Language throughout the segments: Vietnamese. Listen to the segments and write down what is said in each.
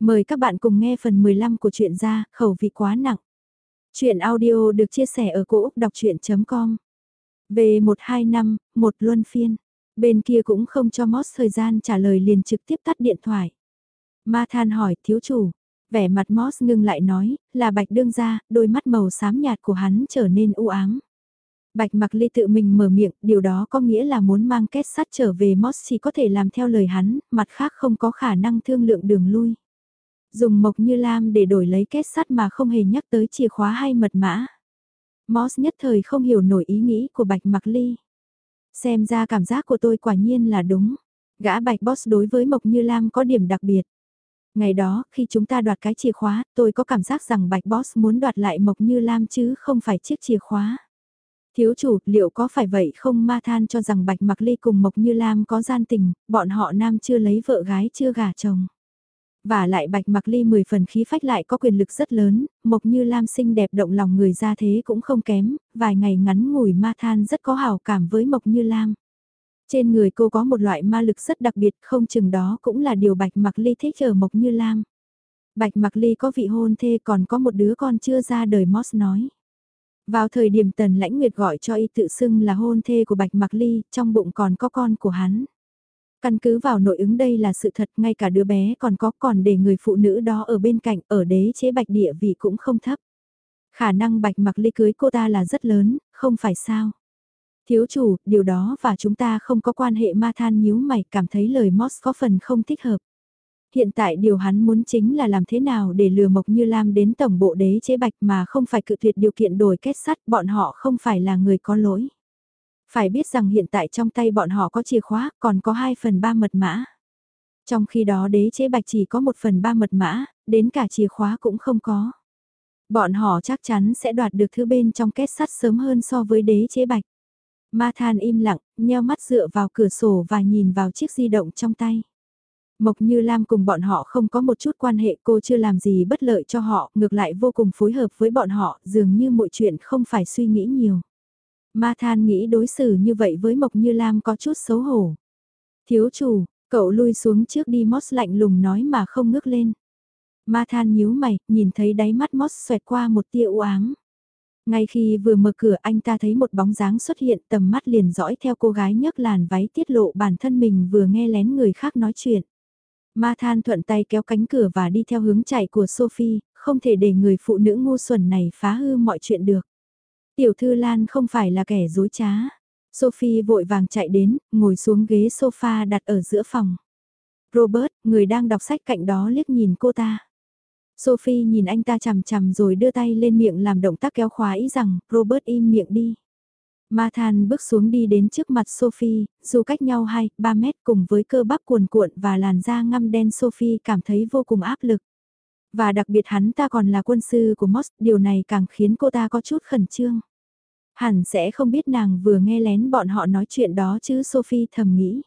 Mời các bạn cùng nghe phần 15 của truyện ra, khẩu vị quá nặng. Chuyện audio được chia sẻ ở cỗ đọc chuyện.com Về 125, một luân phiên. Bên kia cũng không cho Moss thời gian trả lời liền trực tiếp tắt điện thoại. Ma than hỏi thiếu chủ. Vẻ mặt Moss ngưng lại nói, là bạch đương ra, đôi mắt màu xám nhạt của hắn trở nên u ám. Bạch mặc ly tự mình mở miệng, điều đó có nghĩa là muốn mang kết sắt trở về Moss chỉ có thể làm theo lời hắn, mặt khác không có khả năng thương lượng đường lui. Dùng mộc như lam để đổi lấy kết sắt mà không hề nhắc tới chìa khóa hay mật mã. Moss nhất thời không hiểu nổi ý nghĩ của Bạch Mặc Ly. Xem ra cảm giác của tôi quả nhiên là đúng. Gã Bạch Boss đối với Mộc Như Lam có điểm đặc biệt. Ngày đó, khi chúng ta đoạt cái chìa khóa, tôi có cảm giác rằng Bạch Boss muốn đoạt lại Mộc Như Lam chứ không phải chiếc chìa khóa. Thiếu chủ, liệu có phải vậy không ma than cho rằng Bạch Mặc Ly cùng Mộc Như Lam có gian tình, bọn họ nam chưa lấy vợ gái chưa gả chồng. Và lại bạch mặc ly 10 phần khí phách lại có quyền lực rất lớn, mộc như lam xinh đẹp động lòng người ra thế cũng không kém, vài ngày ngắn ngủi ma than rất có hào cảm với mộc như lam. Trên người cô có một loại ma lực rất đặc biệt không chừng đó cũng là điều bạch mặc ly thích ở mộc như lam. Bạch mặc ly có vị hôn thê còn có một đứa con chưa ra đời Moss nói. Vào thời điểm tần lãnh nguyệt gọi cho y tự xưng là hôn thê của bạch mặc ly, trong bụng còn có con của hắn. Căn cứ vào nội ứng đây là sự thật, ngay cả đứa bé còn có còn để người phụ nữ đó ở bên cạnh, ở đế chế bạch địa vị cũng không thấp. Khả năng bạch mặc ly cưới cô ta là rất lớn, không phải sao. Thiếu chủ, điều đó và chúng ta không có quan hệ ma than nhíu mày cảm thấy lời Moss có phần không thích hợp. Hiện tại điều hắn muốn chính là làm thế nào để lừa Mộc Như Lam đến tổng bộ đế chế bạch mà không phải cự tuyệt điều kiện đổi kết sắt bọn họ không phải là người có lỗi. Phải biết rằng hiện tại trong tay bọn họ có chìa khóa, còn có 2 phần 3 mật mã. Trong khi đó đế chế bạch chỉ có 1 phần 3 mật mã, đến cả chìa khóa cũng không có. Bọn họ chắc chắn sẽ đoạt được thứ bên trong kết sắt sớm hơn so với đế chế bạch. Ma than im lặng, nheo mắt dựa vào cửa sổ và nhìn vào chiếc di động trong tay. Mộc Như Lam cùng bọn họ không có một chút quan hệ cô chưa làm gì bất lợi cho họ, ngược lại vô cùng phối hợp với bọn họ, dường như mọi chuyện không phải suy nghĩ nhiều. Ma than nghĩ đối xử như vậy với Mộc Như Lam có chút xấu hổ. Thiếu chủ, cậu lui xuống trước đi Moss lạnh lùng nói mà không ngước lên. Ma than nhíu mày, nhìn thấy đáy mắt Moss xoẹt qua một tia u ám. Ngay khi vừa mở cửa anh ta thấy một bóng dáng xuất hiện tầm mắt liền dõi theo cô gái nhấc làn váy tiết lộ bản thân mình vừa nghe lén người khác nói chuyện. Ma than thuận tay kéo cánh cửa và đi theo hướng chạy của Sophie, không thể để người phụ nữ ngu xuẩn này phá hư mọi chuyện được. Tiểu thư Lan không phải là kẻ dối trá. Sophie vội vàng chạy đến, ngồi xuống ghế sofa đặt ở giữa phòng. Robert, người đang đọc sách cạnh đó liếc nhìn cô ta. Sophie nhìn anh ta chằm chằm rồi đưa tay lên miệng làm động tác kéo khóa ý rằng Robert im miệng đi. Mathan bước xuống đi đến trước mặt Sophie, dù cách nhau 2-3 mét cùng với cơ bắp cuồn cuộn và làn da ngăm đen Sophie cảm thấy vô cùng áp lực. Và đặc biệt hắn ta còn là quân sư của Moss, điều này càng khiến cô ta có chút khẩn trương. Hẳn sẽ không biết nàng vừa nghe lén bọn họ nói chuyện đó chứ Sophie thầm nghĩ.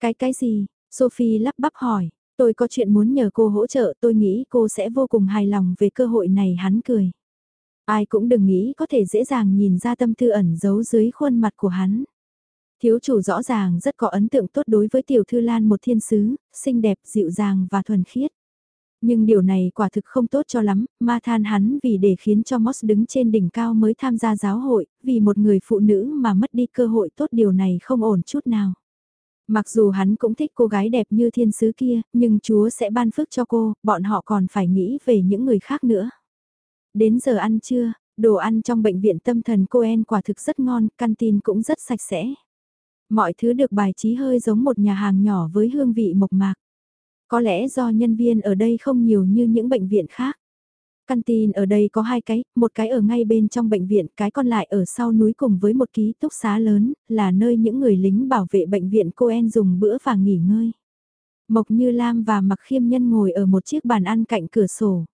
Cái cái gì? Sophie lắp bắp hỏi. Tôi có chuyện muốn nhờ cô hỗ trợ tôi nghĩ cô sẽ vô cùng hài lòng về cơ hội này hắn cười. Ai cũng đừng nghĩ có thể dễ dàng nhìn ra tâm tư ẩn giấu dưới khuôn mặt của hắn. Thiếu chủ rõ ràng rất có ấn tượng tốt đối với tiểu thư Lan một thiên sứ, xinh đẹp, dịu dàng và thuần khiết. Nhưng điều này quả thực không tốt cho lắm, ma than hắn vì để khiến cho Moss đứng trên đỉnh cao mới tham gia giáo hội, vì một người phụ nữ mà mất đi cơ hội tốt điều này không ổn chút nào. Mặc dù hắn cũng thích cô gái đẹp như thiên sứ kia, nhưng Chúa sẽ ban phước cho cô, bọn họ còn phải nghĩ về những người khác nữa. Đến giờ ăn trưa, đồ ăn trong bệnh viện tâm thần Coen quả thực rất ngon, canteen cũng rất sạch sẽ. Mọi thứ được bài trí hơi giống một nhà hàng nhỏ với hương vị mộc mạc. Có lẽ do nhân viên ở đây không nhiều như những bệnh viện khác. Căn tin ở đây có hai cái, một cái ở ngay bên trong bệnh viện, cái còn lại ở sau núi cùng với một ký túc xá lớn, là nơi những người lính bảo vệ bệnh viện Coen dùng bữa và nghỉ ngơi. Mộc Như Lam và Mặc Khiêm Nhân ngồi ở một chiếc bàn ăn cạnh cửa sổ.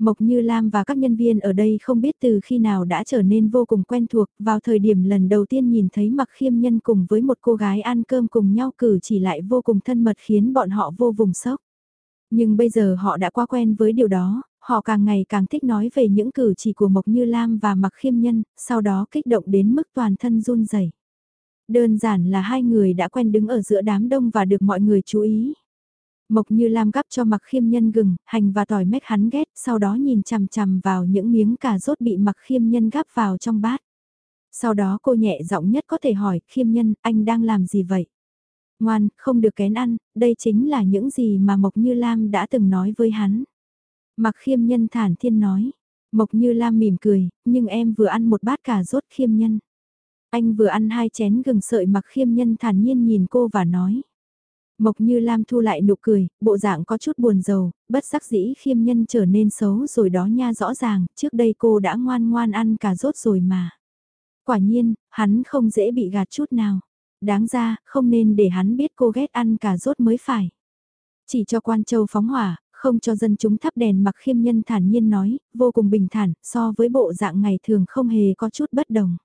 Mộc Như Lam và các nhân viên ở đây không biết từ khi nào đã trở nên vô cùng quen thuộc, vào thời điểm lần đầu tiên nhìn thấy Mặc Khiêm Nhân cùng với một cô gái ăn cơm cùng nhau cử chỉ lại vô cùng thân mật khiến bọn họ vô vùng sốc. Nhưng bây giờ họ đã quá quen với điều đó, họ càng ngày càng thích nói về những cử chỉ của Mộc Như Lam và Mặc Khiêm Nhân, sau đó kích động đến mức toàn thân run rẩy. Đơn giản là hai người đã quen đứng ở giữa đám đông và được mọi người chú ý. Mộc như lam gắp cho mặc khiêm nhân gừng, hành và tỏi mét hắn ghét, sau đó nhìn chằm chằm vào những miếng cà rốt bị mặc khiêm nhân gắp vào trong bát. Sau đó cô nhẹ giọng nhất có thể hỏi, khiêm nhân, anh đang làm gì vậy? Ngoan, không được kén ăn, đây chính là những gì mà Mộc Như Lam đã từng nói với hắn. Mặc khiêm nhân thản thiên nói, Mộc Như Lam mỉm cười, nhưng em vừa ăn một bát cà rốt khiêm nhân. Anh vừa ăn hai chén gừng sợi mặc khiêm nhân thản nhiên nhìn cô và nói. Mộc Như Lam thu lại nụ cười, bộ dạng có chút buồn rầu, bất giác dĩ khiêm nhân trở nên xấu rồi đó nha rõ ràng, trước đây cô đã ngoan ngoan ăn cà rốt rồi mà. Quả nhiên, hắn không dễ bị gạt chút nào. Đáng ra, không nên để hắn biết cô ghét ăn cà rốt mới phải. Chỉ cho quan châu phóng hỏa, không cho dân chúng thắp đèn mặc khiêm nhân thản nhiên nói, vô cùng bình thản, so với bộ dạng ngày thường không hề có chút bất đồng.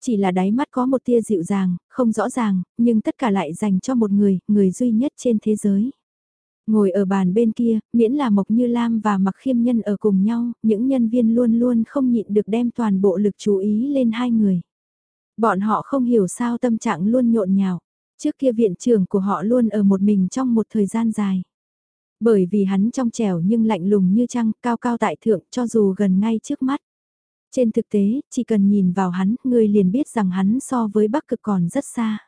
Chỉ là đáy mắt có một tia dịu dàng, không rõ ràng, nhưng tất cả lại dành cho một người, người duy nhất trên thế giới. Ngồi ở bàn bên kia, miễn là Mộc Như Lam và Mặc Khiêm Nhân ở cùng nhau, những nhân viên luôn luôn không nhịn được đem toàn bộ lực chú ý lên hai người. Bọn họ không hiểu sao tâm trạng luôn nhộn nhào. Trước kia viện trưởng của họ luôn ở một mình trong một thời gian dài. Bởi vì hắn trong trẻo nhưng lạnh lùng như trăng, cao cao tại thượng cho dù gần ngay trước mắt. Trên thực tế, chỉ cần nhìn vào hắn, ngươi liền biết rằng hắn so với Bắc Cực còn rất xa.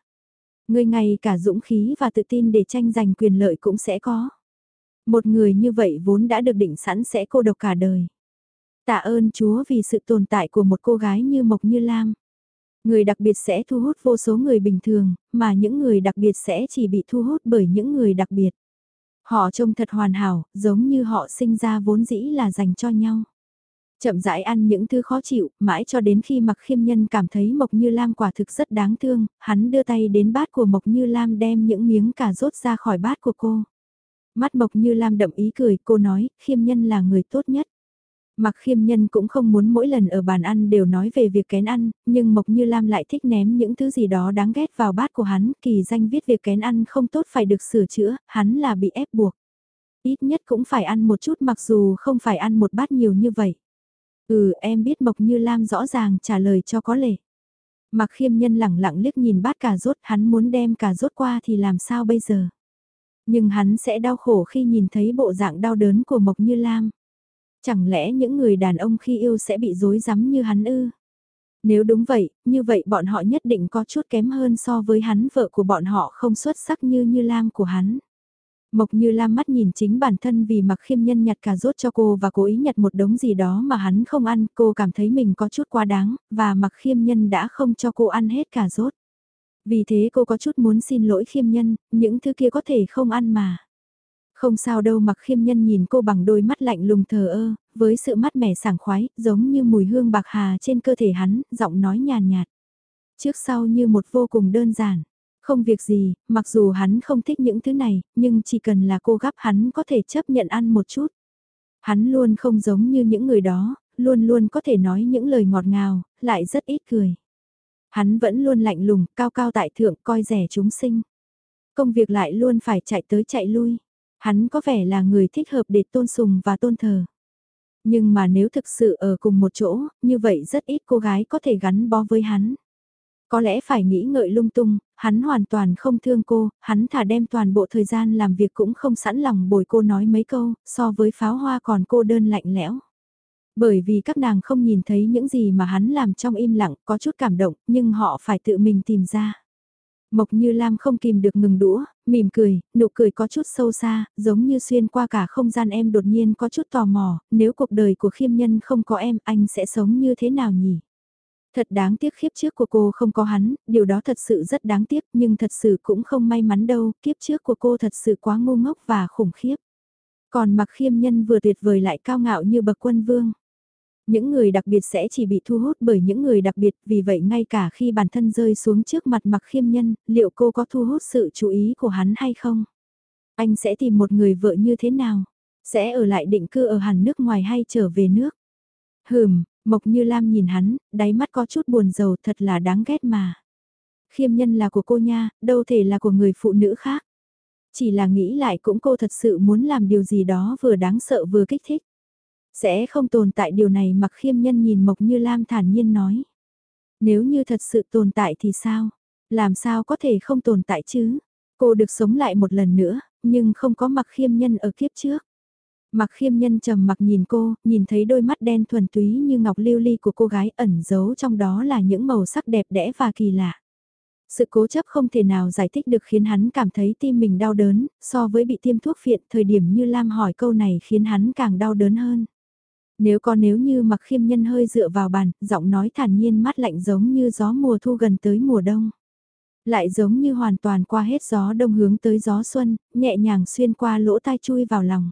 Ngươi ngay cả dũng khí và tự tin để tranh giành quyền lợi cũng sẽ có. Một người như vậy vốn đã được định sẵn sẽ cô độc cả đời. Tạ ơn Chúa vì sự tồn tại của một cô gái như Mộc Như Lam. Người đặc biệt sẽ thu hút vô số người bình thường, mà những người đặc biệt sẽ chỉ bị thu hút bởi những người đặc biệt. Họ trông thật hoàn hảo, giống như họ sinh ra vốn dĩ là dành cho nhau. Chậm rãi ăn những thứ khó chịu, mãi cho đến khi mặc khiêm nhân cảm thấy Mộc Như Lam quả thực rất đáng thương, hắn đưa tay đến bát của Mộc Như Lam đem những miếng cà rốt ra khỏi bát của cô. Mắt Mộc Như Lam đậm ý cười, cô nói, khiêm nhân là người tốt nhất. Mặc khiêm nhân cũng không muốn mỗi lần ở bàn ăn đều nói về việc kén ăn, nhưng Mộc Như Lam lại thích ném những thứ gì đó đáng ghét vào bát của hắn, kỳ danh viết việc kén ăn không tốt phải được sửa chữa, hắn là bị ép buộc. Ít nhất cũng phải ăn một chút mặc dù không phải ăn một bát nhiều như vậy. Ừ em biết Mộc Như Lam rõ ràng trả lời cho có lệ. Mặc khiêm nhân lẳng lặng liếc nhìn bát cà rốt hắn muốn đem cà rốt qua thì làm sao bây giờ. Nhưng hắn sẽ đau khổ khi nhìn thấy bộ dạng đau đớn của Mộc Như Lam. Chẳng lẽ những người đàn ông khi yêu sẽ bị dối rắm như hắn ư? Nếu đúng vậy, như vậy bọn họ nhất định có chút kém hơn so với hắn vợ của bọn họ không xuất sắc như Như Lam của hắn. Mộc Như Lam mắt nhìn chính bản thân vì mặc khiêm nhân nhặt cà rốt cho cô và cố ý nhặt một đống gì đó mà hắn không ăn, cô cảm thấy mình có chút quá đáng, và mặc khiêm nhân đã không cho cô ăn hết cà rốt. Vì thế cô có chút muốn xin lỗi khiêm nhân, những thứ kia có thể không ăn mà. Không sao đâu mặc khiêm nhân nhìn cô bằng đôi mắt lạnh lùng thờ ơ, với sự mắt mẻ sảng khoái, giống như mùi hương bạc hà trên cơ thể hắn, giọng nói nhàn nhạt. Trước sau như một vô cùng đơn giản. Không việc gì, mặc dù hắn không thích những thứ này, nhưng chỉ cần là cô gắp hắn có thể chấp nhận ăn một chút. Hắn luôn không giống như những người đó, luôn luôn có thể nói những lời ngọt ngào, lại rất ít cười. Hắn vẫn luôn lạnh lùng, cao cao tại thượng coi rẻ chúng sinh. Công việc lại luôn phải chạy tới chạy lui. Hắn có vẻ là người thích hợp để tôn sùng và tôn thờ. Nhưng mà nếu thực sự ở cùng một chỗ, như vậy rất ít cô gái có thể gắn bó với hắn. Có lẽ phải nghĩ ngợi lung tung, hắn hoàn toàn không thương cô, hắn thả đem toàn bộ thời gian làm việc cũng không sẵn lòng bồi cô nói mấy câu, so với pháo hoa còn cô đơn lạnh lẽo. Bởi vì các nàng không nhìn thấy những gì mà hắn làm trong im lặng, có chút cảm động, nhưng họ phải tự mình tìm ra. Mộc Như Lam không kìm được ngừng đũa, mỉm cười, nụ cười có chút sâu xa, giống như xuyên qua cả không gian em đột nhiên có chút tò mò, nếu cuộc đời của khiêm nhân không có em anh sẽ sống như thế nào nhỉ? Thật đáng tiếc khiếp trước của cô không có hắn, điều đó thật sự rất đáng tiếc nhưng thật sự cũng không may mắn đâu, kiếp trước của cô thật sự quá ngu ngốc và khủng khiếp. Còn mặc khiêm nhân vừa tuyệt vời lại cao ngạo như bậc quân vương. Những người đặc biệt sẽ chỉ bị thu hút bởi những người đặc biệt, vì vậy ngay cả khi bản thân rơi xuống trước mặt mặc khiêm nhân, liệu cô có thu hút sự chú ý của hắn hay không? Anh sẽ tìm một người vợ như thế nào? Sẽ ở lại định cư ở hẳn nước ngoài hay trở về nước? Hừm, Mộc Như Lam nhìn hắn, đáy mắt có chút buồn rầu thật là đáng ghét mà. Khiêm nhân là của cô nha, đâu thể là của người phụ nữ khác. Chỉ là nghĩ lại cũng cô thật sự muốn làm điều gì đó vừa đáng sợ vừa kích thích. Sẽ không tồn tại điều này mặc khiêm nhân nhìn Mộc Như Lam thản nhiên nói. Nếu như thật sự tồn tại thì sao? Làm sao có thể không tồn tại chứ? Cô được sống lại một lần nữa, nhưng không có mặc khiêm nhân ở kiếp trước. Mặc khiêm nhân trầm mặc nhìn cô, nhìn thấy đôi mắt đen thuần túy như ngọc lưu ly của cô gái ẩn giấu trong đó là những màu sắc đẹp đẽ và kỳ lạ. Sự cố chấp không thể nào giải thích được khiến hắn cảm thấy tim mình đau đớn, so với bị tiêm thuốc phiện thời điểm như Lam hỏi câu này khiến hắn càng đau đớn hơn. Nếu có nếu như mặc khiêm nhân hơi dựa vào bàn, giọng nói thản nhiên mát lạnh giống như gió mùa thu gần tới mùa đông. Lại giống như hoàn toàn qua hết gió đông hướng tới gió xuân, nhẹ nhàng xuyên qua lỗ tai chui vào lòng.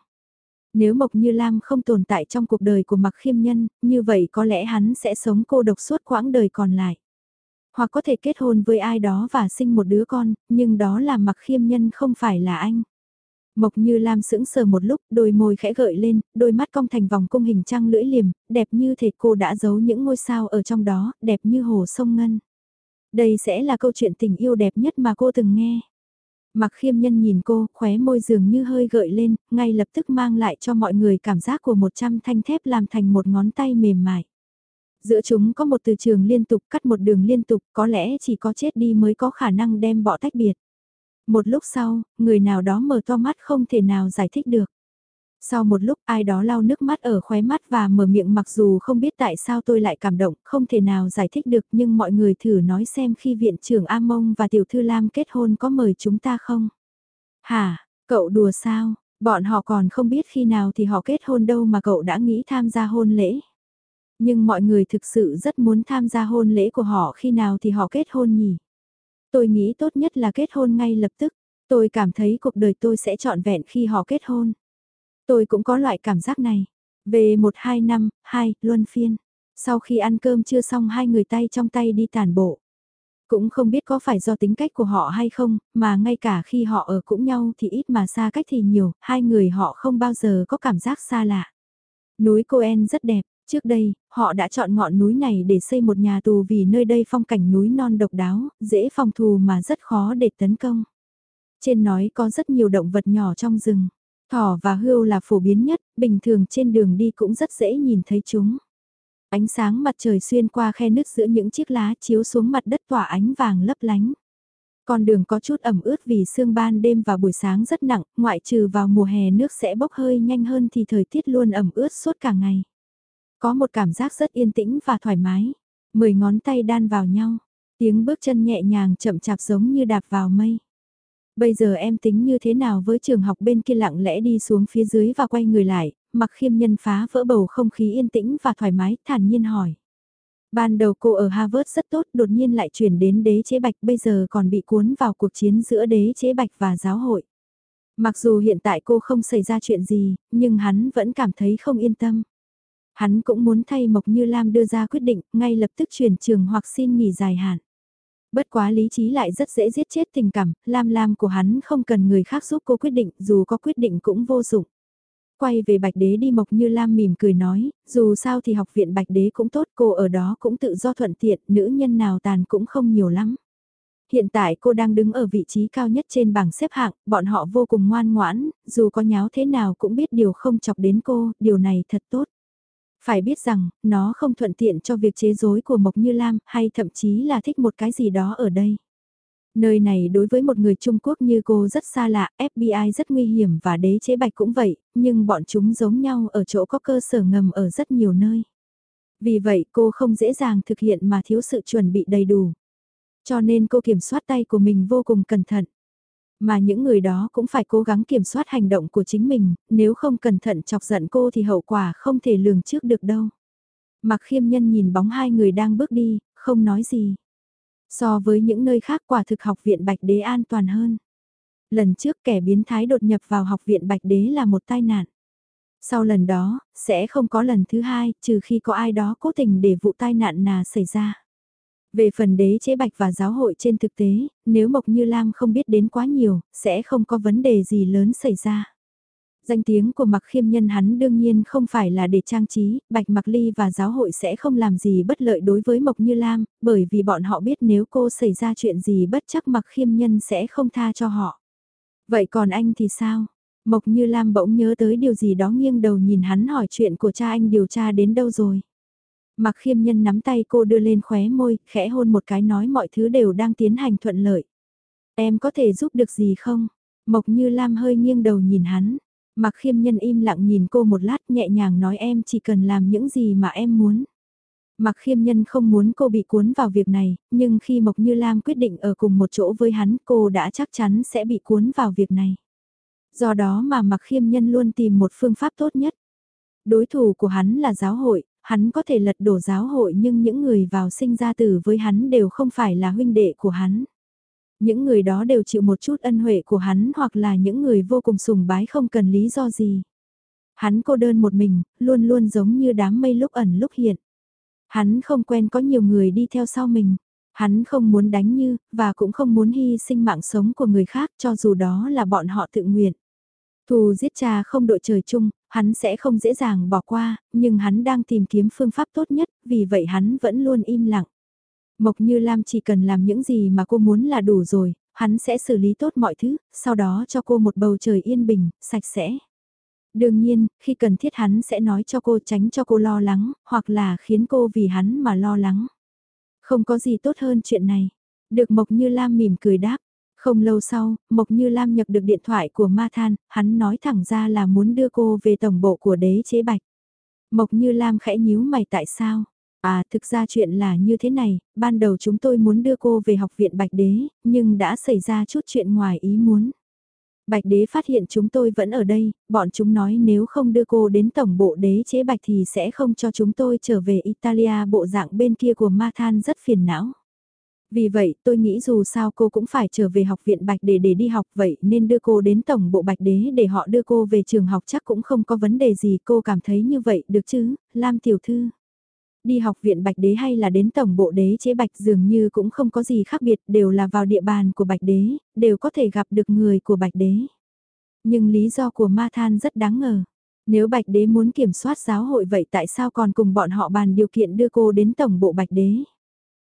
Nếu Mộc Như Lam không tồn tại trong cuộc đời của mặc khiêm nhân, như vậy có lẽ hắn sẽ sống cô độc suốt quãng đời còn lại. Hoặc có thể kết hôn với ai đó và sinh một đứa con, nhưng đó là mặc khiêm nhân không phải là anh. Mộc như Lam sững sờ một lúc, đôi môi khẽ gợi lên, đôi mắt cong thành vòng cung hình trăng lưỡi liềm, đẹp như thể cô đã giấu những ngôi sao ở trong đó, đẹp như hồ sông ngân. Đây sẽ là câu chuyện tình yêu đẹp nhất mà cô từng nghe. Mặc khiêm nhân nhìn cô, khóe môi dường như hơi gợi lên, ngay lập tức mang lại cho mọi người cảm giác của một trăm thanh thép làm thành một ngón tay mềm mại. Giữa chúng có một từ trường liên tục cắt một đường liên tục, có lẽ chỉ có chết đi mới có khả năng đem bỏ tách biệt. Một lúc sau, người nào đó mở to mắt không thể nào giải thích được. Sau một lúc ai đó lau nước mắt ở khóe mắt và mở miệng mặc dù không biết tại sao tôi lại cảm động, không thể nào giải thích được nhưng mọi người thử nói xem khi viện trưởng A Mông và tiểu thư Lam kết hôn có mời chúng ta không? Hả, cậu đùa sao? Bọn họ còn không biết khi nào thì họ kết hôn đâu mà cậu đã nghĩ tham gia hôn lễ. Nhưng mọi người thực sự rất muốn tham gia hôn lễ của họ khi nào thì họ kết hôn nhỉ? Tôi nghĩ tốt nhất là kết hôn ngay lập tức. Tôi cảm thấy cuộc đời tôi sẽ trọn vẹn khi họ kết hôn. Tôi cũng có loại cảm giác này. Về 1-2 năm, 2, luân phiên. Sau khi ăn cơm chưa xong hai người tay trong tay đi tàn bộ. Cũng không biết có phải do tính cách của họ hay không, mà ngay cả khi họ ở cũng nhau thì ít mà xa cách thì nhiều, hai người họ không bao giờ có cảm giác xa lạ. Núi Coen rất đẹp, Trước đây, họ đã chọn ngọn núi này để xây một nhà tù vì nơi đây phong cảnh núi non độc đáo, dễ phòng thù mà rất khó để tấn công. Trên nói có rất nhiều động vật nhỏ trong rừng. Thỏ và hươu là phổ biến nhất, bình thường trên đường đi cũng rất dễ nhìn thấy chúng. Ánh sáng mặt trời xuyên qua khe nứt giữa những chiếc lá chiếu xuống mặt đất tỏa ánh vàng lấp lánh. Con đường có chút ẩm ướt vì sương ban đêm và buổi sáng rất nặng, ngoại trừ vào mùa hè nước sẽ bốc hơi nhanh hơn thì thời tiết luôn ẩm ướt suốt cả ngày. Có một cảm giác rất yên tĩnh và thoải mái. Mười ngón tay đan vào nhau. Tiếng bước chân nhẹ nhàng chậm chạp giống như đạp vào mây. Bây giờ em tính như thế nào với trường học bên kia lặng lẽ đi xuống phía dưới và quay người lại, mặc khiêm nhân phá vỡ bầu không khí yên tĩnh và thoải mái, thản nhiên hỏi. Ban đầu cô ở Harvard rất tốt, đột nhiên lại chuyển đến đế chế bạch bây giờ còn bị cuốn vào cuộc chiến giữa đế chế bạch và giáo hội. Mặc dù hiện tại cô không xảy ra chuyện gì, nhưng hắn vẫn cảm thấy không yên tâm. Hắn cũng muốn thay Mộc Như Lam đưa ra quyết định, ngay lập tức chuyển trường hoặc xin nghỉ dài hạn. Bất quá lý trí lại rất dễ giết chết tình cảm, Lam Lam của hắn không cần người khác giúp cô quyết định, dù có quyết định cũng vô dụng. Quay về Bạch Đế đi Mộc Như Lam mỉm cười nói, dù sao thì học viện Bạch Đế cũng tốt, cô ở đó cũng tự do thuận tiện, nữ nhân nào tàn cũng không nhiều lắm. Hiện tại cô đang đứng ở vị trí cao nhất trên bảng xếp hạng, bọn họ vô cùng ngoan ngoãn, dù có nháo thế nào cũng biết điều không chọc đến cô, điều này thật tốt. Phải biết rằng, nó không thuận tiện cho việc chế rối của Mộc Như Lam, hay thậm chí là thích một cái gì đó ở đây. Nơi này đối với một người Trung Quốc như cô rất xa lạ, FBI rất nguy hiểm và đế chế bạch cũng vậy, nhưng bọn chúng giống nhau ở chỗ có cơ sở ngầm ở rất nhiều nơi. Vì vậy cô không dễ dàng thực hiện mà thiếu sự chuẩn bị đầy đủ. Cho nên cô kiểm soát tay của mình vô cùng cẩn thận. Mà những người đó cũng phải cố gắng kiểm soát hành động của chính mình, nếu không cẩn thận chọc giận cô thì hậu quả không thể lường trước được đâu. Mặc khiêm nhân nhìn bóng hai người đang bước đi, không nói gì. So với những nơi khác quả thực học viện Bạch Đế an toàn hơn. Lần trước kẻ biến thái đột nhập vào học viện Bạch Đế là một tai nạn. Sau lần đó, sẽ không có lần thứ hai, trừ khi có ai đó cố tình để vụ tai nạn nào xảy ra. Về phần đế chế bạch và giáo hội trên thực tế, nếu Mộc Như Lam không biết đến quá nhiều, sẽ không có vấn đề gì lớn xảy ra. Danh tiếng của Mạc Khiêm Nhân hắn đương nhiên không phải là để trang trí, Bạch Mạc Ly và giáo hội sẽ không làm gì bất lợi đối với Mộc Như Lam, bởi vì bọn họ biết nếu cô xảy ra chuyện gì bất chắc Mạc Khiêm Nhân sẽ không tha cho họ. Vậy còn anh thì sao? Mộc Như Lam bỗng nhớ tới điều gì đó nghiêng đầu nhìn hắn hỏi chuyện của cha anh điều tra đến đâu rồi. Mặc khiêm nhân nắm tay cô đưa lên khóe môi, khẽ hôn một cái nói mọi thứ đều đang tiến hành thuận lợi. Em có thể giúp được gì không? Mộc Như Lam hơi nghiêng đầu nhìn hắn. Mặc khiêm nhân im lặng nhìn cô một lát nhẹ nhàng nói em chỉ cần làm những gì mà em muốn. Mặc khiêm nhân không muốn cô bị cuốn vào việc này, nhưng khi Mộc Như Lam quyết định ở cùng một chỗ với hắn cô đã chắc chắn sẽ bị cuốn vào việc này. Do đó mà Mặc khiêm nhân luôn tìm một phương pháp tốt nhất. Đối thủ của hắn là giáo hội, hắn có thể lật đổ giáo hội nhưng những người vào sinh ra tử với hắn đều không phải là huynh đệ của hắn. Những người đó đều chịu một chút ân huệ của hắn hoặc là những người vô cùng sùng bái không cần lý do gì. Hắn cô đơn một mình, luôn luôn giống như đám mây lúc ẩn lúc hiện. Hắn không quen có nhiều người đi theo sau mình. Hắn không muốn đánh như, và cũng không muốn hy sinh mạng sống của người khác cho dù đó là bọn họ tự nguyện. Thù giết cha không đội trời chung, hắn sẽ không dễ dàng bỏ qua, nhưng hắn đang tìm kiếm phương pháp tốt nhất, vì vậy hắn vẫn luôn im lặng. Mộc Như Lam chỉ cần làm những gì mà cô muốn là đủ rồi, hắn sẽ xử lý tốt mọi thứ, sau đó cho cô một bầu trời yên bình, sạch sẽ. Đương nhiên, khi cần thiết hắn sẽ nói cho cô tránh cho cô lo lắng, hoặc là khiến cô vì hắn mà lo lắng. Không có gì tốt hơn chuyện này. Được Mộc Như Lam mỉm cười đáp. Không lâu sau, Mộc Như Lam nhập được điện thoại của Ma Than, hắn nói thẳng ra là muốn đưa cô về tổng bộ của đế chế bạch. Mộc Như Lam khẽ nhíu mày tại sao? À thực ra chuyện là như thế này, ban đầu chúng tôi muốn đưa cô về học viện Bạch Đế, nhưng đã xảy ra chút chuyện ngoài ý muốn. Bạch Đế phát hiện chúng tôi vẫn ở đây, bọn chúng nói nếu không đưa cô đến tổng bộ đế chế Bạch thì sẽ không cho chúng tôi trở về Italia bộ dạng bên kia của Ma Than rất phiền não. Vì vậy tôi nghĩ dù sao cô cũng phải trở về học viện Bạch Đế để đi học vậy nên đưa cô đến tổng bộ Bạch Đế để họ đưa cô về trường học chắc cũng không có vấn đề gì cô cảm thấy như vậy được chứ, Lam Tiểu Thư đi học viện Bạch Đế hay là đến tổng bộ đế chế Bạch dường như cũng không có gì khác biệt, đều là vào địa bàn của Bạch Đế, đều có thể gặp được người của Bạch Đế. Nhưng lý do của Ma Than rất đáng ngờ. Nếu Bạch Đế muốn kiểm soát giáo hội vậy tại sao còn cùng bọn họ bàn điều kiện đưa cô đến tổng bộ Bạch Đế?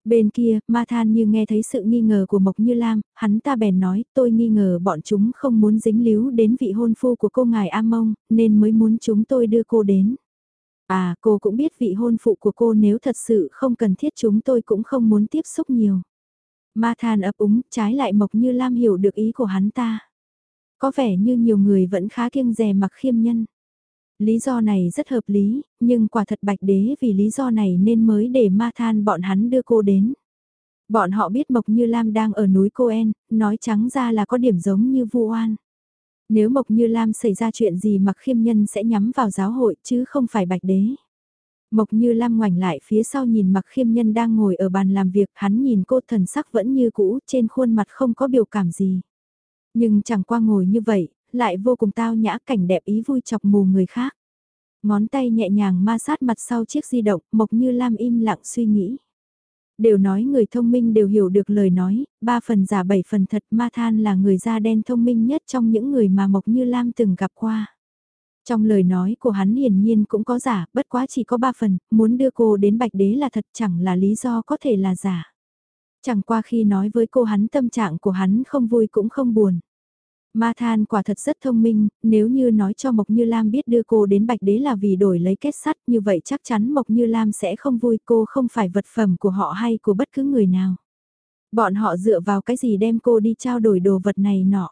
Bên kia, Ma Than như nghe thấy sự nghi ngờ của Mộc Như Lam, hắn ta bèn nói tôi nghi ngờ bọn chúng không muốn dính líu đến vị hôn phu của cô ngài A Mông, nên mới muốn chúng tôi đưa cô đến. À, cô cũng biết vị hôn phụ của cô nếu thật sự không cần thiết chúng tôi cũng không muốn tiếp xúc nhiều. Ma than ấp úng, trái lại Mộc Như Lam hiểu được ý của hắn ta. Có vẻ như nhiều người vẫn khá kiêng dè mặc khiêm nhân. Lý do này rất hợp lý, nhưng quả thật bạch đế vì lý do này nên mới để ma than bọn hắn đưa cô đến. Bọn họ biết Mộc Như Lam đang ở núi Coen, nói trắng ra là có điểm giống như vu oan. Nếu Mộc Như Lam xảy ra chuyện gì mặc khiêm nhân sẽ nhắm vào giáo hội chứ không phải bạch đế. Mộc Như Lam ngoảnh lại phía sau nhìn mặc khiêm nhân đang ngồi ở bàn làm việc, hắn nhìn cô thần sắc vẫn như cũ, trên khuôn mặt không có biểu cảm gì. Nhưng chẳng qua ngồi như vậy, lại vô cùng tao nhã cảnh đẹp ý vui chọc mù người khác. Ngón tay nhẹ nhàng ma sát mặt sau chiếc di động, Mộc Như Lam im lặng suy nghĩ. Đều nói người thông minh đều hiểu được lời nói, ba phần giả bảy phần thật ma than là người da đen thông minh nhất trong những người mà Mộc Như Lam từng gặp qua. Trong lời nói của hắn hiển nhiên cũng có giả, bất quá chỉ có ba phần, muốn đưa cô đến bạch đế là thật chẳng là lý do có thể là giả. Chẳng qua khi nói với cô hắn tâm trạng của hắn không vui cũng không buồn. Ma than quả thật rất thông minh, nếu như nói cho Mộc Như Lam biết đưa cô đến Bạch Đế là vì đổi lấy kết sắt như vậy chắc chắn Mộc Như Lam sẽ không vui cô không phải vật phẩm của họ hay của bất cứ người nào. Bọn họ dựa vào cái gì đem cô đi trao đổi đồ vật này nọ.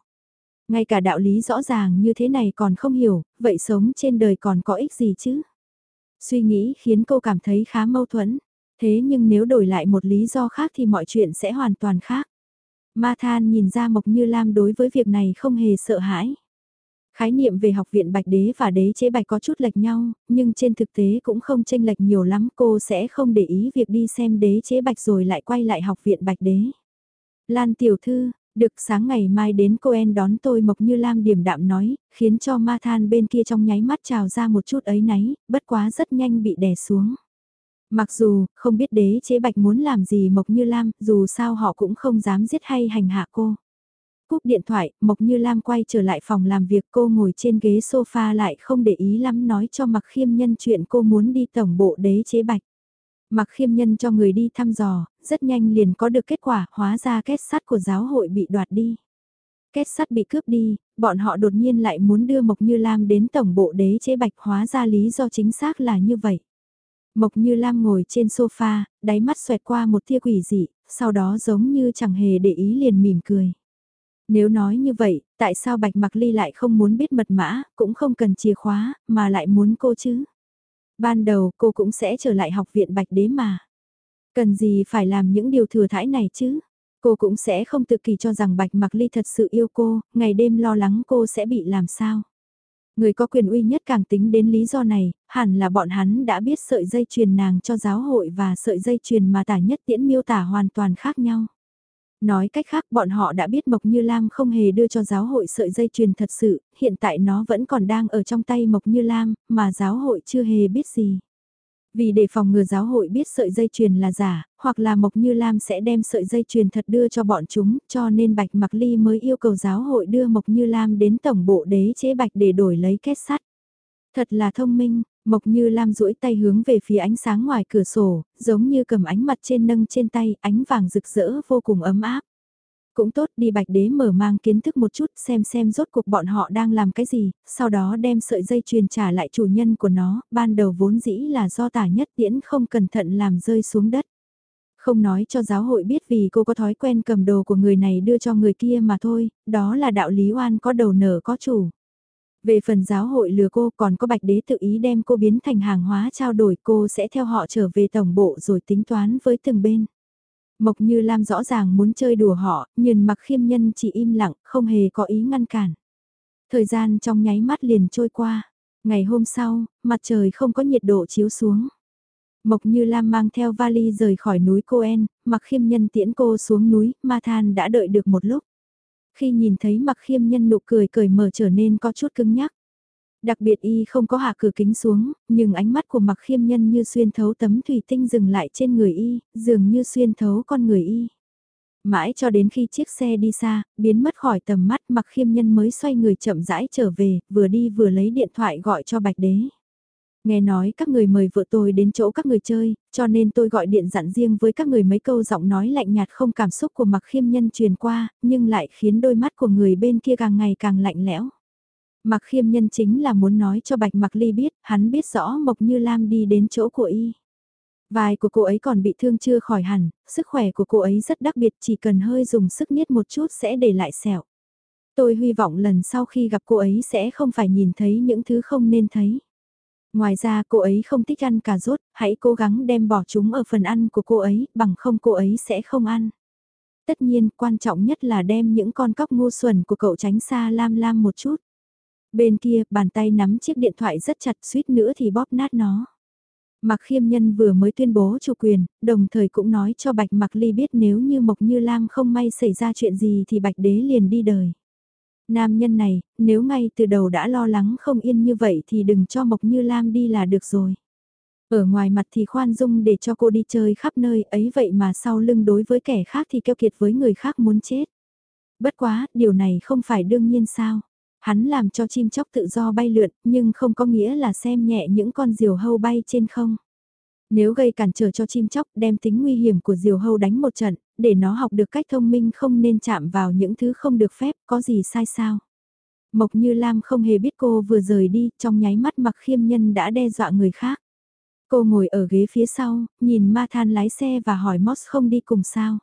Ngay cả đạo lý rõ ràng như thế này còn không hiểu, vậy sống trên đời còn có ích gì chứ? Suy nghĩ khiến cô cảm thấy khá mâu thuẫn. Thế nhưng nếu đổi lại một lý do khác thì mọi chuyện sẽ hoàn toàn khác. Ma Than nhìn ra Mộc Như Lam đối với việc này không hề sợ hãi. Khái niệm về học viện Bạch Đế và Đế chế Bạch có chút lệch nhau, nhưng trên thực tế cũng không tranh lệch nhiều lắm cô sẽ không để ý việc đi xem Đế chế Bạch rồi lại quay lại học viện Bạch Đế. Lan Tiểu Thư, được sáng ngày mai đến cô En đón tôi Mộc Như Lam điềm đạm nói, khiến cho ma than bên kia trong nháy mắt trào ra một chút ấy náy, bất quá rất nhanh bị đè xuống. Mặc dù, không biết đế chế bạch muốn làm gì Mộc Như Lam, dù sao họ cũng không dám giết hay hành hạ cô. Cúp điện thoại, Mộc Như Lam quay trở lại phòng làm việc cô ngồi trên ghế sofa lại không để ý lắm nói cho Mặc Khiêm Nhân chuyện cô muốn đi tổng bộ đế chế bạch. Mặc Khiêm Nhân cho người đi thăm dò, rất nhanh liền có được kết quả, hóa ra kết sắt của giáo hội bị đoạt đi. Kết sắt bị cướp đi, bọn họ đột nhiên lại muốn đưa Mộc Như Lam đến tổng bộ đế chế bạch hóa ra lý do chính xác là như vậy. Mộc Như Lam ngồi trên sofa, đáy mắt xoẹt qua một tia quỷ dị, sau đó giống như chẳng hề để ý liền mỉm cười. Nếu nói như vậy, tại sao Bạch Mặc Ly lại không muốn biết mật mã, cũng không cần chìa khóa, mà lại muốn cô chứ? Ban đầu cô cũng sẽ trở lại học viện Bạch Đế mà. Cần gì phải làm những điều thừa thãi này chứ? Cô cũng sẽ không tự kỳ cho rằng Bạch Mặc Ly thật sự yêu cô, ngày đêm lo lắng cô sẽ bị làm sao. Người có quyền uy nhất càng tính đến lý do này, hẳn là bọn hắn đã biết sợi dây truyền nàng cho giáo hội và sợi dây truyền mà tả nhất tiễn miêu tả hoàn toàn khác nhau. Nói cách khác bọn họ đã biết Mộc Như Lam không hề đưa cho giáo hội sợi dây truyền thật sự, hiện tại nó vẫn còn đang ở trong tay Mộc Như Lam, mà giáo hội chưa hề biết gì. Vì để phòng ngừa giáo hội biết sợi dây chuyền là giả, hoặc là Mộc Như Lam sẽ đem sợi dây chuyền thật đưa cho bọn chúng, cho nên Bạch Mặc Ly mới yêu cầu giáo hội đưa Mộc Như Lam đến tổng bộ đế chế Bạch để đổi lấy kết sắt. Thật là thông minh, Mộc Như Lam duỗi tay hướng về phía ánh sáng ngoài cửa sổ, giống như cầm ánh mặt trên nâng trên tay, ánh vàng rực rỡ vô cùng ấm áp. Cũng tốt đi bạch đế mở mang kiến thức một chút xem xem rốt cuộc bọn họ đang làm cái gì, sau đó đem sợi dây truyền trả lại chủ nhân của nó, ban đầu vốn dĩ là do tả nhất tiễn không cẩn thận làm rơi xuống đất. Không nói cho giáo hội biết vì cô có thói quen cầm đồ của người này đưa cho người kia mà thôi, đó là đạo lý oan có đầu nở có chủ. Về phần giáo hội lừa cô còn có bạch đế tự ý đem cô biến thành hàng hóa trao đổi cô sẽ theo họ trở về tổng bộ rồi tính toán với từng bên. Mộc Như Lam rõ ràng muốn chơi đùa họ, nhìn mặc khiêm nhân chỉ im lặng, không hề có ý ngăn cản. Thời gian trong nháy mắt liền trôi qua. Ngày hôm sau, mặt trời không có nhiệt độ chiếu xuống. Mộc Như Lam mang theo vali rời khỏi núi Coen, mặc khiêm nhân tiễn cô xuống núi, Ma Than đã đợi được một lúc. Khi nhìn thấy mặc khiêm nhân nụ cười cười mở trở nên có chút cứng nhắc. Đặc biệt y không có hạ cửa kính xuống, nhưng ánh mắt của mặc khiêm nhân như xuyên thấu tấm thủy tinh dừng lại trên người y, dường như xuyên thấu con người y. Mãi cho đến khi chiếc xe đi xa, biến mất khỏi tầm mắt mặc khiêm nhân mới xoay người chậm rãi trở về, vừa đi vừa lấy điện thoại gọi cho bạch đế. Nghe nói các người mời vợ tôi đến chỗ các người chơi, cho nên tôi gọi điện dặn riêng với các người mấy câu giọng nói lạnh nhạt không cảm xúc của mặc khiêm nhân truyền qua, nhưng lại khiến đôi mắt của người bên kia càng ngày càng lạnh lẽo. Mặc khiêm nhân chính là muốn nói cho Bạch Mặc Ly biết, hắn biết rõ Mộc Như Lam đi đến chỗ của y. Vai của cô ấy còn bị thương chưa khỏi hẳn, sức khỏe của cô ấy rất đặc biệt chỉ cần hơi dùng sức niết một chút sẽ để lại sẹo. Tôi hy vọng lần sau khi gặp cô ấy sẽ không phải nhìn thấy những thứ không nên thấy. Ngoài ra cô ấy không thích ăn cà rốt, hãy cố gắng đem bỏ chúng ở phần ăn của cô ấy, bằng không cô ấy sẽ không ăn. Tất nhiên, quan trọng nhất là đem những con cóc ngu xuẩn của cậu tránh xa lam lam một chút. Bên kia, bàn tay nắm chiếc điện thoại rất chặt suýt nữa thì bóp nát nó. Mạc Khiêm Nhân vừa mới tuyên bố chủ quyền, đồng thời cũng nói cho Bạch Mạc Ly biết nếu như Mộc Như Lam không may xảy ra chuyện gì thì Bạch Đế liền đi đời. Nam nhân này, nếu ngay từ đầu đã lo lắng không yên như vậy thì đừng cho Mộc Như Lam đi là được rồi. Ở ngoài mặt thì khoan dung để cho cô đi chơi khắp nơi ấy vậy mà sau lưng đối với kẻ khác thì keo kiệt với người khác muốn chết. Bất quá, điều này không phải đương nhiên sao. Hắn làm cho chim chóc tự do bay lượn, nhưng không có nghĩa là xem nhẹ những con diều hâu bay trên không. Nếu gây cản trở cho chim chóc đem tính nguy hiểm của diều hâu đánh một trận, để nó học được cách thông minh không nên chạm vào những thứ không được phép, có gì sai sao. Mộc Như Lam không hề biết cô vừa rời đi, trong nháy mắt mặc khiêm nhân đã đe dọa người khác. Cô ngồi ở ghế phía sau, nhìn ma than lái xe và hỏi Moss không đi cùng sao.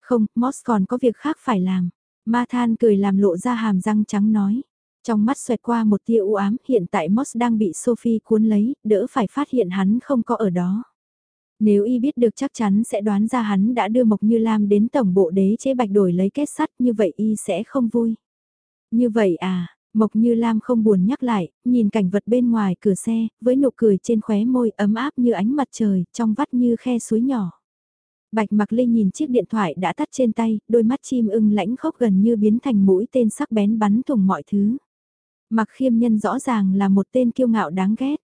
Không, Moss còn có việc khác phải làm. Ma than cười làm lộ ra hàm răng trắng nói. Trong mắt xoẹt qua một tia u ám, hiện tại Moss đang bị Sophie cuốn lấy, đỡ phải phát hiện hắn không có ở đó. Nếu y biết được chắc chắn sẽ đoán ra hắn đã đưa Mộc Như Lam đến tổng bộ đế chế bạch đổi lấy kết sắt như vậy y sẽ không vui. Như vậy à, Mộc Như Lam không buồn nhắc lại, nhìn cảnh vật bên ngoài cửa xe, với nụ cười trên khóe môi ấm áp như ánh mặt trời, trong vắt như khe suối nhỏ. Bạch Mặc Linh nhìn chiếc điện thoại đã tắt trên tay, đôi mắt chim ưng lãnh khốc gần như biến thành mũi tên sắc bén bắn thủng mọi thứ. Mặc khiêm nhân rõ ràng là một tên kiêu ngạo đáng ghét.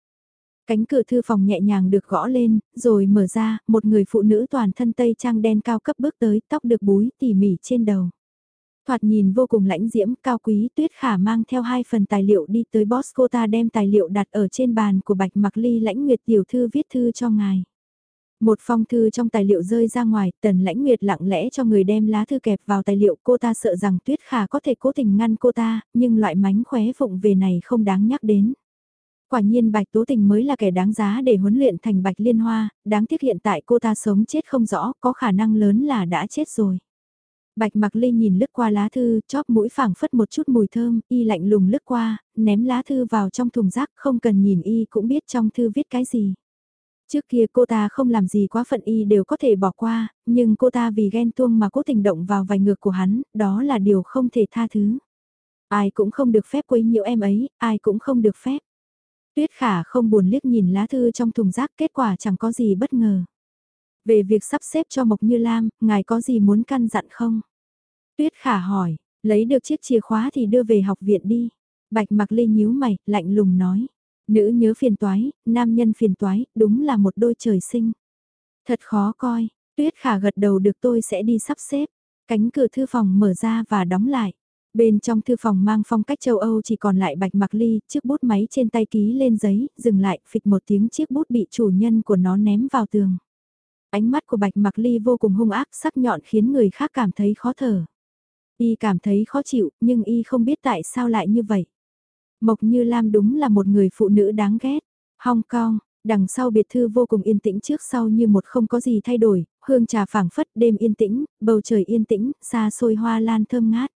Cánh cửa thư phòng nhẹ nhàng được gõ lên, rồi mở ra, một người phụ nữ toàn thân tây trang đen cao cấp bước tới, tóc được búi tỉ mỉ trên đầu. Thoạt nhìn vô cùng lãnh diễm, cao quý, tuyết khả mang theo hai phần tài liệu đi tới boss cô ta đem tài liệu đặt ở trên bàn của Bạch Mặc Ly lãnh nguyệt tiểu thư viết thư cho ngài. Một phong thư trong tài liệu rơi ra ngoài, tần lãnh nguyệt lặng lẽ cho người đem lá thư kẹp vào tài liệu cô ta sợ rằng tuyết khả có thể cố tình ngăn cô ta, nhưng loại mánh khóe phụng về này không đáng nhắc đến. Quả nhiên Bạch Tố Tình mới là kẻ đáng giá để huấn luyện thành Bạch Liên Hoa, đáng tiếc hiện tại cô ta sống chết không rõ, có khả năng lớn là đã chết rồi. Bạch Mặc Ly nhìn lướt qua lá thư, chóp mũi phảng phất một chút mùi thơm, y lạnh lùng lướt qua, ném lá thư vào trong thùng rác, không cần nhìn y cũng biết trong thư viết cái gì. Trước kia cô ta không làm gì quá phận y đều có thể bỏ qua, nhưng cô ta vì ghen tuông mà cố tình động vào vài ngược của hắn, đó là điều không thể tha thứ. Ai cũng không được phép quấy nhiễu em ấy, ai cũng không được phép. Tuyết khả không buồn liếc nhìn lá thư trong thùng rác kết quả chẳng có gì bất ngờ. Về việc sắp xếp cho Mộc Như Lam, ngài có gì muốn căn dặn không? Tuyết khả hỏi, lấy được chiếc chìa khóa thì đưa về học viện đi. Bạch mặc ly nhíu mày, lạnh lùng nói. Nữ nhớ phiền toái, nam nhân phiền toái, đúng là một đôi trời sinh. Thật khó coi, tuyết khả gật đầu được tôi sẽ đi sắp xếp. Cánh cửa thư phòng mở ra và đóng lại. Bên trong thư phòng mang phong cách châu Âu chỉ còn lại bạch mặc ly, chiếc bút máy trên tay ký lên giấy, dừng lại, phịch một tiếng chiếc bút bị chủ nhân của nó ném vào tường. Ánh mắt của bạch mặc ly vô cùng hung ác, sắc nhọn khiến người khác cảm thấy khó thở. Y cảm thấy khó chịu, nhưng Y không biết tại sao lại như vậy. Mộc Như Lam đúng là một người phụ nữ đáng ghét. Hong Kong, đằng sau biệt thư vô cùng yên tĩnh trước sau như một không có gì thay đổi, hương trà phảng phất đêm yên tĩnh, bầu trời yên tĩnh, xa xôi hoa lan thơm ngát.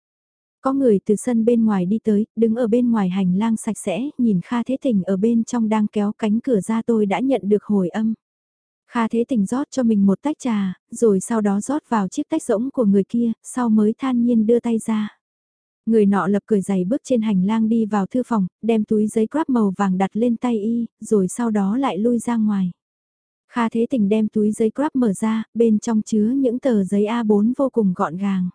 Có người từ sân bên ngoài đi tới, đứng ở bên ngoài hành lang sạch sẽ, nhìn Kha Thế Tình ở bên trong đang kéo cánh cửa ra tôi đã nhận được hồi âm. Kha Thế Tình rót cho mình một tách trà, rồi sau đó rót vào chiếc tách rỗng của người kia, sau mới than nhiên đưa tay ra. Người nọ lập cười giày bước trên hành lang đi vào thư phòng, đem túi giấy grab màu vàng đặt lên tay y, rồi sau đó lại lui ra ngoài. Kha Thế Tình đem túi giấy grab mở ra, bên trong chứa những tờ giấy A4 vô cùng gọn gàng.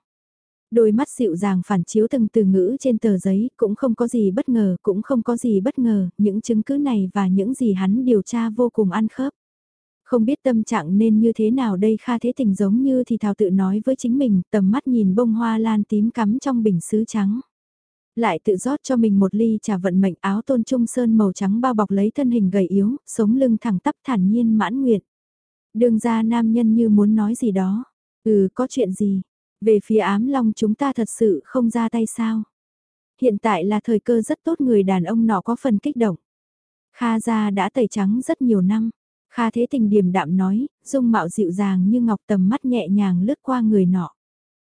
Đôi mắt dịu dàng phản chiếu từng từ ngữ trên tờ giấy, cũng không có gì bất ngờ, cũng không có gì bất ngờ, những chứng cứ này và những gì hắn điều tra vô cùng ăn khớp. Không biết tâm trạng nên như thế nào đây Kha Thế Tình giống như thì thào tự nói với chính mình, tầm mắt nhìn bông hoa lan tím cắm trong bình sứ trắng. Lại tự rót cho mình một ly trà vận mệnh áo tôn trung sơn màu trắng bao bọc lấy thân hình gầy yếu, sống lưng thẳng tắp thản nhiên mãn nguyện. Đường ra nam nhân như muốn nói gì đó. Ừ, có chuyện gì? Về phía ám long chúng ta thật sự không ra tay sao? Hiện tại là thời cơ rất tốt người đàn ông nọ có phần kích động. Kha gia đã tẩy trắng rất nhiều năm. Kha thế tình điềm đạm nói, dung mạo dịu dàng như ngọc tầm mắt nhẹ nhàng lướt qua người nọ.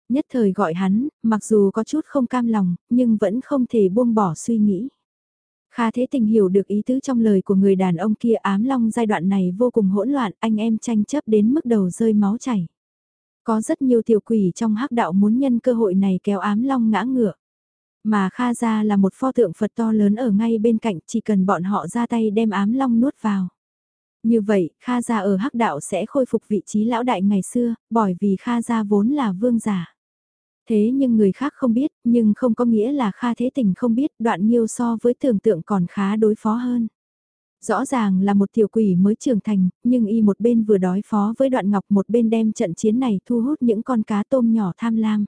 Nhất thời gọi hắn, mặc dù có chút không cam lòng, nhưng vẫn không thể buông bỏ suy nghĩ. Kha thế tình hiểu được ý tứ trong lời của người đàn ông kia ám long giai đoạn này vô cùng hỗn loạn, anh em tranh chấp đến mức đầu rơi máu chảy. Có rất nhiều tiểu quỷ trong hắc đạo muốn nhân cơ hội này kéo ám long ngã ngựa. Mà Kha ra là một pho tượng Phật to lớn ở ngay bên cạnh, chỉ cần bọn họ ra tay đem ám long nuốt vào. Như vậy, Kha gia ở hắc đạo sẽ khôi phục vị trí lão đại ngày xưa, bởi vì Kha gia vốn là vương giả. Thế nhưng người khác không biết, nhưng không có nghĩa là Kha Thế Tình không biết đoạn nhiêu so với tưởng tượng còn khá đối phó hơn. Rõ ràng là một tiểu quỷ mới trưởng thành, nhưng y một bên vừa đối phó với đoạn ngọc một bên đem trận chiến này thu hút những con cá tôm nhỏ tham lam.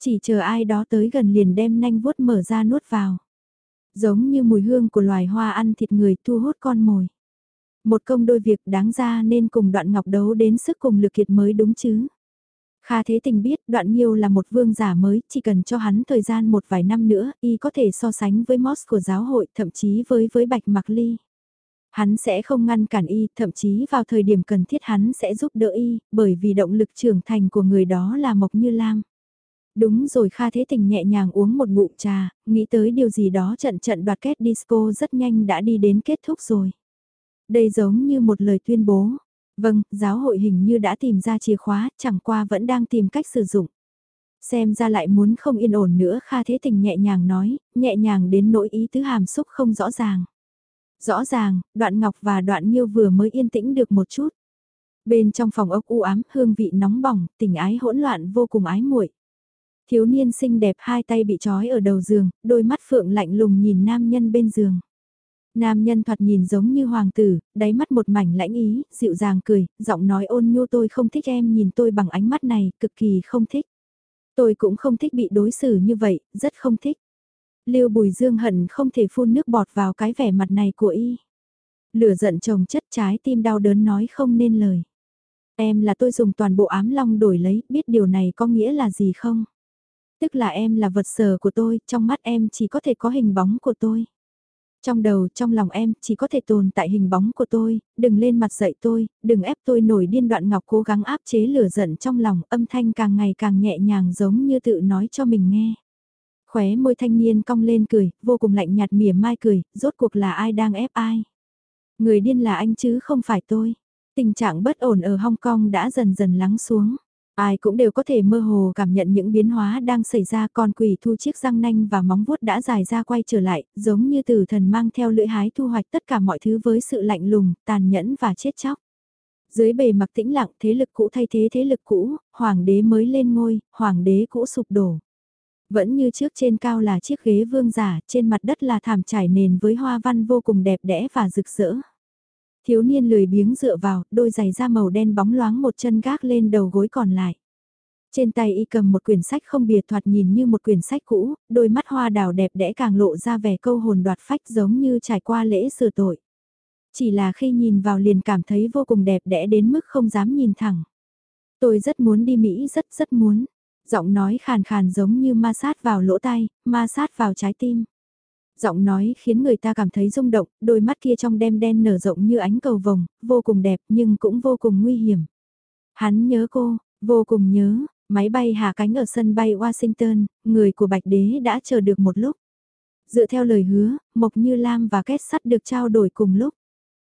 Chỉ chờ ai đó tới gần liền đem nanh vuốt mở ra nuốt vào. Giống như mùi hương của loài hoa ăn thịt người thu hút con mồi. Một công đôi việc đáng ra nên cùng đoạn ngọc đấu đến sức cùng lực kiệt mới đúng chứ. Kha Thế Tình biết đoạn Nhiêu là một vương giả mới, chỉ cần cho hắn thời gian một vài năm nữa, y có thể so sánh với Moss của giáo hội, thậm chí với với Bạch Mạc Ly. Hắn sẽ không ngăn cản y, thậm chí vào thời điểm cần thiết hắn sẽ giúp đỡ y, bởi vì động lực trưởng thành của người đó là Mộc Như Lam. Đúng rồi Kha Thế Tình nhẹ nhàng uống một ngụm trà, nghĩ tới điều gì đó trận trận đoạt kết disco rất nhanh đã đi đến kết thúc rồi. Đây giống như một lời tuyên bố. Vâng, giáo hội hình như đã tìm ra chìa khóa, chẳng qua vẫn đang tìm cách sử dụng. Xem ra lại muốn không yên ổn nữa Kha Thế Tình nhẹ nhàng nói, nhẹ nhàng đến nỗi ý tứ hàm xúc không rõ ràng. Rõ ràng, đoạn ngọc và đoạn nhiêu vừa mới yên tĩnh được một chút. Bên trong phòng ốc u ám, hương vị nóng bỏng, tình ái hỗn loạn vô cùng ái muội. Thiếu niên xinh đẹp hai tay bị trói ở đầu giường, đôi mắt phượng lạnh lùng nhìn nam nhân bên giường. Nam nhân thoạt nhìn giống như hoàng tử, đáy mắt một mảnh lãnh ý, dịu dàng cười, giọng nói ôn nhu tôi không thích em nhìn tôi bằng ánh mắt này, cực kỳ không thích. Tôi cũng không thích bị đối xử như vậy, rất không thích. Lưu Bùi Dương hận không thể phun nước bọt vào cái vẻ mặt này của y. Lửa giận chồng chất trái tim đau đớn nói không nên lời. Em là tôi dùng toàn bộ ám long đổi lấy, biết điều này có nghĩa là gì không? Tức là em là vật sở của tôi, trong mắt em chỉ có thể có hình bóng của tôi. Trong đầu, trong lòng em, chỉ có thể tồn tại hình bóng của tôi, đừng lên mặt dậy tôi, đừng ép tôi nổi điên đoạn ngọc cố gắng áp chế lửa giận trong lòng, âm thanh càng ngày càng nhẹ nhàng giống như tự nói cho mình nghe. Khóe môi thanh niên cong lên cười, vô cùng lạnh nhạt mỉa mai cười, rốt cuộc là ai đang ép ai. Người điên là anh chứ không phải tôi. Tình trạng bất ổn ở Hong Kong đã dần dần lắng xuống. Ai cũng đều có thể mơ hồ cảm nhận những biến hóa đang xảy ra còn quỷ thu chiếc răng nanh và móng vuốt đã dài ra quay trở lại, giống như tử thần mang theo lưỡi hái thu hoạch tất cả mọi thứ với sự lạnh lùng, tàn nhẫn và chết chóc. Dưới bề mặt tĩnh lặng thế lực cũ thay thế thế lực cũ, hoàng đế mới lên ngôi, hoàng đế cũ sụp đổ. Vẫn như trước trên cao là chiếc ghế vương giả, trên mặt đất là thảm trải nền với hoa văn vô cùng đẹp đẽ và rực rỡ. Thiếu niên lười biếng dựa vào, đôi giày da màu đen bóng loáng một chân gác lên đầu gối còn lại. Trên tay y cầm một quyển sách không bìa thoạt nhìn như một quyển sách cũ, đôi mắt hoa đào đẹp đẽ càng lộ ra vẻ câu hồn đoạt phách giống như trải qua lễ sửa tội. Chỉ là khi nhìn vào liền cảm thấy vô cùng đẹp đẽ đến mức không dám nhìn thẳng. Tôi rất muốn đi Mỹ rất rất muốn. Giọng nói khàn khàn giống như ma sát vào lỗ tai, ma sát vào trái tim. Giọng nói khiến người ta cảm thấy rung động, đôi mắt kia trong đêm đen nở rộng như ánh cầu vồng, vô cùng đẹp nhưng cũng vô cùng nguy hiểm. Hắn nhớ cô, vô cùng nhớ, máy bay hạ cánh ở sân bay Washington, người của Bạch Đế đã chờ được một lúc. Dựa theo lời hứa, Mộc Như Lam và Kết Sắt được trao đổi cùng lúc.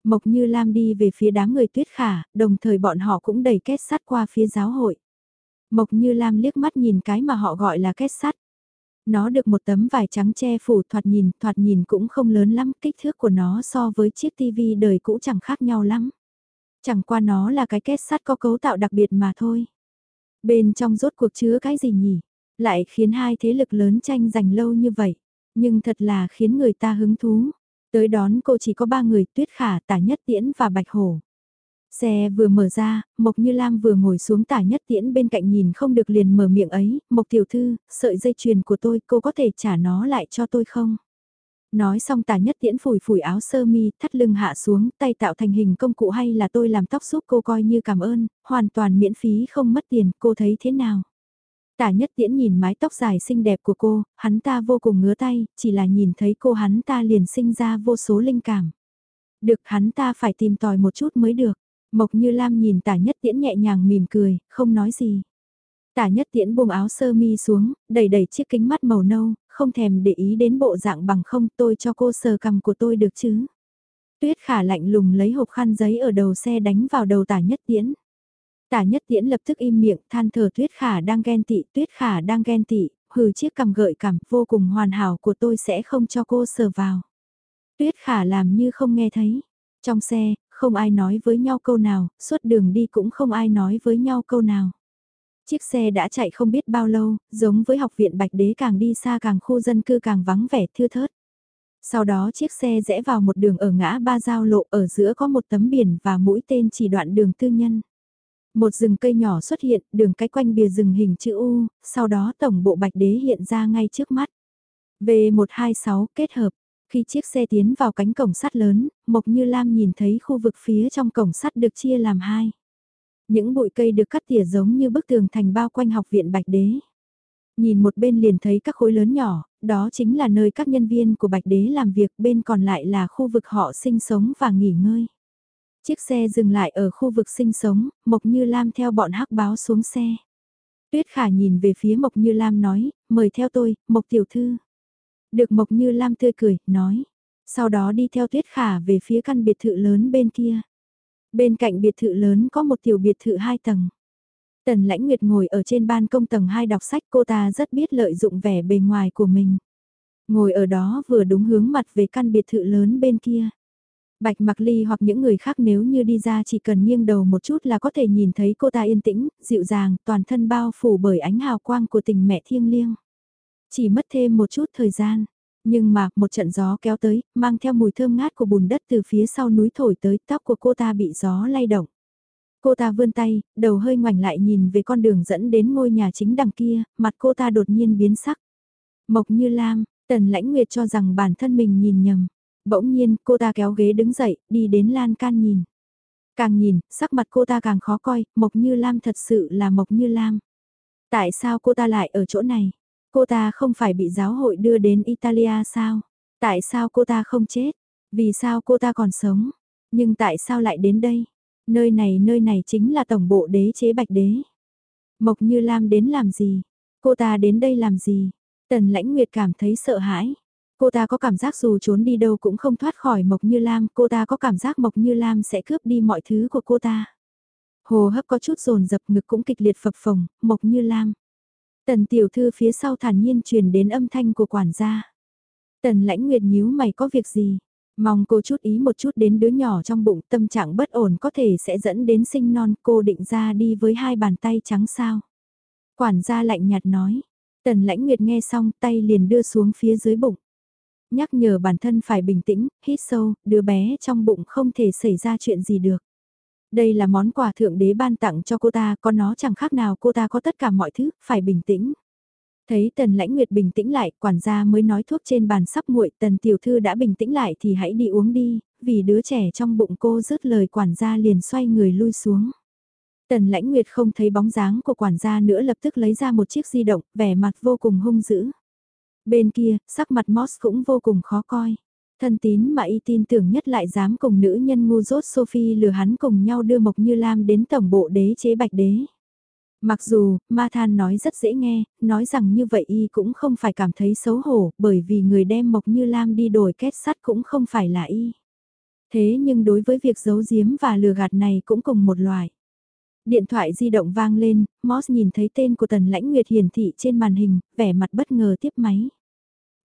Mộc Như Lam đi về phía đám người tuyết khả, đồng thời bọn họ cũng đẩy kết sắt qua phía giáo hội. Mộc Như Lam liếc mắt nhìn cái mà họ gọi là kết sắt. Nó được một tấm vải trắng che phủ thoạt nhìn, thoạt nhìn cũng không lớn lắm, kích thước của nó so với chiếc tivi đời cũ chẳng khác nhau lắm. Chẳng qua nó là cái kết sắt có cấu tạo đặc biệt mà thôi. Bên trong rốt cuộc chứa cái gì nhỉ? Lại khiến hai thế lực lớn tranh giành lâu như vậy. Nhưng thật là khiến người ta hứng thú. Tới đón cô chỉ có ba người Tuyết Khả, Tả Nhất Tiễn và Bạch Hổ. Xe vừa mở ra, Mộc Như Lam vừa ngồi xuống tả nhất tiễn bên cạnh nhìn không được liền mở miệng ấy, Mộc Tiểu Thư, sợi dây chuyền của tôi, cô có thể trả nó lại cho tôi không? Nói xong tả nhất tiễn phủi phủi áo sơ mi, thắt lưng hạ xuống, tay tạo thành hình công cụ hay là tôi làm tóc giúp cô coi như cảm ơn, hoàn toàn miễn phí không mất tiền, cô thấy thế nào? Tả nhất tiễn nhìn mái tóc dài xinh đẹp của cô, hắn ta vô cùng ngứa tay, chỉ là nhìn thấy cô hắn ta liền sinh ra vô số linh cảm. Được hắn ta phải tìm tòi một chút mới được. Mộc Như Lam nhìn tả nhất tiễn nhẹ nhàng mỉm cười, không nói gì. Tả nhất tiễn buông áo sơ mi xuống, đẩy đẩy chiếc kính mắt màu nâu, không thèm để ý đến bộ dạng bằng không tôi cho cô sờ cầm của tôi được chứ. Tuyết khả lạnh lùng lấy hộp khăn giấy ở đầu xe đánh vào đầu tả nhất tiễn. Tả nhất tiễn lập tức im miệng than thở tuyết khả đang ghen tị, tuyết khả đang ghen tị, hừ chiếc cầm gợi cảm vô cùng hoàn hảo của tôi sẽ không cho cô sờ vào. Tuyết khả làm như không nghe thấy. Trong xe, không ai nói với nhau câu nào, suốt đường đi cũng không ai nói với nhau câu nào. Chiếc xe đã chạy không biết bao lâu, giống với học viện Bạch Đế càng đi xa càng khu dân cư càng vắng vẻ thưa thớt. Sau đó chiếc xe rẽ vào một đường ở ngã ba giao lộ ở giữa có một tấm biển và mũi tên chỉ đoạn đường tư nhân. Một rừng cây nhỏ xuất hiện, đường cái quanh bìa rừng hình chữ U, sau đó tổng bộ Bạch Đế hiện ra ngay trước mắt. V126 kết hợp, khi chiếc xe tiến vào cánh cổng sắt lớn, Mộc Như Lam nhìn thấy khu vực phía trong cổng sắt được chia làm hai. Những bụi cây được cắt tỉa giống như bức tường thành bao quanh học viện Bạch Đế. Nhìn một bên liền thấy các khối lớn nhỏ, đó chính là nơi các nhân viên của Bạch Đế làm việc, bên còn lại là khu vực họ sinh sống và nghỉ ngơi. Chiếc xe dừng lại ở khu vực sinh sống, Mộc Như Lam theo bọn hắc báo xuống xe. Tuyết Khả nhìn về phía Mộc Như Lam nói, mời theo tôi, Mộc Tiểu Thư. Được Mộc Như Lam tươi cười, nói. Sau đó đi theo Tuyết Khả về phía căn biệt thự lớn bên kia. Bên cạnh biệt thự lớn có một tiểu biệt thự hai tầng. Tần Lãnh Nguyệt ngồi ở trên ban công tầng 2 đọc sách cô ta rất biết lợi dụng vẻ bề ngoài của mình. Ngồi ở đó vừa đúng hướng mặt về căn biệt thự lớn bên kia. Bạch Mặc Ly hoặc những người khác nếu như đi ra chỉ cần nghiêng đầu một chút là có thể nhìn thấy cô ta yên tĩnh, dịu dàng, toàn thân bao phủ bởi ánh hào quang của tình mẹ thiêng liêng. Chỉ mất thêm một chút thời gian, nhưng mà một trận gió kéo tới, mang theo mùi thơm ngát của bùn đất từ phía sau núi thổi tới tóc của cô ta bị gió lay động. Cô ta vươn tay, đầu hơi ngoảnh lại nhìn về con đường dẫn đến ngôi nhà chính đằng kia, mặt cô ta đột nhiên biến sắc. Mộc như lam, tần lãnh nguyệt cho rằng bản thân mình nhìn nhầm. Bỗng nhiên, cô ta kéo ghế đứng dậy, đi đến lan can nhìn. Càng nhìn, sắc mặt cô ta càng khó coi, Mộc Như Lam thật sự là Mộc Như Lam. Tại sao cô ta lại ở chỗ này? Cô ta không phải bị giáo hội đưa đến Italia sao? Tại sao cô ta không chết? Vì sao cô ta còn sống? Nhưng tại sao lại đến đây? Nơi này nơi này chính là tổng bộ đế chế bạch đế. Mộc Như Lam đến làm gì? Cô ta đến đây làm gì? Tần lãnh nguyệt cảm thấy sợ hãi. Cô ta có cảm giác dù trốn đi đâu cũng không thoát khỏi Mộc Như Lam, cô ta có cảm giác Mộc Như Lam sẽ cướp đi mọi thứ của cô ta. Hồ hấp có chút rồn dập ngực cũng kịch liệt phập phồng, Mộc Như Lam. Tần tiểu thư phía sau thản nhiên truyền đến âm thanh của quản gia. Tần lãnh nguyệt nhíu mày có việc gì? Mong cô chút ý một chút đến đứa nhỏ trong bụng tâm trạng bất ổn có thể sẽ dẫn đến sinh non cô định ra đi với hai bàn tay trắng sao. Quản gia lạnh nhạt nói. Tần lãnh nguyệt nghe xong tay liền đưa xuống phía dưới bụng. Nhắc nhở bản thân phải bình tĩnh, hít sâu, đứa bé trong bụng không thể xảy ra chuyện gì được. Đây là món quà thượng đế ban tặng cho cô ta, có nó chẳng khác nào cô ta có tất cả mọi thứ, phải bình tĩnh. Thấy Tần Lãnh Nguyệt bình tĩnh lại, quản gia mới nói thuốc trên bàn sắp nguội, Tần Tiểu Thư đã bình tĩnh lại thì hãy đi uống đi, vì đứa trẻ trong bụng cô dứt lời quản gia liền xoay người lui xuống. Tần Lãnh Nguyệt không thấy bóng dáng của quản gia nữa lập tức lấy ra một chiếc di động, vẻ mặt vô cùng hung dữ. Bên kia, sắc mặt Moss cũng vô cùng khó coi. Thân tín mà y tin tưởng nhất lại dám cùng nữ nhân ngu dốt Sophie lừa hắn cùng nhau đưa Mộc Như Lam đến tổng bộ đế chế bạch đế. Mặc dù, Ma Than nói rất dễ nghe, nói rằng như vậy y cũng không phải cảm thấy xấu hổ, bởi vì người đem Mộc Như Lam đi đổi kết sắt cũng không phải là y. Thế nhưng đối với việc giấu giếm và lừa gạt này cũng cùng một loại. Điện thoại di động vang lên, Moss nhìn thấy tên của Tần Lãnh Nguyệt hiển thị trên màn hình, vẻ mặt bất ngờ tiếp máy.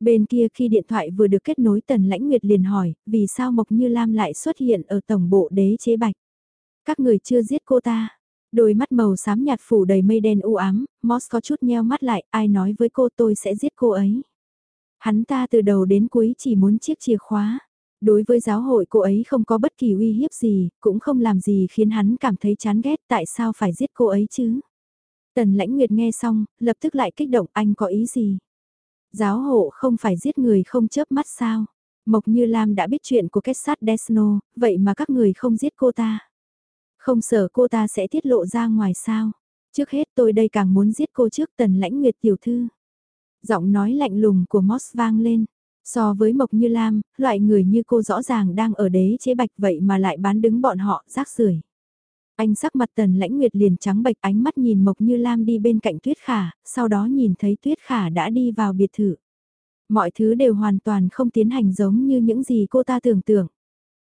Bên kia khi điện thoại vừa được kết nối Tần Lãnh Nguyệt liền hỏi, vì sao Mộc Như Lam lại xuất hiện ở tổng bộ đế chế bạch? Các người chưa giết cô ta. Đôi mắt màu xám nhạt phủ đầy mây đen u ám, Moss có chút nheo mắt lại, ai nói với cô tôi sẽ giết cô ấy. Hắn ta từ đầu đến cuối chỉ muốn chiếc chìa khóa. Đối với giáo hội cô ấy không có bất kỳ uy hiếp gì, cũng không làm gì khiến hắn cảm thấy chán ghét tại sao phải giết cô ấy chứ. Tần lãnh nguyệt nghe xong, lập tức lại kích động anh có ý gì. Giáo hộ không phải giết người không chớp mắt sao. Mộc Như Lam đã biết chuyện của kết sát Desno, vậy mà các người không giết cô ta. Không sợ cô ta sẽ tiết lộ ra ngoài sao. Trước hết tôi đây càng muốn giết cô trước tần lãnh nguyệt tiểu thư. Giọng nói lạnh lùng của Moss vang lên. So với Mộc Như Lam, loại người như cô rõ ràng đang ở đế chế bạch vậy mà lại bán đứng bọn họ rác rưởi. Anh sắc mặt tần lãnh nguyệt liền trắng bệch ánh mắt nhìn Mộc Như Lam đi bên cạnh Tuyết Khả, sau đó nhìn thấy Tuyết Khả đã đi vào biệt thự. Mọi thứ đều hoàn toàn không tiến hành giống như những gì cô ta tưởng tượng.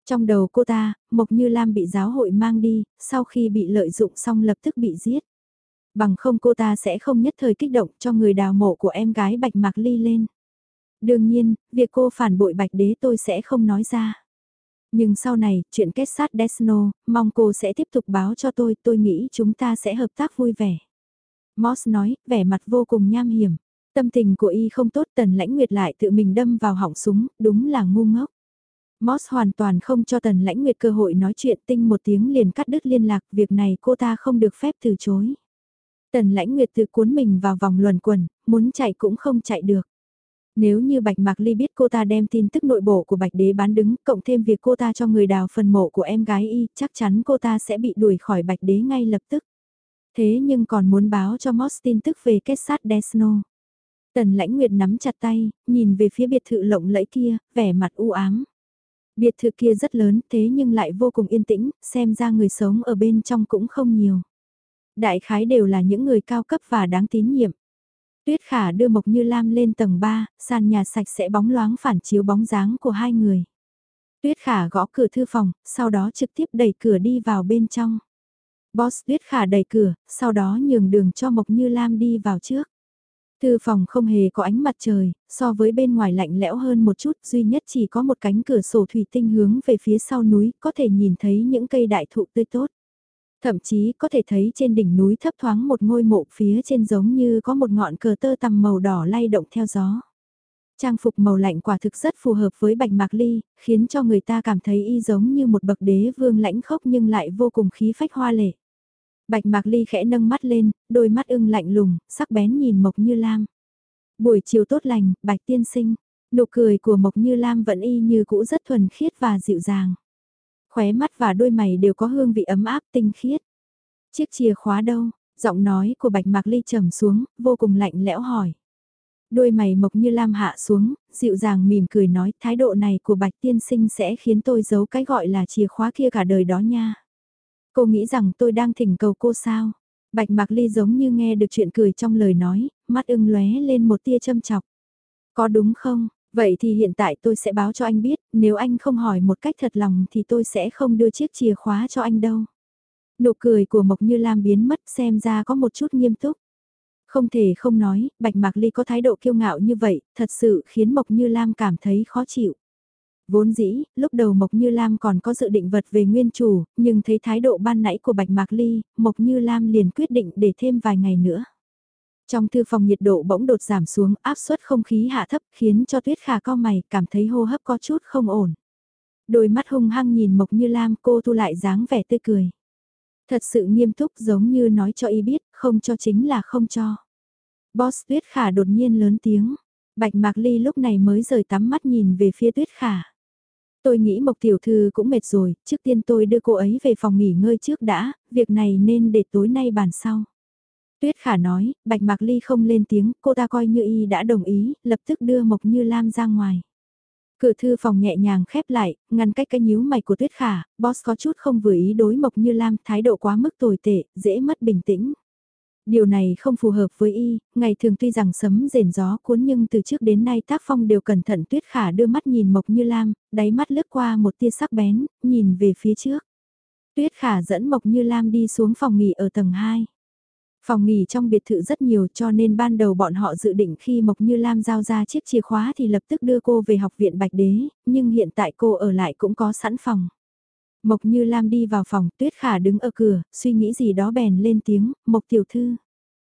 Trong đầu cô ta, Mộc Như Lam bị giáo hội mang đi, sau khi bị lợi dụng xong lập tức bị giết. Bằng không cô ta sẽ không nhất thời kích động cho người đào mộ của em gái Bạch Mạc Ly lên. Đương nhiên, việc cô phản bội Bạch Đế tôi sẽ không nói ra. Nhưng sau này, chuyện kết sát Desno, mong cô sẽ tiếp tục báo cho tôi, tôi nghĩ chúng ta sẽ hợp tác vui vẻ. Moss nói, vẻ mặt vô cùng nham hiểm. Tâm tình của y không tốt tần lãnh nguyệt lại tự mình đâm vào họng súng, đúng là ngu ngốc. Moss hoàn toàn không cho tần lãnh nguyệt cơ hội nói chuyện tinh một tiếng liền cắt đứt liên lạc, việc này cô ta không được phép từ chối. Tần lãnh nguyệt tự cuốn mình vào vòng luẩn quẩn, muốn chạy cũng không chạy được. Nếu như Bạch Mạc Ly biết cô ta đem tin tức nội bộ của Bạch Đế bán đứng, cộng thêm việc cô ta cho người đào phần mộ của em gái y, chắc chắn cô ta sẽ bị đuổi khỏi Bạch Đế ngay lập tức. Thế nhưng còn muốn báo cho Moss tin tức về kết sát Desno. Tần lãnh nguyệt nắm chặt tay, nhìn về phía biệt thự lộng lẫy kia, vẻ mặt u ám. Biệt thự kia rất lớn thế nhưng lại vô cùng yên tĩnh, xem ra người sống ở bên trong cũng không nhiều. Đại khái đều là những người cao cấp và đáng tín nhiệm. Tuyết Khả đưa Mộc Như Lam lên tầng 3, sàn nhà sạch sẽ bóng loáng phản chiếu bóng dáng của hai người. Tuyết Khả gõ cửa thư phòng, sau đó trực tiếp đẩy cửa đi vào bên trong. Boss Tuyết Khả đẩy cửa, sau đó nhường đường cho Mộc Như Lam đi vào trước. Thư phòng không hề có ánh mặt trời, so với bên ngoài lạnh lẽo hơn một chút, duy nhất chỉ có một cánh cửa sổ thủy tinh hướng về phía sau núi, có thể nhìn thấy những cây đại thụ tươi tốt. Thậm chí có thể thấy trên đỉnh núi thấp thoáng một ngôi mộ phía trên giống như có một ngọn cờ tơ tằm màu đỏ lay động theo gió. Trang phục màu lạnh quả thực rất phù hợp với bạch mạc ly, khiến cho người ta cảm thấy y giống như một bậc đế vương lãnh khốc nhưng lại vô cùng khí phách hoa lệ. Bạch mạc ly khẽ nâng mắt lên, đôi mắt ưng lạnh lùng, sắc bén nhìn Mộc Như Lam. Buổi chiều tốt lành, bạch tiên sinh, nụ cười của Mộc Như Lam vẫn y như cũ rất thuần khiết và dịu dàng khóe mắt và đôi mày đều có hương vị ấm áp tinh khiết. Chiếc chìa khóa đâu? Giọng nói của Bạch Mạc Ly trầm xuống, vô cùng lạnh lẽo hỏi. Đôi mày mộc như lam hạ xuống, dịu dàng mỉm cười nói thái độ này của bạch tiên sinh sẽ khiến tôi giấu cái gọi là chìa khóa kia cả đời đó nha. Cô nghĩ rằng tôi đang thỉnh cầu cô sao? Bạch Mạc Ly giống như nghe được chuyện cười trong lời nói, mắt ưng lóe lên một tia châm chọc. Có đúng không? Vậy thì hiện tại tôi sẽ báo cho anh biết, nếu anh không hỏi một cách thật lòng thì tôi sẽ không đưa chiếc chìa khóa cho anh đâu. Nụ cười của Mộc Như Lam biến mất xem ra có một chút nghiêm túc. Không thể không nói, Bạch Mạc Ly có thái độ kiêu ngạo như vậy, thật sự khiến Mộc Như Lam cảm thấy khó chịu. Vốn dĩ, lúc đầu Mộc Như Lam còn có dự định vật về nguyên chủ, nhưng thấy thái độ ban nãy của Bạch Mạc Ly, Mộc Như Lam liền quyết định để thêm vài ngày nữa. Trong thư phòng nhiệt độ bỗng đột giảm xuống, áp suất không khí hạ thấp khiến cho Tuyết Khả co mày, cảm thấy hô hấp có chút không ổn. Đôi mắt hung hăng nhìn Mộc Như Lam cô thu lại dáng vẻ tươi cười. Thật sự nghiêm túc giống như nói cho y biết, không cho chính là không cho. Boss Tuyết Khả đột nhiên lớn tiếng. Bạch Mạc Ly lúc này mới rời tắm mắt nhìn về phía Tuyết Khả. Tôi nghĩ Mộc Tiểu Thư cũng mệt rồi, trước tiên tôi đưa cô ấy về phòng nghỉ ngơi trước đã, việc này nên để tối nay bàn sau. Tuyết Khả nói, Bạch Mạc Ly không lên tiếng, cô ta coi như y đã đồng ý, lập tức đưa Mộc Như Lam ra ngoài. Cửa thư phòng nhẹ nhàng khép lại, ngăn cách cái nhíu mày của Tuyết Khả, boss có chút không vừa ý đối Mộc Như Lam, thái độ quá mức tồi tệ, dễ mất bình tĩnh. Điều này không phù hợp với y, ngày thường tuy rằng sấm rền gió cuốn nhưng từ trước đến nay tác phong đều cẩn thận Tuyết Khả đưa mắt nhìn Mộc Như Lam, đáy mắt lướt qua một tia sắc bén, nhìn về phía trước. Tuyết Khả dẫn Mộc Như Lam đi xuống phòng nghỉ ở tầng 2. Phòng nghỉ trong biệt thự rất nhiều cho nên ban đầu bọn họ dự định khi Mộc Như Lam giao ra chiếc chìa khóa thì lập tức đưa cô về học viện Bạch Đế, nhưng hiện tại cô ở lại cũng có sẵn phòng. Mộc Như Lam đi vào phòng, Tuyết Khả đứng ở cửa, suy nghĩ gì đó bèn lên tiếng, Mộc Tiểu Thư.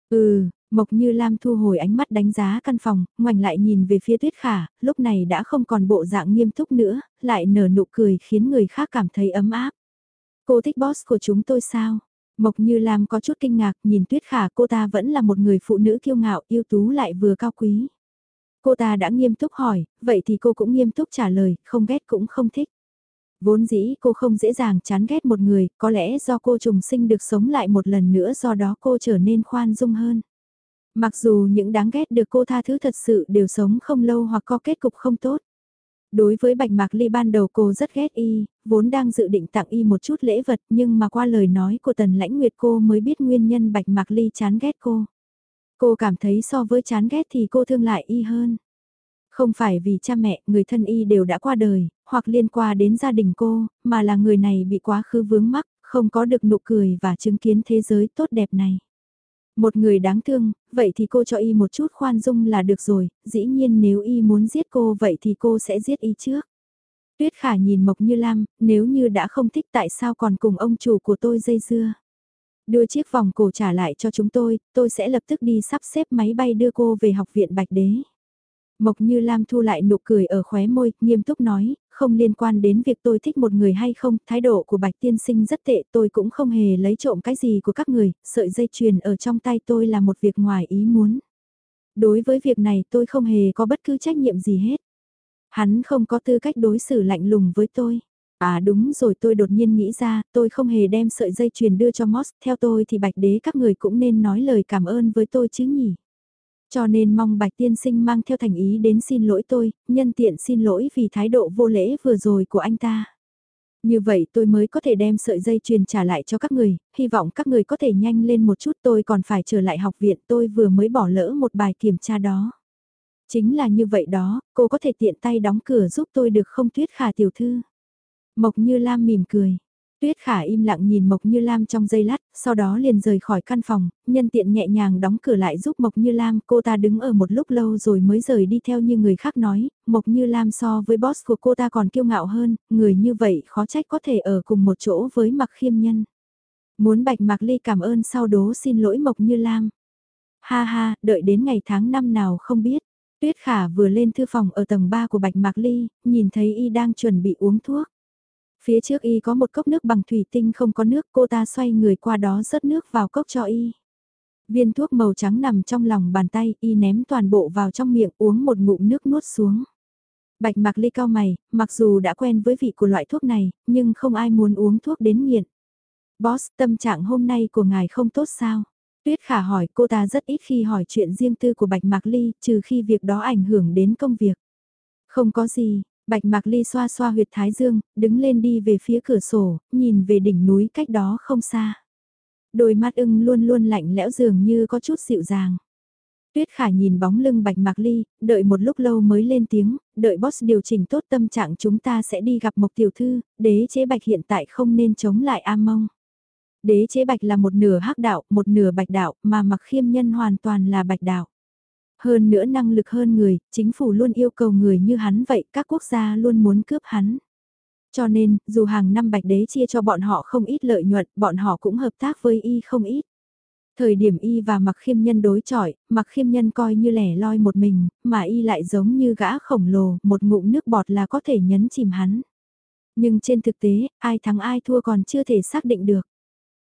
Ừ, Mộc Như Lam thu hồi ánh mắt đánh giá căn phòng, ngoảnh lại nhìn về phía Tuyết Khả, lúc này đã không còn bộ dạng nghiêm túc nữa, lại nở nụ cười khiến người khác cảm thấy ấm áp. Cô thích boss của chúng tôi sao? Mộc Như Lam có chút kinh ngạc nhìn Tuyết Khả cô ta vẫn là một người phụ nữ kiêu ngạo yêu tú lại vừa cao quý. Cô ta đã nghiêm túc hỏi, vậy thì cô cũng nghiêm túc trả lời, không ghét cũng không thích. Vốn dĩ cô không dễ dàng chán ghét một người, có lẽ do cô trùng sinh được sống lại một lần nữa do đó cô trở nên khoan dung hơn. Mặc dù những đáng ghét được cô tha thứ thật sự đều sống không lâu hoặc có kết cục không tốt. Đối với Bạch Mạc Ly ban đầu cô rất ghét y, vốn đang dự định tặng y một chút lễ vật nhưng mà qua lời nói của Tần Lãnh Nguyệt cô mới biết nguyên nhân Bạch Mạc Ly chán ghét cô. Cô cảm thấy so với chán ghét thì cô thương lại y hơn. Không phải vì cha mẹ, người thân y đều đã qua đời, hoặc liên quan đến gia đình cô, mà là người này bị quá khứ vướng mắc, không có được nụ cười và chứng kiến thế giới tốt đẹp này. Một người đáng thương, vậy thì cô cho y một chút khoan dung là được rồi, dĩ nhiên nếu y muốn giết cô vậy thì cô sẽ giết y trước. Tuyết khả nhìn Mộc Như Lam, nếu như đã không thích tại sao còn cùng ông chủ của tôi dây dưa. Đưa chiếc vòng cổ trả lại cho chúng tôi, tôi sẽ lập tức đi sắp xếp máy bay đưa cô về học viện Bạch Đế. Mộc Như Lam thu lại nụ cười ở khóe môi, nghiêm túc nói, không liên quan đến việc tôi thích một người hay không, thái độ của Bạch Tiên Sinh rất tệ, tôi cũng không hề lấy trộm cái gì của các người, sợi dây chuyền ở trong tay tôi là một việc ngoài ý muốn. Đối với việc này tôi không hề có bất cứ trách nhiệm gì hết. Hắn không có tư cách đối xử lạnh lùng với tôi. À đúng rồi tôi đột nhiên nghĩ ra, tôi không hề đem sợi dây chuyền đưa cho Moss, theo tôi thì bạch đế các người cũng nên nói lời cảm ơn với tôi chứ nhỉ. Cho nên mong bạch tiên sinh mang theo thành ý đến xin lỗi tôi, nhân tiện xin lỗi vì thái độ vô lễ vừa rồi của anh ta. Như vậy tôi mới có thể đem sợi dây truyền trả lại cho các người, hy vọng các người có thể nhanh lên một chút tôi còn phải trở lại học viện tôi vừa mới bỏ lỡ một bài kiểm tra đó. Chính là như vậy đó, cô có thể tiện tay đóng cửa giúp tôi được không tuyết khả tiểu thư. Mộc Như Lam mỉm cười. Tuyết Khả im lặng nhìn Mộc Như Lam trong giây lát, sau đó liền rời khỏi căn phòng, nhân tiện nhẹ nhàng đóng cửa lại giúp Mộc Như Lam, cô ta đứng ở một lúc lâu rồi mới rời đi theo như người khác nói, Mộc Như Lam so với boss của cô ta còn kiêu ngạo hơn, người như vậy khó trách có thể ở cùng một chỗ với Mặc Khiêm Nhân. Muốn Bạch Mạc Ly cảm ơn sau đố xin lỗi Mộc Như Lam. Ha ha, đợi đến ngày tháng năm nào không biết. Tuyết Khả vừa lên thư phòng ở tầng 3 của Bạch Mạc Ly, nhìn thấy y đang chuẩn bị uống thuốc. Phía trước y có một cốc nước bằng thủy tinh không có nước cô ta xoay người qua đó rớt nước vào cốc cho y. Viên thuốc màu trắng nằm trong lòng bàn tay y ném toàn bộ vào trong miệng uống một ngụm nước nuốt xuống. Bạch Mạc Ly cao mày, mặc dù đã quen với vị của loại thuốc này, nhưng không ai muốn uống thuốc đến nghiện. Boss, tâm trạng hôm nay của ngài không tốt sao? Tuyết Khả hỏi cô ta rất ít khi hỏi chuyện riêng tư của Bạch Mạc Ly, trừ khi việc đó ảnh hưởng đến công việc. Không có gì, Bạch Mạc Ly xoa xoa huyệt thái dương, đứng lên đi về phía cửa sổ, nhìn về đỉnh núi cách đó không xa. Đôi mắt ưng luôn luôn lạnh lẽo dường như có chút dịu dàng. Tuyết Khả nhìn bóng lưng Bạch Mạc Ly, đợi một lúc lâu mới lên tiếng, đợi boss điều chỉnh tốt tâm trạng chúng ta sẽ đi gặp Mộc Tiểu Thư, đế chế Bạch hiện tại không nên chống lại A Mông. Đế chế Bạch là một nửa hắc đạo, một nửa bạch đạo, mà mặc khiêm nhân hoàn toàn là bạch đạo. Hơn nữa năng lực hơn người, chính phủ luôn yêu cầu người như hắn vậy, các quốc gia luôn muốn cướp hắn. Cho nên, dù hàng năm bạch đế chia cho bọn họ không ít lợi nhuận, bọn họ cũng hợp tác với y không ít. Thời điểm y và mặc khiêm nhân đối chọi, mặc khiêm nhân coi như lẻ loi một mình, mà y lại giống như gã khổng lồ, một ngụm nước bọt là có thể nhấn chìm hắn. Nhưng trên thực tế, ai thắng ai thua còn chưa thể xác định được.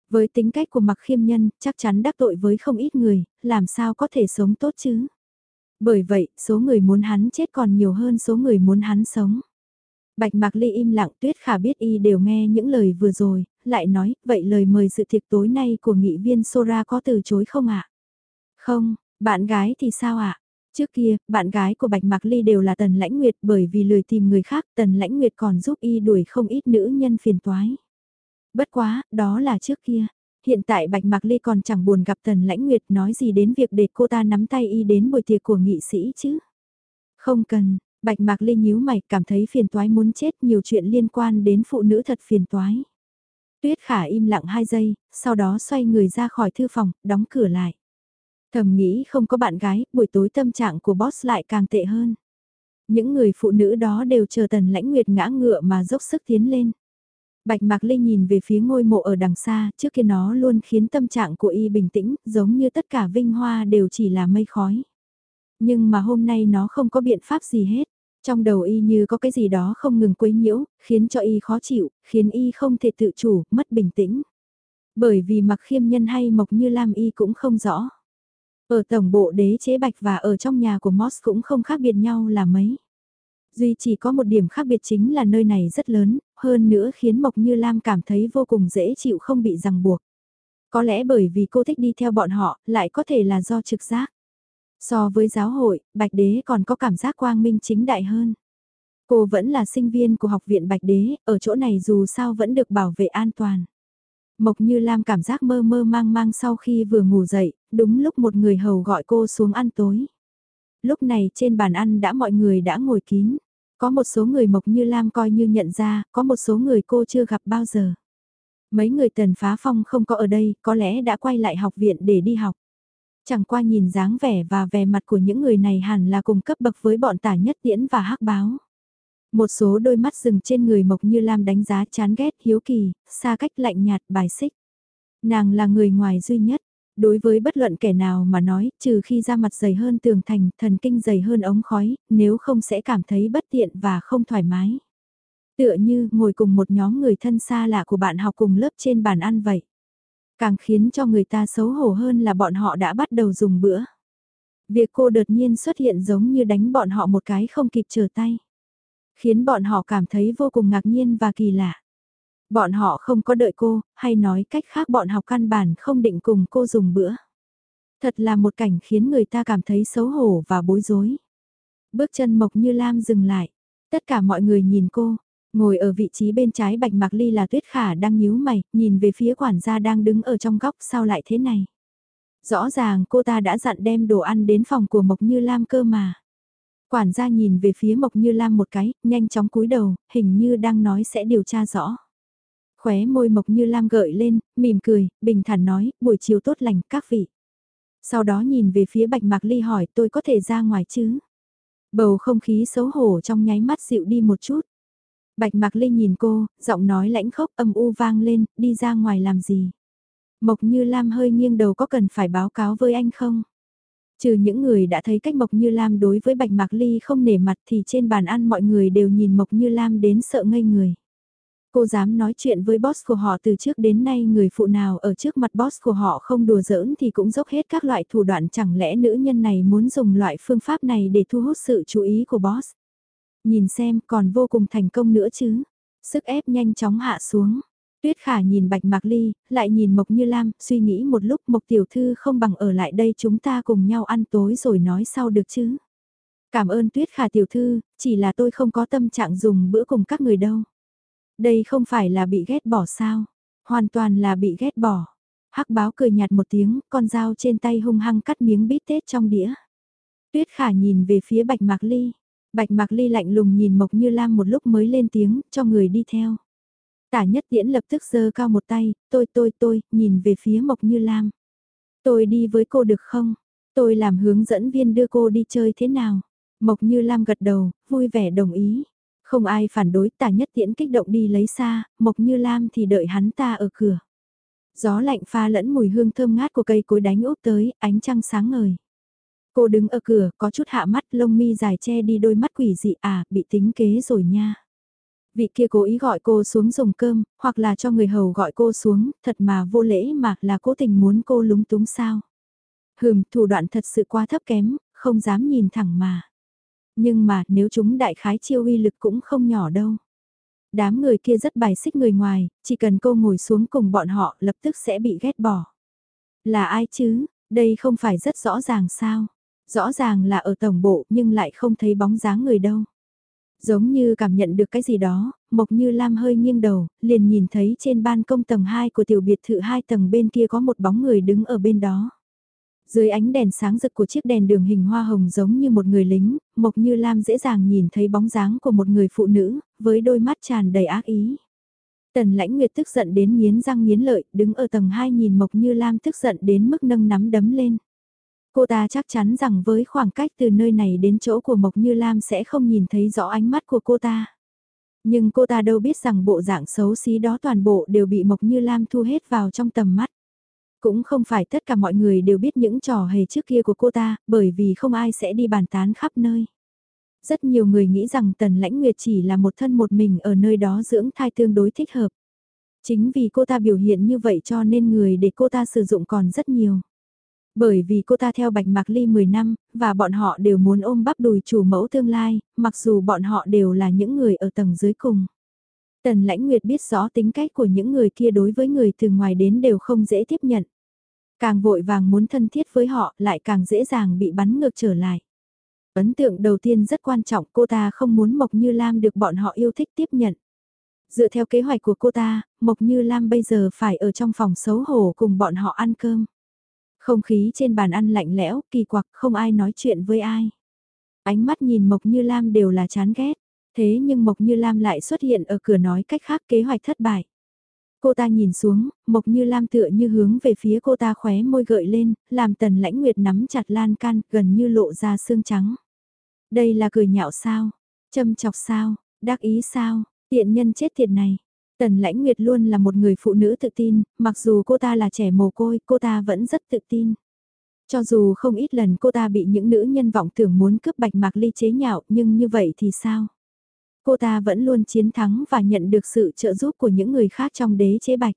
Với tính cách của mặc khiêm nhân, chắc chắn đắc tội với không ít người, làm sao có thể sống tốt chứ. Bởi vậy, số người muốn hắn chết còn nhiều hơn số người muốn hắn sống. Bạch Mạc Ly im lặng tuyết khả biết y đều nghe những lời vừa rồi, lại nói, vậy lời mời dự tiệc tối nay của nghị viên Sora có từ chối không ạ? Không, bạn gái thì sao ạ? Trước kia, bạn gái của Bạch Mạc Ly đều là Tần Lãnh Nguyệt bởi vì lười tìm người khác Tần Lãnh Nguyệt còn giúp y đuổi không ít nữ nhân phiền toái. Bất quá, đó là trước kia. Hiện tại Bạch Mạc Ly còn chẳng buồn gặp Tần Lãnh Nguyệt nói gì đến việc để cô ta nắm tay y đến buổi tiệc của nghị sĩ chứ. Không cần, Bạch Mạc Ly nhíu mày cảm thấy phiền toái muốn chết nhiều chuyện liên quan đến phụ nữ thật phiền toái. Tuyết khả im lặng hai giây, sau đó xoay người ra khỏi thư phòng, đóng cửa lại. Thầm nghĩ không có bạn gái, buổi tối tâm trạng của boss lại càng tệ hơn. Những người phụ nữ đó đều chờ tần lãnh nguyệt ngã ngựa mà dốc sức tiến lên. Bạch Mạc Ly nhìn về phía ngôi mộ ở đằng xa, trước kia nó luôn khiến tâm trạng của y bình tĩnh, giống như tất cả vinh hoa đều chỉ là mây khói. Nhưng mà hôm nay nó không có biện pháp gì hết. Trong đầu y như có cái gì đó không ngừng quấy nhiễu, khiến cho y khó chịu, khiến y không thể tự chủ, mất bình tĩnh. Bởi vì mặc khiêm nhân hay mộc như Lam y cũng không rõ. Ở tổng bộ đế chế bạch và ở trong nhà của Moss cũng không khác biệt nhau là mấy. Duy chỉ có một điểm khác biệt chính là nơi này rất lớn, hơn nữa khiến Mộc Như Lam cảm thấy vô cùng dễ chịu không bị ràng buộc. Có lẽ bởi vì cô thích đi theo bọn họ, lại có thể là do trực giác. So với giáo hội, Bạch Đế còn có cảm giác quang minh chính đại hơn. Cô vẫn là sinh viên của học viện Bạch Đế, ở chỗ này dù sao vẫn được bảo vệ an toàn. Mộc Như Lam cảm giác mơ mơ mang mang sau khi vừa ngủ dậy, đúng lúc một người hầu gọi cô xuống ăn tối. Lúc này trên bàn ăn đã mọi người đã ngồi kín. Có một số người Mộc Như Lam coi như nhận ra, có một số người cô chưa gặp bao giờ. Mấy người tần phá phong không có ở đây, có lẽ đã quay lại học viện để đi học. Chẳng qua nhìn dáng vẻ và vẻ mặt của những người này hẳn là cùng cấp bậc với bọn tả nhất tiễn và hắc báo. Một số đôi mắt rừng trên người Mộc Như Lam đánh giá chán ghét hiếu kỳ, xa cách lạnh nhạt bài xích. Nàng là người ngoài duy nhất, đối với bất luận kẻ nào mà nói, trừ khi da mặt dày hơn tường thành, thần kinh dày hơn ống khói, nếu không sẽ cảm thấy bất tiện và không thoải mái. Tựa như ngồi cùng một nhóm người thân xa lạ của bạn học cùng lớp trên bàn ăn vậy. Càng khiến cho người ta xấu hổ hơn là bọn họ đã bắt đầu dùng bữa. Việc cô đột nhiên xuất hiện giống như đánh bọn họ một cái không kịp trở tay. Khiến bọn họ cảm thấy vô cùng ngạc nhiên và kỳ lạ. Bọn họ không có đợi cô, hay nói cách khác bọn học căn bản không định cùng cô dùng bữa. Thật là một cảnh khiến người ta cảm thấy xấu hổ và bối rối. Bước chân Mộc Như Lam dừng lại. Tất cả mọi người nhìn cô, Ngồi ở vị trí bên trái Bạch Mạc Ly là Tuyết Khả đang nhíu mày, nhìn về phía quản gia đang đứng ở trong góc sao lại thế này. Rõ ràng cô ta đã dặn đem đồ ăn đến phòng của Mộc Như Lam cơ mà. Quản gia nhìn về phía Mộc Như Lam một cái, nhanh chóng cúi đầu, hình như đang nói sẽ điều tra rõ. Khóe môi Mộc Như Lam gợi lên, mỉm cười, bình thản nói, buổi chiều tốt lành các vị. Sau đó nhìn về phía Bạch Mạc Ly hỏi tôi có thể ra ngoài chứ? Bầu không khí xấu hổ trong nháy mắt dịu đi một chút. Bạch Mạc ly nhìn cô, giọng nói lãnh khốc âm u vang lên, đi ra ngoài làm gì? Mộc Như Lam hơi nghiêng đầu có cần phải báo cáo với anh không? Trừ những người đã thấy cách Mộc Như Lam đối với Bạch Mạc Ly không nể mặt thì trên bàn ăn mọi người đều nhìn Mộc Như Lam đến sợ ngây người. Cô dám nói chuyện với boss của họ từ trước đến nay người phụ nào ở trước mặt boss của họ không đùa giỡn thì cũng dốc hết các loại thủ đoạn chẳng lẽ nữ nhân này muốn dùng loại phương pháp này để thu hút sự chú ý của boss. Nhìn xem còn vô cùng thành công nữa chứ. Sức ép nhanh chóng hạ xuống. Tuyết Khả nhìn Bạch Mạc Ly, lại nhìn Mộc Như Lam, suy nghĩ một lúc Mộc Tiểu Thư không bằng ở lại đây chúng ta cùng nhau ăn tối rồi nói sau được chứ. Cảm ơn Tuyết Khả Tiểu Thư, chỉ là tôi không có tâm trạng dùng bữa cùng các người đâu. Đây không phải là bị ghét bỏ sao, hoàn toàn là bị ghét bỏ. Hắc báo cười nhạt một tiếng, con dao trên tay hung hăng cắt miếng bít tết trong đĩa. Tuyết Khả nhìn về phía Bạch Mạc Ly. Bạch Mạc Ly lạnh lùng nhìn Mộc Như Lam một lúc mới lên tiếng, cho người đi theo. Tả nhất tiễn lập tức giơ cao một tay, tôi tôi tôi, nhìn về phía Mộc Như Lam. Tôi đi với cô được không? Tôi làm hướng dẫn viên đưa cô đi chơi thế nào? Mộc Như Lam gật đầu, vui vẻ đồng ý. Không ai phản đối tả nhất tiễn kích động đi lấy xa, Mộc Như Lam thì đợi hắn ta ở cửa. Gió lạnh pha lẫn mùi hương thơm ngát của cây cối đánh úp tới, ánh trăng sáng ngời. Cô đứng ở cửa, có chút hạ mắt, lông mi dài che đi đôi mắt quỷ dị à, bị tính kế rồi nha. Vị kia cố ý gọi cô xuống dùng cơm, hoặc là cho người hầu gọi cô xuống, thật mà vô lễ mà là cố tình muốn cô lúng túng sao. Hừm, thủ đoạn thật sự quá thấp kém, không dám nhìn thẳng mà. Nhưng mà nếu chúng đại khái chiêu uy lực cũng không nhỏ đâu. Đám người kia rất bài xích người ngoài, chỉ cần cô ngồi xuống cùng bọn họ lập tức sẽ bị ghét bỏ. Là ai chứ, đây không phải rất rõ ràng sao? Rõ ràng là ở tổng bộ nhưng lại không thấy bóng dáng người đâu. Giống như cảm nhận được cái gì đó, Mộc Như Lam hơi nghiêng đầu, liền nhìn thấy trên ban công tầng 2 của tiểu biệt thự hai tầng bên kia có một bóng người đứng ở bên đó. Dưới ánh đèn sáng rực của chiếc đèn đường hình hoa hồng giống như một người lính, Mộc Như Lam dễ dàng nhìn thấy bóng dáng của một người phụ nữ, với đôi mắt tràn đầy ác ý. Tần lãnh nguyệt tức giận đến nghiến răng nghiến lợi, đứng ở tầng 2 nhìn Mộc Như Lam tức giận đến mức nâng nắm đấm lên. Cô ta chắc chắn rằng với khoảng cách từ nơi này đến chỗ của Mộc Như Lam sẽ không nhìn thấy rõ ánh mắt của cô ta. Nhưng cô ta đâu biết rằng bộ dạng xấu xí đó toàn bộ đều bị Mộc Như Lam thu hết vào trong tầm mắt. Cũng không phải tất cả mọi người đều biết những trò hề trước kia của cô ta, bởi vì không ai sẽ đi bàn tán khắp nơi. Rất nhiều người nghĩ rằng Tần Lãnh Nguyệt chỉ là một thân một mình ở nơi đó dưỡng thai tương đối thích hợp. Chính vì cô ta biểu hiện như vậy cho nên người để cô ta sử dụng còn rất nhiều. Bởi vì cô ta theo Bạch Mạc Ly 10 năm, và bọn họ đều muốn ôm bắp đùi chủ mẫu tương lai, mặc dù bọn họ đều là những người ở tầng dưới cùng. Tần Lãnh Nguyệt biết rõ tính cách của những người kia đối với người từ ngoài đến đều không dễ tiếp nhận. Càng vội vàng muốn thân thiết với họ lại càng dễ dàng bị bắn ngược trở lại. Ấn tượng đầu tiên rất quan trọng cô ta không muốn Mộc Như Lam được bọn họ yêu thích tiếp nhận. Dựa theo kế hoạch của cô ta, Mộc Như Lam bây giờ phải ở trong phòng xấu hổ cùng bọn họ ăn cơm. Không khí trên bàn ăn lạnh lẽo, kỳ quặc, không ai nói chuyện với ai. Ánh mắt nhìn Mộc Như Lam đều là chán ghét. Thế nhưng Mộc Như Lam lại xuất hiện ở cửa nói cách khác kế hoạch thất bại. Cô ta nhìn xuống, Mộc Như Lam tựa như hướng về phía cô ta khóe môi gợi lên, làm tần lãnh nguyệt nắm chặt lan can, gần như lộ ra xương trắng. Đây là cười nhạo sao? Châm chọc sao? Đắc ý sao? Tiện nhân chết tiệt này. Tần lãnh nguyệt luôn là một người phụ nữ tự tin, mặc dù cô ta là trẻ mồ côi, cô ta vẫn rất tự tin. Cho dù không ít lần cô ta bị những nữ nhân vọng tưởng muốn cướp bạch mạc ly chế nhạo, nhưng như vậy thì sao? Cô ta vẫn luôn chiến thắng và nhận được sự trợ giúp của những người khác trong đế chế bạch.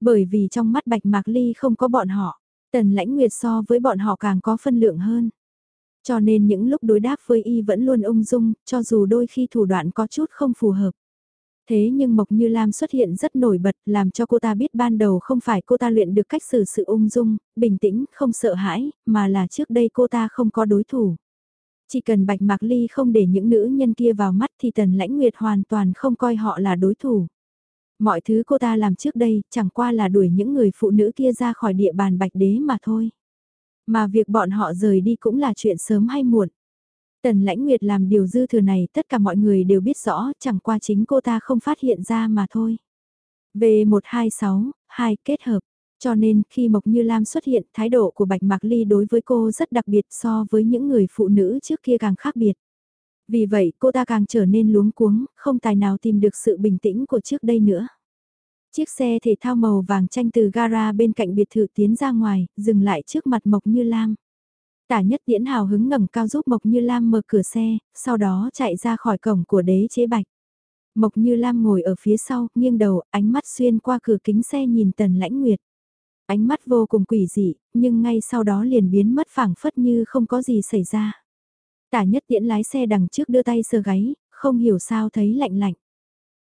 Bởi vì trong mắt bạch mạc ly không có bọn họ, tần lãnh nguyệt so với bọn họ càng có phân lượng hơn. Cho nên những lúc đối đáp với y vẫn luôn ung dung, cho dù đôi khi thủ đoạn có chút không phù hợp. Thế nhưng Mộc Như Lam xuất hiện rất nổi bật làm cho cô ta biết ban đầu không phải cô ta luyện được cách xử sự ung dung, bình tĩnh, không sợ hãi, mà là trước đây cô ta không có đối thủ. Chỉ cần Bạch Mạc Ly không để những nữ nhân kia vào mắt thì Tần Lãnh Nguyệt hoàn toàn không coi họ là đối thủ. Mọi thứ cô ta làm trước đây chẳng qua là đuổi những người phụ nữ kia ra khỏi địa bàn Bạch Đế mà thôi. Mà việc bọn họ rời đi cũng là chuyện sớm hay muộn. Tần lãnh nguyệt làm điều dư thừa này tất cả mọi người đều biết rõ chẳng qua chính cô ta không phát hiện ra mà thôi. V126, 2 kết hợp. Cho nên khi Mộc Như Lam xuất hiện thái độ của Bạch Mạc Ly đối với cô rất đặc biệt so với những người phụ nữ trước kia càng khác biệt. Vì vậy cô ta càng trở nên luống cuống, không tài nào tìm được sự bình tĩnh của trước đây nữa. Chiếc xe thể thao màu vàng tranh từ gara bên cạnh biệt thự tiến ra ngoài, dừng lại trước mặt Mộc Như Lam. Tả nhất tiễn hào hứng ngẩng cao giúp Mộc Như Lam mở cửa xe, sau đó chạy ra khỏi cổng của đế chế bạch. Mộc Như Lam ngồi ở phía sau, nghiêng đầu, ánh mắt xuyên qua cửa kính xe nhìn Tần Lãnh Nguyệt. Ánh mắt vô cùng quỷ dị, nhưng ngay sau đó liền biến mất phảng phất như không có gì xảy ra. Tả nhất tiễn lái xe đằng trước đưa tay sờ gáy, không hiểu sao thấy lạnh lạnh.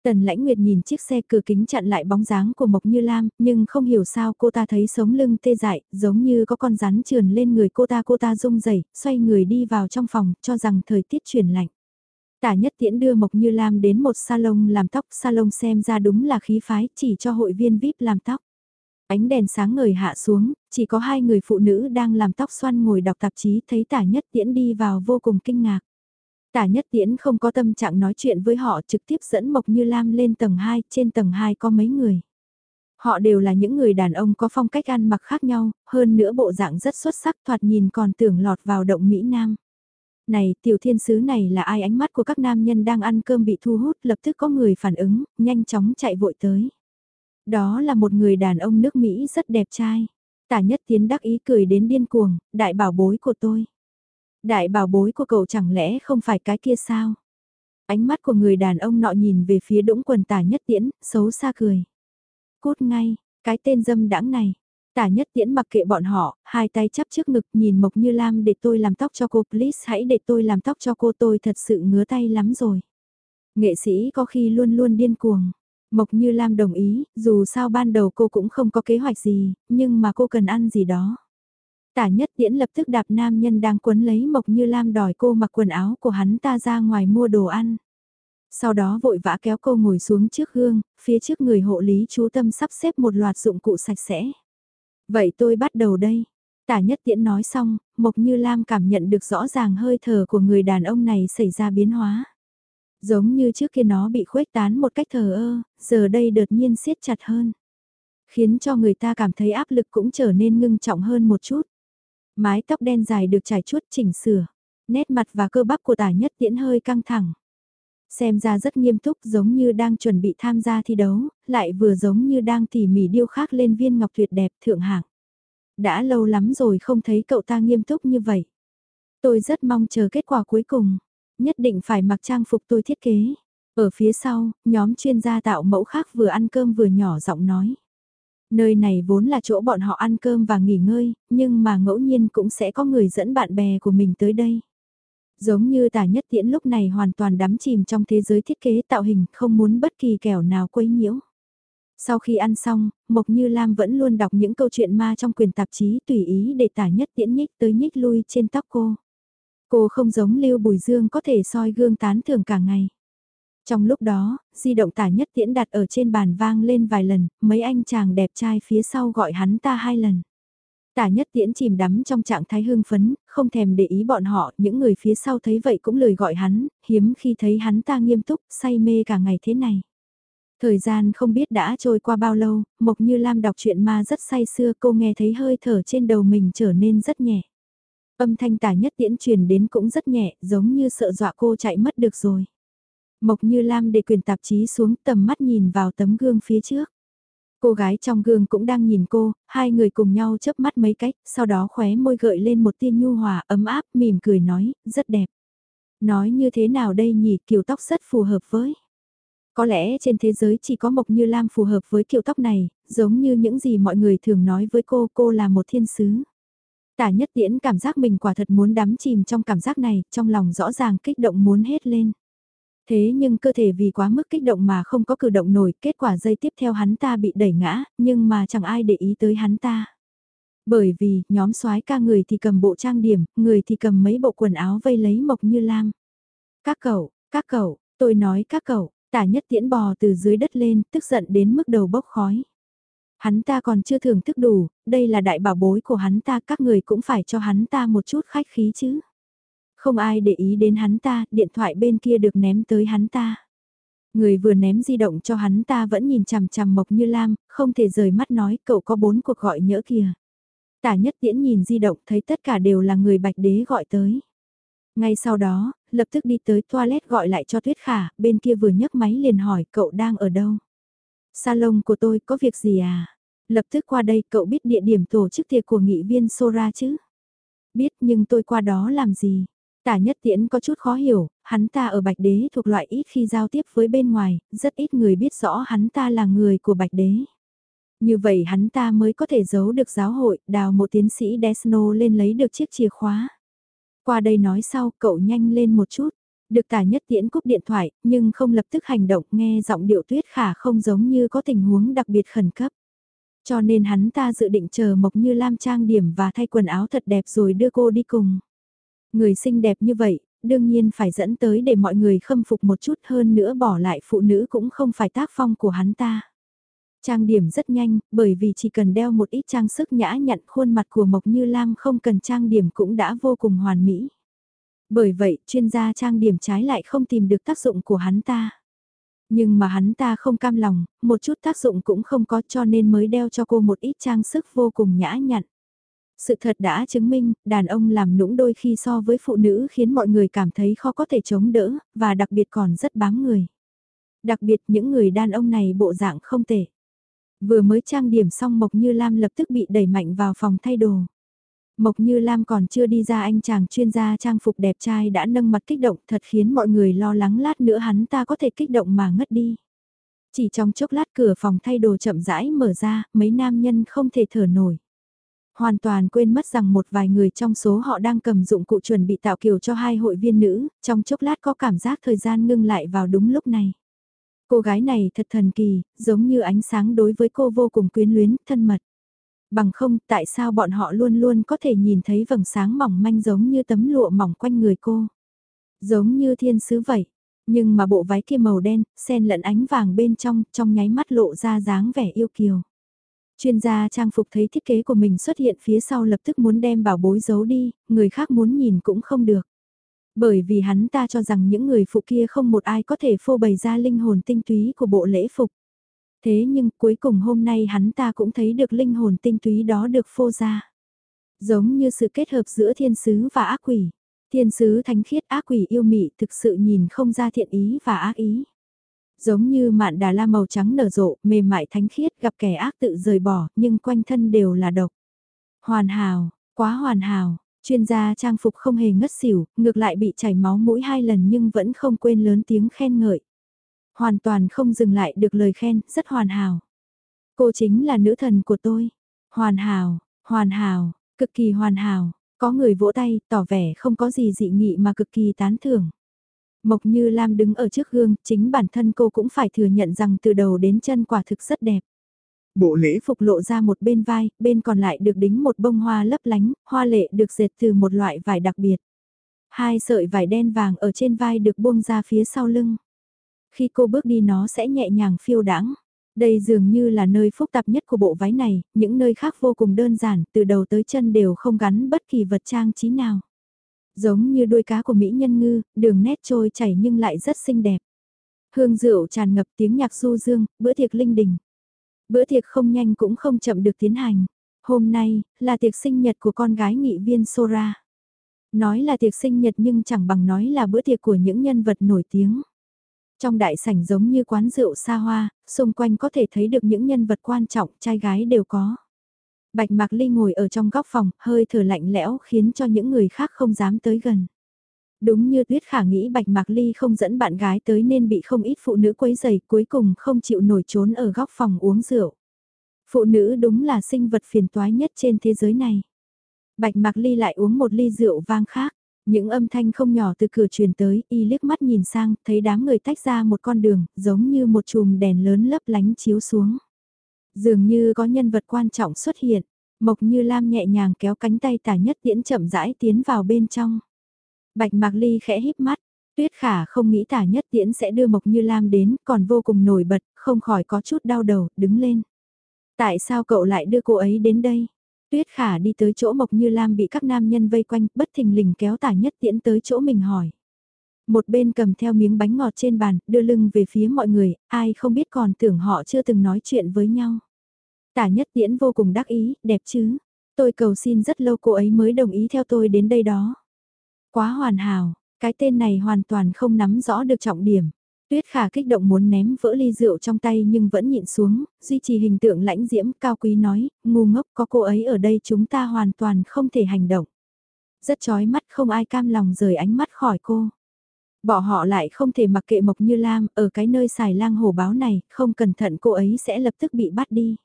Tần lãnh nguyệt nhìn chiếc xe cửa kính chặn lại bóng dáng của Mộc Như Lam, nhưng không hiểu sao cô ta thấy sống lưng tê dại, giống như có con rắn trườn lên người cô ta cô ta rung rẩy xoay người đi vào trong phòng, cho rằng thời tiết chuyển lạnh. Tả nhất tiễn đưa Mộc Như Lam đến một salon làm tóc, salon xem ra đúng là khí phái, chỉ cho hội viên VIP làm tóc. Ánh đèn sáng ngời hạ xuống, chỉ có hai người phụ nữ đang làm tóc xoăn ngồi đọc tạp chí thấy tả nhất tiễn đi vào vô cùng kinh ngạc. Tả nhất tiễn không có tâm trạng nói chuyện với họ trực tiếp dẫn Mộc Như Lam lên tầng 2, trên tầng 2 có mấy người. Họ đều là những người đàn ông có phong cách ăn mặc khác nhau, hơn nữa bộ dạng rất xuất sắc thoạt nhìn còn tưởng lọt vào động Mỹ Nam. Này, tiểu thiên sứ này là ai ánh mắt của các nam nhân đang ăn cơm bị thu hút lập tức có người phản ứng, nhanh chóng chạy vội tới. Đó là một người đàn ông nước Mỹ rất đẹp trai. Tả nhất tiến đắc ý cười đến điên cuồng, đại bảo bối của tôi. Đại bảo bối của cậu chẳng lẽ không phải cái kia sao? Ánh mắt của người đàn ông nọ nhìn về phía đũng quần tả nhất tiễn, xấu xa cười. Cút ngay, cái tên dâm đãng này. Tả nhất tiễn mặc kệ bọn họ, hai tay chắp trước ngực nhìn Mộc Như Lam để tôi làm tóc cho cô, please hãy để tôi làm tóc cho cô tôi thật sự ngứa tay lắm rồi. Nghệ sĩ có khi luôn luôn điên cuồng. Mộc Như Lam đồng ý, dù sao ban đầu cô cũng không có kế hoạch gì, nhưng mà cô cần ăn gì đó. Tả nhất tiễn lập tức đạp nam nhân đang quấn lấy Mộc Như Lam đòi cô mặc quần áo của hắn ta ra ngoài mua đồ ăn. Sau đó vội vã kéo cô ngồi xuống trước gương, phía trước người hộ lý chú tâm sắp xếp một loạt dụng cụ sạch sẽ. Vậy tôi bắt đầu đây. Tả nhất tiễn nói xong, Mộc Như Lam cảm nhận được rõ ràng hơi thở của người đàn ông này xảy ra biến hóa. Giống như trước kia nó bị khuếch tán một cách thờ ơ, giờ đây đột nhiên siết chặt hơn. Khiến cho người ta cảm thấy áp lực cũng trở nên ngưng trọng hơn một chút. Mái tóc đen dài được trải chuốt chỉnh sửa. Nét mặt và cơ bắp của tả nhất tiễn hơi căng thẳng. Xem ra rất nghiêm túc giống như đang chuẩn bị tham gia thi đấu, lại vừa giống như đang tỉ mỉ điêu khắc lên viên ngọc tuyệt đẹp thượng hạng. Đã lâu lắm rồi không thấy cậu ta nghiêm túc như vậy. Tôi rất mong chờ kết quả cuối cùng. Nhất định phải mặc trang phục tôi thiết kế. Ở phía sau, nhóm chuyên gia tạo mẫu khác vừa ăn cơm vừa nhỏ giọng nói. Nơi này vốn là chỗ bọn họ ăn cơm và nghỉ ngơi, nhưng mà ngẫu nhiên cũng sẽ có người dẫn bạn bè của mình tới đây. Giống như tả nhất tiễn lúc này hoàn toàn đắm chìm trong thế giới thiết kế tạo hình, không muốn bất kỳ kẻo nào quấy nhiễu. Sau khi ăn xong, Mộc Như Lam vẫn luôn đọc những câu chuyện ma trong quyền tạp chí tùy ý để tả nhất tiễn nhích tới nhích lui trên tóc cô. Cô không giống Lưu Bùi Dương có thể soi gương tán thưởng cả ngày. Trong lúc đó, di động tả nhất tiễn đặt ở trên bàn vang lên vài lần, mấy anh chàng đẹp trai phía sau gọi hắn ta hai lần. Tả nhất tiễn chìm đắm trong trạng thái hưng phấn, không thèm để ý bọn họ, những người phía sau thấy vậy cũng lời gọi hắn, hiếm khi thấy hắn ta nghiêm túc, say mê cả ngày thế này. Thời gian không biết đã trôi qua bao lâu, Mộc Như Lam đọc chuyện ma rất say xưa cô nghe thấy hơi thở trên đầu mình trở nên rất nhẹ. Âm thanh tả nhất tiễn truyền đến cũng rất nhẹ, giống như sợ dọa cô chạy mất được rồi. Mộc Như Lam để quyền tạp chí xuống tầm mắt nhìn vào tấm gương phía trước. Cô gái trong gương cũng đang nhìn cô, hai người cùng nhau chớp mắt mấy cách, sau đó khóe môi gợi lên một tia nhu hòa ấm áp, mỉm cười nói, rất đẹp. Nói như thế nào đây nhỉ, kiểu tóc rất phù hợp với. Có lẽ trên thế giới chỉ có Mộc Như Lam phù hợp với kiểu tóc này, giống như những gì mọi người thường nói với cô, cô là một thiên sứ. Tả nhất tiễn cảm giác mình quả thật muốn đắm chìm trong cảm giác này, trong lòng rõ ràng kích động muốn hết lên. Thế nhưng cơ thể vì quá mức kích động mà không có cử động nổi, kết quả dây tiếp theo hắn ta bị đẩy ngã, nhưng mà chẳng ai để ý tới hắn ta. Bởi vì, nhóm soái ca người thì cầm bộ trang điểm, người thì cầm mấy bộ quần áo vây lấy Mộc Như Lam. Các cậu, các cậu, tôi nói các cậu, tả nhất tiễn bò từ dưới đất lên, tức giận đến mức đầu bốc khói. Hắn ta còn chưa thưởng thức đủ, đây là đại bảo bối của hắn ta, các người cũng phải cho hắn ta một chút khách khí chứ. Không ai để ý đến hắn ta, điện thoại bên kia được ném tới hắn ta. Người vừa ném di động cho hắn ta vẫn nhìn chằm chằm Mộc Như Lam, không thể rời mắt nói cậu có bốn cuộc gọi nhỡ kìa. Tả nhất tiễn nhìn di động thấy tất cả đều là người bạch đế gọi tới. Ngay sau đó, lập tức đi tới toilet gọi lại cho Tuyết Khả, bên kia vừa nhấc máy liền hỏi cậu đang ở đâu. Salon của tôi có việc gì à? Lập tức qua đây cậu biết địa điểm tổ chức tiệc của nghị viên Sora chứ? Biết nhưng tôi qua đó làm gì? Tả nhất tiễn có chút khó hiểu, hắn ta ở bạch đế thuộc loại ít khi giao tiếp với bên ngoài, rất ít người biết rõ hắn ta là người của bạch đế. Như vậy hắn ta mới có thể giấu được giáo hội, đào một tiến sĩ Desno lên lấy được chiếc chìa khóa. Qua đây nói sau, cậu nhanh lên một chút. Được tả nhất tiễn cúp điện thoại, nhưng không lập tức hành động nghe giọng điệu tuyết khả không giống như có tình huống đặc biệt khẩn cấp. Cho nên hắn ta dự định chờ Mộc Như Lam trang điểm và thay quần áo thật đẹp rồi đưa cô đi cùng. Người xinh đẹp như vậy, đương nhiên phải dẫn tới để mọi người khâm phục một chút hơn nữa bỏ lại phụ nữ cũng không phải tác phong của hắn ta. Trang điểm rất nhanh, bởi vì chỉ cần đeo một ít trang sức nhã nhặn khuôn mặt của Mộc Như Lam không cần trang điểm cũng đã vô cùng hoàn mỹ. Bởi vậy, chuyên gia trang điểm trái lại không tìm được tác dụng của hắn ta. Nhưng mà hắn ta không cam lòng, một chút tác dụng cũng không có cho nên mới đeo cho cô một ít trang sức vô cùng nhã nhặn. Sự thật đã chứng minh, đàn ông làm nũng đôi khi so với phụ nữ khiến mọi người cảm thấy khó có thể chống đỡ, và đặc biệt còn rất bám người. Đặc biệt những người đàn ông này bộ dạng không tệ. Vừa mới trang điểm xong Mộc Như Lam lập tức bị đẩy mạnh vào phòng thay đồ. Mộc Như Lam còn chưa đi ra anh chàng chuyên gia trang phục đẹp trai đã nâng mặt kích động thật khiến mọi người lo lắng lát nữa hắn ta có thể kích động mà ngất đi. Chỉ trong chốc lát cửa phòng thay đồ chậm rãi mở ra, mấy nam nhân không thể thở nổi. Hoàn toàn quên mất rằng một vài người trong số họ đang cầm dụng cụ chuẩn bị tạo kiểu cho hai hội viên nữ, trong chốc lát có cảm giác thời gian ngưng lại vào đúng lúc này. Cô gái này thật thần kỳ, giống như ánh sáng đối với cô vô cùng quyến luyến, thân mật. Bằng không, tại sao bọn họ luôn luôn có thể nhìn thấy vầng sáng mỏng manh giống như tấm lụa mỏng quanh người cô. Giống như thiên sứ vậy. Nhưng mà bộ váy kia màu đen, xen lẫn ánh vàng bên trong, trong nháy mắt lộ ra dáng vẻ yêu kiều. Chuyên gia trang phục thấy thiết kế của mình xuất hiện phía sau lập tức muốn đem bảo bối giấu đi, người khác muốn nhìn cũng không được. Bởi vì hắn ta cho rằng những người phụ kia không một ai có thể phô bày ra linh hồn tinh túy của bộ lễ phục. Thế nhưng cuối cùng hôm nay hắn ta cũng thấy được linh hồn tinh túy đó được phô ra. Giống như sự kết hợp giữa thiên sứ và ác quỷ. Thiên sứ thánh khiết ác quỷ yêu mị thực sự nhìn không ra thiện ý và ác ý. Giống như mạn đà la màu trắng nở rộ, mềm mại thánh khiết gặp kẻ ác tự rời bỏ, nhưng quanh thân đều là độc. Hoàn hảo, quá hoàn hảo, chuyên gia trang phục không hề ngất xỉu, ngược lại bị chảy máu mũi hai lần nhưng vẫn không quên lớn tiếng khen ngợi. Hoàn toàn không dừng lại được lời khen, rất hoàn hảo. Cô chính là nữ thần của tôi. Hoàn hảo, hoàn hảo, cực kỳ hoàn hảo. Có người vỗ tay, tỏ vẻ không có gì dị nghị mà cực kỳ tán thưởng. Mộc Như Lam đứng ở trước gương, chính bản thân cô cũng phải thừa nhận rằng từ đầu đến chân quả thực rất đẹp. Bộ lễ phục lộ ra một bên vai, bên còn lại được đính một bông hoa lấp lánh, hoa lệ được dệt từ một loại vải đặc biệt. Hai sợi vải đen vàng ở trên vai được buông ra phía sau lưng. Khi cô bước đi nó sẽ nhẹ nhàng phiêu đãng. Đây dường như là nơi phức tạp nhất của bộ váy này, những nơi khác vô cùng đơn giản, từ đầu tới chân đều không gắn bất kỳ vật trang trí nào. Giống như đuôi cá của Mỹ nhân ngư, đường nét trôi chảy nhưng lại rất xinh đẹp. Hương rượu tràn ngập tiếng nhạc du dương, bữa tiệc linh đình. Bữa tiệc không nhanh cũng không chậm được tiến hành. Hôm nay, là tiệc sinh nhật của con gái nghị viên Sora. Nói là tiệc sinh nhật nhưng chẳng bằng nói là bữa tiệc của những nhân vật nổi tiếng. Trong đại sảnh giống như quán rượu xa hoa, xung quanh có thể thấy được những nhân vật quan trọng, trai gái đều có. Bạch Mạc Ly ngồi ở trong góc phòng, hơi thở lạnh lẽo khiến cho những người khác không dám tới gần. Đúng như Tuyết Khả nghĩ Bạch Mạc Ly không dẫn bạn gái tới nên bị không ít phụ nữ quấy giày cuối cùng không chịu nổi trốn ở góc phòng uống rượu. Phụ nữ đúng là sinh vật phiền toái nhất trên thế giới này. Bạch Mạc Ly lại uống một ly rượu vang khác. Những âm thanh không nhỏ từ cửa truyền tới, y liếc mắt nhìn sang, thấy đám người tách ra một con đường, giống như một chùm đèn lớn lấp lánh chiếu xuống. Dường như có nhân vật quan trọng xuất hiện, Mộc Như Lam nhẹ nhàng kéo cánh tay tả nhất tiễn chậm rãi tiến vào bên trong. Bạch Mạc Ly khẽ híp mắt, Tuyết Khả không nghĩ tả nhất tiễn sẽ đưa Mộc Như Lam đến, còn vô cùng nổi bật, không khỏi có chút đau đầu, đứng lên. Tại sao cậu lại đưa cô ấy đến đây? Tuyết Khả đi tới chỗ Mộc Như Lam bị các nam nhân vây quanh, bất thình lình kéo tả nhất tiễn tới chỗ mình hỏi. Một bên cầm theo miếng bánh ngọt trên bàn, đưa lưng về phía mọi người, ai không biết còn tưởng họ chưa từng nói chuyện với nhau. Tả nhất tiễn vô cùng đắc ý, đẹp chứ. Tôi cầu xin rất lâu cô ấy mới đồng ý theo tôi đến đây đó. Quá hoàn hảo, cái tên này hoàn toàn không nắm rõ được trọng điểm. Tuyết khả kích động muốn ném vỡ ly rượu trong tay nhưng vẫn nhịn xuống, duy trì hình tượng lãnh diễm cao quý nói, ngu ngốc có cô ấy ở đây chúng ta hoàn toàn không thể hành động. Rất chói mắt không ai cam lòng rời ánh mắt khỏi cô. Bỏ họ lại không thể mặc kệ Mộc Như Lam ở cái nơi xài lang hổ báo này, không cẩn thận cô ấy sẽ lập tức bị bắt đi.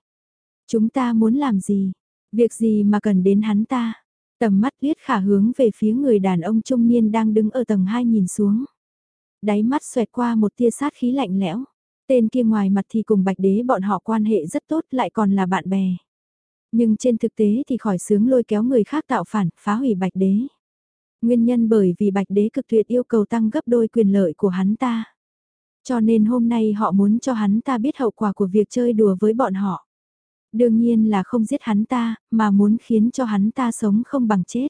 Chúng ta muốn làm gì? Việc gì mà cần đến hắn ta? Tầm mắt Tuyết khả hướng về phía người đàn ông trung niên đang đứng ở tầng 2 nhìn xuống. Đáy mắt xoẹt qua một tia sát khí lạnh lẽo. Tên kia ngoài mặt thì cùng bạch đế bọn họ quan hệ rất tốt lại còn là bạn bè. Nhưng trên thực tế thì khỏi sướng lôi kéo người khác tạo phản, phá hủy bạch đế. Nguyên nhân bởi vì bạch đế cực tuyệt yêu cầu tăng gấp đôi quyền lợi của hắn ta. Cho nên hôm nay họ muốn cho hắn ta biết hậu quả của việc chơi đùa với bọn họ. Đương nhiên là không giết hắn ta, mà muốn khiến cho hắn ta sống không bằng chết.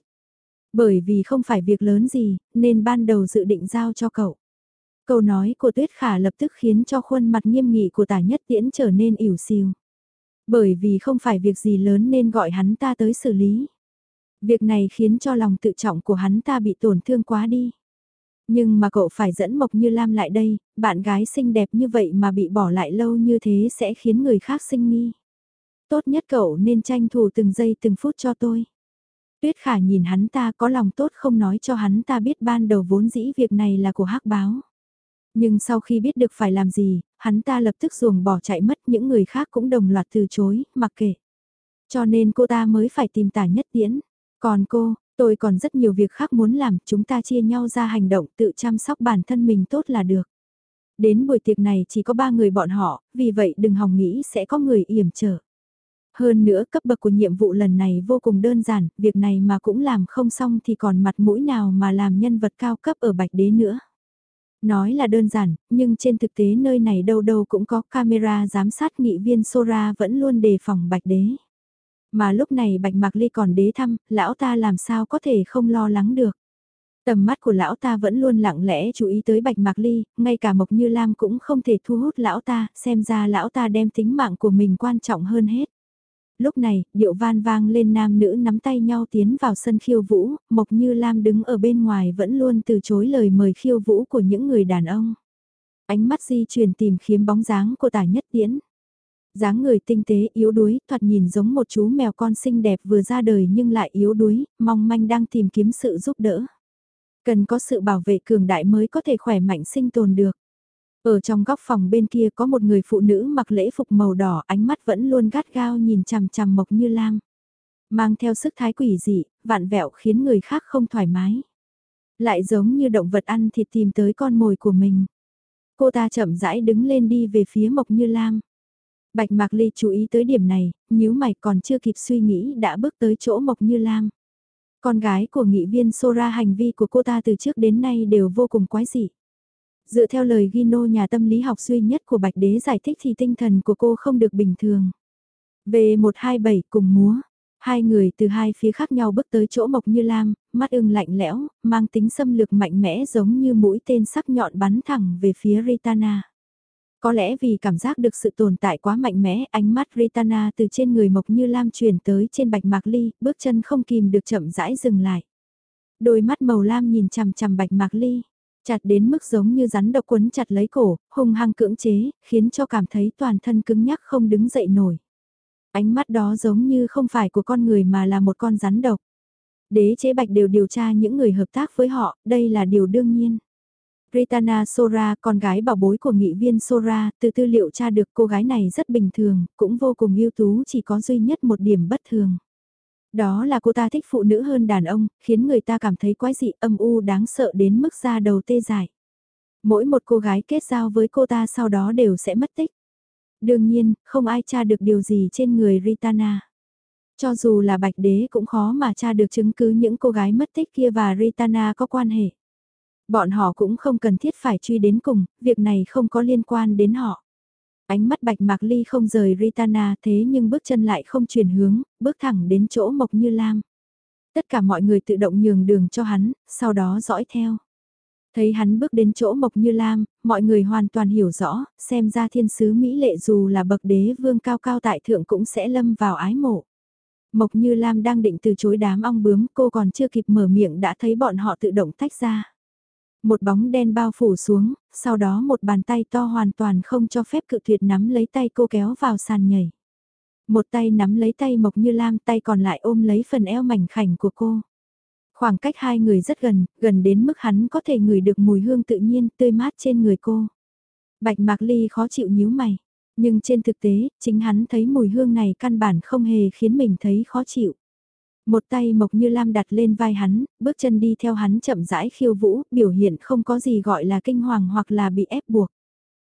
Bởi vì không phải việc lớn gì, nên ban đầu dự định giao cho cậu. Câu nói của Tuyết Khả lập tức khiến cho khuôn mặt nghiêm nghị của tả nhất tiễn trở nên ỉu xìu. Bởi vì không phải việc gì lớn nên gọi hắn ta tới xử lý. Việc này khiến cho lòng tự trọng của hắn ta bị tổn thương quá đi. Nhưng mà cậu phải dẫn Mộc Như Lam lại đây, bạn gái xinh đẹp như vậy mà bị bỏ lại lâu như thế sẽ khiến người khác sinh nghi. Tốt nhất cậu nên tranh thủ từng giây từng phút cho tôi. Tuyết Khả nhìn hắn ta có lòng tốt không nói cho hắn ta biết ban đầu vốn dĩ việc này là của hắc báo. Nhưng sau khi biết được phải làm gì, hắn ta lập tức ruồng bỏ chạy mất những người khác cũng đồng loạt từ chối, mặc kệ. Cho nên cô ta mới phải tìm tả nhất tiễn. Còn cô, tôi còn rất nhiều việc khác muốn làm, chúng ta chia nhau ra hành động tự chăm sóc bản thân mình tốt là được. Đến buổi tiệc này chỉ có ba người bọn họ, vì vậy đừng hòng nghĩ sẽ có người yểm trở. Hơn nữa cấp bậc của nhiệm vụ lần này vô cùng đơn giản, việc này mà cũng làm không xong thì còn mặt mũi nào mà làm nhân vật cao cấp ở Bạch Đế nữa. Nói là đơn giản, nhưng trên thực tế nơi này đâu đâu cũng có camera giám sát nghị viên Sora vẫn luôn đề phòng Bạch Đế. Mà lúc này Bạch Mạc Ly còn đế thăm, lão ta làm sao có thể không lo lắng được. Tầm mắt của lão ta vẫn luôn lặng lẽ chú ý tới Bạch Mạc Ly, ngay cả Mộc Như Lam cũng không thể thu hút lão ta, xem ra lão ta đem tính mạng của mình quan trọng hơn hết. Lúc này, điệu van vang lên nam nữ nắm tay nhau tiến vào sân khiêu vũ, Mộc Như Lam đứng ở bên ngoài vẫn luôn từ chối lời mời khiêu vũ của những người đàn ông. Ánh mắt di chuyển tìm kiếm bóng dáng của tả nhất tiễn. dáng người tinh tế yếu đuối, thoạt nhìn giống một chú mèo con xinh đẹp vừa ra đời nhưng lại yếu đuối, mong manh đang tìm kiếm sự giúp đỡ. Cần có sự bảo vệ cường đại mới có thể khỏe mạnh sinh tồn được. Ở trong góc phòng bên kia có một người phụ nữ mặc lễ phục màu đỏ ánh mắt vẫn luôn gắt gao nhìn chằm chằm Mộc Như Lam. Mang theo sức thái quỷ dị, vạn vẹo khiến người khác không thoải mái. Lại giống như động vật ăn thịt tìm tới con mồi của mình. Cô ta chậm rãi đứng lên đi về phía Mộc Như Lam. Bạch Mạc Ly chú ý tới điểm này, nhíu mày còn chưa kịp suy nghĩ đã bước tới chỗ Mộc Như Lam. Con gái của nghị viên Sora hành vi của cô ta từ trước đến nay đều vô cùng quái dị. Dựa theo lời Gino nhà tâm lý học duy nhất của Bạch Đế giải thích thì tinh thần của cô không được bình thường. Về 127 cùng múa, hai người từ hai phía khác nhau bước tới chỗ Mộc Như Lam, mắt ưng lạnh lẽo, mang tính xâm lược mạnh mẽ giống như mũi tên sắc nhọn bắn thẳng về phía Ritana. Có lẽ vì cảm giác được sự tồn tại quá mạnh mẽ, ánh mắt Ritana từ trên người Mộc Như Lam chuyển tới trên Bạch Mạc Ly, bước chân không kìm được chậm rãi dừng lại. Đôi mắt màu lam nhìn chằm chằm Bạch Mạc Ly. Chặt đến mức giống như rắn độc quấn chặt lấy cổ, hung hăng cưỡng chế, khiến cho cảm thấy toàn thân cứng nhắc không đứng dậy nổi. Ánh mắt đó giống như không phải của con người mà là một con rắn độc. Đế chế bạch đều điều tra những người hợp tác với họ, đây là điều đương nhiên. Ritana Sora, con gái bảo bối của nghị viên Sora, từ tư liệu tra được cô gái này rất bình thường, cũng vô cùng ưu tú chỉ có duy nhất một điểm bất thường. Đó là cô ta thích phụ nữ hơn đàn ông, khiến người ta cảm thấy quái dị âm u đáng sợ đến mức ra đầu tê dại. Mỗi một cô gái kết giao với cô ta sau đó đều sẽ mất tích. Đương nhiên, không ai tra được điều gì trên người Ritana. Cho dù là bạch đế cũng khó mà tra được chứng cứ những cô gái mất tích kia và Ritana có quan hệ. Bọn họ cũng không cần thiết phải truy đến cùng, việc này không có liên quan đến họ. Ánh mắt bạch mạc ly không rời Ritana thế nhưng bước chân lại không chuyển hướng, bước thẳng đến chỗ Mộc Như Lam. Tất cả mọi người tự động nhường đường cho hắn, sau đó dõi theo. Thấy hắn bước đến chỗ Mộc Như Lam, mọi người hoàn toàn hiểu rõ, xem ra thiên sứ Mỹ lệ dù là bậc đế vương cao cao tại thượng cũng sẽ lâm vào ái mộ. Mộc Như Lam đang định từ chối đám ong bướm, cô còn chưa kịp mở miệng đã thấy bọn họ tự động tách ra. Một bóng đen bao phủ xuống, sau đó một bàn tay to hoàn toàn không cho phép cự tuyệt nắm lấy tay cô kéo vào sàn nhảy. Một tay nắm lấy tay Mộc Như Lam, tay còn lại ôm lấy phần eo mảnh khảnh của cô. Khoảng cách hai người rất gần, gần đến mức hắn có thể ngửi được mùi hương tự nhiên tươi mát trên người cô. Bạch Mạc Ly khó chịu nhíu mày, nhưng trên thực tế, chính hắn thấy mùi hương này căn bản không hề khiến mình thấy khó chịu. Một tay Mộc Như Lam đặt lên vai hắn, bước chân đi theo hắn chậm rãi khiêu vũ, biểu hiện không có gì gọi là kinh hoàng hoặc là bị ép buộc.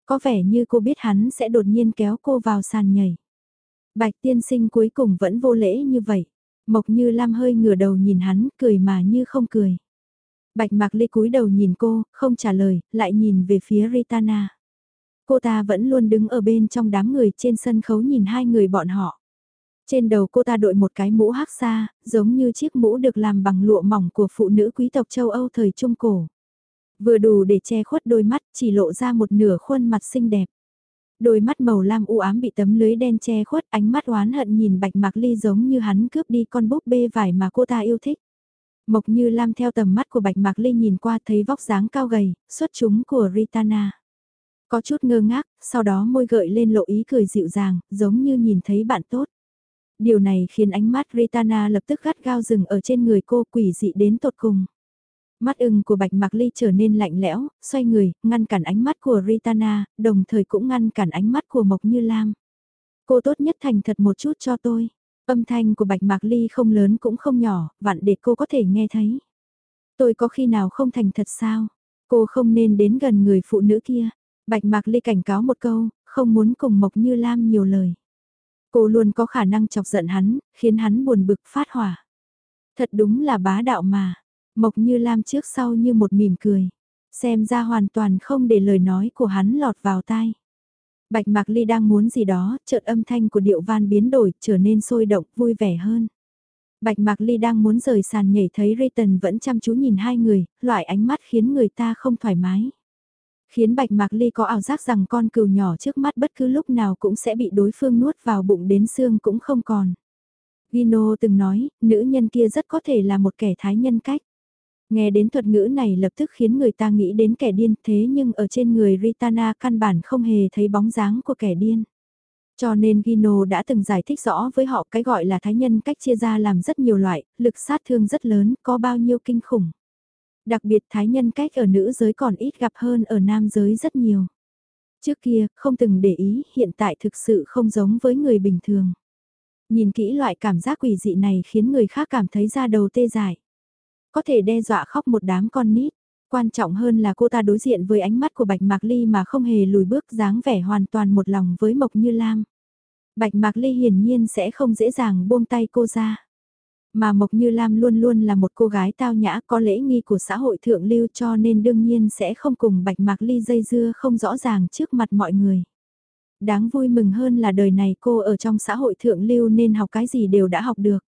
Có vẻ như cô biết hắn sẽ đột nhiên kéo cô vào sàn nhảy. Bạch tiên sinh cuối cùng vẫn vô lễ như vậy. Mộc Như Lam hơi ngửa đầu nhìn hắn, cười mà như không cười. Bạch Mạc Ly cúi đầu nhìn cô, không trả lời, lại nhìn về phía Ritana. Cô ta vẫn luôn đứng ở bên trong đám người trên sân khấu nhìn hai người bọn họ. Trên đầu cô ta đội một cái mũ hắc xa, giống như chiếc mũ được làm bằng lụa mỏng của phụ nữ quý tộc châu Âu thời Trung Cổ. Vừa đủ để che khuất đôi mắt, chỉ lộ ra một nửa khuôn mặt xinh đẹp. Đôi mắt màu lam u ám bị tấm lưới đen che khuất ánh mắt oán hận nhìn bạch mạc ly giống như hắn cướp đi con búp bê vải mà cô ta yêu thích. Mộc như lam theo tầm mắt của bạch mạc ly nhìn qua thấy vóc dáng cao gầy, xuất chúng của Ritana. Có chút ngơ ngác, sau đó môi gợi lên lộ ý cười dịu dàng, giống như nhìn thấy bạn tốt. Điều này khiến ánh mắt Ritana lập tức gắt gao rừng ở trên người cô quỷ dị đến tột cùng. Mắt ưng của Bạch Mạc Ly trở nên lạnh lẽo, xoay người, ngăn cản ánh mắt của Ritana, đồng thời cũng ngăn cản ánh mắt của Mộc Như Lam. Cô tốt nhất thành thật một chút cho tôi. Âm thanh của Bạch Mạc Ly không lớn cũng không nhỏ, vặn để cô có thể nghe thấy. Tôi có khi nào không thành thật sao? Cô không nên đến gần người phụ nữ kia. Bạch Mạc Ly cảnh cáo một câu, không muốn cùng Mộc Như Lam nhiều lời. Cô luôn có khả năng chọc giận hắn, khiến hắn buồn bực phát hỏa. Thật đúng là bá đạo mà. Mộc Như Lam trước sau như một mỉm cười. Xem ra hoàn toàn không để lời nói của hắn lọt vào tai. Bạch Mạc Ly đang muốn gì đó, chợt âm thanh của điệu van biến đổi, trở nên sôi động, vui vẻ hơn. Bạch Mạc Ly đang muốn rời sàn nhảy thấy Rayton vẫn chăm chú nhìn hai người, loại ánh mắt khiến người ta không thoải mái. Khiến Bạch Mạc Ly có ảo giác rằng con cừu nhỏ trước mắt bất cứ lúc nào cũng sẽ bị đối phương nuốt vào bụng đến xương cũng không còn. Vino từng nói, nữ nhân kia rất có thể là một kẻ thái nhân cách. Nghe đến thuật ngữ này lập tức khiến người ta nghĩ đến kẻ điên thế nhưng ở trên người Ritana căn bản không hề thấy bóng dáng của kẻ điên. Cho nên Gino đã từng giải thích rõ với họ cái gọi là thái nhân cách chia ra làm rất nhiều loại, lực sát thương rất lớn, có bao nhiêu kinh khủng. Đặc biệt thái nhân cách ở nữ giới còn ít gặp hơn ở nam giới rất nhiều. Trước kia, không từng để ý, hiện tại thực sự không giống với người bình thường. Nhìn kỹ loại cảm giác quỷ dị này khiến người khác cảm thấy da đầu tê dại có thể đe dọa khóc một đám con nít. Quan trọng hơn là cô ta đối diện với ánh mắt của Bạch Mạc Ly mà không hề lùi bước dáng vẻ hoàn toàn một lòng với Mộc Như Lam. Bạch Mạc Ly hiển nhiên sẽ không dễ dàng buông tay cô ra. Mà Mộc Như Lam luôn luôn là một cô gái tao nhã có lễ nghi của xã hội thượng lưu cho nên đương nhiên sẽ không cùng Bạch Mạc Ly dây dưa không rõ ràng trước mặt mọi người. Đáng vui mừng hơn là đời này cô ở trong xã hội thượng lưu nên học cái gì đều đã học được.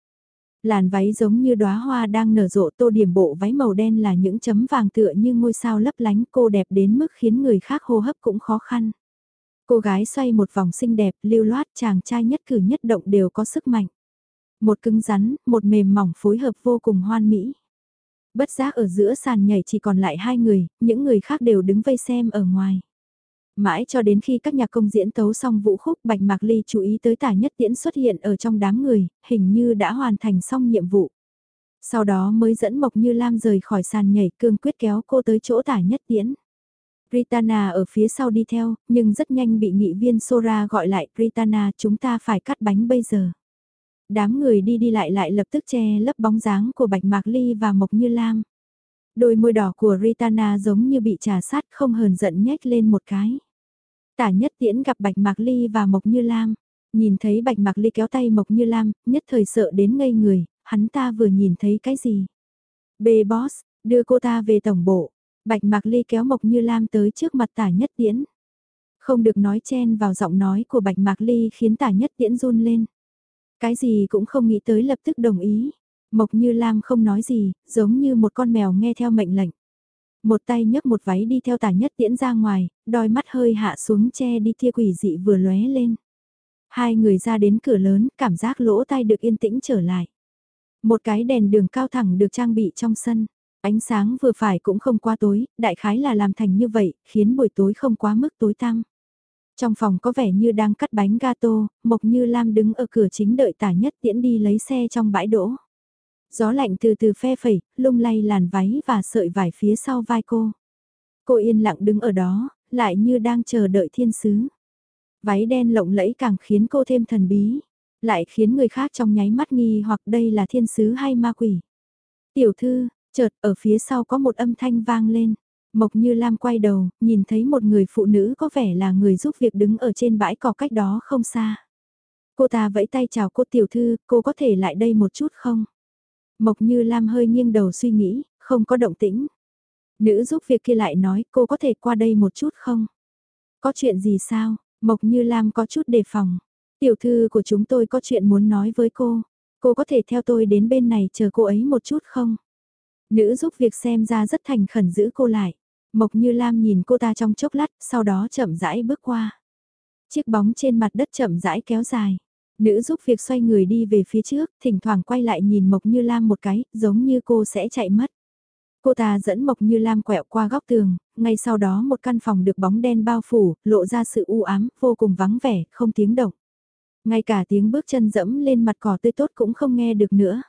Làn váy giống như đóa hoa đang nở rộ tô điểm bộ váy màu đen là những chấm vàng tựa như ngôi sao lấp lánh cô đẹp đến mức khiến người khác hô hấp cũng khó khăn. Cô gái xoay một vòng xinh đẹp, lưu loát chàng trai nhất cử nhất động đều có sức mạnh. Một cứng rắn, một mềm mỏng phối hợp vô cùng hoan mỹ. Bất giác ở giữa sàn nhảy chỉ còn lại hai người, những người khác đều đứng vây xem ở ngoài. Mãi cho đến khi các nhạc công diễn tấu xong vũ khúc Bạch Mạc Ly chú ý tới tả nhất tiễn xuất hiện ở trong đám người, hình như đã hoàn thành xong nhiệm vụ. Sau đó mới dẫn Mộc Như Lam rời khỏi sàn nhảy cương quyết kéo cô tới chỗ tả nhất tiễn. Ritana ở phía sau đi theo, nhưng rất nhanh bị nghị viên Sora gọi lại, Ritana chúng ta phải cắt bánh bây giờ. Đám người đi đi lại lại lập tức che lấp bóng dáng của Bạch Mạc Ly và Mộc Như Lam. Đôi môi đỏ của Ritana giống như bị trà sát không hờn giận nhếch lên một cái. Tả nhất tiễn gặp Bạch Mạc Ly và Mộc Như Lam. Nhìn thấy Bạch Mạc Ly kéo tay Mộc Như Lam, nhất thời sợ đến ngây người, hắn ta vừa nhìn thấy cái gì. B boss, đưa cô ta về tổng bộ. Bạch Mạc Ly kéo Mộc Như Lam tới trước mặt tả nhất tiễn. Không được nói chen vào giọng nói của Bạch Mạc Ly khiến tả nhất tiễn run lên. Cái gì cũng không nghĩ tới lập tức đồng ý. Mộc Như Lam không nói gì, giống như một con mèo nghe theo mệnh lệnh. Một tay nhấc một váy đi theo tả nhất tiễn ra ngoài, đôi mắt hơi hạ xuống che đi tia quỷ dị vừa lóe lên. Hai người ra đến cửa lớn, cảm giác lỗ tai được yên tĩnh trở lại. Một cái đèn đường cao thẳng được trang bị trong sân. Ánh sáng vừa phải cũng không quá tối, đại khái là làm thành như vậy, khiến buổi tối không quá mức tối tăm. Trong phòng có vẻ như đang cắt bánh gato, Mộc Như Lam đứng ở cửa chính đợi tả nhất tiễn đi lấy xe trong bãi đỗ. Gió lạnh từ từ phe phẩy, lung lay làn váy và sợi vải phía sau vai cô. Cô yên lặng đứng ở đó, lại như đang chờ đợi thiên sứ. Váy đen lộng lẫy càng khiến cô thêm thần bí. Lại khiến người khác trong nháy mắt nghi hoặc đây là thiên sứ hay ma quỷ. Tiểu thư, chợt ở phía sau có một âm thanh vang lên. Mộc Như Lam quay đầu, nhìn thấy một người phụ nữ có vẻ là người giúp việc đứng ở trên bãi cỏ cách đó không xa. Cô ta vẫy tay chào cô tiểu thư, cô có thể lại đây một chút không? Mộc Như Lam hơi nghiêng đầu suy nghĩ, không có động tĩnh. Nữ giúp việc kia lại nói cô có thể qua đây một chút không? Có chuyện gì sao? Mộc Như Lam có chút đề phòng. Tiểu thư của chúng tôi có chuyện muốn nói với cô. Cô có thể theo tôi đến bên này chờ cô ấy một chút không? Nữ giúp việc xem ra rất thành khẩn giữ cô lại. Mộc Như Lam nhìn cô ta trong chốc lát, sau đó chậm rãi bước qua. Chiếc bóng trên mặt đất chậm rãi kéo dài. Nữ giúp việc xoay người đi về phía trước, thỉnh thoảng quay lại nhìn Mộc Như Lam một cái, giống như cô sẽ chạy mất. Cô ta dẫn Mộc Như Lam quẹo qua góc tường, ngay sau đó một căn phòng được bóng đen bao phủ, lộ ra sự u ám, vô cùng vắng vẻ, không tiếng động. Ngay cả tiếng bước chân dẫm lên mặt cỏ tươi tốt cũng không nghe được nữa.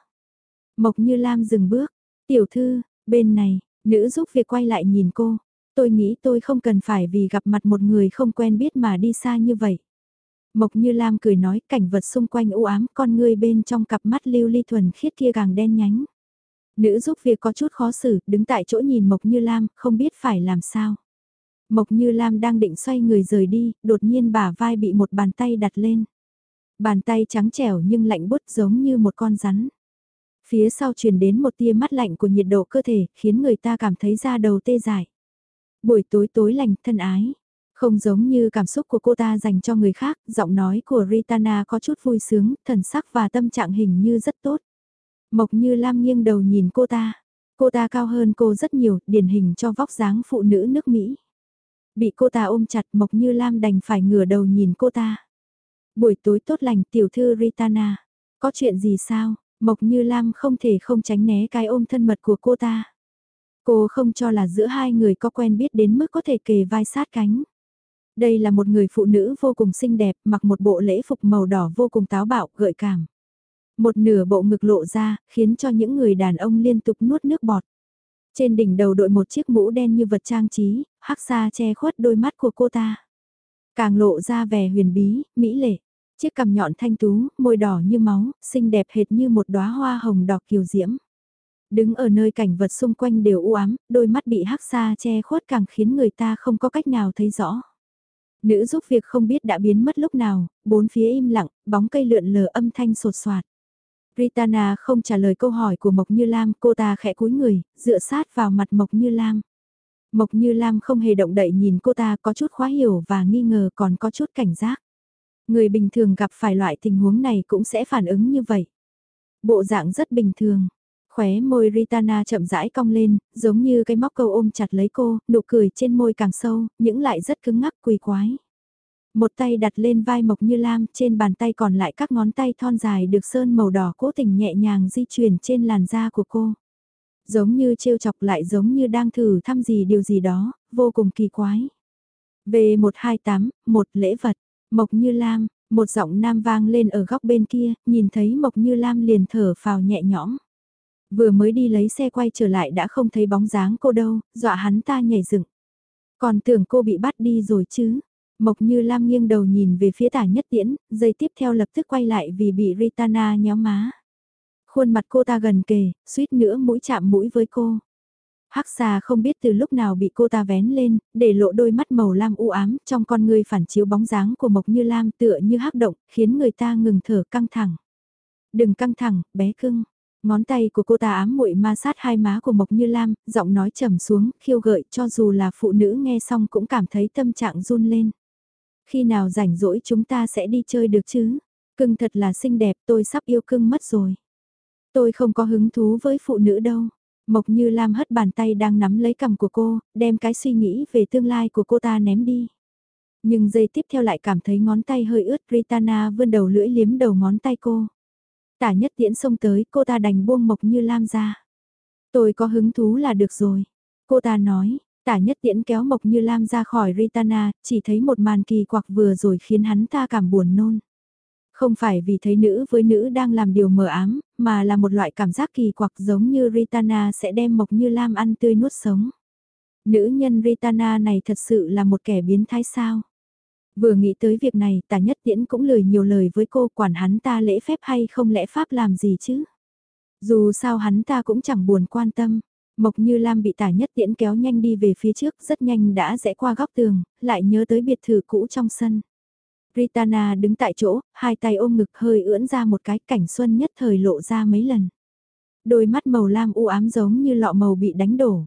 Mộc Như Lam dừng bước, tiểu thư, bên này, nữ giúp việc quay lại nhìn cô. Tôi nghĩ tôi không cần phải vì gặp mặt một người không quen biết mà đi xa như vậy. Mộc Như Lam cười nói cảnh vật xung quanh u ám con người bên trong cặp mắt lưu ly thuần khiết kia càng đen nhánh. Nữ giúp việc có chút khó xử, đứng tại chỗ nhìn Mộc Như Lam, không biết phải làm sao. Mộc Như Lam đang định xoay người rời đi, đột nhiên bả vai bị một bàn tay đặt lên. Bàn tay trắng trẻo nhưng lạnh bút giống như một con rắn. Phía sau truyền đến một tia mắt lạnh của nhiệt độ cơ thể, khiến người ta cảm thấy da đầu tê dại. Buổi tối tối lành, thân ái. Không giống như cảm xúc của cô ta dành cho người khác, giọng nói của Ritana có chút vui sướng, thần sắc và tâm trạng hình như rất tốt. Mộc như Lam nghiêng đầu nhìn cô ta. Cô ta cao hơn cô rất nhiều, điển hình cho vóc dáng phụ nữ nước Mỹ. Bị cô ta ôm chặt Mộc như Lam đành phải ngửa đầu nhìn cô ta. Buổi tối tốt lành tiểu thư Ritana. Có chuyện gì sao? Mộc như Lam không thể không tránh né cái ôm thân mật của cô ta. Cô không cho là giữa hai người có quen biết đến mức có thể kề vai sát cánh. Đây là một người phụ nữ vô cùng xinh đẹp, mặc một bộ lễ phục màu đỏ vô cùng táo bạo, gợi cảm. Một nửa bộ ngực lộ ra, khiến cho những người đàn ông liên tục nuốt nước bọt. Trên đỉnh đầu đội một chiếc mũ đen như vật trang trí, hắc xa che khuất đôi mắt của cô ta. Càng lộ ra vẻ huyền bí, mỹ lệ. Chiếc cằm nhọn thanh tú, môi đỏ như máu, xinh đẹp hệt như một đóa hoa hồng đỏ kiều diễm. Đứng ở nơi cảnh vật xung quanh đều u ám, đôi mắt bị hắc xa che khuất càng khiến người ta không có cách nào thấy rõ. Nữ giúp việc không biết đã biến mất lúc nào, bốn phía im lặng, bóng cây lượn lờ âm thanh sột soạt. Ritana không trả lời câu hỏi của Mộc Như Lam, cô ta khẽ cúi người, dựa sát vào mặt Mộc Như Lam. Mộc Như Lam không hề động đậy nhìn cô ta có chút khó hiểu và nghi ngờ còn có chút cảnh giác. Người bình thường gặp phải loại tình huống này cũng sẽ phản ứng như vậy. Bộ dạng rất bình thường. Khóe môi Ritana chậm rãi cong lên, giống như cái móc câu ôm chặt lấy cô, nụ cười trên môi càng sâu, những lại rất cứng ngắc quỳ quái. Một tay đặt lên vai Mộc Như Lam, trên bàn tay còn lại các ngón tay thon dài được sơn màu đỏ cố tình nhẹ nhàng di chuyển trên làn da của cô. Giống như trêu chọc lại giống như đang thử thăm gì điều gì đó, vô cùng kỳ quái. V128, một lễ vật, Mộc Như Lam, một giọng nam vang lên ở góc bên kia, nhìn thấy Mộc Như Lam liền thở phào nhẹ nhõm. Vừa mới đi lấy xe quay trở lại đã không thấy bóng dáng cô đâu, dọa hắn ta nhảy dựng. Còn tưởng cô bị bắt đi rồi chứ. Mộc Như Lam nghiêng đầu nhìn về phía tả nhất tiễn, giây tiếp theo lập tức quay lại vì bị Ritana nhéo má. Khuôn mặt cô ta gần kề, suýt nữa mũi chạm mũi với cô. Hắc xà không biết từ lúc nào bị cô ta vén lên, để lộ đôi mắt màu lam u ám, trong con người phản chiếu bóng dáng của Mộc Như Lam tựa như hắc động, khiến người ta ngừng thở căng thẳng. Đừng căng thẳng, bé cưng. Ngón tay của cô ta ám muội ma sát hai má của Mộc Như Lam, giọng nói trầm xuống, khiêu gợi cho dù là phụ nữ nghe xong cũng cảm thấy tâm trạng run lên. Khi nào rảnh rỗi chúng ta sẽ đi chơi được chứ? Cưng thật là xinh đẹp tôi sắp yêu cưng mất rồi. Tôi không có hứng thú với phụ nữ đâu. Mộc Như Lam hất bàn tay đang nắm lấy cầm của cô, đem cái suy nghĩ về tương lai của cô ta ném đi. Nhưng giây tiếp theo lại cảm thấy ngón tay hơi ướt Ritana vươn đầu lưỡi liếm đầu ngón tay cô. Tả nhất tiễn xông tới cô ta đành buông Mộc Như Lam ra. Tôi có hứng thú là được rồi. Cô ta nói, tả nhất tiễn kéo Mộc Như Lam ra khỏi Ritana, chỉ thấy một màn kỳ quặc vừa rồi khiến hắn ta cảm buồn nôn. Không phải vì thấy nữ với nữ đang làm điều mờ ám, mà là một loại cảm giác kỳ quặc giống như Ritana sẽ đem Mộc Như Lam ăn tươi nuốt sống. Nữ nhân Ritana này thật sự là một kẻ biến thái sao? Vừa nghĩ tới việc này, tả nhất tiễn cũng lời nhiều lời với cô quản hắn ta lễ phép hay không lẽ pháp làm gì chứ. Dù sao hắn ta cũng chẳng buồn quan tâm. Mộc Như Lam bị tả nhất tiễn kéo nhanh đi về phía trước, rất nhanh đã rẽ qua góc tường, lại nhớ tới biệt thự cũ trong sân. Ritana đứng tại chỗ, hai tay ôm ngực hơi ưỡn ra một cái cảnh xuân nhất thời lộ ra mấy lần. Đôi mắt màu lam u ám giống như lọ màu bị đánh đổ.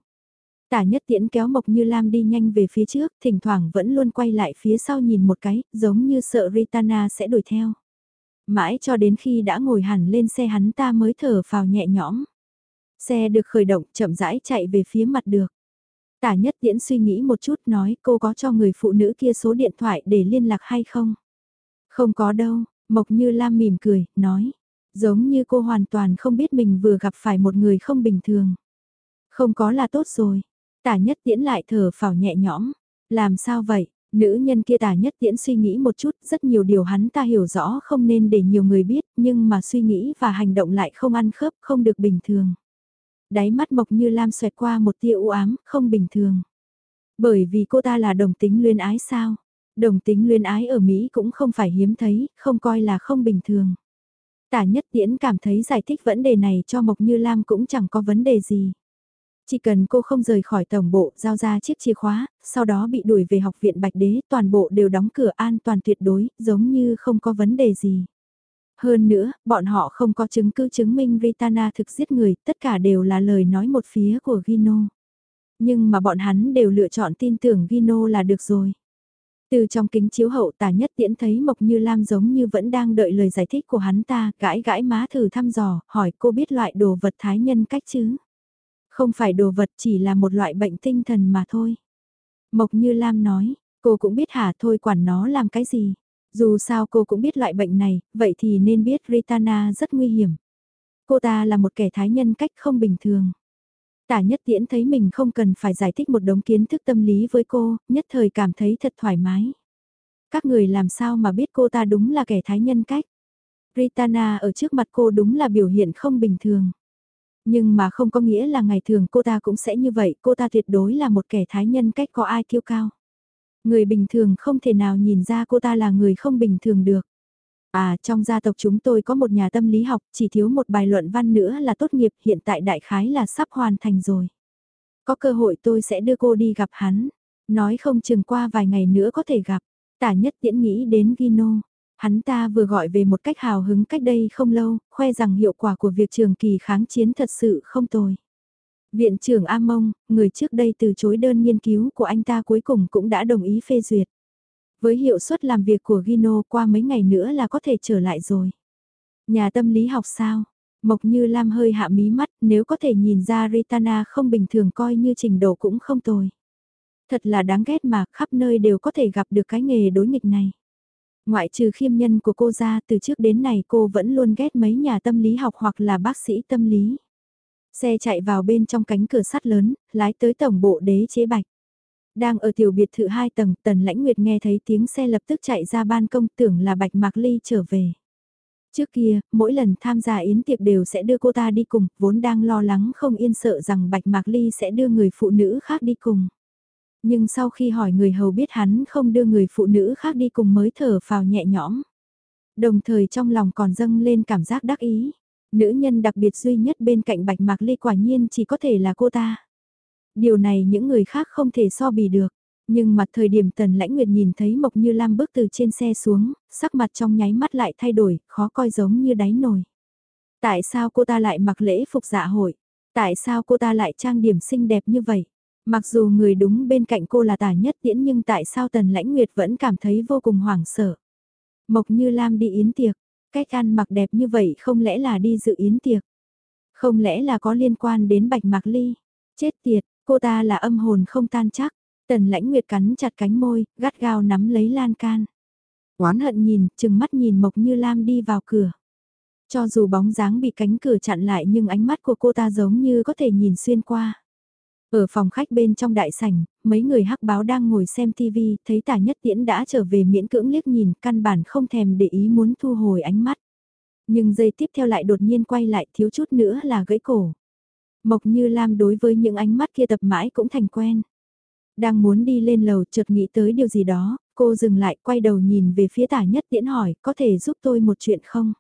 Tả nhất tiễn kéo Mộc Như Lam đi nhanh về phía trước, thỉnh thoảng vẫn luôn quay lại phía sau nhìn một cái, giống như sợ Ritana sẽ đuổi theo. Mãi cho đến khi đã ngồi hẳn lên xe hắn ta mới thở vào nhẹ nhõm. Xe được khởi động chậm rãi chạy về phía mặt được. Tả nhất tiễn suy nghĩ một chút nói cô có cho người phụ nữ kia số điện thoại để liên lạc hay không? Không có đâu, Mộc Như Lam mỉm cười, nói. Giống như cô hoàn toàn không biết mình vừa gặp phải một người không bình thường. Không có là tốt rồi. Tả nhất tiễn lại thở phào nhẹ nhõm. Làm sao vậy? Nữ nhân kia tả nhất tiễn suy nghĩ một chút, rất nhiều điều hắn ta hiểu rõ không nên để nhiều người biết, nhưng mà suy nghĩ và hành động lại không ăn khớp, không được bình thường. Đáy mắt mộc như lam xoẹt qua một tia u ám, không bình thường. Bởi vì cô ta là đồng tính luyên ái sao? Đồng tính luyến ái ở Mỹ cũng không phải hiếm thấy, không coi là không bình thường. Tả nhất tiễn cảm thấy giải thích vấn đề này cho Mộc Như Lam cũng chẳng có vấn đề gì. Chỉ cần cô không rời khỏi tổng bộ, giao ra chiếc chìa khóa, sau đó bị đuổi về học viện Bạch Đế, toàn bộ đều đóng cửa an toàn tuyệt đối, giống như không có vấn đề gì. Hơn nữa, bọn họ không có chứng cứ chứng minh Ritana thực giết người, tất cả đều là lời nói một phía của Gino. Nhưng mà bọn hắn đều lựa chọn tin tưởng Gino là được rồi. Từ trong kính chiếu hậu tà nhất tiễn thấy Mộc Như Lam giống như vẫn đang đợi lời giải thích của hắn ta, gãi gãi má thử thăm dò, hỏi cô biết loại đồ vật thái nhân cách chứ? Không phải đồ vật chỉ là một loại bệnh tinh thần mà thôi. Mộc Như Lam nói, cô cũng biết hả thôi quản nó làm cái gì. Dù sao cô cũng biết loại bệnh này, vậy thì nên biết Ritana rất nguy hiểm. Cô ta là một kẻ thái nhân cách không bình thường. Tả nhất tiễn thấy mình không cần phải giải thích một đống kiến thức tâm lý với cô, nhất thời cảm thấy thật thoải mái. Các người làm sao mà biết cô ta đúng là kẻ thái nhân cách. Ritana ở trước mặt cô đúng là biểu hiện không bình thường. Nhưng mà không có nghĩa là ngày thường cô ta cũng sẽ như vậy, cô ta tuyệt đối là một kẻ thái nhân cách có ai kiêu cao. Người bình thường không thể nào nhìn ra cô ta là người không bình thường được. À, trong gia tộc chúng tôi có một nhà tâm lý học, chỉ thiếu một bài luận văn nữa là tốt nghiệp, hiện tại đại khái là sắp hoàn thành rồi. Có cơ hội tôi sẽ đưa cô đi gặp hắn. Nói không chừng qua vài ngày nữa có thể gặp. Tả nhất tiễn nghĩ đến Gino. Hắn ta vừa gọi về một cách hào hứng cách đây không lâu, khoe rằng hiệu quả của việc trường kỳ kháng chiến thật sự không tồi. Viện trưởng A Mông, người trước đây từ chối đơn nghiên cứu của anh ta cuối cùng cũng đã đồng ý phê duyệt. Với hiệu suất làm việc của Gino qua mấy ngày nữa là có thể trở lại rồi. Nhà tâm lý học sao? Mộc Như Lam hơi hạ mí mắt nếu có thể nhìn ra Ritana không bình thường coi như trình độ cũng không tồi. Thật là đáng ghét mà khắp nơi đều có thể gặp được cái nghề đối nghịch này. Ngoại trừ khiêm nhân của cô ra từ trước đến nay cô vẫn luôn ghét mấy nhà tâm lý học hoặc là bác sĩ tâm lý. Xe chạy vào bên trong cánh cửa sắt lớn, lái tới tổng bộ đế chế bạch. Đang ở tiểu biệt thự hai tầng, tần lãnh nguyệt nghe thấy tiếng xe lập tức chạy ra ban công tưởng là bạch mạc ly trở về. Trước kia, mỗi lần tham gia yến tiệc đều sẽ đưa cô ta đi cùng, vốn đang lo lắng không yên sợ rằng bạch mạc ly sẽ đưa người phụ nữ khác đi cùng. Nhưng sau khi hỏi người hầu biết hắn không đưa người phụ nữ khác đi cùng mới thở phào nhẹ nhõm. Đồng thời trong lòng còn dâng lên cảm giác đắc ý. Nữ nhân đặc biệt duy nhất bên cạnh bạch mạc ly quả nhiên chỉ có thể là cô ta. Điều này những người khác không thể so bì được. Nhưng mặt thời điểm tần lãnh nguyệt nhìn thấy Mộc Như Lam bước từ trên xe xuống, sắc mặt trong nháy mắt lại thay đổi, khó coi giống như đáy nồi. Tại sao cô ta lại mặc lễ phục dạ hội? Tại sao cô ta lại trang điểm xinh đẹp như vậy? Mặc dù người đúng bên cạnh cô là tả nhất tiễn nhưng tại sao tần lãnh nguyệt vẫn cảm thấy vô cùng hoảng sợ? Mộc Như Lam đi yến tiệc, cách ăn mặc đẹp như vậy không lẽ là đi dự yến tiệc? Không lẽ là có liên quan đến bạch mạc ly? Chết tiệt, Cô ta là âm hồn không tan chắc. Tần lãnh nguyệt cắn chặt cánh môi, gắt gao nắm lấy lan can. Oán hận nhìn, chừng mắt nhìn Mộc Như Lam đi vào cửa. Cho dù bóng dáng bị cánh cửa chặn lại nhưng ánh mắt của cô ta giống như có thể nhìn xuyên qua. Ở phòng khách bên trong đại sảnh, mấy người hắc báo đang ngồi xem TV, thấy tả nhất tiễn đã trở về miễn cưỡng liếc nhìn, căn bản không thèm để ý muốn thu hồi ánh mắt. Nhưng giây tiếp theo lại đột nhiên quay lại thiếu chút nữa là gãy cổ. Mộc Như Lam đối với những ánh mắt kia tập mãi cũng thành quen. Đang muốn đi lên lầu chợt nghĩ tới điều gì đó, cô dừng lại quay đầu nhìn về phía tả nhất tiễn hỏi, có thể giúp tôi một chuyện không?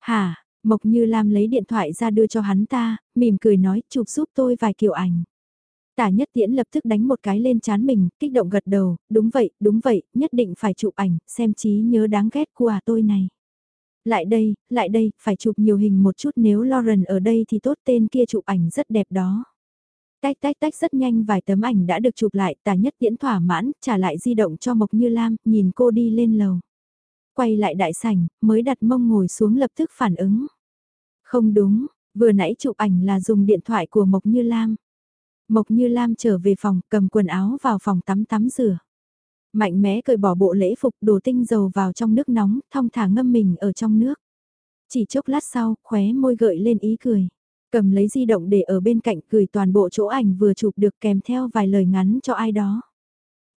Hả, Mộc Như Lam lấy điện thoại ra đưa cho hắn ta, mỉm cười nói chụp giúp tôi vài kiểu ảnh. Tả nhất tiễn lập tức đánh một cái lên chán mình, kích động gật đầu, đúng vậy, đúng vậy, nhất định phải chụp ảnh, xem trí nhớ đáng ghét của à tôi này. Lại đây, lại đây, phải chụp nhiều hình một chút nếu Lauren ở đây thì tốt tên kia chụp ảnh rất đẹp đó. Tách tách tách rất nhanh vài tấm ảnh đã được chụp lại, tả nhất tiễn thỏa mãn, trả lại di động cho Mộc Như Lam, nhìn cô đi lên lầu. Quay lại đại sảnh, mới đặt mông ngồi xuống lập tức phản ứng. Không đúng, vừa nãy chụp ảnh là dùng điện thoại của Mộc Như Lam. Mộc Như Lam trở về phòng, cầm quần áo vào phòng tắm tắm rửa. Mạnh mẽ cởi bỏ bộ lễ phục đổ tinh dầu vào trong nước nóng, thong thả ngâm mình ở trong nước. Chỉ chốc lát sau, khóe môi gợi lên ý cười. Cầm lấy di động để ở bên cạnh gửi toàn bộ chỗ ảnh vừa chụp được kèm theo vài lời ngắn cho ai đó.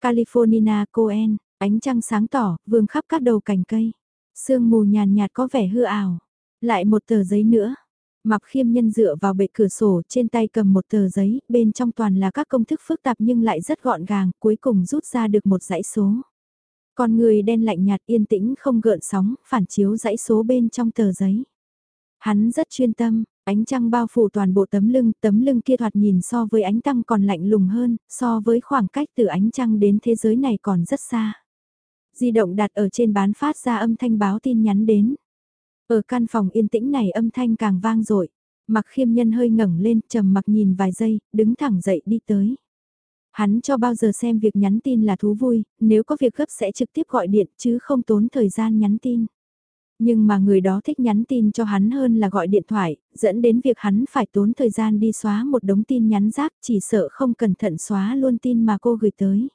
California Coen, ánh trăng sáng tỏ, vương khắp các đầu cành cây. Sương mù nhàn nhạt có vẻ hư ảo. Lại một tờ giấy nữa. Mặc khiêm nhân dựa vào bệ cửa sổ trên tay cầm một tờ giấy, bên trong toàn là các công thức phức tạp nhưng lại rất gọn gàng, cuối cùng rút ra được một dãy số. Con người đen lạnh nhạt yên tĩnh không gợn sóng, phản chiếu dãy số bên trong tờ giấy. Hắn rất chuyên tâm, ánh trăng bao phủ toàn bộ tấm lưng, tấm lưng kia thoạt nhìn so với ánh trăng còn lạnh lùng hơn, so với khoảng cách từ ánh trăng đến thế giới này còn rất xa. Di động đặt ở trên bán phát ra âm thanh báo tin nhắn đến. Ở căn phòng yên tĩnh này âm thanh càng vang dội. Mặc khiêm nhân hơi ngẩng lên, trầm mặc nhìn vài giây, đứng thẳng dậy đi tới. Hắn cho bao giờ xem việc nhắn tin là thú vui, nếu có việc gấp sẽ trực tiếp gọi điện chứ không tốn thời gian nhắn tin. Nhưng mà người đó thích nhắn tin cho hắn hơn là gọi điện thoại, dẫn đến việc hắn phải tốn thời gian đi xóa một đống tin nhắn rác chỉ sợ không cẩn thận xóa luôn tin mà cô gửi tới.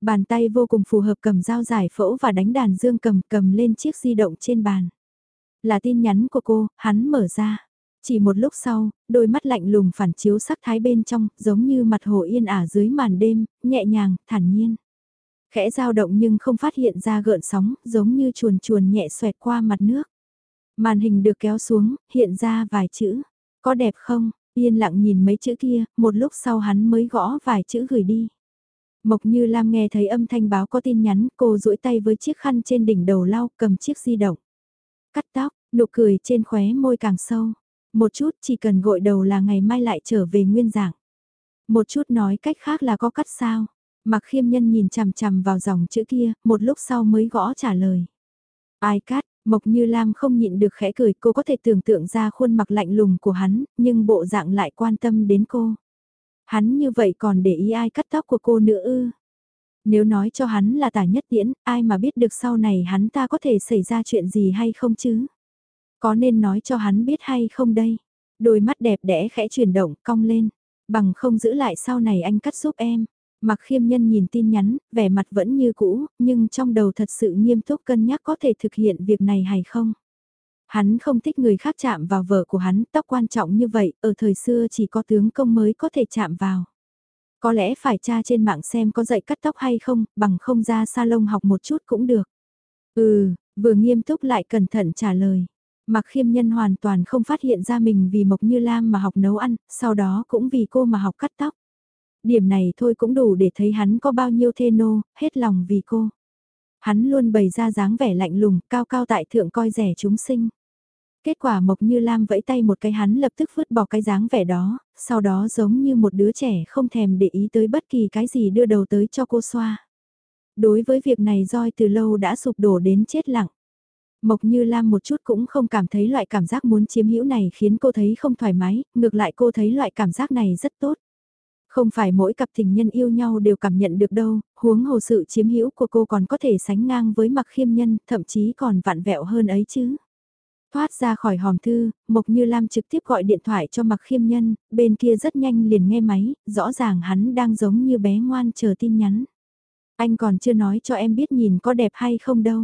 Bàn tay vô cùng phù hợp cầm dao giải phẫu và đánh đàn dương cầm cầm lên chiếc di động trên bàn. Là tin nhắn của cô, hắn mở ra. Chỉ một lúc sau, đôi mắt lạnh lùng phản chiếu sắc thái bên trong, giống như mặt hồ yên ả dưới màn đêm, nhẹ nhàng, thản nhiên. Khẽ dao động nhưng không phát hiện ra gợn sóng, giống như chuồn chuồn nhẹ xoẹt qua mặt nước. Màn hình được kéo xuống, hiện ra vài chữ. Có đẹp không? Yên lặng nhìn mấy chữ kia, một lúc sau hắn mới gõ vài chữ gửi đi. Mộc Như Lam nghe thấy âm thanh báo có tin nhắn, cô duỗi tay với chiếc khăn trên đỉnh đầu lau, cầm chiếc di động. Cắt tóc, nụ cười trên khóe môi càng sâu. Một chút chỉ cần gội đầu là ngày mai lại trở về nguyên dạng. Một chút nói cách khác là có cắt sao. Mặc khiêm nhân nhìn chằm chằm vào dòng chữ kia, một lúc sau mới gõ trả lời. Ai cắt, Mộc Như Lam không nhịn được khẽ cười, cô có thể tưởng tượng ra khuôn mặt lạnh lùng của hắn, nhưng bộ dạng lại quan tâm đến cô. Hắn như vậy còn để ý ai cắt tóc của cô nữa ư? Nếu nói cho hắn là tả nhất tiễn, ai mà biết được sau này hắn ta có thể xảy ra chuyện gì hay không chứ? Có nên nói cho hắn biết hay không đây? Đôi mắt đẹp đẽ khẽ chuyển động, cong lên. Bằng không giữ lại sau này anh cắt giúp em. Mặc khiêm nhân nhìn tin nhắn, vẻ mặt vẫn như cũ, nhưng trong đầu thật sự nghiêm túc cân nhắc có thể thực hiện việc này hay không. Hắn không thích người khác chạm vào vợ của hắn, tóc quan trọng như vậy, ở thời xưa chỉ có tướng công mới có thể chạm vào. Có lẽ phải tra trên mạng xem có dạy cắt tóc hay không, bằng không ra salon học một chút cũng được. Ừ, vừa nghiêm túc lại cẩn thận trả lời. Mặc khiêm nhân hoàn toàn không phát hiện ra mình vì Mộc Như Lam mà học nấu ăn, sau đó cũng vì cô mà học cắt tóc. Điểm này thôi cũng đủ để thấy hắn có bao nhiêu thê nô, hết lòng vì cô. Hắn luôn bày ra dáng vẻ lạnh lùng, cao cao tại thượng coi rẻ chúng sinh. Kết quả Mộc Như Lam vẫy tay một cái hắn lập tức vứt bỏ cái dáng vẻ đó, sau đó giống như một đứa trẻ không thèm để ý tới bất kỳ cái gì đưa đầu tới cho cô xoa. Đối với việc này roi từ lâu đã sụp đổ đến chết lặng. Mộc Như Lam một chút cũng không cảm thấy loại cảm giác muốn chiếm hữu này khiến cô thấy không thoải mái, ngược lại cô thấy loại cảm giác này rất tốt. Không phải mỗi cặp tình nhân yêu nhau đều cảm nhận được đâu, huống hồ sự chiếm hữu của cô còn có thể sánh ngang với mặc khiêm nhân, thậm chí còn vạn vẹo hơn ấy chứ. Thoát ra khỏi hòm thư, Mộc Như Lam trực tiếp gọi điện thoại cho mặc khiêm nhân, bên kia rất nhanh liền nghe máy, rõ ràng hắn đang giống như bé ngoan chờ tin nhắn. Anh còn chưa nói cho em biết nhìn có đẹp hay không đâu.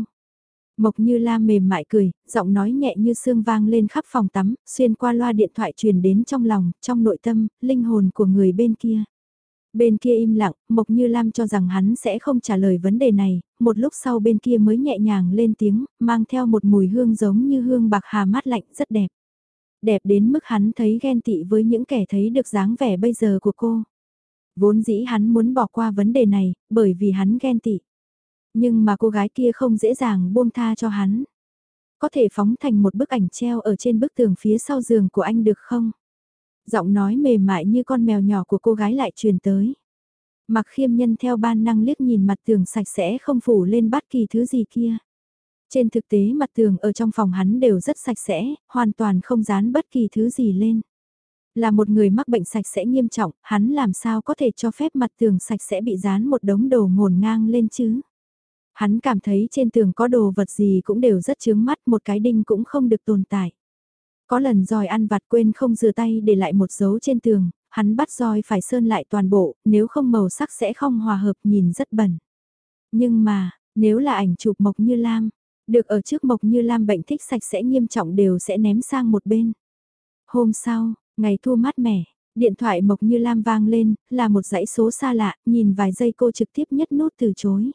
Mộc Như Lam mềm mại cười, giọng nói nhẹ như sương vang lên khắp phòng tắm, xuyên qua loa điện thoại truyền đến trong lòng, trong nội tâm, linh hồn của người bên kia. Bên kia im lặng, Mộc Như Lam cho rằng hắn sẽ không trả lời vấn đề này, một lúc sau bên kia mới nhẹ nhàng lên tiếng, mang theo một mùi hương giống như hương bạc hà mát lạnh rất đẹp. Đẹp đến mức hắn thấy ghen tị với những kẻ thấy được dáng vẻ bây giờ của cô. Vốn dĩ hắn muốn bỏ qua vấn đề này, bởi vì hắn ghen tị. Nhưng mà cô gái kia không dễ dàng buông tha cho hắn. Có thể phóng thành một bức ảnh treo ở trên bức tường phía sau giường của anh được không? Giọng nói mềm mại như con mèo nhỏ của cô gái lại truyền tới. Mặc khiêm nhân theo ban năng liếc nhìn mặt tường sạch sẽ không phủ lên bất kỳ thứ gì kia. Trên thực tế mặt tường ở trong phòng hắn đều rất sạch sẽ, hoàn toàn không dán bất kỳ thứ gì lên. Là một người mắc bệnh sạch sẽ nghiêm trọng, hắn làm sao có thể cho phép mặt tường sạch sẽ bị dán một đống đồ ngổn ngang lên chứ? Hắn cảm thấy trên tường có đồ vật gì cũng đều rất chướng mắt, một cái đinh cũng không được tồn tại. Có lần roi ăn vặt quên không rửa tay để lại một dấu trên tường, hắn bắt roi phải sơn lại toàn bộ, nếu không màu sắc sẽ không hòa hợp nhìn rất bẩn. Nhưng mà, nếu là ảnh chụp Mộc Như Lam, được ở trước Mộc Như Lam bệnh thích sạch sẽ nghiêm trọng đều sẽ ném sang một bên. Hôm sau, ngày thu mát mẻ, điện thoại Mộc Như Lam vang lên, là một dãy số xa lạ, nhìn vài giây cô trực tiếp nhất nút từ chối.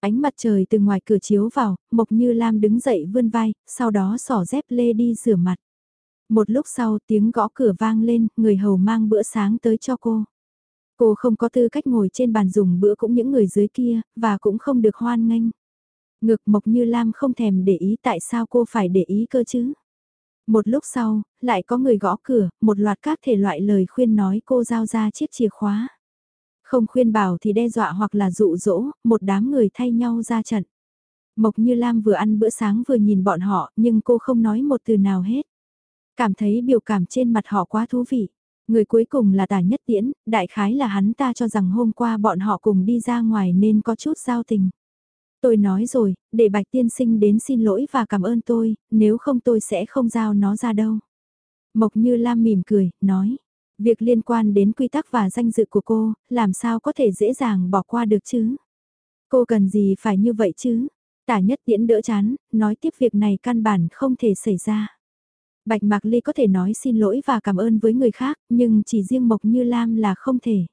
Ánh mặt trời từ ngoài cửa chiếu vào, Mộc Như Lam đứng dậy vươn vai, sau đó xỏ dép lê đi rửa mặt. Một lúc sau tiếng gõ cửa vang lên, người hầu mang bữa sáng tới cho cô. Cô không có tư cách ngồi trên bàn dùng bữa cũng những người dưới kia, và cũng không được hoan nghênh. Ngực Mộc Như Lam không thèm để ý tại sao cô phải để ý cơ chứ. Một lúc sau, lại có người gõ cửa, một loạt các thể loại lời khuyên nói cô giao ra chiếc chìa khóa. Không khuyên bảo thì đe dọa hoặc là dụ dỗ, một đám người thay nhau ra trận. Mộc Như Lam vừa ăn bữa sáng vừa nhìn bọn họ, nhưng cô không nói một từ nào hết. Cảm thấy biểu cảm trên mặt họ quá thú vị. Người cuối cùng là tả nhất tiễn, đại khái là hắn ta cho rằng hôm qua bọn họ cùng đi ra ngoài nên có chút giao tình. Tôi nói rồi, để bạch tiên sinh đến xin lỗi và cảm ơn tôi, nếu không tôi sẽ không giao nó ra đâu. Mộc như Lam mỉm cười, nói, việc liên quan đến quy tắc và danh dự của cô, làm sao có thể dễ dàng bỏ qua được chứ? Cô cần gì phải như vậy chứ? Tả nhất tiễn đỡ chán, nói tiếp việc này căn bản không thể xảy ra. Bạch Mạc Ly có thể nói xin lỗi và cảm ơn với người khác, nhưng chỉ riêng Mộc Như Lam là không thể.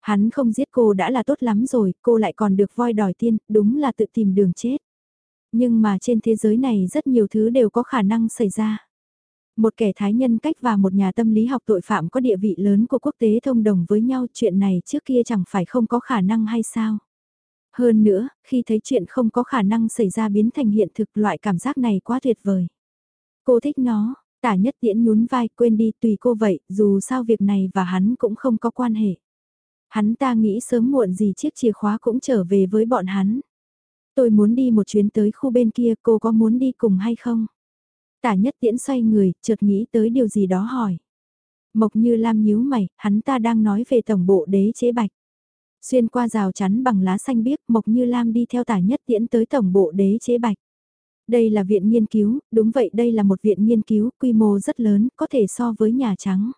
Hắn không giết cô đã là tốt lắm rồi, cô lại còn được voi đòi tiên, đúng là tự tìm đường chết. Nhưng mà trên thế giới này rất nhiều thứ đều có khả năng xảy ra. Một kẻ thái nhân cách và một nhà tâm lý học tội phạm có địa vị lớn của quốc tế thông đồng với nhau chuyện này trước kia chẳng phải không có khả năng hay sao. Hơn nữa, khi thấy chuyện không có khả năng xảy ra biến thành hiện thực loại cảm giác này quá tuyệt vời. Cô thích nó, tả nhất tiễn nhún vai quên đi tùy cô vậy, dù sao việc này và hắn cũng không có quan hệ. Hắn ta nghĩ sớm muộn gì chiếc chìa khóa cũng trở về với bọn hắn. Tôi muốn đi một chuyến tới khu bên kia, cô có muốn đi cùng hay không? Tả nhất tiễn xoay người, chợt nghĩ tới điều gì đó hỏi. Mộc như Lam nhíu mày, hắn ta đang nói về tổng bộ đế chế bạch. Xuyên qua rào chắn bằng lá xanh biếc, Mộc như Lam đi theo tả nhất tiễn tới tổng bộ đế chế bạch. Đây là viện nghiên cứu, đúng vậy đây là một viện nghiên cứu, quy mô rất lớn, có thể so với Nhà Trắng.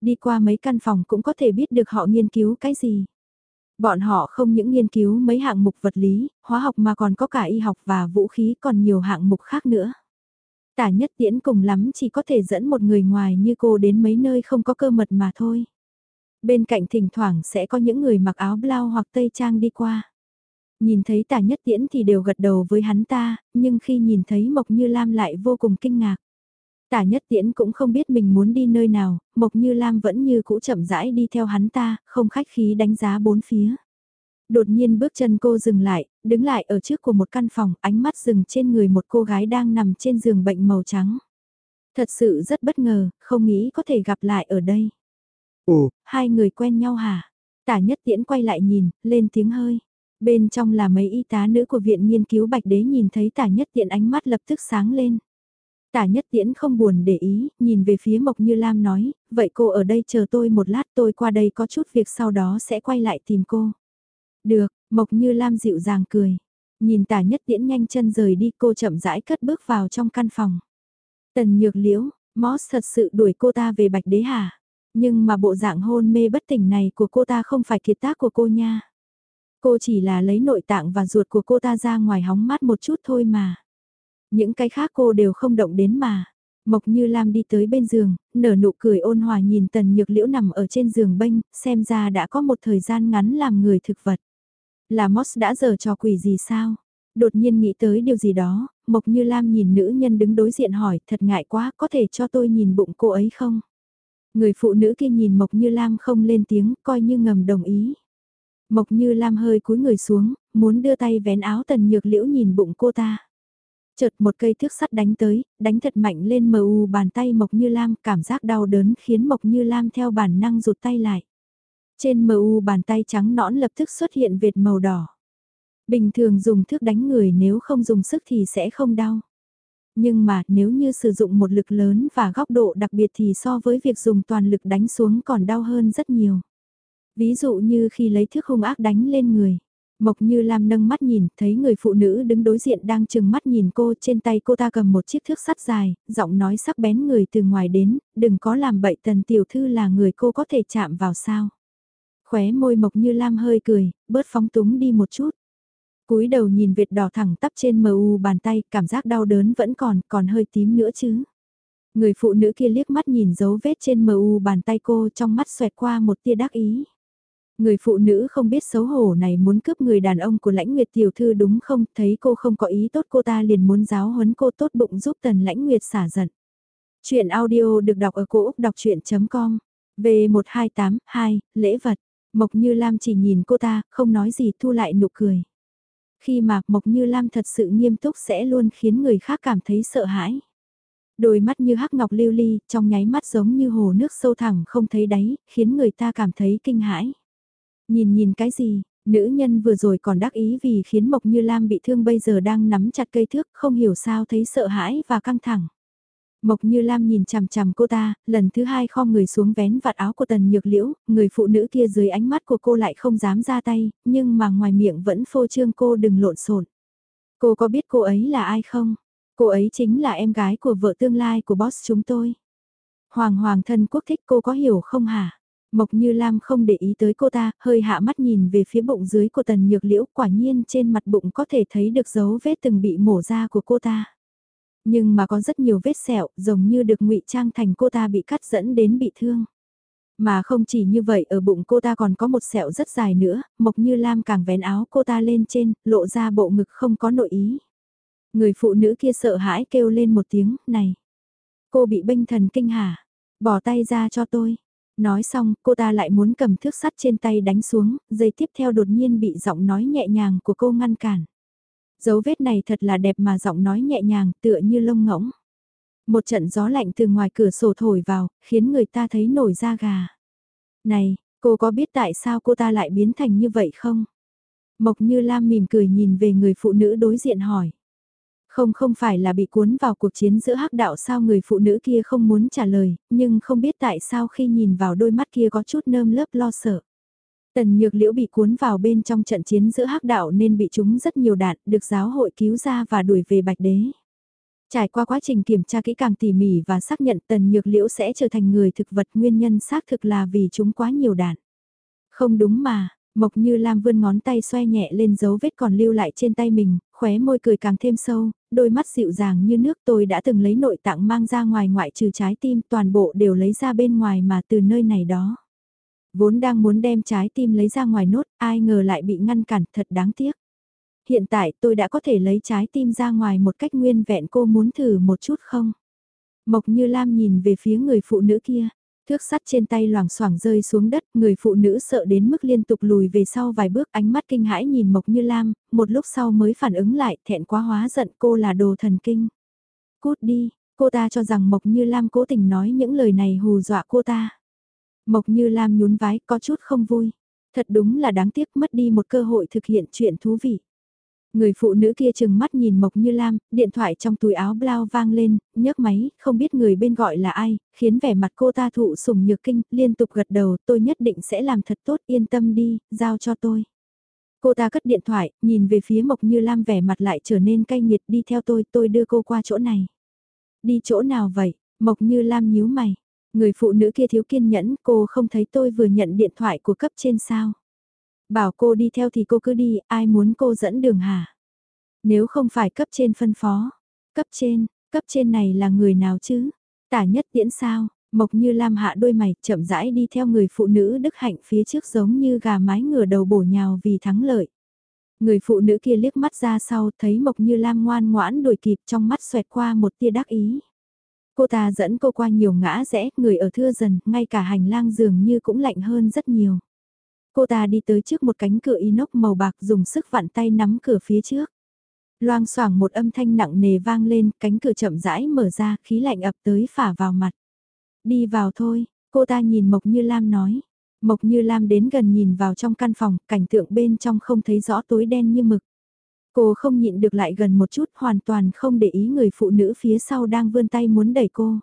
Đi qua mấy căn phòng cũng có thể biết được họ nghiên cứu cái gì. Bọn họ không những nghiên cứu mấy hạng mục vật lý, hóa học mà còn có cả y học và vũ khí còn nhiều hạng mục khác nữa. Tả nhất tiễn cùng lắm chỉ có thể dẫn một người ngoài như cô đến mấy nơi không có cơ mật mà thôi. Bên cạnh thỉnh thoảng sẽ có những người mặc áo blau hoặc tây trang đi qua. Nhìn thấy tả nhất tiễn thì đều gật đầu với hắn ta, nhưng khi nhìn thấy Mộc Như Lam lại vô cùng kinh ngạc. Tả nhất tiễn cũng không biết mình muốn đi nơi nào, Mộc Như Lam vẫn như cũ chậm rãi đi theo hắn ta, không khách khí đánh giá bốn phía. Đột nhiên bước chân cô dừng lại, đứng lại ở trước của một căn phòng, ánh mắt dừng trên người một cô gái đang nằm trên giường bệnh màu trắng. Thật sự rất bất ngờ, không nghĩ có thể gặp lại ở đây. Ồ, hai người quen nhau hả? Tả nhất tiễn quay lại nhìn, lên tiếng hơi. Bên trong là mấy y tá nữ của viện nghiên cứu Bạch Đế nhìn thấy tả nhất tiễn ánh mắt lập tức sáng lên. Tả nhất tiễn không buồn để ý, nhìn về phía Mộc Như Lam nói, vậy cô ở đây chờ tôi một lát tôi qua đây có chút việc sau đó sẽ quay lại tìm cô. Được, Mộc Như Lam dịu dàng cười. Nhìn tả nhất tiễn nhanh chân rời đi cô chậm rãi cất bước vào trong căn phòng. Tần nhược liễu, Moss thật sự đuổi cô ta về bạch đế hả? Nhưng mà bộ dạng hôn mê bất tỉnh này của cô ta không phải kiệt tác của cô nha. Cô chỉ là lấy nội tạng và ruột của cô ta ra ngoài hóng mát một chút thôi mà. Những cái khác cô đều không động đến mà. Mộc Như Lam đi tới bên giường, nở nụ cười ôn hòa nhìn Tần Nhược Liễu nằm ở trên giường bênh, xem ra đã có một thời gian ngắn làm người thực vật. Là Moss đã giờ trò quỷ gì sao? Đột nhiên nghĩ tới điều gì đó, Mộc Như Lam nhìn nữ nhân đứng đối diện hỏi, thật ngại quá, có thể cho tôi nhìn bụng cô ấy không? Người phụ nữ kia nhìn Mộc Như Lam không lên tiếng, coi như ngầm đồng ý. Mộc Như Lam hơi cúi người xuống, muốn đưa tay vén áo tần nhược liễu nhìn bụng cô ta. Chợt một cây thước sắt đánh tới, đánh thật mạnh lên mờ u bàn tay Mộc Như Lam, cảm giác đau đớn khiến Mộc Như Lam theo bản năng rụt tay lại. Trên mờ u bàn tay trắng nõn lập tức xuất hiện vệt màu đỏ. Bình thường dùng thước đánh người nếu không dùng sức thì sẽ không đau. Nhưng mà nếu như sử dụng một lực lớn và góc độ đặc biệt thì so với việc dùng toàn lực đánh xuống còn đau hơn rất nhiều. Ví dụ như khi lấy thước hung ác đánh lên người. Mộc Như Lam nâng mắt nhìn, thấy người phụ nữ đứng đối diện đang chừng mắt nhìn cô, trên tay cô ta cầm một chiếc thước sắt dài, giọng nói sắc bén người từ ngoài đến, đừng có làm bậy tần tiểu thư là người cô có thể chạm vào sao. Khóe môi Mộc Như Lam hơi cười, bớt phóng túng đi một chút cúi đầu nhìn Việt đỏ thẳng tắp trên mờ u bàn tay, cảm giác đau đớn vẫn còn, còn hơi tím nữa chứ. Người phụ nữ kia liếc mắt nhìn dấu vết trên mờ u bàn tay cô trong mắt xoẹt qua một tia đắc ý. Người phụ nữ không biết xấu hổ này muốn cướp người đàn ông của lãnh nguyệt tiểu thư đúng không, thấy cô không có ý tốt cô ta liền muốn giáo huấn cô tốt bụng giúp tần lãnh nguyệt xả giận. Chuyện audio được đọc ở cổ Úc đọc chuyện.com, V1282, lễ vật, Mộc Như Lam chỉ nhìn cô ta, không nói gì thu lại nụ cười. Khi mà Mộc Như Lam thật sự nghiêm túc sẽ luôn khiến người khác cảm thấy sợ hãi. Đôi mắt như hắc ngọc lưu ly, trong nháy mắt giống như hồ nước sâu thẳng không thấy đáy, khiến người ta cảm thấy kinh hãi. Nhìn nhìn cái gì, nữ nhân vừa rồi còn đắc ý vì khiến Mộc Như Lam bị thương bây giờ đang nắm chặt cây thước, không hiểu sao thấy sợ hãi và căng thẳng. Mộc Như Lam nhìn chằm chằm cô ta, lần thứ hai khom người xuống vén vạt áo của Tần Nhược Liễu, người phụ nữ kia dưới ánh mắt của cô lại không dám ra tay, nhưng mà ngoài miệng vẫn phô trương cô đừng lộn xộn. Cô có biết cô ấy là ai không? Cô ấy chính là em gái của vợ tương lai của boss chúng tôi. Hoàng Hoàng thân quốc thích cô có hiểu không hả? Mộc Như Lam không để ý tới cô ta, hơi hạ mắt nhìn về phía bụng dưới của Tần Nhược Liễu, quả nhiên trên mặt bụng có thể thấy được dấu vết từng bị mổ ra của cô ta. Nhưng mà có rất nhiều vết sẹo, giống như được ngụy trang thành cô ta bị cắt dẫn đến bị thương. Mà không chỉ như vậy ở bụng cô ta còn có một sẹo rất dài nữa, Mộc Như Lam càng vén áo cô ta lên trên, lộ ra bộ ngực không có nội ý. Người phụ nữ kia sợ hãi kêu lên một tiếng, này. Cô bị bênh thần kinh hả? Bỏ tay ra cho tôi. Nói xong, cô ta lại muốn cầm thước sắt trên tay đánh xuống, giây tiếp theo đột nhiên bị giọng nói nhẹ nhàng của cô ngăn cản. Dấu vết này thật là đẹp mà giọng nói nhẹ nhàng tựa như lông ngỗng. Một trận gió lạnh từ ngoài cửa sổ thổi vào, khiến người ta thấy nổi da gà. Này, cô có biết tại sao cô ta lại biến thành như vậy không? Mộc như Lam mỉm cười nhìn về người phụ nữ đối diện hỏi. Không không phải là bị cuốn vào cuộc chiến giữa hắc đạo sao người phụ nữ kia không muốn trả lời, nhưng không biết tại sao khi nhìn vào đôi mắt kia có chút nơm lớp lo sợ. Tần Nhược Liễu bị cuốn vào bên trong trận chiến giữa hắc đạo nên bị trúng rất nhiều đạn, được giáo hội cứu ra và đuổi về Bạch Đế. Trải qua quá trình kiểm tra kỹ càng tỉ mỉ và xác nhận Tần Nhược Liễu sẽ trở thành người thực vật nguyên nhân xác thực là vì chúng quá nhiều đạn. Không đúng mà, Mộc Như Lam vươn ngón tay xoay nhẹ lên dấu vết còn lưu lại trên tay mình, khóe môi cười càng thêm sâu, đôi mắt dịu dàng như nước tôi đã từng lấy nội tạng mang ra ngoài ngoại trừ trái tim toàn bộ đều lấy ra bên ngoài mà từ nơi này đó. Vốn đang muốn đem trái tim lấy ra ngoài nốt, ai ngờ lại bị ngăn cản thật đáng tiếc. Hiện tại tôi đã có thể lấy trái tim ra ngoài một cách nguyên vẹn cô muốn thử một chút không? Mộc như Lam nhìn về phía người phụ nữ kia, thước sắt trên tay loảng xoảng rơi xuống đất, người phụ nữ sợ đến mức liên tục lùi về sau vài bước ánh mắt kinh hãi nhìn Mộc Như Lam, một lúc sau mới phản ứng lại thẹn quá hóa giận cô là đồ thần kinh. Cút đi, cô ta cho rằng Mộc Như Lam cố tình nói những lời này hù dọa cô ta. Mộc Như Lam nhún vái có chút không vui. Thật đúng là đáng tiếc mất đi một cơ hội thực hiện chuyện thú vị. Người phụ nữ kia chừng mắt nhìn Mộc Như Lam, điện thoại trong túi áo blau vang lên, nhấc máy, không biết người bên gọi là ai, khiến vẻ mặt cô ta thụ sủng nhược kinh, liên tục gật đầu, tôi nhất định sẽ làm thật tốt, yên tâm đi, giao cho tôi. Cô ta cất điện thoại, nhìn về phía Mộc Như Lam vẻ mặt lại trở nên cay nghiệt đi theo tôi, tôi đưa cô qua chỗ này. Đi chỗ nào vậy? Mộc Như Lam nhíu mày. Người phụ nữ kia thiếu kiên nhẫn, cô không thấy tôi vừa nhận điện thoại của cấp trên sao. Bảo cô đi theo thì cô cứ đi, ai muốn cô dẫn đường hả? Nếu không phải cấp trên phân phó, cấp trên, cấp trên này là người nào chứ? Tả nhất tiễn sao? Mộc như Lam hạ đôi mày, chậm rãi đi theo người phụ nữ đức hạnh phía trước giống như gà mái ngửa đầu bổ nhào vì thắng lợi. Người phụ nữ kia liếc mắt ra sau, thấy Mộc như Lam ngoan ngoãn đuổi kịp trong mắt xoẹt qua một tia đắc ý. Cô ta dẫn cô qua nhiều ngã rẽ, người ở thưa dần, ngay cả hành lang dường như cũng lạnh hơn rất nhiều. Cô ta đi tới trước một cánh cửa inox màu bạc dùng sức vặn tay nắm cửa phía trước. Loang xoảng một âm thanh nặng nề vang lên, cánh cửa chậm rãi mở ra, khí lạnh ập tới phả vào mặt. Đi vào thôi, cô ta nhìn Mộc Như Lam nói. Mộc Như Lam đến gần nhìn vào trong căn phòng, cảnh tượng bên trong không thấy rõ tối đen như mực. Cô không nhịn được lại gần một chút hoàn toàn không để ý người phụ nữ phía sau đang vươn tay muốn đẩy cô.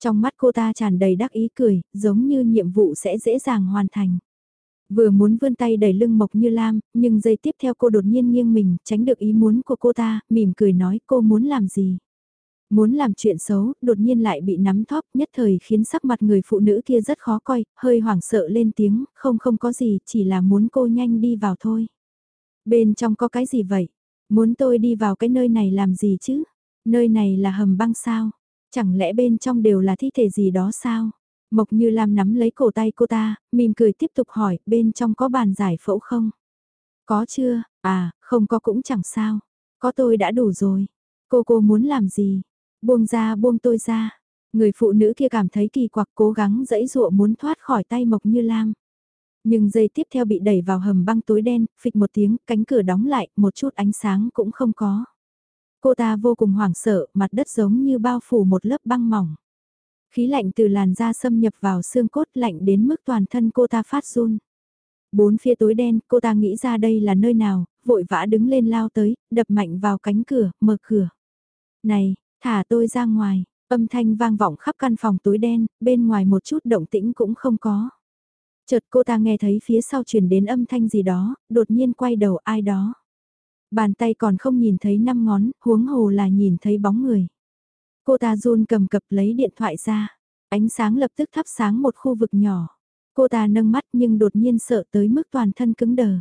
Trong mắt cô ta tràn đầy đắc ý cười, giống như nhiệm vụ sẽ dễ dàng hoàn thành. Vừa muốn vươn tay đẩy lưng Mộc Như Lam, nhưng giây tiếp theo cô đột nhiên nghiêng mình, tránh được ý muốn của cô ta, mỉm cười nói cô muốn làm gì. Muốn làm chuyện xấu, đột nhiên lại bị nắm thóp, nhất thời khiến sắc mặt người phụ nữ kia rất khó coi, hơi hoảng sợ lên tiếng, không không có gì, chỉ là muốn cô nhanh đi vào thôi. Bên trong có cái gì vậy? Muốn tôi đi vào cái nơi này làm gì chứ? Nơi này là hầm băng sao? Chẳng lẽ bên trong đều là thi thể gì đó sao? Mộc Như Lam nắm lấy cổ tay cô ta, mỉm cười tiếp tục hỏi, bên trong có bàn giải phẫu không? Có chưa? À, không có cũng chẳng sao. Có tôi đã đủ rồi. Cô cô muốn làm gì? Buông ra buông tôi ra. Người phụ nữ kia cảm thấy kỳ quặc cố gắng dẫy dụa muốn thoát khỏi tay Mộc Như Lam. Nhưng giây tiếp theo bị đẩy vào hầm băng tối đen, phịch một tiếng, cánh cửa đóng lại, một chút ánh sáng cũng không có. Cô ta vô cùng hoảng sợ, mặt đất giống như bao phủ một lớp băng mỏng. Khí lạnh từ làn da xâm nhập vào xương cốt lạnh đến mức toàn thân cô ta phát run. Bốn phía tối đen, cô ta nghĩ ra đây là nơi nào, vội vã đứng lên lao tới, đập mạnh vào cánh cửa, mở cửa. Này, thả tôi ra ngoài, âm thanh vang vọng khắp căn phòng tối đen, bên ngoài một chút động tĩnh cũng không có. Chợt cô ta nghe thấy phía sau truyền đến âm thanh gì đó, đột nhiên quay đầu ai đó. Bàn tay còn không nhìn thấy năm ngón, huống hồ là nhìn thấy bóng người. Cô ta run cầm cập lấy điện thoại ra, ánh sáng lập tức thắp sáng một khu vực nhỏ. Cô ta nâng mắt nhưng đột nhiên sợ tới mức toàn thân cứng đờ.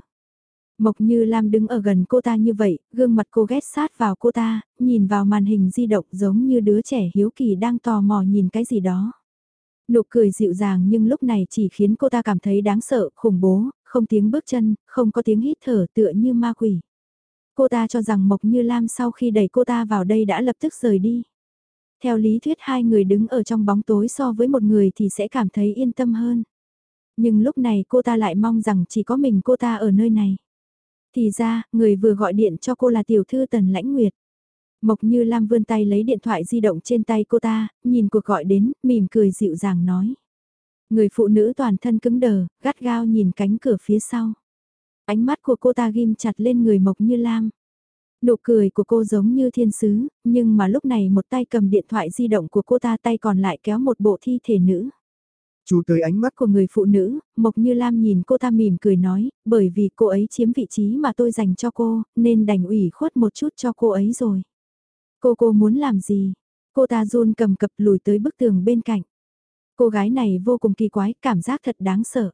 Mộc Như Lam đứng ở gần cô ta như vậy, gương mặt cô ghét sát vào cô ta, nhìn vào màn hình di động giống như đứa trẻ hiếu kỳ đang tò mò nhìn cái gì đó. Nụ cười dịu dàng nhưng lúc này chỉ khiến cô ta cảm thấy đáng sợ, khủng bố, không tiếng bước chân, không có tiếng hít thở tựa như ma quỷ. Cô ta cho rằng Mộc Như Lam sau khi đẩy cô ta vào đây đã lập tức rời đi. Theo lý thuyết hai người đứng ở trong bóng tối so với một người thì sẽ cảm thấy yên tâm hơn. Nhưng lúc này cô ta lại mong rằng chỉ có mình cô ta ở nơi này. Thì ra, người vừa gọi điện cho cô là tiểu thư Tần Lãnh Nguyệt. Mộc Như Lam vươn tay lấy điện thoại di động trên tay cô ta, nhìn cuộc gọi đến, mỉm cười dịu dàng nói. Người phụ nữ toàn thân cứng đờ, gắt gao nhìn cánh cửa phía sau. Ánh mắt của cô ta ghim chặt lên người Mộc Như Lam. Nụ cười của cô giống như thiên sứ, nhưng mà lúc này một tay cầm điện thoại di động của cô ta tay còn lại kéo một bộ thi thể nữ. Chú tới ánh mắt của người phụ nữ, Mộc Như Lam nhìn cô ta mỉm cười nói, bởi vì cô ấy chiếm vị trí mà tôi dành cho cô, nên đành ủy khuất một chút cho cô ấy rồi. Cô cô muốn làm gì? Cô ta run cầm cập lùi tới bức tường bên cạnh. Cô gái này vô cùng kỳ quái, cảm giác thật đáng sợ.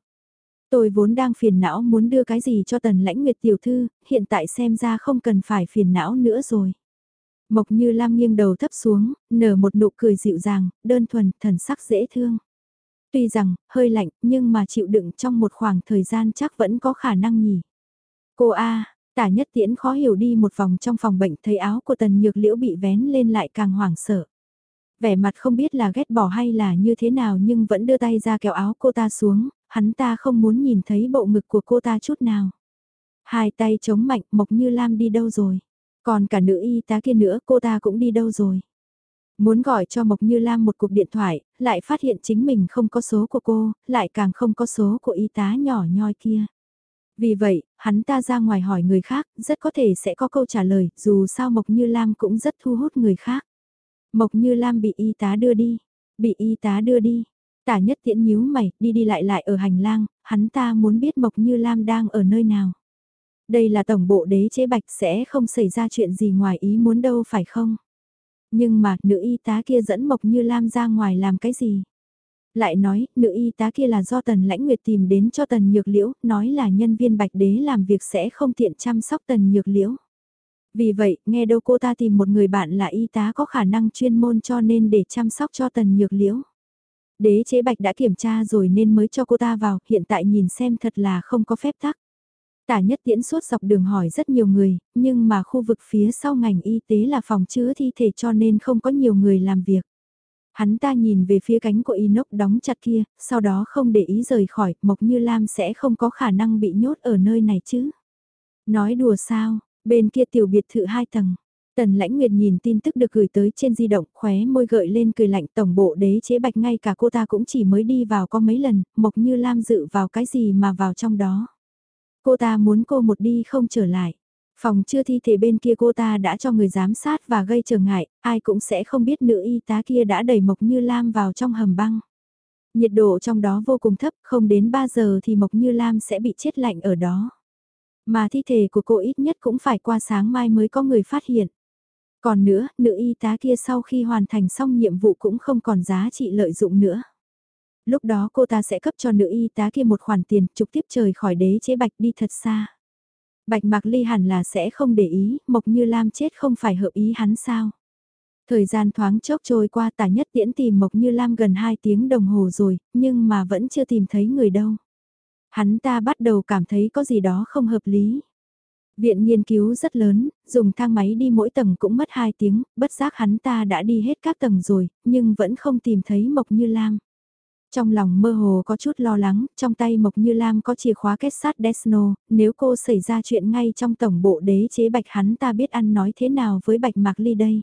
Tôi vốn đang phiền não muốn đưa cái gì cho tần lãnh nguyệt tiểu thư, hiện tại xem ra không cần phải phiền não nữa rồi. Mộc như Lam nghiêng đầu thấp xuống, nở một nụ cười dịu dàng, đơn thuần, thần sắc dễ thương. Tuy rằng, hơi lạnh, nhưng mà chịu đựng trong một khoảng thời gian chắc vẫn có khả năng nhỉ. Cô A, tả nhất tiễn khó hiểu đi một vòng trong phòng bệnh thấy áo của tần nhược liễu bị vén lên lại càng hoảng sợ. Vẻ mặt không biết là ghét bỏ hay là như thế nào nhưng vẫn đưa tay ra kéo áo cô ta xuống, hắn ta không muốn nhìn thấy bộ ngực của cô ta chút nào. Hai tay chống mạnh Mộc Như Lam đi đâu rồi? Còn cả nữ y tá kia nữa cô ta cũng đi đâu rồi? Muốn gọi cho Mộc Như Lam một cuộc điện thoại, lại phát hiện chính mình không có số của cô, lại càng không có số của y tá nhỏ nhoi kia. Vì vậy, hắn ta ra ngoài hỏi người khác, rất có thể sẽ có câu trả lời, dù sao Mộc Như Lam cũng rất thu hút người khác. Mộc Như Lam bị y tá đưa đi, bị y tá đưa đi, Tả nhất tiễn nhíu mày, đi đi lại lại ở hành lang, hắn ta muốn biết Mộc Như Lam đang ở nơi nào. Đây là tổng bộ đế chế bạch sẽ không xảy ra chuyện gì ngoài ý muốn đâu phải không? Nhưng mà, nữ y tá kia dẫn Mộc Như Lam ra ngoài làm cái gì? Lại nói, nữ y tá kia là do Tần Lãnh Nguyệt tìm đến cho Tần Nhược Liễu, nói là nhân viên bạch đế làm việc sẽ không tiện chăm sóc Tần Nhược Liễu. Vì vậy, nghe đâu cô ta tìm một người bạn là y tá có khả năng chuyên môn cho nên để chăm sóc cho Tần Nhược Liễu. Đế chế bạch đã kiểm tra rồi nên mới cho cô ta vào, hiện tại nhìn xem thật là không có phép tắc. Tả nhất tiễn suốt dọc đường hỏi rất nhiều người, nhưng mà khu vực phía sau ngành y tế là phòng chứa thi thể cho nên không có nhiều người làm việc. Hắn ta nhìn về phía cánh của inox đóng chặt kia, sau đó không để ý rời khỏi, Mộc Như Lam sẽ không có khả năng bị nhốt ở nơi này chứ. Nói đùa sao, bên kia tiểu biệt thự hai tầng. Tần lãnh nguyệt nhìn tin tức được gửi tới trên di động, khóe môi gợi lên cười lạnh tổng bộ đế chế bạch ngay cả cô ta cũng chỉ mới đi vào có mấy lần, Mộc Như Lam dự vào cái gì mà vào trong đó. Cô ta muốn cô một đi không trở lại. Phòng chưa thi thể bên kia cô ta đã cho người giám sát và gây trở ngại, ai cũng sẽ không biết nữ y tá kia đã đẩy Mộc Như Lam vào trong hầm băng. Nhiệt độ trong đó vô cùng thấp, không đến 3 giờ thì Mộc Như Lam sẽ bị chết lạnh ở đó. Mà thi thể của cô ít nhất cũng phải qua sáng mai mới có người phát hiện. Còn nữa, nữ y tá kia sau khi hoàn thành xong nhiệm vụ cũng không còn giá trị lợi dụng nữa. Lúc đó cô ta sẽ cấp cho nữ y tá kia một khoản tiền trực tiếp trời khỏi đế chế bạch đi thật xa. Bạch Mạc Ly hẳn là sẽ không để ý, Mộc Như Lam chết không phải hợp ý hắn sao. Thời gian thoáng chốc trôi qua tả nhất tiễn tìm Mộc Như Lam gần 2 tiếng đồng hồ rồi, nhưng mà vẫn chưa tìm thấy người đâu. Hắn ta bắt đầu cảm thấy có gì đó không hợp lý. Viện nghiên cứu rất lớn, dùng thang máy đi mỗi tầng cũng mất 2 tiếng, bất giác hắn ta đã đi hết các tầng rồi, nhưng vẫn không tìm thấy Mộc Như Lam. Trong lòng mơ hồ có chút lo lắng, trong tay Mộc Như Lam có chìa khóa kết sát Desno, nếu cô xảy ra chuyện ngay trong tổng bộ đế chế bạch hắn ta biết ăn nói thế nào với bạch Mạc Ly đây.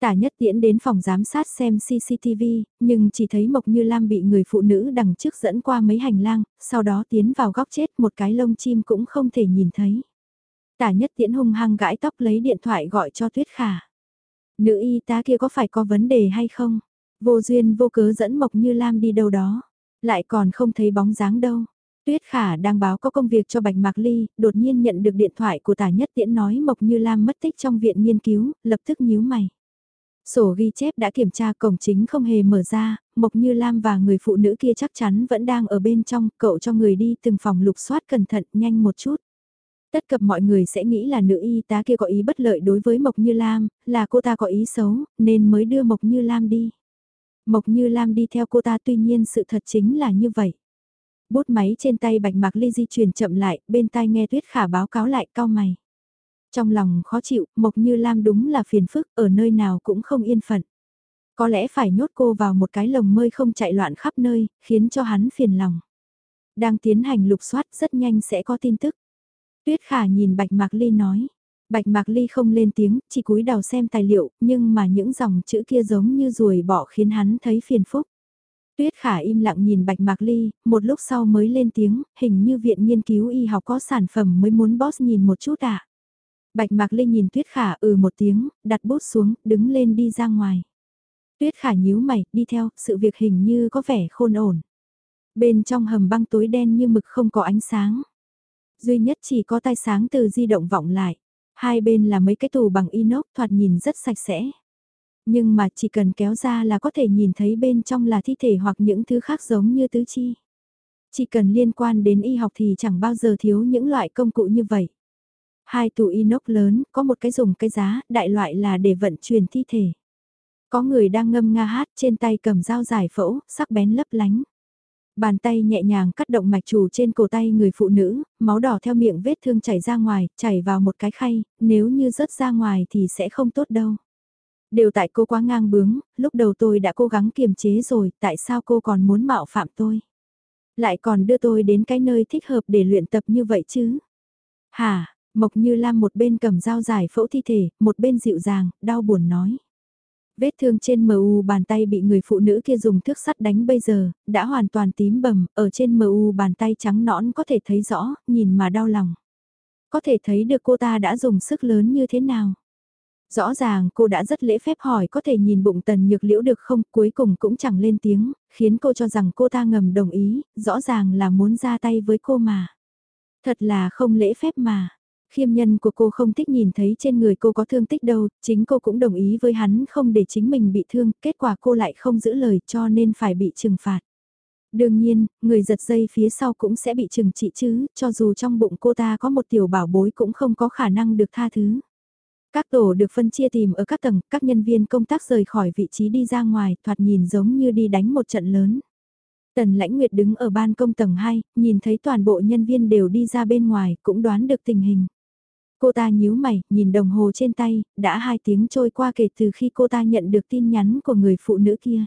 Tả nhất tiễn đến phòng giám sát xem CCTV, nhưng chỉ thấy Mộc Như Lam bị người phụ nữ đằng trước dẫn qua mấy hành lang, sau đó tiến vào góc chết một cái lông chim cũng không thể nhìn thấy. Tả nhất tiễn hung hăng gãi tóc lấy điện thoại gọi cho Tuyết Khả. Nữ y tá kia có phải có vấn đề hay không? Vô duyên vô cớ dẫn Mộc Như Lam đi đâu đó. Lại còn không thấy bóng dáng đâu. Tuyết Khả đang báo có công việc cho Bạch Mạc Ly, đột nhiên nhận được điện thoại của Tả Nhất Tiễn nói Mộc Như Lam mất tích trong viện nghiên cứu, lập tức nhíu mày. Sổ ghi chép đã kiểm tra cổng chính không hề mở ra, Mộc Như Lam và người phụ nữ kia chắc chắn vẫn đang ở bên trong, cậu cho người đi từng phòng lục soát cẩn thận nhanh một chút. Tất cập mọi người sẽ nghĩ là nữ y tá kia có ý bất lợi đối với Mộc Như Lam, là cô ta có ý xấu, nên mới đưa Mộc Như Lam đi. Mộc Như Lam đi theo cô ta tuy nhiên sự thật chính là như vậy. Bút máy trên tay Bạch Mạc Ly di chuyển chậm lại, bên tai nghe Tuyết Khả báo cáo lại cao mày. Trong lòng khó chịu, Mộc Như Lam đúng là phiền phức, ở nơi nào cũng không yên phận. Có lẽ phải nhốt cô vào một cái lồng mơi không chạy loạn khắp nơi, khiến cho hắn phiền lòng. Đang tiến hành lục soát rất nhanh sẽ có tin tức. Tuyết Khả nhìn Bạch Mạc Ly nói. Bạch Mạc Ly không lên tiếng, chỉ cúi đầu xem tài liệu, nhưng mà những dòng chữ kia giống như ruồi bỏ khiến hắn thấy phiền phức. Tuyết Khả im lặng nhìn Bạch Mạc Ly, một lúc sau mới lên tiếng, hình như viện nghiên cứu y học có sản phẩm mới muốn boss nhìn một chút ạ. À. Bạch Mạc Ly nhìn Tuyết Khả ừ một tiếng, đặt bút xuống, đứng lên đi ra ngoài. Tuyết Khả nhíu mày, đi theo, sự việc hình như có vẻ khôn ổn. Bên trong hầm băng tối đen như mực không có ánh sáng. Duy nhất chỉ có tai sáng từ di động vọng lại. Hai bên là mấy cái tủ bằng inox thoạt nhìn rất sạch sẽ. Nhưng mà chỉ cần kéo ra là có thể nhìn thấy bên trong là thi thể hoặc những thứ khác giống như tứ chi. Chỉ cần liên quan đến y học thì chẳng bao giờ thiếu những loại công cụ như vậy. Hai tủ inox lớn, có một cái dùng cái giá, đại loại là để vận chuyển thi thể. Có người đang ngâm nga hát trên tay cầm dao giải phẫu, sắc bén lấp lánh. Bàn tay nhẹ nhàng cắt động mạch chủ trên cổ tay người phụ nữ, máu đỏ theo miệng vết thương chảy ra ngoài, chảy vào một cái khay, nếu như rớt ra ngoài thì sẽ không tốt đâu. Đều tại cô quá ngang bướng, lúc đầu tôi đã cố gắng kiềm chế rồi, tại sao cô còn muốn mạo phạm tôi? Lại còn đưa tôi đến cái nơi thích hợp để luyện tập như vậy chứ? Hả, Mộc Như Lam một bên cầm dao giải phẫu thi thể, một bên dịu dàng, đau buồn nói. Vết thương trên MU bàn tay bị người phụ nữ kia dùng thước sắt đánh bây giờ, đã hoàn toàn tím bầm, ở trên MU bàn tay trắng nõn có thể thấy rõ, nhìn mà đau lòng. Có thể thấy được cô ta đã dùng sức lớn như thế nào. Rõ ràng cô đã rất lễ phép hỏi có thể nhìn bụng tần nhược liễu được không, cuối cùng cũng chẳng lên tiếng, khiến cô cho rằng cô ta ngầm đồng ý, rõ ràng là muốn ra tay với cô mà. Thật là không lễ phép mà. Khiêm nhân của cô không thích nhìn thấy trên người cô có thương tích đâu, chính cô cũng đồng ý với hắn không để chính mình bị thương, kết quả cô lại không giữ lời cho nên phải bị trừng phạt. Đương nhiên, người giật dây phía sau cũng sẽ bị trừng trị chứ, cho dù trong bụng cô ta có một tiểu bảo bối cũng không có khả năng được tha thứ. Các tổ được phân chia tìm ở các tầng, các nhân viên công tác rời khỏi vị trí đi ra ngoài, thoạt nhìn giống như đi đánh một trận lớn. Tần lãnh nguyệt đứng ở ban công tầng 2, nhìn thấy toàn bộ nhân viên đều đi ra bên ngoài, cũng đoán được tình hình. Cô ta nhíu mày, nhìn đồng hồ trên tay, đã hai tiếng trôi qua kể từ khi cô ta nhận được tin nhắn của người phụ nữ kia.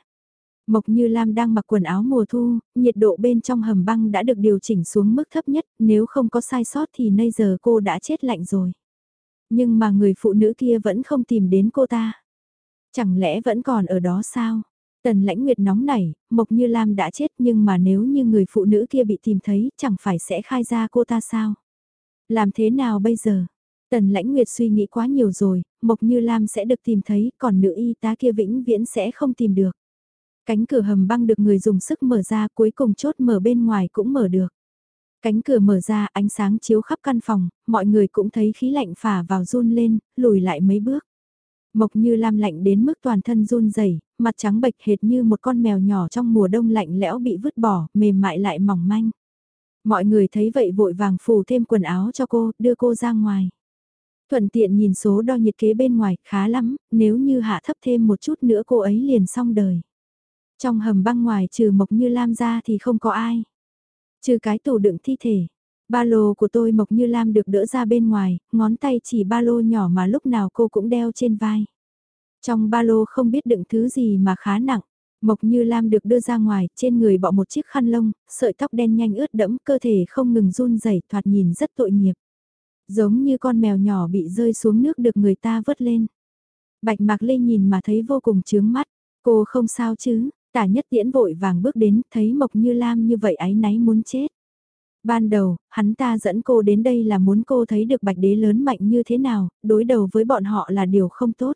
Mộc Như Lam đang mặc quần áo mùa thu, nhiệt độ bên trong hầm băng đã được điều chỉnh xuống mức thấp nhất, nếu không có sai sót thì nay giờ cô đã chết lạnh rồi. Nhưng mà người phụ nữ kia vẫn không tìm đến cô ta. Chẳng lẽ vẫn còn ở đó sao? Tần lãnh nguyệt nóng nảy, Mộc Như Lam đã chết nhưng mà nếu như người phụ nữ kia bị tìm thấy chẳng phải sẽ khai ra cô ta sao? Làm thế nào bây giờ? Tần lãnh nguyệt suy nghĩ quá nhiều rồi, Mộc Như Lam sẽ được tìm thấy còn nữ y tá kia vĩnh viễn sẽ không tìm được. Cánh cửa hầm băng được người dùng sức mở ra cuối cùng chốt mở bên ngoài cũng mở được. Cánh cửa mở ra ánh sáng chiếu khắp căn phòng, mọi người cũng thấy khí lạnh phả vào run lên, lùi lại mấy bước. Mộc như lam lạnh đến mức toàn thân run rẩy, mặt trắng bệch hệt như một con mèo nhỏ trong mùa đông lạnh lẽo bị vứt bỏ, mềm mại lại mỏng manh. Mọi người thấy vậy vội vàng phủ thêm quần áo cho cô, đưa cô ra ngoài. Thuận tiện nhìn số đo nhiệt kế bên ngoài, khá lắm, nếu như hạ thấp thêm một chút nữa cô ấy liền xong đời. Trong hầm băng ngoài trừ Mộc Như Lam ra thì không có ai. Trừ cái tủ đựng thi thể. Ba lô của tôi Mộc Như Lam được đỡ ra bên ngoài, ngón tay chỉ ba lô nhỏ mà lúc nào cô cũng đeo trên vai. Trong ba lô không biết đựng thứ gì mà khá nặng. Mộc Như Lam được đưa ra ngoài, trên người bỏ một chiếc khăn lông, sợi tóc đen nhanh ướt đẫm, cơ thể không ngừng run rẩy, thoạt nhìn rất tội nghiệp. Giống như con mèo nhỏ bị rơi xuống nước được người ta vớt lên. Bạch Mạc Lê nhìn mà thấy vô cùng chướng mắt, cô không sao chứ, Tả nhất tiễn vội vàng bước đến, thấy Mộc Như Lam như vậy ái náy muốn chết. Ban đầu, hắn ta dẫn cô đến đây là muốn cô thấy được bạch đế lớn mạnh như thế nào, đối đầu với bọn họ là điều không tốt.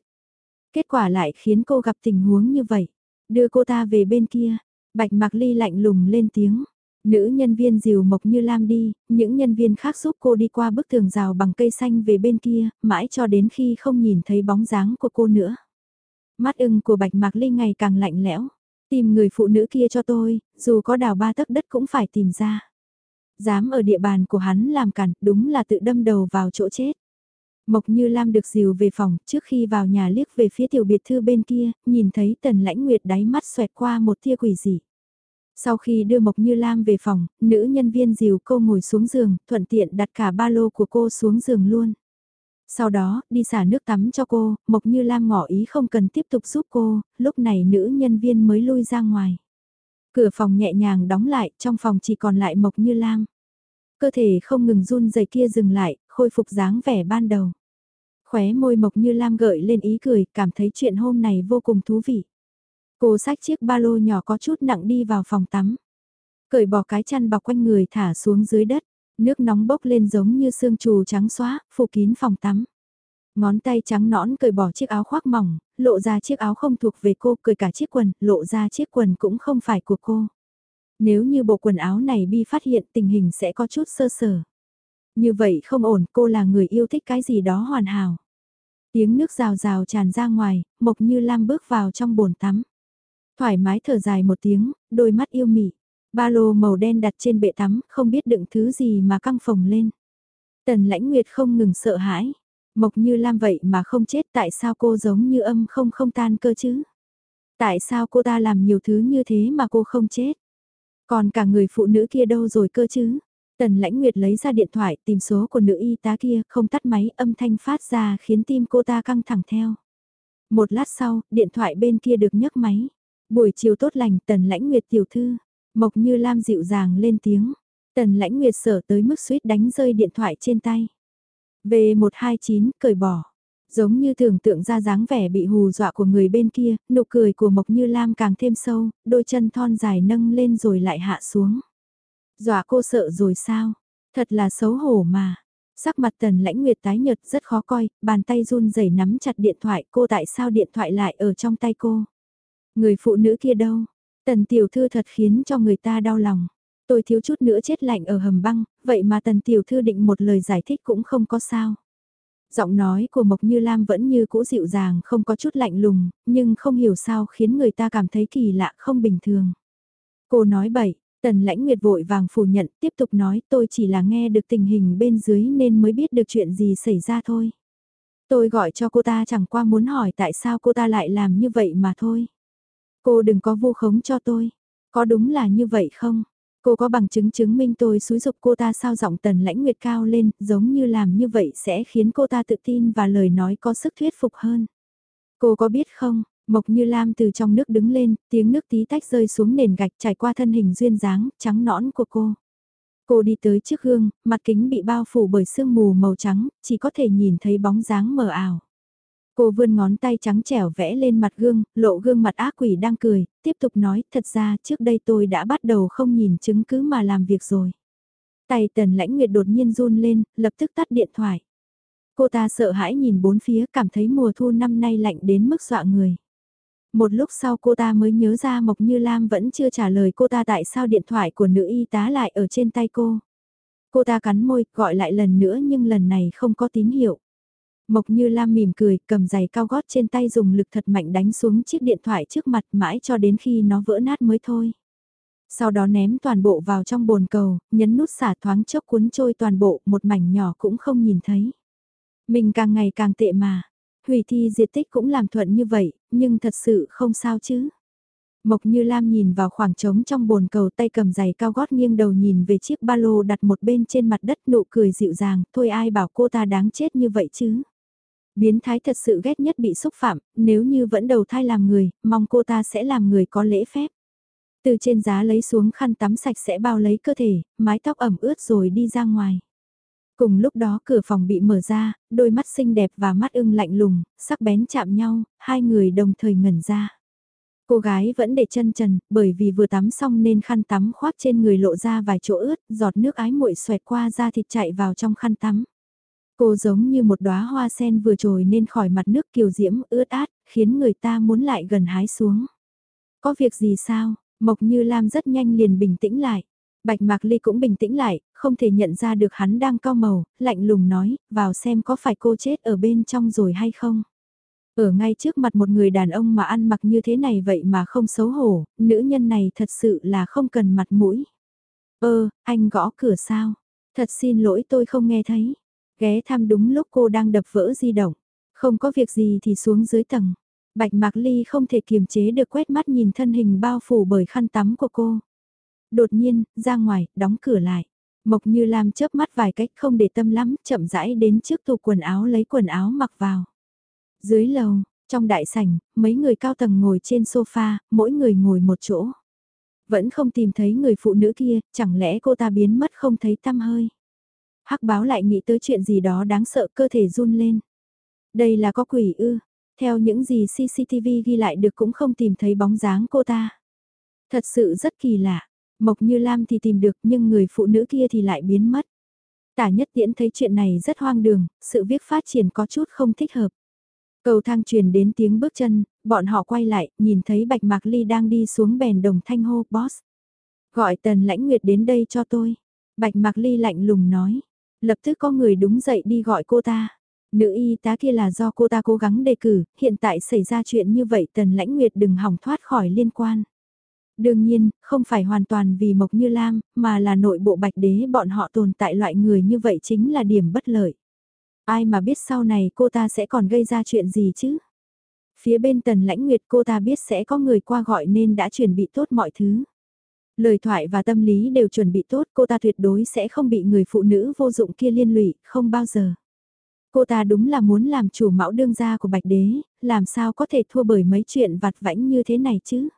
Kết quả lại khiến cô gặp tình huống như vậy. Đưa cô ta về bên kia, bạch mặc ly lạnh lùng lên tiếng. Nữ nhân viên dìu Mộc Như Lam đi, những nhân viên khác giúp cô đi qua bức tường rào bằng cây xanh về bên kia, mãi cho đến khi không nhìn thấy bóng dáng của cô nữa. Mắt ưng của Bạch Mạc Ly ngày càng lạnh lẽo. Tìm người phụ nữ kia cho tôi, dù có đào ba tấc đất cũng phải tìm ra. Dám ở địa bàn của hắn làm cản, đúng là tự đâm đầu vào chỗ chết. Mộc Như Lam được dìu về phòng, trước khi vào nhà liếc về phía tiểu biệt thư bên kia, nhìn thấy tần lãnh nguyệt đáy mắt xoẹt qua một tia quỷ dị. Sau khi đưa Mộc Như Lam về phòng, nữ nhân viên dìu cô ngồi xuống giường, thuận tiện đặt cả ba lô của cô xuống giường luôn. Sau đó, đi xả nước tắm cho cô, Mộc Như Lam ngỏ ý không cần tiếp tục giúp cô, lúc này nữ nhân viên mới lui ra ngoài. Cửa phòng nhẹ nhàng đóng lại, trong phòng chỉ còn lại Mộc Như Lam. Cơ thể không ngừng run rẩy kia dừng lại, khôi phục dáng vẻ ban đầu. Khóe môi Mộc Như Lam gợi lên ý cười, cảm thấy chuyện hôm này vô cùng thú vị. Cô xách chiếc ba lô nhỏ có chút nặng đi vào phòng tắm. Cởi bỏ cái chăn bọc quanh người thả xuống dưới đất. Nước nóng bốc lên giống như sương trù trắng xóa, phủ kín phòng tắm. Ngón tay trắng nõn cởi bỏ chiếc áo khoác mỏng, lộ ra chiếc áo không thuộc về cô, cởi cả chiếc quần, lộ ra chiếc quần cũng không phải của cô. Nếu như bộ quần áo này bi phát hiện tình hình sẽ có chút sơ sở Như vậy không ổn, cô là người yêu thích cái gì đó hoàn hảo. Tiếng nước rào rào tràn ra ngoài, Mộc Như Lam bước vào trong bồn tắm. Thoải mái thở dài một tiếng, đôi mắt yêu mị. Ba lô màu đen đặt trên bệ tắm, không biết đựng thứ gì mà căng phồng lên. Tần lãnh nguyệt không ngừng sợ hãi. Mộc như Lam vậy mà không chết tại sao cô giống như âm không không tan cơ chứ? Tại sao cô ta làm nhiều thứ như thế mà cô không chết? Còn cả người phụ nữ kia đâu rồi cơ chứ? Tần lãnh nguyệt lấy ra điện thoại tìm số của nữ y tá kia không tắt máy âm thanh phát ra khiến tim cô ta căng thẳng theo. Một lát sau, điện thoại bên kia được nhấc máy. Buổi chiều tốt lành tần lãnh nguyệt tiểu thư. Mộc như Lam dịu dàng lên tiếng. Tần lãnh nguyệt sở tới mức suýt đánh rơi điện thoại trên tay. V129 cởi bỏ. Giống như tưởng tượng ra dáng vẻ bị hù dọa của người bên kia, nụ cười của Mộc Như Lam càng thêm sâu, đôi chân thon dài nâng lên rồi lại hạ xuống. Dọa cô sợ rồi sao? Thật là xấu hổ mà. Sắc mặt tần lãnh nguyệt tái nhợt rất khó coi, bàn tay run rẩy nắm chặt điện thoại cô tại sao điện thoại lại ở trong tay cô? Người phụ nữ kia đâu? Tần tiểu thư thật khiến cho người ta đau lòng. Tôi thiếu chút nữa chết lạnh ở hầm băng, vậy mà tần tiểu thư định một lời giải thích cũng không có sao. Giọng nói của Mộc Như Lam vẫn như cũ dịu dàng không có chút lạnh lùng, nhưng không hiểu sao khiến người ta cảm thấy kỳ lạ không bình thường. Cô nói bậy, tần lãnh nguyệt vội vàng phủ nhận tiếp tục nói tôi chỉ là nghe được tình hình bên dưới nên mới biết được chuyện gì xảy ra thôi. Tôi gọi cho cô ta chẳng qua muốn hỏi tại sao cô ta lại làm như vậy mà thôi. Cô đừng có vu khống cho tôi. Có đúng là như vậy không? Cô có bằng chứng chứng minh tôi xúi dục cô ta sao giọng tần lãnh nguyệt cao lên, giống như làm như vậy sẽ khiến cô ta tự tin và lời nói có sức thuyết phục hơn. Cô có biết không, Mộc Như Lam từ trong nước đứng lên, tiếng nước tí tách rơi xuống nền gạch trải qua thân hình duyên dáng, trắng nõn của cô. Cô đi tới trước gương, mặt kính bị bao phủ bởi sương mù màu trắng, chỉ có thể nhìn thấy bóng dáng mờ ảo. Cô vươn ngón tay trắng trẻo vẽ lên mặt gương, lộ gương mặt ác quỷ đang cười, tiếp tục nói, thật ra trước đây tôi đã bắt đầu không nhìn chứng cứ mà làm việc rồi. Tay tần lãnh nguyệt đột nhiên run lên, lập tức tắt điện thoại. Cô ta sợ hãi nhìn bốn phía cảm thấy mùa thu năm nay lạnh đến mức dọa người. Một lúc sau cô ta mới nhớ ra Mộc Như Lam vẫn chưa trả lời cô ta tại sao điện thoại của nữ y tá lại ở trên tay cô. Cô ta cắn môi, gọi lại lần nữa nhưng lần này không có tín hiệu. Mộc Như Lam mỉm cười, cầm giày cao gót trên tay dùng lực thật mạnh đánh xuống chiếc điện thoại trước mặt mãi cho đến khi nó vỡ nát mới thôi. Sau đó ném toàn bộ vào trong bồn cầu, nhấn nút xả thoáng chốc cuốn trôi toàn bộ, một mảnh nhỏ cũng không nhìn thấy. Mình càng ngày càng tệ mà, hủy thi diệt tích cũng làm thuận như vậy, nhưng thật sự không sao chứ. Mộc Như Lam nhìn vào khoảng trống trong bồn cầu tay cầm giày cao gót nghiêng đầu nhìn về chiếc ba lô đặt một bên trên mặt đất nụ cười dịu dàng, thôi ai bảo cô ta đáng chết như vậy chứ. Biến thái thật sự ghét nhất bị xúc phạm, nếu như vẫn đầu thai làm người, mong cô ta sẽ làm người có lễ phép. Từ trên giá lấy xuống khăn tắm sạch sẽ bao lấy cơ thể, mái tóc ẩm ướt rồi đi ra ngoài. Cùng lúc đó cửa phòng bị mở ra, đôi mắt xinh đẹp và mắt ưng lạnh lùng, sắc bén chạm nhau, hai người đồng thời ngẩn ra. Cô gái vẫn để chân trần, bởi vì vừa tắm xong nên khăn tắm khoác trên người lộ ra vài chỗ ướt, giọt nước ái muội xoẹt qua da thịt chạy vào trong khăn tắm. Cô giống như một đóa hoa sen vừa trồi nên khỏi mặt nước kiều diễm ướt át, khiến người ta muốn lại gần hái xuống. Có việc gì sao? Mộc Như Lam rất nhanh liền bình tĩnh lại. Bạch Mạc Ly cũng bình tĩnh lại, không thể nhận ra được hắn đang cao màu, lạnh lùng nói, vào xem có phải cô chết ở bên trong rồi hay không. Ở ngay trước mặt một người đàn ông mà ăn mặc như thế này vậy mà không xấu hổ, nữ nhân này thật sự là không cần mặt mũi. Ơ, anh gõ cửa sao? Thật xin lỗi tôi không nghe thấy. Ghé thăm đúng lúc cô đang đập vỡ di động. Không có việc gì thì xuống dưới tầng. Bạch Mạc Ly không thể kiềm chế được quét mắt nhìn thân hình bao phủ bởi khăn tắm của cô. Đột nhiên, ra ngoài, đóng cửa lại. Mộc Như Lam chớp mắt vài cách không để tâm lắm, chậm rãi đến trước tủ quần áo lấy quần áo mặc vào. Dưới lầu, trong đại sảnh, mấy người cao tầng ngồi trên sofa, mỗi người ngồi một chỗ. Vẫn không tìm thấy người phụ nữ kia, chẳng lẽ cô ta biến mất không thấy tăm hơi. Hắc báo lại nghĩ tới chuyện gì đó đáng sợ cơ thể run lên. Đây là có quỷ ư, theo những gì CCTV ghi lại được cũng không tìm thấy bóng dáng cô ta. Thật sự rất kỳ lạ, Mộc Như Lam thì tìm được nhưng người phụ nữ kia thì lại biến mất. Tả nhất tiễn thấy chuyện này rất hoang đường, sự việc phát triển có chút không thích hợp. Cầu thang truyền đến tiếng bước chân, bọn họ quay lại, nhìn thấy Bạch Mạc Ly đang đi xuống bèn đồng thanh hô, boss. Gọi tần lãnh nguyệt đến đây cho tôi. Bạch Mạc Ly lạnh lùng nói. Lập tức có người đúng dậy đi gọi cô ta. Nữ y tá kia là do cô ta cố gắng đề cử, hiện tại xảy ra chuyện như vậy tần lãnh nguyệt đừng hỏng thoát khỏi liên quan. Đương nhiên, không phải hoàn toàn vì Mộc Như Lam, mà là nội bộ bạch đế bọn họ tồn tại loại người như vậy chính là điểm bất lợi. Ai mà biết sau này cô ta sẽ còn gây ra chuyện gì chứ? Phía bên tần lãnh nguyệt cô ta biết sẽ có người qua gọi nên đã chuẩn bị tốt mọi thứ. Lời thoại và tâm lý đều chuẩn bị tốt cô ta tuyệt đối sẽ không bị người phụ nữ vô dụng kia liên lụy, không bao giờ. Cô ta đúng là muốn làm chủ mão đương gia của Bạch Đế, làm sao có thể thua bởi mấy chuyện vặt vãnh như thế này chứ?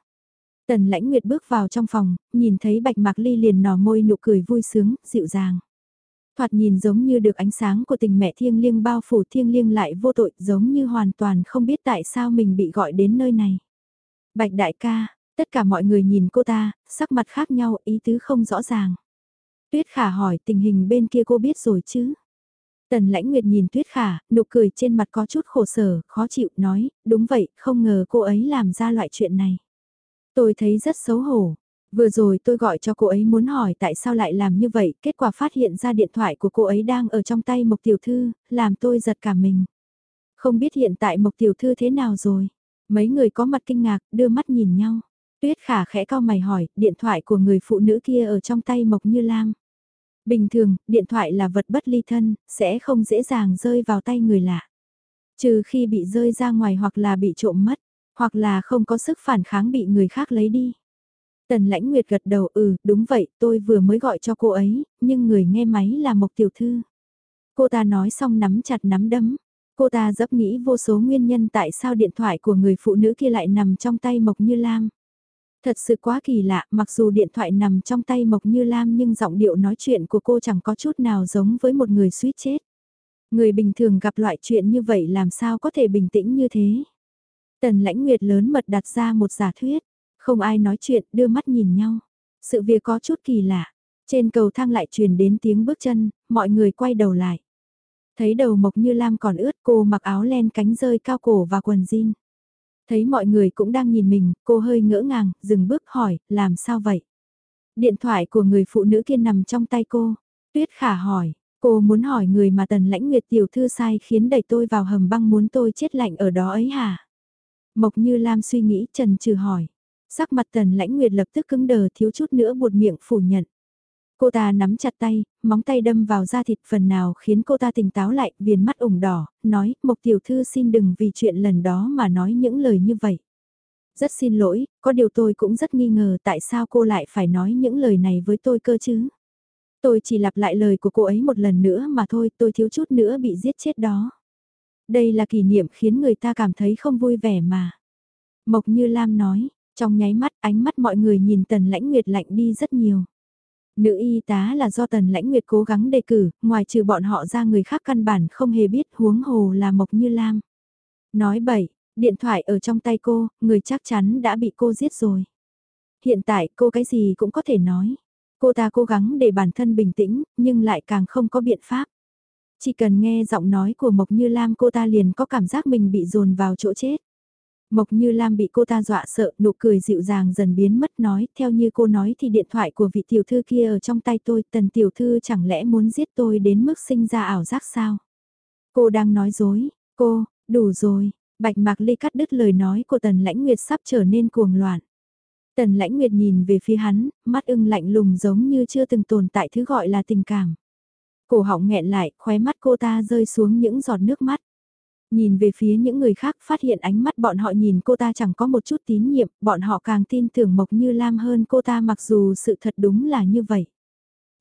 Tần lãnh nguyệt bước vào trong phòng, nhìn thấy Bạch Mạc Ly liền nở môi nụ cười vui sướng, dịu dàng. Thoạt nhìn giống như được ánh sáng của tình mẹ thiêng liêng bao phủ thiêng liêng lại vô tội giống như hoàn toàn không biết tại sao mình bị gọi đến nơi này. Bạch đại ca, tất cả mọi người nhìn cô ta, sắc mặt khác nhau ý tứ không rõ ràng. Tuyết khả hỏi tình hình bên kia cô biết rồi chứ? Tần lãnh nguyệt nhìn Tuyết khả, nụ cười trên mặt có chút khổ sở, khó chịu, nói, đúng vậy, không ngờ cô ấy làm ra loại chuyện này. Tôi thấy rất xấu hổ. Vừa rồi tôi gọi cho cô ấy muốn hỏi tại sao lại làm như vậy, kết quả phát hiện ra điện thoại của cô ấy đang ở trong tay Mộc Tiểu Thư, làm tôi giật cả mình. Không biết hiện tại Mộc Tiểu Thư thế nào rồi? Mấy người có mặt kinh ngạc, đưa mắt nhìn nhau. Tuyết khả khẽ cao mày hỏi, điện thoại của người phụ nữ kia ở trong tay Mộc Như Lam. Bình thường, điện thoại là vật bất ly thân, sẽ không dễ dàng rơi vào tay người lạ. Trừ khi bị rơi ra ngoài hoặc là bị trộm mất hoặc là không có sức phản kháng bị người khác lấy đi. Tần lãnh nguyệt gật đầu ừ, đúng vậy, tôi vừa mới gọi cho cô ấy, nhưng người nghe máy là Mộc Tiểu Thư. Cô ta nói xong nắm chặt nắm đấm. Cô ta dấp nghĩ vô số nguyên nhân tại sao điện thoại của người phụ nữ kia lại nằm trong tay Mộc Như Lam. Thật sự quá kỳ lạ, mặc dù điện thoại nằm trong tay Mộc Như Lam nhưng giọng điệu nói chuyện của cô chẳng có chút nào giống với một người suýt chết. Người bình thường gặp loại chuyện như vậy làm sao có thể bình tĩnh như thế. Tần lãnh nguyệt lớn mật đặt ra một giả thuyết, không ai nói chuyện đưa mắt nhìn nhau. Sự việc có chút kỳ lạ, trên cầu thang lại truyền đến tiếng bước chân, mọi người quay đầu lại. Thấy đầu Mộc Như Lam còn ướt cô mặc áo len cánh rơi cao cổ và quần jean. Thấy mọi người cũng đang nhìn mình, cô hơi ngỡ ngàng, dừng bước hỏi, làm sao vậy? Điện thoại của người phụ nữ kia nằm trong tay cô. Tuyết khả hỏi, cô muốn hỏi người mà tần lãnh nguyệt tiểu thư sai khiến đẩy tôi vào hầm băng muốn tôi chết lạnh ở đó ấy hả? Mộc như Lam suy nghĩ trần trừ hỏi. Sắc mặt tần lãnh nguyệt lập tức cứng đờ thiếu chút nữa buột miệng phủ nhận. Cô ta nắm chặt tay, móng tay đâm vào da thịt phần nào khiến cô ta tỉnh táo lại, viền mắt ửng đỏ, nói, Mộc tiểu thư xin đừng vì chuyện lần đó mà nói những lời như vậy. Rất xin lỗi, có điều tôi cũng rất nghi ngờ tại sao cô lại phải nói những lời này với tôi cơ chứ. Tôi chỉ lặp lại lời của cô ấy một lần nữa mà thôi, tôi thiếu chút nữa bị giết chết đó. Đây là kỷ niệm khiến người ta cảm thấy không vui vẻ mà. Mộc Như Lam nói, trong nháy mắt ánh mắt mọi người nhìn tần lãnh nguyệt lạnh đi rất nhiều. Nữ y tá là do Tần Lãnh Nguyệt cố gắng đề cử, ngoài trừ bọn họ ra người khác căn bản không hề biết huống hồ là Mộc Như Lam. Nói bậy, điện thoại ở trong tay cô, người chắc chắn đã bị cô giết rồi. Hiện tại cô cái gì cũng có thể nói. Cô ta cố gắng để bản thân bình tĩnh, nhưng lại càng không có biện pháp. Chỉ cần nghe giọng nói của Mộc Như Lam cô ta liền có cảm giác mình bị dồn vào chỗ chết. Mộc Như Lam bị cô ta dọa sợ, nụ cười dịu dàng dần biến mất nói, theo như cô nói thì điện thoại của vị tiểu thư kia ở trong tay tôi, tần tiểu thư chẳng lẽ muốn giết tôi đến mức sinh ra ảo giác sao? Cô đang nói dối, cô, đủ rồi, Bạch Mạc Ly cắt đứt lời nói của tần lãnh nguyệt sắp trở nên cuồng loạn. Tần lãnh nguyệt nhìn về phía hắn, mắt ưng lạnh lùng giống như chưa từng tồn tại thứ gọi là tình cảm. Cổ họng nghẹn lại, khóe mắt cô ta rơi xuống những giọt nước mắt. Nhìn về phía những người khác phát hiện ánh mắt bọn họ nhìn cô ta chẳng có một chút tín nhiệm, bọn họ càng tin tưởng Mộc Như Lam hơn cô ta mặc dù sự thật đúng là như vậy.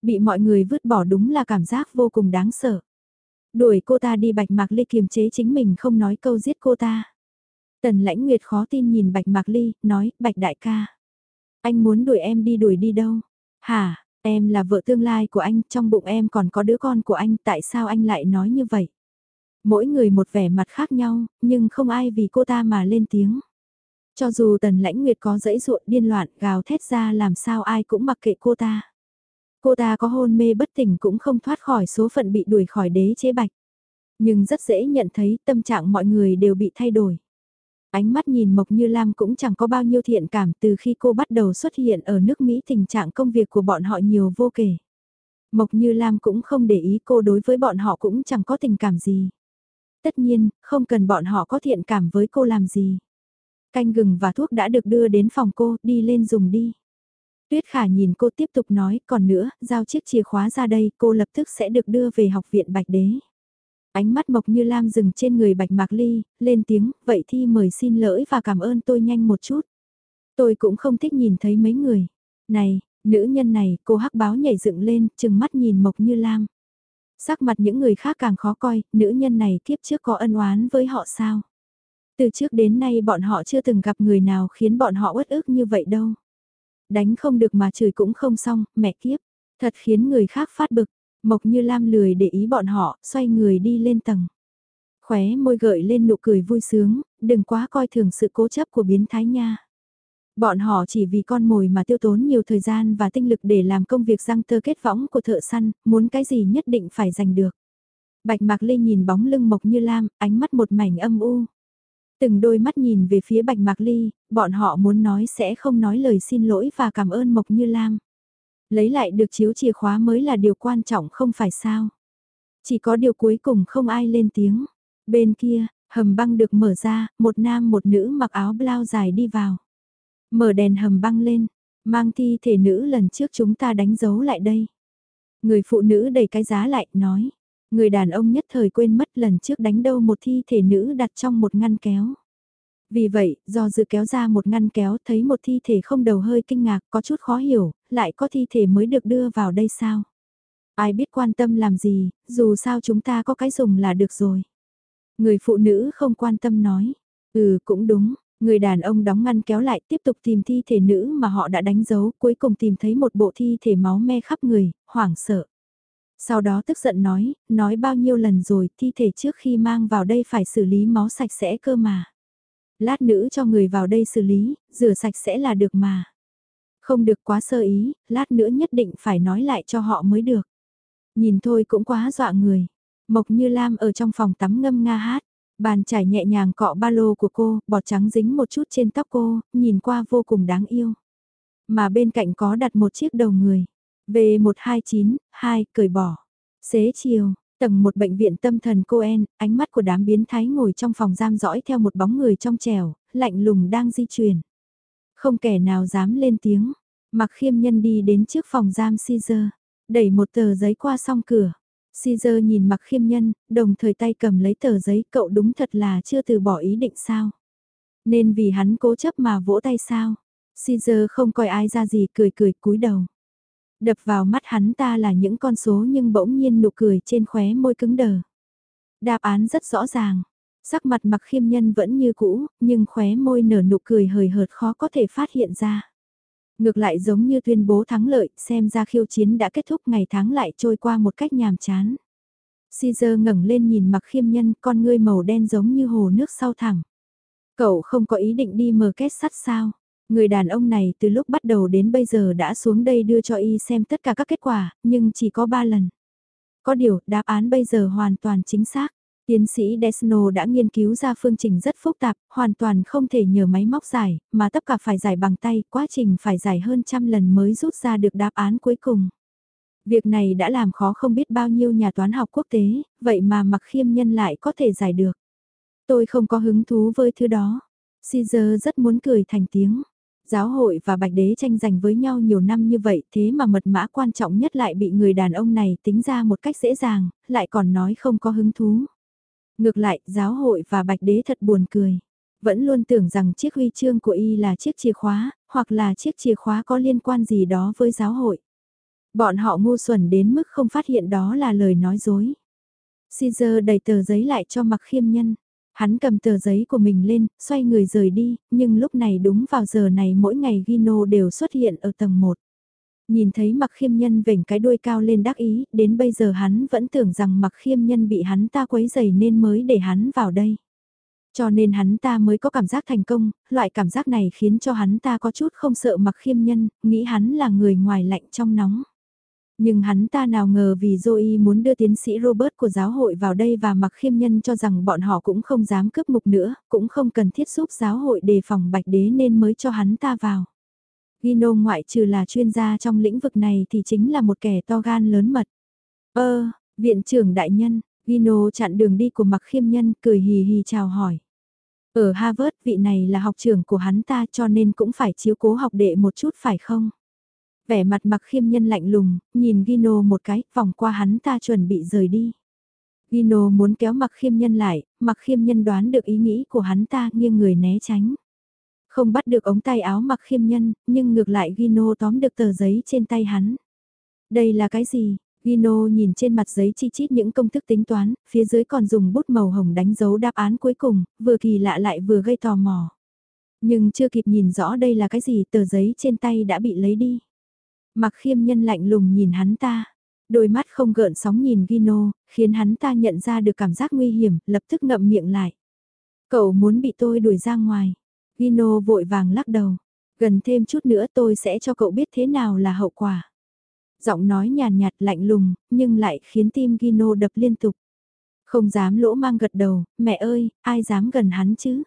Bị mọi người vứt bỏ đúng là cảm giác vô cùng đáng sợ. Đuổi cô ta đi Bạch Mạc Ly kiềm chế chính mình không nói câu giết cô ta. Tần lãnh nguyệt khó tin nhìn Bạch Mạc Ly, nói, Bạch đại ca. Anh muốn đuổi em đi đuổi đi đâu? Hả, em là vợ tương lai của anh, trong bụng em còn có đứa con của anh, tại sao anh lại nói như vậy? Mỗi người một vẻ mặt khác nhau, nhưng không ai vì cô ta mà lên tiếng. Cho dù tần lãnh nguyệt có dãy ruộng điên loạn gào thét ra làm sao ai cũng mặc kệ cô ta. Cô ta có hôn mê bất tỉnh cũng không thoát khỏi số phận bị đuổi khỏi đế chế bạch. Nhưng rất dễ nhận thấy tâm trạng mọi người đều bị thay đổi. Ánh mắt nhìn Mộc Như Lam cũng chẳng có bao nhiêu thiện cảm từ khi cô bắt đầu xuất hiện ở nước Mỹ tình trạng công việc của bọn họ nhiều vô kể. Mộc Như Lam cũng không để ý cô đối với bọn họ cũng chẳng có tình cảm gì. Tất nhiên, không cần bọn họ có thiện cảm với cô làm gì. Canh gừng và thuốc đã được đưa đến phòng cô, đi lên dùng đi. Tuyết Khả nhìn cô tiếp tục nói, còn nữa, giao chiếc chìa khóa ra đây, cô lập tức sẽ được đưa về học viện Bạch Đế. Ánh mắt Mộc Như Lam dừng trên người Bạch Mạc Ly, lên tiếng, vậy thì mời xin lỗi và cảm ơn tôi nhanh một chút. Tôi cũng không thích nhìn thấy mấy người. Này, nữ nhân này, cô hắc báo nhảy dựng lên, chừng mắt nhìn Mộc Như Lam. Sắc mặt những người khác càng khó coi, nữ nhân này kiếp trước có ân oán với họ sao? Từ trước đến nay bọn họ chưa từng gặp người nào khiến bọn họ uất ức như vậy đâu. Đánh không được mà chửi cũng không xong, mẹ kiếp. Thật khiến người khác phát bực. Mộc như Lam lười để ý bọn họ, xoay người đi lên tầng. Khóe môi gợi lên nụ cười vui sướng, đừng quá coi thường sự cố chấp của biến thái nha. Bọn họ chỉ vì con mồi mà tiêu tốn nhiều thời gian và tinh lực để làm công việc răng tơ kết võng của thợ săn, muốn cái gì nhất định phải giành được. Bạch Mạc Lê nhìn bóng lưng Mộc Như Lam, ánh mắt một mảnh âm u. Từng đôi mắt nhìn về phía Bạch Mạc Ly, bọn họ muốn nói sẽ không nói lời xin lỗi và cảm ơn Mộc Như Lam. Lấy lại được chiếu chìa khóa mới là điều quan trọng không phải sao. Chỉ có điều cuối cùng không ai lên tiếng. Bên kia, hầm băng được mở ra, một nam một nữ mặc áo blau dài đi vào. Mở đèn hầm băng lên, mang thi thể nữ lần trước chúng ta đánh dấu lại đây. Người phụ nữ đẩy cái giá lại, nói. Người đàn ông nhất thời quên mất lần trước đánh đâu một thi thể nữ đặt trong một ngăn kéo. Vì vậy, do dự kéo ra một ngăn kéo thấy một thi thể không đầu hơi kinh ngạc, có chút khó hiểu, lại có thi thể mới được đưa vào đây sao? Ai biết quan tâm làm gì, dù sao chúng ta có cái dùng là được rồi. Người phụ nữ không quan tâm nói, ừ cũng đúng, người đàn ông đóng ngăn kéo lại tiếp tục tìm thi thể nữ mà họ đã đánh dấu, cuối cùng tìm thấy một bộ thi thể máu me khắp người, hoảng sợ. Sau đó tức giận nói, nói bao nhiêu lần rồi, thi thể trước khi mang vào đây phải xử lý máu sạch sẽ cơ mà. Lát nữa cho người vào đây xử lý, rửa sạch sẽ là được mà. Không được quá sơ ý, lát nữa nhất định phải nói lại cho họ mới được. Nhìn thôi cũng quá dọa người. Mộc Như Lam ở trong phòng tắm ngâm nga hát. Bàn chải nhẹ nhàng cọ ba lô của cô, bọt trắng dính một chút trên tóc cô, nhìn qua vô cùng đáng yêu. Mà bên cạnh có đặt một chiếc đầu người. V129, 2, cởi bỏ. Xế chiều, tầng một bệnh viện tâm thần Coen, ánh mắt của đám biến thái ngồi trong phòng giam dõi theo một bóng người trong trèo, lạnh lùng đang di chuyển. Không kẻ nào dám lên tiếng, mặc khiêm nhân đi đến trước phòng giam Caesar, đẩy một tờ giấy qua song cửa. Caesar nhìn mặc khiêm nhân, đồng thời tay cầm lấy tờ giấy cậu đúng thật là chưa từ bỏ ý định sao. Nên vì hắn cố chấp mà vỗ tay sao. Caesar không coi ai ra gì cười cười cúi đầu. Đập vào mắt hắn ta là những con số nhưng bỗng nhiên nụ cười trên khóe môi cứng đờ. Đáp án rất rõ ràng. Sắc mặt mặc khiêm nhân vẫn như cũ, nhưng khóe môi nở nụ cười hời hợt khó có thể phát hiện ra. Ngược lại giống như tuyên bố thắng lợi, xem ra khiêu chiến đã kết thúc ngày tháng lại trôi qua một cách nhàm chán. Caesar ngẩng lên nhìn mặc khiêm nhân, con ngươi màu đen giống như hồ nước sau thẳng. Cậu không có ý định đi mờ kết sắt sao? Người đàn ông này từ lúc bắt đầu đến bây giờ đã xuống đây đưa cho y xem tất cả các kết quả, nhưng chỉ có 3 lần. Có điều, đáp án bây giờ hoàn toàn chính xác. Tiến sĩ Desno đã nghiên cứu ra phương trình rất phức tạp, hoàn toàn không thể nhờ máy móc giải, mà tất cả phải giải bằng tay, quá trình phải giải hơn trăm lần mới rút ra được đáp án cuối cùng. Việc này đã làm khó không biết bao nhiêu nhà toán học quốc tế, vậy mà mặc khiêm nhân lại có thể giải được. Tôi không có hứng thú với thứ đó. Caesar rất muốn cười thành tiếng. Giáo hội và bạch đế tranh giành với nhau nhiều năm như vậy thế mà mật mã quan trọng nhất lại bị người đàn ông này tính ra một cách dễ dàng, lại còn nói không có hứng thú. Ngược lại, giáo hội và bạch đế thật buồn cười. Vẫn luôn tưởng rằng chiếc huy chương của y là chiếc chìa khóa, hoặc là chiếc chìa khóa có liên quan gì đó với giáo hội. Bọn họ ngu xuẩn đến mức không phát hiện đó là lời nói dối. Caesar đầy tờ giấy lại cho mặc khiêm nhân. Hắn cầm tờ giấy của mình lên, xoay người rời đi, nhưng lúc này đúng vào giờ này mỗi ngày Gino đều xuất hiện ở tầng 1. Nhìn thấy mặc khiêm nhân vểnh cái đuôi cao lên đắc ý, đến bây giờ hắn vẫn tưởng rằng mặc khiêm nhân bị hắn ta quấy dày nên mới để hắn vào đây. Cho nên hắn ta mới có cảm giác thành công, loại cảm giác này khiến cho hắn ta có chút không sợ mặc khiêm nhân, nghĩ hắn là người ngoài lạnh trong nóng. Nhưng hắn ta nào ngờ vì Zoe muốn đưa tiến sĩ Robert của giáo hội vào đây và mặc khiêm nhân cho rằng bọn họ cũng không dám cướp mục nữa, cũng không cần thiết giúp giáo hội đề phòng bạch đế nên mới cho hắn ta vào. Gino ngoại trừ là chuyên gia trong lĩnh vực này thì chính là một kẻ to gan lớn mật. Ơ, viện trưởng đại nhân, Gino chặn đường đi của mặc khiêm nhân cười hì hì chào hỏi. Ở Harvard vị này là học trưởng của hắn ta cho nên cũng phải chiếu cố học đệ một chút phải không? Vẻ mặt mặc khiêm nhân lạnh lùng, nhìn Gino một cái, vòng qua hắn ta chuẩn bị rời đi. Gino muốn kéo mặc khiêm nhân lại, mặc khiêm nhân đoán được ý nghĩ của hắn ta nghiêng người né tránh. Không bắt được ống tay áo mặc khiêm nhân, nhưng ngược lại Gino tóm được tờ giấy trên tay hắn. Đây là cái gì? Gino nhìn trên mặt giấy chi chít những công thức tính toán, phía dưới còn dùng bút màu hồng đánh dấu đáp án cuối cùng, vừa kỳ lạ lại vừa gây tò mò. Nhưng chưa kịp nhìn rõ đây là cái gì tờ giấy trên tay đã bị lấy đi. Mặc khiêm nhân lạnh lùng nhìn hắn ta. Đôi mắt không gợn sóng nhìn Gino, khiến hắn ta nhận ra được cảm giác nguy hiểm, lập tức ngậm miệng lại. Cậu muốn bị tôi đuổi ra ngoài. Gino vội vàng lắc đầu. Gần thêm chút nữa tôi sẽ cho cậu biết thế nào là hậu quả. Giọng nói nhàn nhạt lạnh lùng, nhưng lại khiến tim Gino đập liên tục. Không dám lỗ mang gật đầu, mẹ ơi, ai dám gần hắn chứ?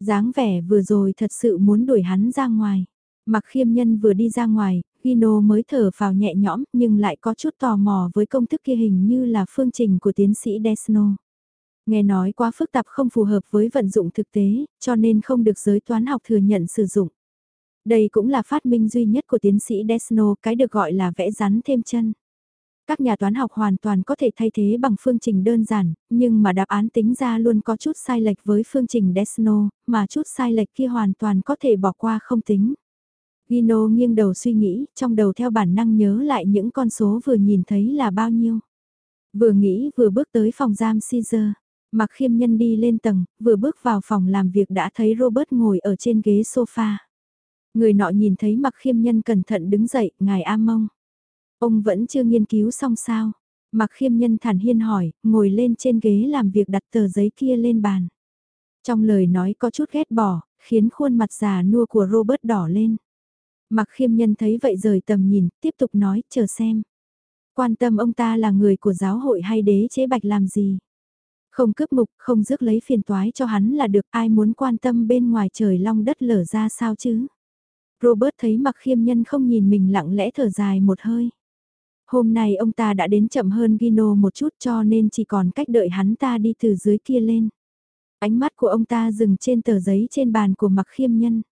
dáng vẻ vừa rồi thật sự muốn đuổi hắn ra ngoài. Mặc khiêm nhân vừa đi ra ngoài, Gino mới thở vào nhẹ nhõm nhưng lại có chút tò mò với công thức kia hình như là phương trình của tiến sĩ Desno. Nghe nói quá phức tạp không phù hợp với vận dụng thực tế, cho nên không được giới toán học thừa nhận sử dụng. Đây cũng là phát minh duy nhất của tiến sĩ Desno, cái được gọi là vẽ rắn thêm chân. Các nhà toán học hoàn toàn có thể thay thế bằng phương trình đơn giản, nhưng mà đáp án tính ra luôn có chút sai lệch với phương trình Desno, mà chút sai lệch kia hoàn toàn có thể bỏ qua không tính. Gino nghiêng đầu suy nghĩ, trong đầu theo bản năng nhớ lại những con số vừa nhìn thấy là bao nhiêu. Vừa nghĩ vừa bước tới phòng giam Caesar. Mặc khiêm nhân đi lên tầng, vừa bước vào phòng làm việc đã thấy Robert ngồi ở trên ghế sofa. Người nọ nhìn thấy mặc khiêm nhân cẩn thận đứng dậy, ngài A mông. Ông vẫn chưa nghiên cứu xong sao? Mặc khiêm nhân thản hiên hỏi, ngồi lên trên ghế làm việc đặt tờ giấy kia lên bàn. Trong lời nói có chút ghét bỏ, khiến khuôn mặt già nua của Robert đỏ lên. Mặc khiêm nhân thấy vậy rời tầm nhìn, tiếp tục nói, chờ xem. Quan tâm ông ta là người của giáo hội hay đế chế bạch làm gì? Không cướp mục, không rước lấy phiền toái cho hắn là được ai muốn quan tâm bên ngoài trời long đất lở ra sao chứ? Robert thấy mặc khiêm nhân không nhìn mình lặng lẽ thở dài một hơi. Hôm nay ông ta đã đến chậm hơn Gino một chút cho nên chỉ còn cách đợi hắn ta đi từ dưới kia lên. Ánh mắt của ông ta dừng trên tờ giấy trên bàn của mặc khiêm nhân.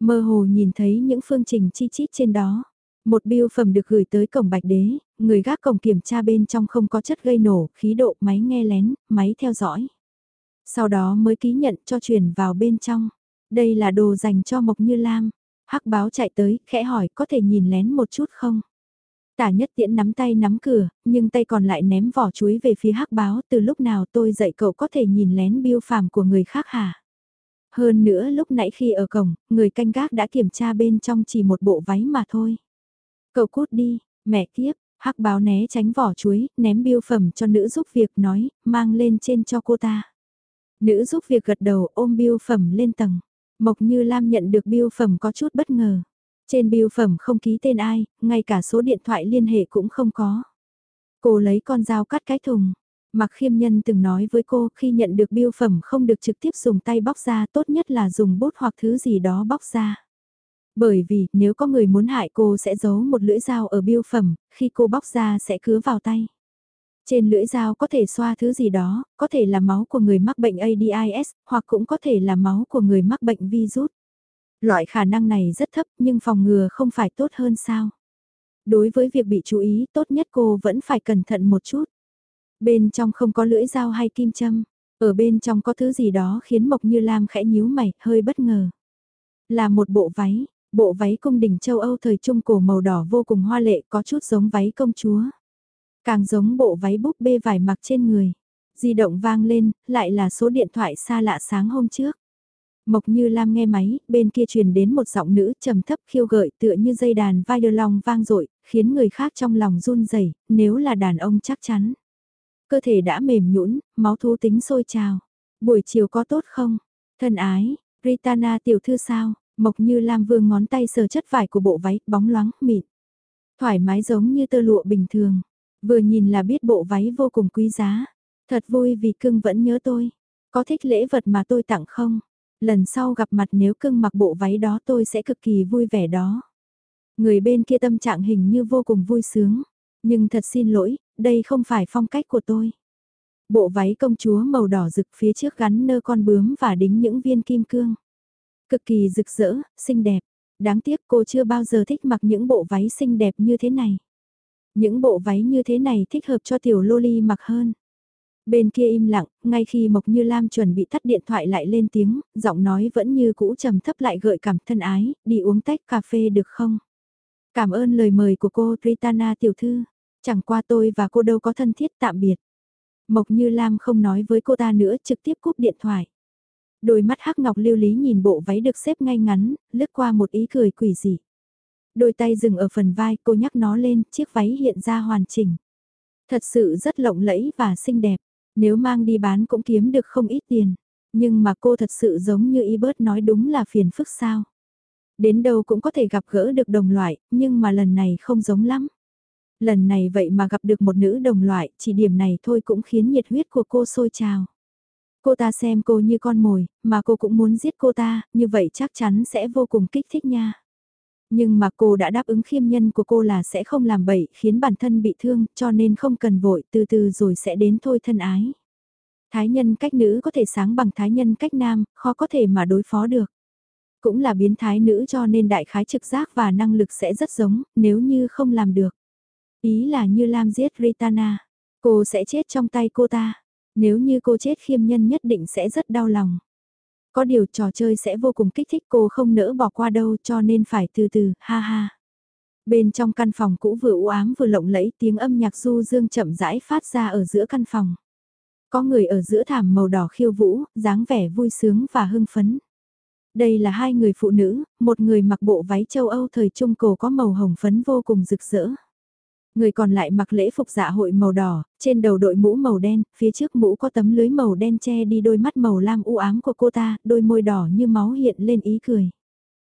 Mơ hồ nhìn thấy những phương trình chi chít trên đó. Một biêu phẩm được gửi tới cổng bạch đế, người gác cổng kiểm tra bên trong không có chất gây nổ, khí độ, máy nghe lén, máy theo dõi. Sau đó mới ký nhận cho chuyển vào bên trong. Đây là đồ dành cho Mộc Như Lam. Hắc báo chạy tới, khẽ hỏi có thể nhìn lén một chút không? Tả nhất tiễn nắm tay nắm cửa, nhưng tay còn lại ném vỏ chuối về phía hắc báo từ lúc nào tôi dạy cậu có thể nhìn lén biêu phàm của người khác hả? Hơn nữa lúc nãy khi ở cổng, người canh gác đã kiểm tra bên trong chỉ một bộ váy mà thôi. Cậu cút đi, mẹ kiếp, hắc báo né tránh vỏ chuối, ném biêu phẩm cho nữ giúp việc nói, mang lên trên cho cô ta. Nữ giúp việc gật đầu ôm biêu phẩm lên tầng. Mộc Như Lam nhận được biêu phẩm có chút bất ngờ. Trên biêu phẩm không ký tên ai, ngay cả số điện thoại liên hệ cũng không có. Cô lấy con dao cắt cái thùng. Mặc khiêm nhân từng nói với cô khi nhận được biêu phẩm không được trực tiếp dùng tay bóc ra tốt nhất là dùng bút hoặc thứ gì đó bóc ra. Bởi vì nếu có người muốn hại cô sẽ giấu một lưỡi dao ở biêu phẩm, khi cô bóc ra sẽ cứa vào tay. Trên lưỡi dao có thể xoa thứ gì đó, có thể là máu của người mắc bệnh AIDS, hoặc cũng có thể là máu của người mắc bệnh virus. Loại khả năng này rất thấp nhưng phòng ngừa không phải tốt hơn sao. Đối với việc bị chú ý tốt nhất cô vẫn phải cẩn thận một chút. Bên trong không có lưỡi dao hay kim châm, ở bên trong có thứ gì đó khiến Mộc Như Lam khẽ nhíu mày, hơi bất ngờ. Là một bộ váy, bộ váy cung đình châu Âu thời trung cổ màu đỏ vô cùng hoa lệ có chút giống váy công chúa. Càng giống bộ váy búp bê vải mặc trên người. Di động vang lên, lại là số điện thoại xa lạ sáng hôm trước. Mộc Như Lam nghe máy, bên kia truyền đến một giọng nữ trầm thấp khiêu gợi tựa như dây đàn vai đưa lòng vang dội khiến người khác trong lòng run rẩy nếu là đàn ông chắc chắn. Cơ thể đã mềm nhũn, máu thú tính sôi trào. Buổi chiều có tốt không? Thân ái, Ritana tiểu thư sao? Mộc Như Lam vương ngón tay sờ chất vải của bộ váy, bóng loáng, mịn. Thoải mái giống như tơ lụa bình thường. Vừa nhìn là biết bộ váy vô cùng quý giá. Thật vui vì cưng vẫn nhớ tôi. Có thích lễ vật mà tôi tặng không? Lần sau gặp mặt nếu cưng mặc bộ váy đó tôi sẽ cực kỳ vui vẻ đó. Người bên kia tâm trạng hình như vô cùng vui sướng. Nhưng thật xin lỗi, đây không phải phong cách của tôi. Bộ váy công chúa màu đỏ rực phía trước gắn nơ con bướm và đính những viên kim cương. Cực kỳ rực rỡ, xinh đẹp. Đáng tiếc cô chưa bao giờ thích mặc những bộ váy xinh đẹp như thế này. Những bộ váy như thế này thích hợp cho tiểu loli mặc hơn. Bên kia im lặng, ngay khi Mộc Như Lam chuẩn bị tắt điện thoại lại lên tiếng, giọng nói vẫn như cũ trầm thấp lại gợi cảm thân ái, đi uống tách cà phê được không? Cảm ơn lời mời của cô Tritana tiểu thư, chẳng qua tôi và cô đâu có thân thiết tạm biệt. Mộc Như Lam không nói với cô ta nữa trực tiếp cúp điện thoại. Đôi mắt hắc ngọc lưu lý nhìn bộ váy được xếp ngay ngắn, lướt qua một ý cười quỷ dị. Đôi tay dừng ở phần vai cô nhắc nó lên, chiếc váy hiện ra hoàn chỉnh. Thật sự rất lộng lẫy và xinh đẹp, nếu mang đi bán cũng kiếm được không ít tiền. Nhưng mà cô thật sự giống như y bớt nói đúng là phiền phức sao. Đến đâu cũng có thể gặp gỡ được đồng loại, nhưng mà lần này không giống lắm. Lần này vậy mà gặp được một nữ đồng loại, chỉ điểm này thôi cũng khiến nhiệt huyết của cô sôi trào. Cô ta xem cô như con mồi, mà cô cũng muốn giết cô ta, như vậy chắc chắn sẽ vô cùng kích thích nha. Nhưng mà cô đã đáp ứng khiêm nhân của cô là sẽ không làm bậy khiến bản thân bị thương cho nên không cần vội từ từ rồi sẽ đến thôi thân ái. Thái nhân cách nữ có thể sáng bằng thái nhân cách nam, khó có thể mà đối phó được. Cũng là biến thái nữ cho nên đại khái trực giác và năng lực sẽ rất giống nếu như không làm được. Ý là như Lam giết Ritana, cô sẽ chết trong tay cô ta. Nếu như cô chết khiêm nhân nhất định sẽ rất đau lòng. Có điều trò chơi sẽ vô cùng kích thích cô không nỡ bỏ qua đâu cho nên phải từ từ, ha ha. Bên trong căn phòng cũ vừa u ám vừa lộng lẫy tiếng âm nhạc du dương chậm rãi phát ra ở giữa căn phòng. Có người ở giữa thảm màu đỏ khiêu vũ, dáng vẻ vui sướng và hưng phấn. Đây là hai người phụ nữ, một người mặc bộ váy châu Âu thời trung cổ có màu hồng phấn vô cùng rực rỡ. Người còn lại mặc lễ phục dạ hội màu đỏ, trên đầu đội mũ màu đen, phía trước mũ có tấm lưới màu đen che đi đôi mắt màu lam u ám của cô ta, đôi môi đỏ như máu hiện lên ý cười.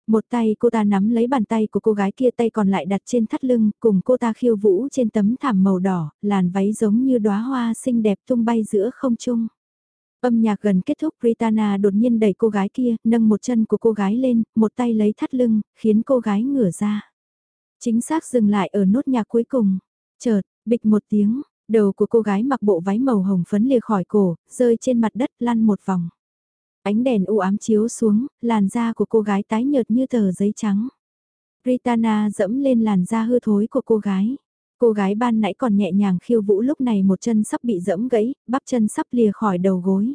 Một tay cô ta nắm lấy bàn tay của cô gái kia tay còn lại đặt trên thắt lưng, cùng cô ta khiêu vũ trên tấm thảm màu đỏ, làn váy giống như đóa hoa xinh đẹp tung bay giữa không trung. Âm nhạc gần kết thúc Britana đột nhiên đẩy cô gái kia, nâng một chân của cô gái lên, một tay lấy thắt lưng, khiến cô gái ngửa ra. Chính xác dừng lại ở nốt nhạc cuối cùng. Chợt, bịch một tiếng, đầu của cô gái mặc bộ váy màu hồng phấn lìa khỏi cổ, rơi trên mặt đất lăn một vòng. Ánh đèn u ám chiếu xuống, làn da của cô gái tái nhợt như tờ giấy trắng. Ritana dẫm lên làn da hư thối của cô gái. Cô gái ban nãy còn nhẹ nhàng khiêu vũ lúc này một chân sắp bị dẫm gãy, bắp chân sắp lìa khỏi đầu gối.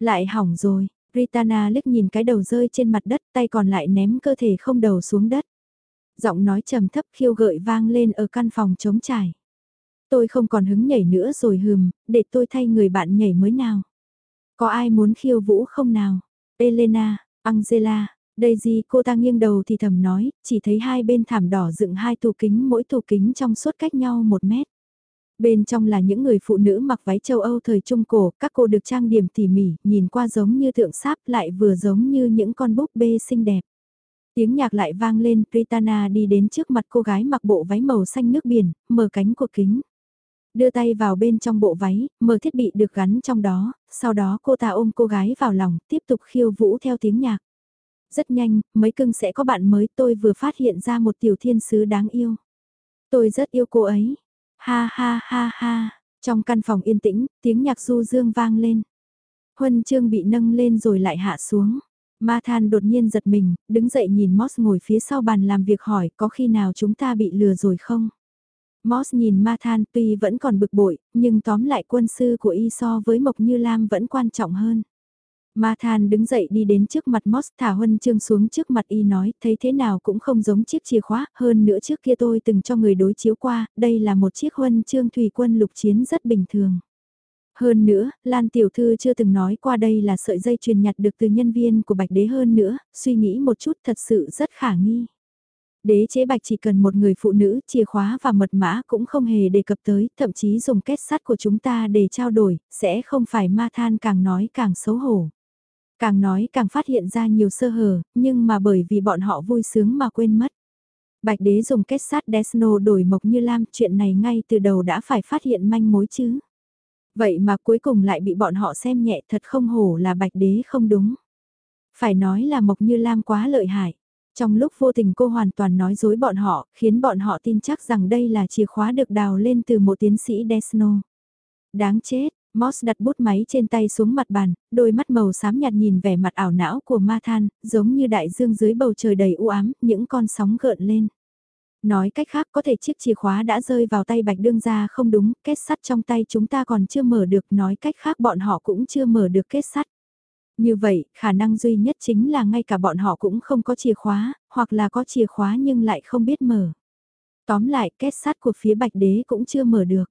Lại hỏng rồi, Ritana liếc nhìn cái đầu rơi trên mặt đất tay còn lại ném cơ thể không đầu xuống đất. Giọng nói trầm thấp khiêu gợi vang lên ở căn phòng trống trải. Tôi không còn hứng nhảy nữa rồi hừm, để tôi thay người bạn nhảy mới nào. Có ai muốn khiêu vũ không nào? Elena, Angela, Daisy cô ta nghiêng đầu thì thầm nói, chỉ thấy hai bên thảm đỏ dựng hai tủ kính mỗi tủ kính trong suốt cách nhau một mét. Bên trong là những người phụ nữ mặc váy châu Âu thời Trung Cổ, các cô được trang điểm tỉ mỉ, nhìn qua giống như thượng sáp lại vừa giống như những con búp bê xinh đẹp. Tiếng nhạc lại vang lên, Pritana đi đến trước mặt cô gái mặc bộ váy màu xanh nước biển, mở cánh của kính. Đưa tay vào bên trong bộ váy, mở thiết bị được gắn trong đó, sau đó cô ta ôm cô gái vào lòng, tiếp tục khiêu vũ theo tiếng nhạc. Rất nhanh, mấy cưng sẽ có bạn mới tôi vừa phát hiện ra một tiểu thiên sứ đáng yêu. Tôi rất yêu cô ấy. Ha ha ha ha, trong căn phòng yên tĩnh, tiếng nhạc du dương vang lên. Huân chương bị nâng lên rồi lại hạ xuống. Ma Than đột nhiên giật mình, đứng dậy nhìn Moss ngồi phía sau bàn làm việc hỏi có khi nào chúng ta bị lừa rồi không? Moss nhìn Ma Than tuy vẫn còn bực bội, nhưng tóm lại quân sư của y so với Mộc Như Lam vẫn quan trọng hơn. Ma Than đứng dậy đi đến trước mặt Moss thả huân chương xuống trước mặt y nói thấy thế nào cũng không giống chiếc chìa khóa, hơn nữa trước kia tôi từng cho người đối chiếu qua, đây là một chiếc huân chương thủy quân lục chiến rất bình thường. Hơn nữa, Lan Tiểu Thư chưa từng nói qua đây là sợi dây truyền nhặt được từ nhân viên của Bạch Đế hơn nữa, suy nghĩ một chút thật sự rất khả nghi. Đế chế Bạch chỉ cần một người phụ nữ, chìa khóa và mật mã cũng không hề đề cập tới, thậm chí dùng kết sắt của chúng ta để trao đổi, sẽ không phải ma than càng nói càng xấu hổ. Càng nói càng phát hiện ra nhiều sơ hở, nhưng mà bởi vì bọn họ vui sướng mà quên mất. Bạch đế dùng kết sắt Desno đổi mộc như lam, chuyện này ngay từ đầu đã phải phát hiện manh mối chứ. Vậy mà cuối cùng lại bị bọn họ xem nhẹ thật không hổ là bạch đế không đúng. Phải nói là Mộc Như Lam quá lợi hại. Trong lúc vô tình cô hoàn toàn nói dối bọn họ, khiến bọn họ tin chắc rằng đây là chìa khóa được đào lên từ một tiến sĩ Desno. Đáng chết, Moss đặt bút máy trên tay xuống mặt bàn, đôi mắt màu xám nhạt nhìn vẻ mặt ảo não của ma than, giống như đại dương dưới bầu trời đầy u ám, những con sóng gợn lên. Nói cách khác có thể chiếc chìa khóa đã rơi vào tay bạch đương gia không đúng, kết sắt trong tay chúng ta còn chưa mở được, nói cách khác bọn họ cũng chưa mở được kết sắt. Như vậy, khả năng duy nhất chính là ngay cả bọn họ cũng không có chìa khóa, hoặc là có chìa khóa nhưng lại không biết mở. Tóm lại, kết sắt của phía bạch đế cũng chưa mở được.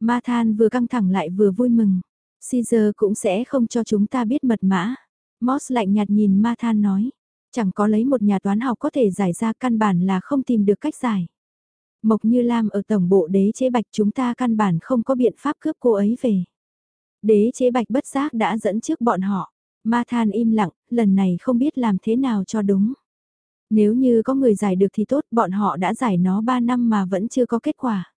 Ma than vừa căng thẳng lại vừa vui mừng. Caesar cũng sẽ không cho chúng ta biết mật mã. Moss lạnh nhạt nhìn ma than nói. Chẳng có lấy một nhà toán học có thể giải ra căn bản là không tìm được cách giải. Mộc Như Lam ở tổng bộ đế chế bạch chúng ta căn bản không có biện pháp cướp cô ấy về. Đế chế bạch bất giác đã dẫn trước bọn họ. Ma than im lặng, lần này không biết làm thế nào cho đúng. Nếu như có người giải được thì tốt, bọn họ đã giải nó 3 năm mà vẫn chưa có kết quả.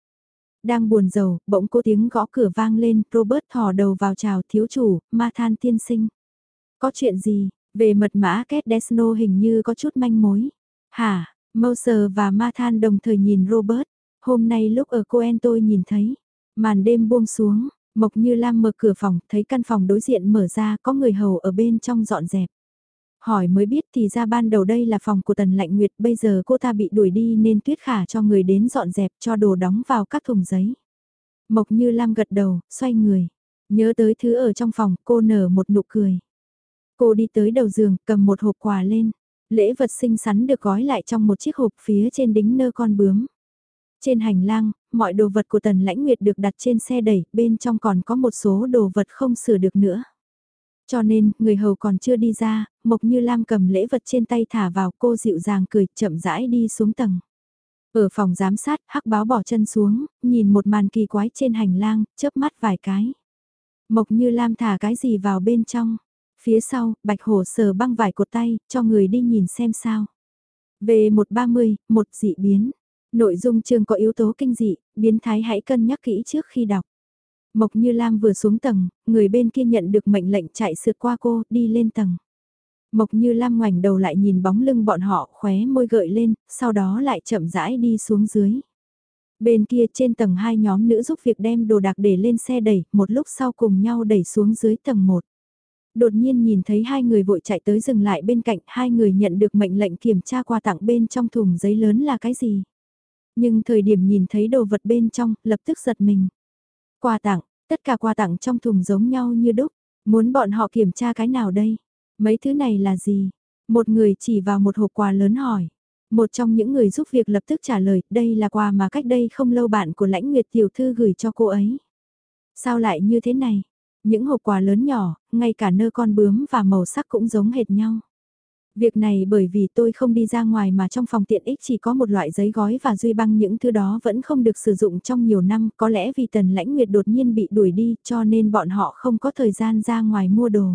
Đang buồn rầu, bỗng cô tiếng gõ cửa vang lên, Robert thò đầu vào chào thiếu chủ, ma than tiên sinh. Có chuyện gì, về mật mã kết Desno hình như có chút manh mối. Hả, Moser và Mathan đồng thời nhìn Robert. Hôm nay lúc ở Coen tôi nhìn thấy, màn đêm buông xuống, Mộc Như Lam mở cửa phòng, thấy căn phòng đối diện mở ra có người hầu ở bên trong dọn dẹp. Hỏi mới biết thì ra ban đầu đây là phòng của Tần Lạnh Nguyệt, bây giờ cô ta bị đuổi đi nên Tuyết Khả cho người đến dọn dẹp cho đồ đóng vào các thùng giấy. Mộc Như Lam gật đầu, xoay người. Nhớ tới thứ ở trong phòng, cô nở một nụ cười. Cô đi tới đầu giường, cầm một hộp quà lên. Lễ vật xinh xắn được gói lại trong một chiếc hộp phía trên đính nơ con bướm. Trên hành lang, mọi đồ vật của Tần Lãnh Nguyệt được đặt trên xe đẩy, bên trong còn có một số đồ vật không sửa được nữa. Cho nên, người hầu còn chưa đi ra, Mộc Như Lam cầm lễ vật trên tay thả vào cô dịu dàng cười, chậm rãi đi xuống tầng. Ở phòng giám sát, hắc báo bỏ chân xuống, nhìn một màn kỳ quái trên hành lang, chớp mắt vài cái. Mộc Như Lam thả cái gì vào bên trong. Phía sau, Bạch Hổ sờ băng vải cột tay, cho người đi nhìn xem sao. Về 130, một dị biến. Nội dung chương có yếu tố kinh dị, biến thái hãy cân nhắc kỹ trước khi đọc. Mộc Như Lam vừa xuống tầng, người bên kia nhận được mệnh lệnh chạy sượt qua cô, đi lên tầng. Mộc Như Lam ngoảnh đầu lại nhìn bóng lưng bọn họ khóe môi gợi lên, sau đó lại chậm rãi đi xuống dưới. Bên kia trên tầng hai nhóm nữ giúp việc đem đồ đạc để lên xe đẩy, một lúc sau cùng nhau đẩy xuống dưới tầng 1. Đột nhiên nhìn thấy hai người vội chạy tới dừng lại bên cạnh, hai người nhận được mệnh lệnh kiểm tra quà tặng bên trong thùng giấy lớn là cái gì. Nhưng thời điểm nhìn thấy đồ vật bên trong, lập tức giật mình. Quà tặng, tất cả quà tặng trong thùng giống nhau như đúc, muốn bọn họ kiểm tra cái nào đây? Mấy thứ này là gì? Một người chỉ vào một hộp quà lớn hỏi. Một trong những người giúp việc lập tức trả lời, đây là quà mà cách đây không lâu bạn của lãnh nguyệt tiểu thư gửi cho cô ấy. Sao lại như thế này? Những hộp quà lớn nhỏ, ngay cả nơ con bướm và màu sắc cũng giống hệt nhau. Việc này bởi vì tôi không đi ra ngoài mà trong phòng tiện ích chỉ có một loại giấy gói và duy băng những thứ đó vẫn không được sử dụng trong nhiều năm, có lẽ vì tần lãnh nguyệt đột nhiên bị đuổi đi cho nên bọn họ không có thời gian ra ngoài mua đồ.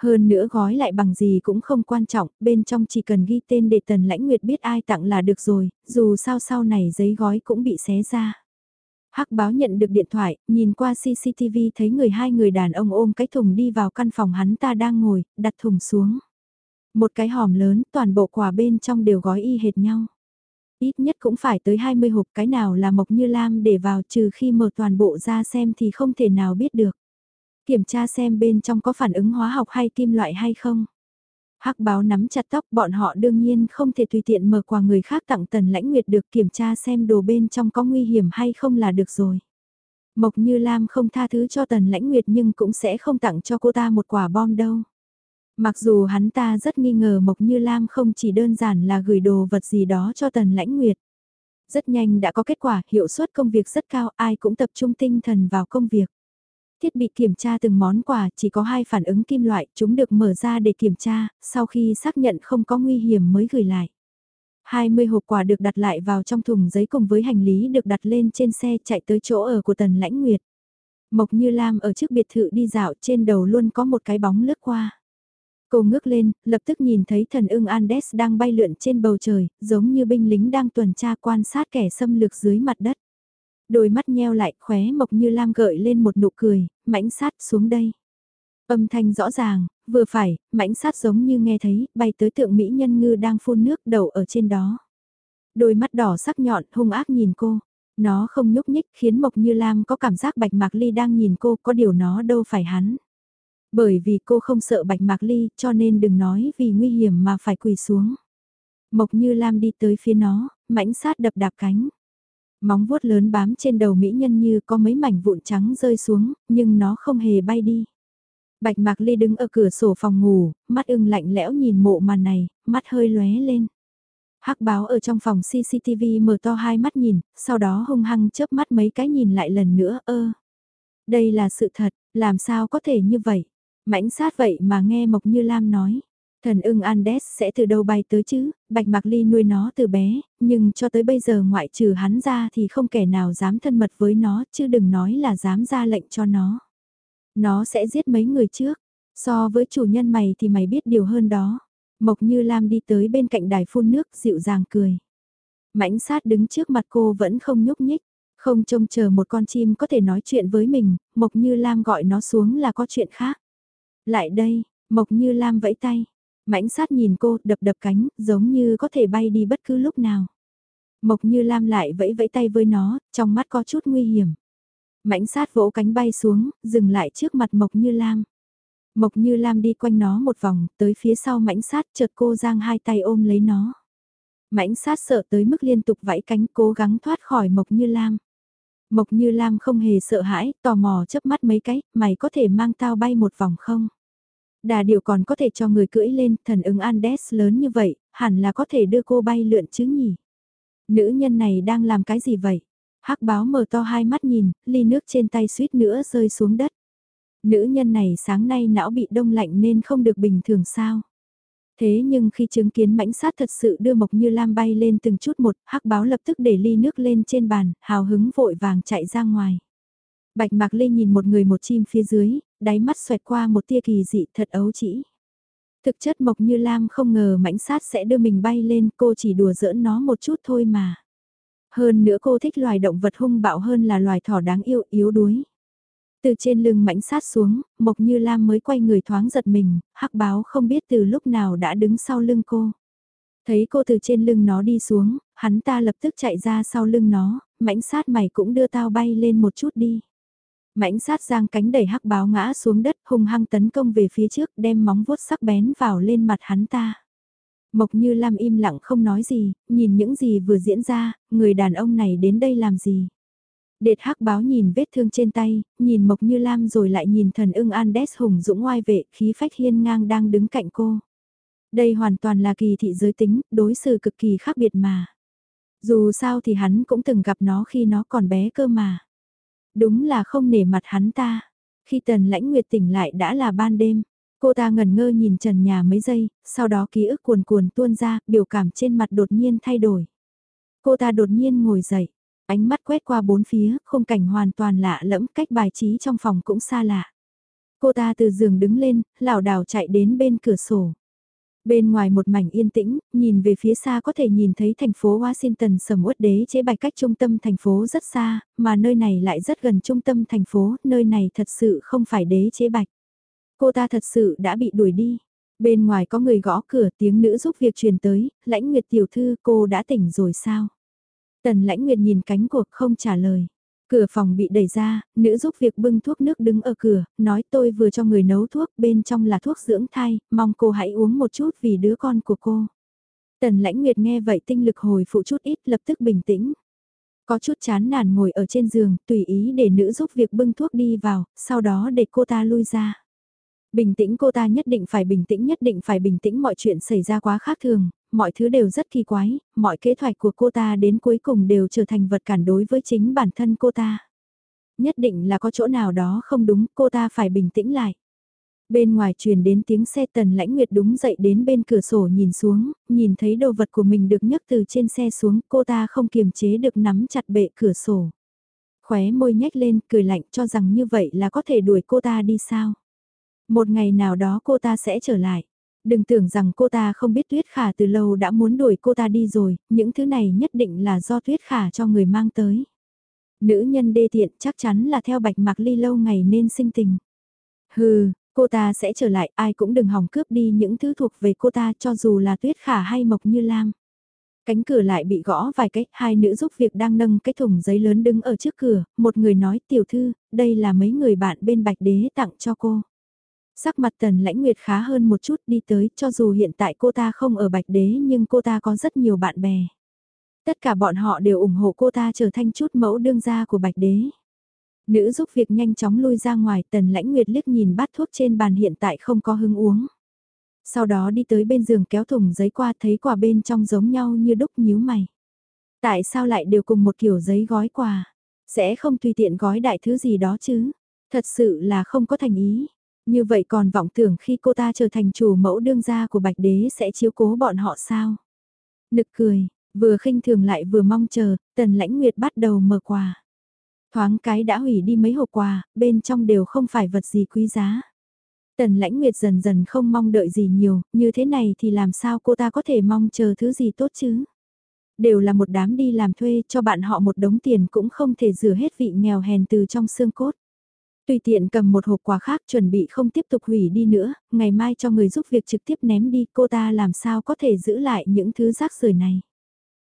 Hơn nữa gói lại bằng gì cũng không quan trọng, bên trong chỉ cần ghi tên để tần lãnh nguyệt biết ai tặng là được rồi, dù sao sau này giấy gói cũng bị xé ra. Hắc báo nhận được điện thoại, nhìn qua CCTV thấy người hai người đàn ông ôm cái thùng đi vào căn phòng hắn ta đang ngồi, đặt thùng xuống. Một cái hòm lớn, toàn bộ quà bên trong đều gói y hệt nhau. Ít nhất cũng phải tới 20 hộp cái nào là mộc như lam để vào trừ khi mở toàn bộ ra xem thì không thể nào biết được. Kiểm tra xem bên trong có phản ứng hóa học hay kim loại hay không. Hắc báo nắm chặt tóc bọn họ đương nhiên không thể tùy tiện mở quà người khác tặng tần lãnh nguyệt được kiểm tra xem đồ bên trong có nguy hiểm hay không là được rồi. Mộc Như Lam không tha thứ cho tần lãnh nguyệt nhưng cũng sẽ không tặng cho cô ta một quả bom đâu. Mặc dù hắn ta rất nghi ngờ Mộc Như Lam không chỉ đơn giản là gửi đồ vật gì đó cho tần lãnh nguyệt. Rất nhanh đã có kết quả, hiệu suất công việc rất cao, ai cũng tập trung tinh thần vào công việc. Thiết bị kiểm tra từng món quà chỉ có hai phản ứng kim loại, chúng được mở ra để kiểm tra, sau khi xác nhận không có nguy hiểm mới gửi lại. 20 hộp quà được đặt lại vào trong thùng giấy cùng với hành lý được đặt lên trên xe chạy tới chỗ ở của Tần Lãnh Nguyệt. Mộc Như Lam ở trước biệt thự đi dạo trên đầu luôn có một cái bóng lướt qua. Cô ngước lên, lập tức nhìn thấy thần ưng Andes đang bay lượn trên bầu trời, giống như binh lính đang tuần tra quan sát kẻ xâm lược dưới mặt đất. Đôi mắt nheo lại, khóe mộc như lam gợi lên một nụ cười, mãnh sát xuống đây. Âm thanh rõ ràng, vừa phải, mãnh sát giống như nghe thấy, bay tới tượng Mỹ nhân ngư đang phun nước đầu ở trên đó. Đôi mắt đỏ sắc nhọn, hung ác nhìn cô. Nó không nhúc nhích khiến Mộc Như Lam có cảm giác Bạch Mạc Ly đang nhìn cô, có điều nó đâu phải hắn. Bởi vì cô không sợ Bạch Mạc Ly cho nên đừng nói vì nguy hiểm mà phải quỳ xuống. Mộc Như Lam đi tới phía nó, mãnh sát đập đạp cánh. Móng vuốt lớn bám trên đầu mỹ nhân như có mấy mảnh vụn trắng rơi xuống, nhưng nó không hề bay đi. Bạch Mạc Ly đứng ở cửa sổ phòng ngủ, mắt ưng lạnh lẽo nhìn mộ màn này, mắt hơi lóe lên. Hắc báo ở trong phòng CCTV mở to hai mắt nhìn, sau đó hung hăng chớp mắt mấy cái nhìn lại lần nữa, ơ. Đây là sự thật, làm sao có thể như vậy? Mãnh sát vậy mà nghe Mộc Như Lam nói. Thần ưng Andes sẽ từ đâu bay tới chứ, Bạch Mạc Ly nuôi nó từ bé, nhưng cho tới bây giờ ngoại trừ hắn ra thì không kẻ nào dám thân mật với nó, chứ đừng nói là dám ra lệnh cho nó. Nó sẽ giết mấy người trước, so với chủ nhân mày thì mày biết điều hơn đó. Mộc Như Lam đi tới bên cạnh đài phun nước dịu dàng cười. Mãnh sát đứng trước mặt cô vẫn không nhúc nhích, không trông chờ một con chim có thể nói chuyện với mình, Mộc Như Lam gọi nó xuống là có chuyện khác. Lại đây, Mộc Như Lam vẫy tay, Mãnh sát nhìn cô, đập đập cánh, giống như có thể bay đi bất cứ lúc nào. Mộc như Lam lại vẫy vẫy tay với nó, trong mắt có chút nguy hiểm. Mãnh sát vỗ cánh bay xuống, dừng lại trước mặt Mộc như Lam. Mộc Như Lam đi quanh nó một vòng, tới phía sau mãnh sát chợt cô giang hai tay ôm lấy nó. Mãnh sát sợ tới mức liên tục vẫy cánh cố gắng thoát khỏi Mộc Như Lam. Mộc Như Lam không hề sợ hãi, tò mò chớp mắt mấy cái, mày có thể mang tao bay một vòng không? Đà điều còn có thể cho người cưỡi lên, thần ứng Andes lớn như vậy, hẳn là có thể đưa cô bay lượn chứ nhỉ? Nữ nhân này đang làm cái gì vậy? hắc báo mở to hai mắt nhìn, ly nước trên tay suýt nữa rơi xuống đất. Nữ nhân này sáng nay não bị đông lạnh nên không được bình thường sao? Thế nhưng khi chứng kiến mãnh sát thật sự đưa Mộc Như Lam bay lên từng chút một, hắc báo lập tức để ly nước lên trên bàn, hào hứng vội vàng chạy ra ngoài. Bạch Mạc Lê nhìn một người một chim phía dưới, đáy mắt xoẹt qua một tia kỳ dị thật ấu chỉ. Thực chất Mộc Như Lam không ngờ mãnh sát sẽ đưa mình bay lên, cô chỉ đùa giỡn nó một chút thôi mà. Hơn nữa cô thích loài động vật hung bạo hơn là loài thỏ đáng yêu yếu đuối. Từ trên lưng mãnh sát xuống, Mộc Như Lam mới quay người thoáng giật mình, hắc báo không biết từ lúc nào đã đứng sau lưng cô. Thấy cô từ trên lưng nó đi xuống, hắn ta lập tức chạy ra sau lưng nó, mãnh sát mày cũng đưa tao bay lên một chút đi. Mãnh sát giang cánh đẩy hắc báo ngã xuống đất hung hăng tấn công về phía trước đem móng vuốt sắc bén vào lên mặt hắn ta. Mộc như Lam im lặng không nói gì, nhìn những gì vừa diễn ra, người đàn ông này đến đây làm gì. Đệt hắc báo nhìn vết thương trên tay, nhìn Mộc Như Lam rồi lại nhìn thần ưng Andes hùng dũng ngoai vệ khí phách hiên ngang đang đứng cạnh cô. Đây hoàn toàn là kỳ thị giới tính, đối xử cực kỳ khác biệt mà. Dù sao thì hắn cũng từng gặp nó khi nó còn bé cơ mà. Đúng là không nể mặt hắn ta. Khi tần lãnh nguyệt tỉnh lại đã là ban đêm. Cô ta ngẩn ngơ nhìn trần nhà mấy giây, sau đó ký ức cuồn cuồn tuôn ra, biểu cảm trên mặt đột nhiên thay đổi. Cô ta đột nhiên ngồi dậy, ánh mắt quét qua bốn phía, khung cảnh hoàn toàn lạ lẫm, cách bài trí trong phòng cũng xa lạ. Cô ta từ giường đứng lên, lảo đảo chạy đến bên cửa sổ. Bên ngoài một mảnh yên tĩnh, nhìn về phía xa có thể nhìn thấy thành phố Washington sầm uất đế chế bài cách trung tâm thành phố rất xa, mà nơi này lại rất gần trung tâm thành phố, nơi này thật sự không phải đế chế bạch. Cô ta thật sự đã bị đuổi đi. Bên ngoài có người gõ cửa tiếng nữ giúp việc truyền tới, lãnh nguyệt tiểu thư cô đã tỉnh rồi sao? Tần lãnh nguyệt nhìn cánh cuộc không trả lời. Cửa phòng bị đẩy ra, nữ giúp việc bưng thuốc nước đứng ở cửa, nói tôi vừa cho người nấu thuốc, bên trong là thuốc dưỡng thai, mong cô hãy uống một chút vì đứa con của cô. Tần lãnh nguyệt nghe vậy tinh lực hồi phụ chút ít lập tức bình tĩnh. Có chút chán nản ngồi ở trên giường, tùy ý để nữ giúp việc bưng thuốc đi vào, sau đó để cô ta lui ra. Bình tĩnh cô ta nhất định phải bình tĩnh nhất định phải bình tĩnh mọi chuyện xảy ra quá khác thường, mọi thứ đều rất kỳ quái, mọi kế hoạch của cô ta đến cuối cùng đều trở thành vật cản đối với chính bản thân cô ta. Nhất định là có chỗ nào đó không đúng, cô ta phải bình tĩnh lại. Bên ngoài truyền đến tiếng xe tần lãnh nguyệt đúng dậy đến bên cửa sổ nhìn xuống, nhìn thấy đồ vật của mình được nhấc từ trên xe xuống, cô ta không kiềm chế được nắm chặt bệ cửa sổ. Khóe môi nhếch lên, cười lạnh cho rằng như vậy là có thể đuổi cô ta đi sao. Một ngày nào đó cô ta sẽ trở lại. Đừng tưởng rằng cô ta không biết Tuyết Khả từ lâu đã muốn đuổi cô ta đi rồi, những thứ này nhất định là do Tuyết Khả cho người mang tới. Nữ nhân đê tiện chắc chắn là theo bạch mạc ly lâu ngày nên sinh tình. Hừ, cô ta sẽ trở lại, ai cũng đừng hòng cướp đi những thứ thuộc về cô ta cho dù là Tuyết Khả hay Mộc Như Lam. Cánh cửa lại bị gõ vài cách, hai nữ giúp việc đang nâng cái thùng giấy lớn đứng ở trước cửa, một người nói tiểu thư, đây là mấy người bạn bên bạch đế tặng cho cô. Sắc mặt tần lãnh nguyệt khá hơn một chút, đi tới, cho dù hiện tại cô ta không ở bạch đế nhưng cô ta có rất nhiều bạn bè. Tất cả bọn họ đều ủng hộ cô ta trở thành chút mẫu đương gia của bạch đế. Nữ giúp việc nhanh chóng lui ra ngoài, tần lãnh nguyệt liếc nhìn bát thuốc trên bàn hiện tại không có hứng uống. Sau đó đi tới bên giường kéo thùng giấy qua, thấy quà bên trong giống nhau như đúc nhíu mày. Tại sao lại đều cùng một kiểu giấy gói quà? Sẽ không tùy tiện gói đại thứ gì đó chứ? Thật sự là không có thành ý. Như vậy còn vọng tưởng khi cô ta trở thành chủ mẫu đương gia của Bạch Đế sẽ chiếu cố bọn họ sao? Nực cười, vừa khinh thường lại vừa mong chờ, tần lãnh nguyệt bắt đầu mở quà. Thoáng cái đã hủy đi mấy hộp quà, bên trong đều không phải vật gì quý giá. Tần lãnh nguyệt dần dần không mong đợi gì nhiều, như thế này thì làm sao cô ta có thể mong chờ thứ gì tốt chứ? Đều là một đám đi làm thuê cho bạn họ một đống tiền cũng không thể rửa hết vị nghèo hèn từ trong xương cốt. Tùy tiện cầm một hộp quà khác chuẩn bị không tiếp tục hủy đi nữa, ngày mai cho người giúp việc trực tiếp ném đi cô ta làm sao có thể giữ lại những thứ rác rưởi này.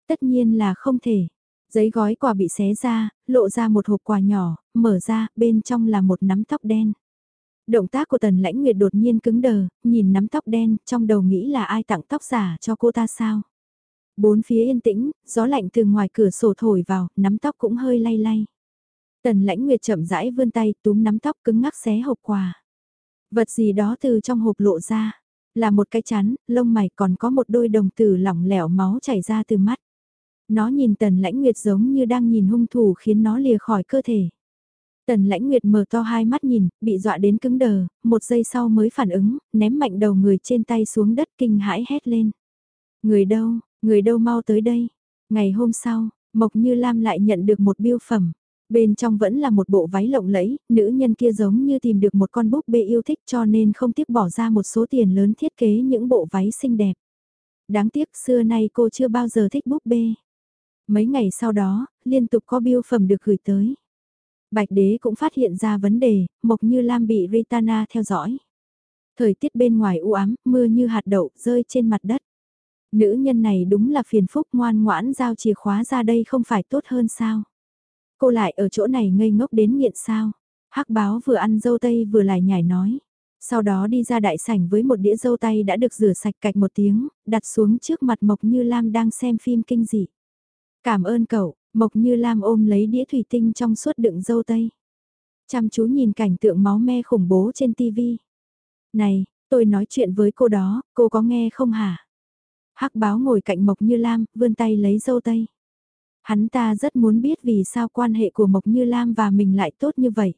Tất nhiên là không thể. Giấy gói quà bị xé ra, lộ ra một hộp quà nhỏ, mở ra, bên trong là một nắm tóc đen. Động tác của Tần Lãnh Nguyệt đột nhiên cứng đờ, nhìn nắm tóc đen, trong đầu nghĩ là ai tặng tóc giả cho cô ta sao. Bốn phía yên tĩnh, gió lạnh từ ngoài cửa sổ thổi vào, nắm tóc cũng hơi lay lay. Tần Lãnh Nguyệt chậm rãi vươn tay túm nắm tóc cứng ngắc xé hộp quà. Vật gì đó từ trong hộp lộ ra, là một cái chắn, lông mày còn có một đôi đồng tử lỏng lẻo máu chảy ra từ mắt. Nó nhìn Tần Lãnh Nguyệt giống như đang nhìn hung thủ khiến nó lìa khỏi cơ thể. Tần lãnh nguyệt mở to hai mắt nhìn, bị dọa đến cứng đờ, một giây sau mới phản ứng, ném mạnh đầu người trên tay xuống đất kinh hãi hét lên. Người đâu, người đâu mau tới đây. Ngày hôm sau, Mộc Như Lam lại nhận được một biêu phẩm. Bên trong vẫn là một bộ váy lộng lẫy, nữ nhân kia giống như tìm được một con búp bê yêu thích cho nên không tiếc bỏ ra một số tiền lớn thiết kế những bộ váy xinh đẹp. Đáng tiếc xưa nay cô chưa bao giờ thích búp bê. Mấy ngày sau đó, liên tục có biêu phẩm được gửi tới. Bạch đế cũng phát hiện ra vấn đề, Mộc Như Lam bị Ritana theo dõi. Thời tiết bên ngoài u ám, mưa như hạt đậu rơi trên mặt đất. Nữ nhân này đúng là phiền phúc ngoan ngoãn giao chìa khóa ra đây không phải tốt hơn sao. Cô lại ở chỗ này ngây ngốc đến nghiện sao. hắc báo vừa ăn dâu tây vừa lại nhảy nói. Sau đó đi ra đại sảnh với một đĩa dâu tây đã được rửa sạch cạch một tiếng, đặt xuống trước mặt Mộc Như Lam đang xem phim kinh dị. Cảm ơn cậu, Mộc Như Lam ôm lấy đĩa thủy tinh trong suốt đựng dâu tây. Chăm chú nhìn cảnh tượng máu me khủng bố trên tivi. Này, tôi nói chuyện với cô đó, cô có nghe không hả? Hắc báo ngồi cạnh Mộc Như Lam, vươn tay lấy dâu tây. Hắn ta rất muốn biết vì sao quan hệ của Mộc Như Lam và mình lại tốt như vậy.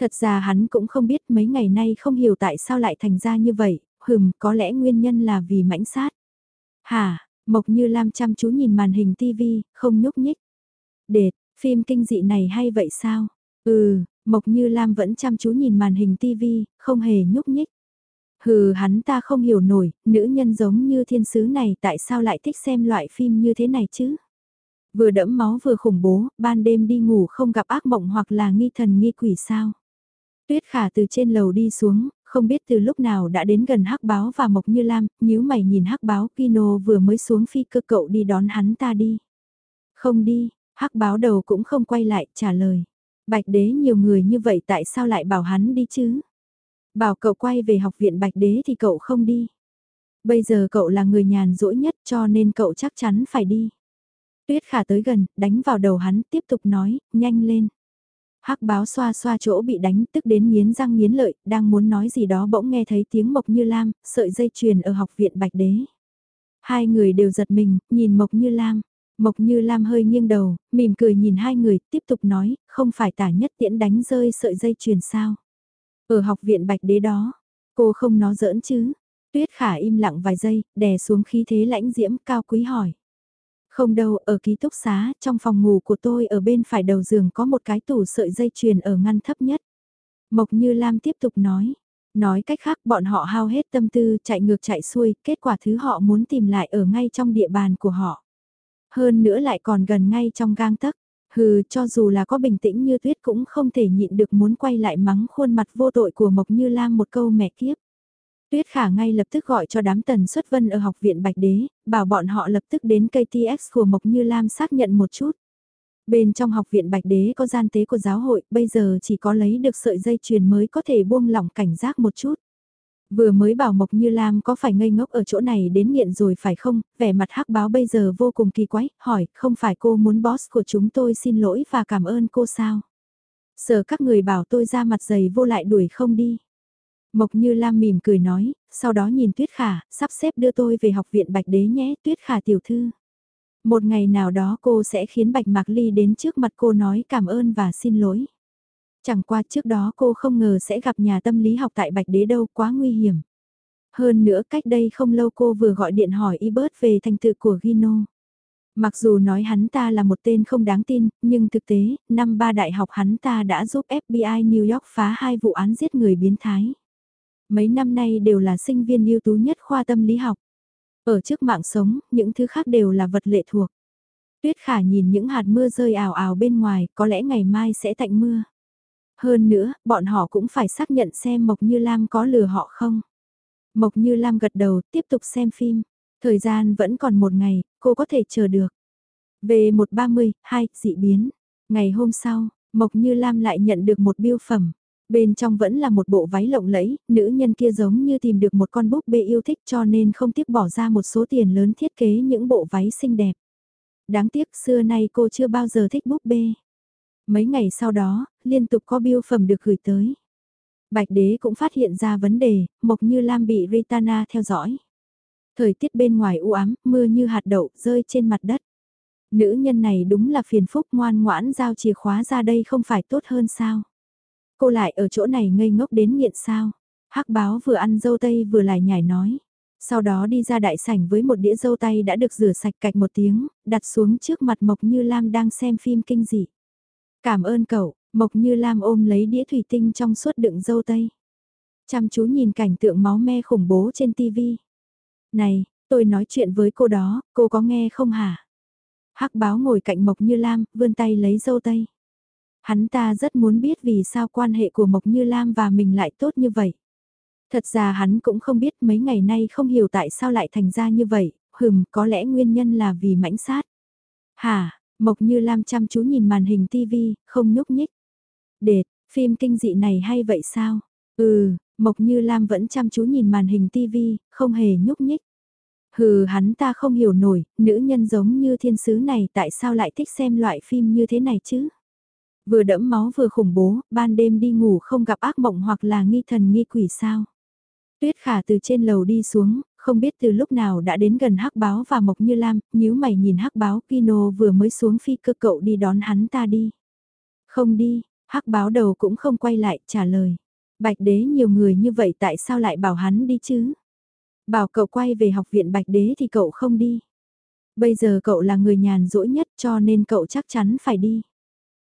Thật ra hắn cũng không biết mấy ngày nay không hiểu tại sao lại thành ra như vậy, hừm có lẽ nguyên nhân là vì mãnh sát. Hả, Mộc Như Lam chăm chú nhìn màn hình tivi, không nhúc nhích. Đệt, phim kinh dị này hay vậy sao? Ừ, Mộc Như Lam vẫn chăm chú nhìn màn hình tivi, không hề nhúc nhích. Hừ hắn ta không hiểu nổi, nữ nhân giống như thiên sứ này tại sao lại thích xem loại phim như thế này chứ? Vừa đẫm máu vừa khủng bố, ban đêm đi ngủ không gặp ác mộng hoặc là nghi thần nghi quỷ sao? Tuyết khả từ trên lầu đi xuống, không biết từ lúc nào đã đến gần hắc báo và mộc như lam, nhíu mày nhìn hắc báo Kino vừa mới xuống phi cơ cậu đi đón hắn ta đi. Không đi, hắc báo đầu cũng không quay lại trả lời. Bạch đế nhiều người như vậy tại sao lại bảo hắn đi chứ? Bảo cậu quay về học viện bạch đế thì cậu không đi. Bây giờ cậu là người nhàn rỗi nhất cho nên cậu chắc chắn phải đi. Tuyết khả tới gần, đánh vào đầu hắn, tiếp tục nói, nhanh lên. Hắc báo xoa xoa chỗ bị đánh tức đến nghiến răng nghiến lợi, đang muốn nói gì đó bỗng nghe thấy tiếng Mộc Như Lam, sợi dây chuyền ở học viện Bạch Đế. Hai người đều giật mình, nhìn Mộc Như Lam. Mộc Như Lam hơi nghiêng đầu, mỉm cười nhìn hai người, tiếp tục nói, không phải tả nhất tiễn đánh rơi sợi dây chuyền sao. Ở học viện Bạch Đế đó, cô không nó giỡn chứ. Tuyết khả im lặng vài giây, đè xuống khí thế lãnh diễm cao quý hỏi. Không đâu, ở ký túc xá, trong phòng ngủ của tôi ở bên phải đầu giường có một cái tủ sợi dây chuyền ở ngăn thấp nhất. Mộc Như Lam tiếp tục nói. Nói cách khác bọn họ hao hết tâm tư chạy ngược chạy xuôi, kết quả thứ họ muốn tìm lại ở ngay trong địa bàn của họ. Hơn nữa lại còn gần ngay trong gang tấc. Hừ, cho dù là có bình tĩnh như tuyết cũng không thể nhịn được muốn quay lại mắng khuôn mặt vô tội của Mộc Như Lam một câu mẹ kiếp. Tuyết Khả ngay lập tức gọi cho đám tần xuất vân ở học viện Bạch Đế, bảo bọn họ lập tức đến KTX của Mộc Như Lam xác nhận một chút. Bên trong học viện Bạch Đế có gian tế của giáo hội, bây giờ chỉ có lấy được sợi dây chuyền mới có thể buông lỏng cảnh giác một chút. Vừa mới bảo Mộc Như Lam có phải ngây ngốc ở chỗ này đến nghiện rồi phải không, vẻ mặt hắc báo bây giờ vô cùng kỳ quái, hỏi, không phải cô muốn boss của chúng tôi xin lỗi và cảm ơn cô sao? Sợ các người bảo tôi ra mặt dày vô lại đuổi không đi. Mộc Như Lam mỉm cười nói, sau đó nhìn Tuyết Khả, sắp xếp đưa tôi về học viện Bạch Đế nhé, Tuyết Khả tiểu thư. Một ngày nào đó cô sẽ khiến Bạch Mạc Ly đến trước mặt cô nói cảm ơn và xin lỗi. Chẳng qua trước đó cô không ngờ sẽ gặp nhà tâm lý học tại Bạch Đế đâu quá nguy hiểm. Hơn nữa cách đây không lâu cô vừa gọi điện hỏi Ibert về thành tựu của Gino. Mặc dù nói hắn ta là một tên không đáng tin, nhưng thực tế, năm ba đại học hắn ta đã giúp FBI New York phá hai vụ án giết người biến thái. Mấy năm nay đều là sinh viên ưu tú nhất khoa tâm lý học. Ở trước mạng sống, những thứ khác đều là vật lệ thuộc. Tuyết khả nhìn những hạt mưa rơi ảo ảo bên ngoài, có lẽ ngày mai sẽ tạnh mưa. Hơn nữa, bọn họ cũng phải xác nhận xem Mộc Như Lam có lừa họ không. Mộc Như Lam gật đầu, tiếp tục xem phim. Thời gian vẫn còn một ngày, cô có thể chờ được. Về 1.30, 2, dị biến. Ngày hôm sau, Mộc Như Lam lại nhận được một biêu phẩm. Bên trong vẫn là một bộ váy lộng lẫy, nữ nhân kia giống như tìm được một con búp bê yêu thích cho nên không tiếc bỏ ra một số tiền lớn thiết kế những bộ váy xinh đẹp. Đáng tiếc xưa nay cô chưa bao giờ thích búp bê. Mấy ngày sau đó, liên tục có biêu phẩm được gửi tới. Bạch đế cũng phát hiện ra vấn đề, Mộc Như Lam bị Ritana theo dõi. Thời tiết bên ngoài u ám, mưa như hạt đậu rơi trên mặt đất. Nữ nhân này đúng là phiền phúc ngoan ngoãn giao chìa khóa ra đây không phải tốt hơn sao. Cô lại ở chỗ này ngây ngốc đến nghiện sao. hắc báo vừa ăn dâu tây vừa lại nhảy nói. Sau đó đi ra đại sảnh với một đĩa dâu tay đã được rửa sạch cạch một tiếng, đặt xuống trước mặt Mộc Như Lam đang xem phim kinh dị. Cảm ơn cậu, Mộc Như Lam ôm lấy đĩa thủy tinh trong suốt đựng dâu tây. Chăm chú nhìn cảnh tượng máu me khủng bố trên tivi. Này, tôi nói chuyện với cô đó, cô có nghe không hả? Hắc báo ngồi cạnh Mộc Như Lam, vươn tay lấy dâu tây. Hắn ta rất muốn biết vì sao quan hệ của Mộc Như Lam và mình lại tốt như vậy. Thật ra hắn cũng không biết mấy ngày nay không hiểu tại sao lại thành ra như vậy, hừm, có lẽ nguyên nhân là vì mãnh sát. Hả, Mộc Như Lam chăm chú nhìn màn hình tivi không nhúc nhích. Đệt, phim kinh dị này hay vậy sao? Ừ, Mộc Như Lam vẫn chăm chú nhìn màn hình tivi không hề nhúc nhích. Hừ hắn ta không hiểu nổi, nữ nhân giống như thiên sứ này tại sao lại thích xem loại phim như thế này chứ? Vừa đẫm máu vừa khủng bố, ban đêm đi ngủ không gặp ác mộng hoặc là nghi thần nghi quỷ sao? Tuyết khả từ trên lầu đi xuống, không biết từ lúc nào đã đến gần hắc báo và mộc như lam, nhíu mày nhìn hắc báo Kino vừa mới xuống phi cơ cậu đi đón hắn ta đi. Không đi, hắc báo đầu cũng không quay lại trả lời. Bạch đế nhiều người như vậy tại sao lại bảo hắn đi chứ? Bảo cậu quay về học viện bạch đế thì cậu không đi. Bây giờ cậu là người nhàn rỗi nhất cho nên cậu chắc chắn phải đi.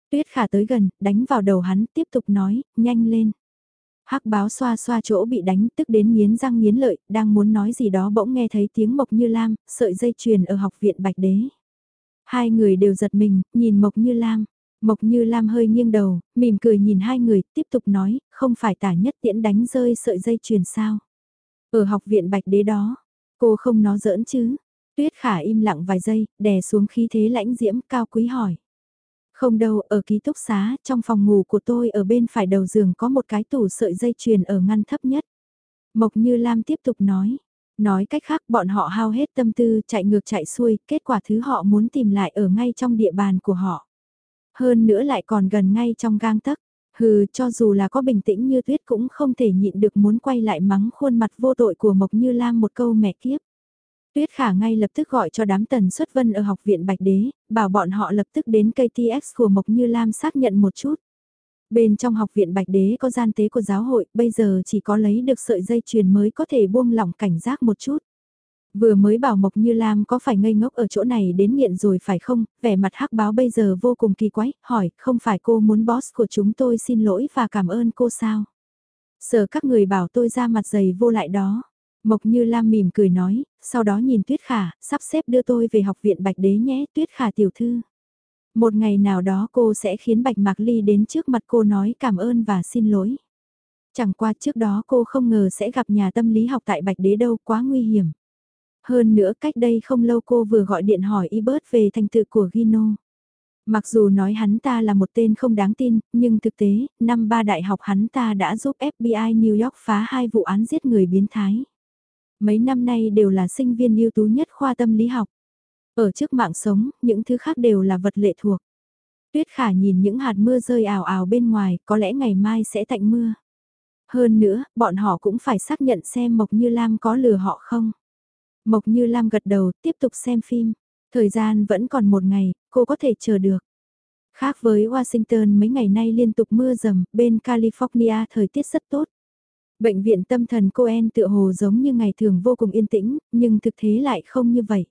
Tuyết khả tới gần, đánh vào đầu hắn, tiếp tục nói, nhanh lên. Hắc báo xoa xoa chỗ bị đánh tức đến nghiến răng nghiến lợi, đang muốn nói gì đó bỗng nghe thấy tiếng Mộc Như Lam, sợi dây chuyền ở học viện Bạch Đế. Hai người đều giật mình, nhìn Mộc Như Lam. Mộc Như Lam hơi nghiêng đầu, mỉm cười nhìn hai người, tiếp tục nói, không phải tả nhất tiễn đánh rơi sợi dây chuyền sao. Ở học viện Bạch Đế đó, cô không nó giỡn chứ. Tuyết khả im lặng vài giây, đè xuống khí thế lãnh diễm cao quý hỏi. Không đâu, ở ký túc xá, trong phòng ngủ của tôi ở bên phải đầu giường có một cái tủ sợi dây chuyền ở ngăn thấp nhất. Mộc Như Lam tiếp tục nói. Nói cách khác bọn họ hao hết tâm tư chạy ngược chạy xuôi, kết quả thứ họ muốn tìm lại ở ngay trong địa bàn của họ. Hơn nữa lại còn gần ngay trong gang tấc. Hừ, cho dù là có bình tĩnh như tuyết cũng không thể nhịn được muốn quay lại mắng khuôn mặt vô tội của Mộc Như Lam một câu mẹ kiếp. Tuyết Khả ngay lập tức gọi cho đám tần xuất vân ở học viện Bạch Đế, bảo bọn họ lập tức đến KTX của Mộc Như Lam xác nhận một chút. Bên trong học viện Bạch Đế có gian tế của giáo hội, bây giờ chỉ có lấy được sợi dây chuyền mới có thể buông lỏng cảnh giác một chút. Vừa mới bảo Mộc Như Lam có phải ngây ngốc ở chỗ này đến nghiện rồi phải không, vẻ mặt hắc báo bây giờ vô cùng kỳ quái, hỏi, không phải cô muốn boss của chúng tôi xin lỗi và cảm ơn cô sao? Sợ các người bảo tôi ra mặt dày vô lại đó. Mộc Như Lam mỉm cười nói, sau đó nhìn Tuyết Khả, sắp xếp đưa tôi về học viện Bạch Đế nhé, Tuyết Khả tiểu thư. Một ngày nào đó cô sẽ khiến Bạch Mạc Ly đến trước mặt cô nói cảm ơn và xin lỗi. Chẳng qua trước đó cô không ngờ sẽ gặp nhà tâm lý học tại Bạch Đế đâu quá nguy hiểm. Hơn nữa cách đây không lâu cô vừa gọi điện hỏi Ibert về thành tựu của Gino. Mặc dù nói hắn ta là một tên không đáng tin, nhưng thực tế, năm ba đại học hắn ta đã giúp FBI New York phá hai vụ án giết người biến thái. Mấy năm nay đều là sinh viên ưu tú nhất khoa tâm lý học. Ở trước mạng sống, những thứ khác đều là vật lệ thuộc. Tuyết khả nhìn những hạt mưa rơi ảo ảo bên ngoài, có lẽ ngày mai sẽ tạnh mưa. Hơn nữa, bọn họ cũng phải xác nhận xem Mộc Như Lam có lừa họ không. Mộc Như Lam gật đầu, tiếp tục xem phim. Thời gian vẫn còn một ngày, cô có thể chờ được. Khác với Washington mấy ngày nay liên tục mưa rầm, bên California thời tiết rất tốt. Bệnh viện tâm thần Coen tựa hồ giống như ngày thường vô cùng yên tĩnh, nhưng thực thế lại không như vậy.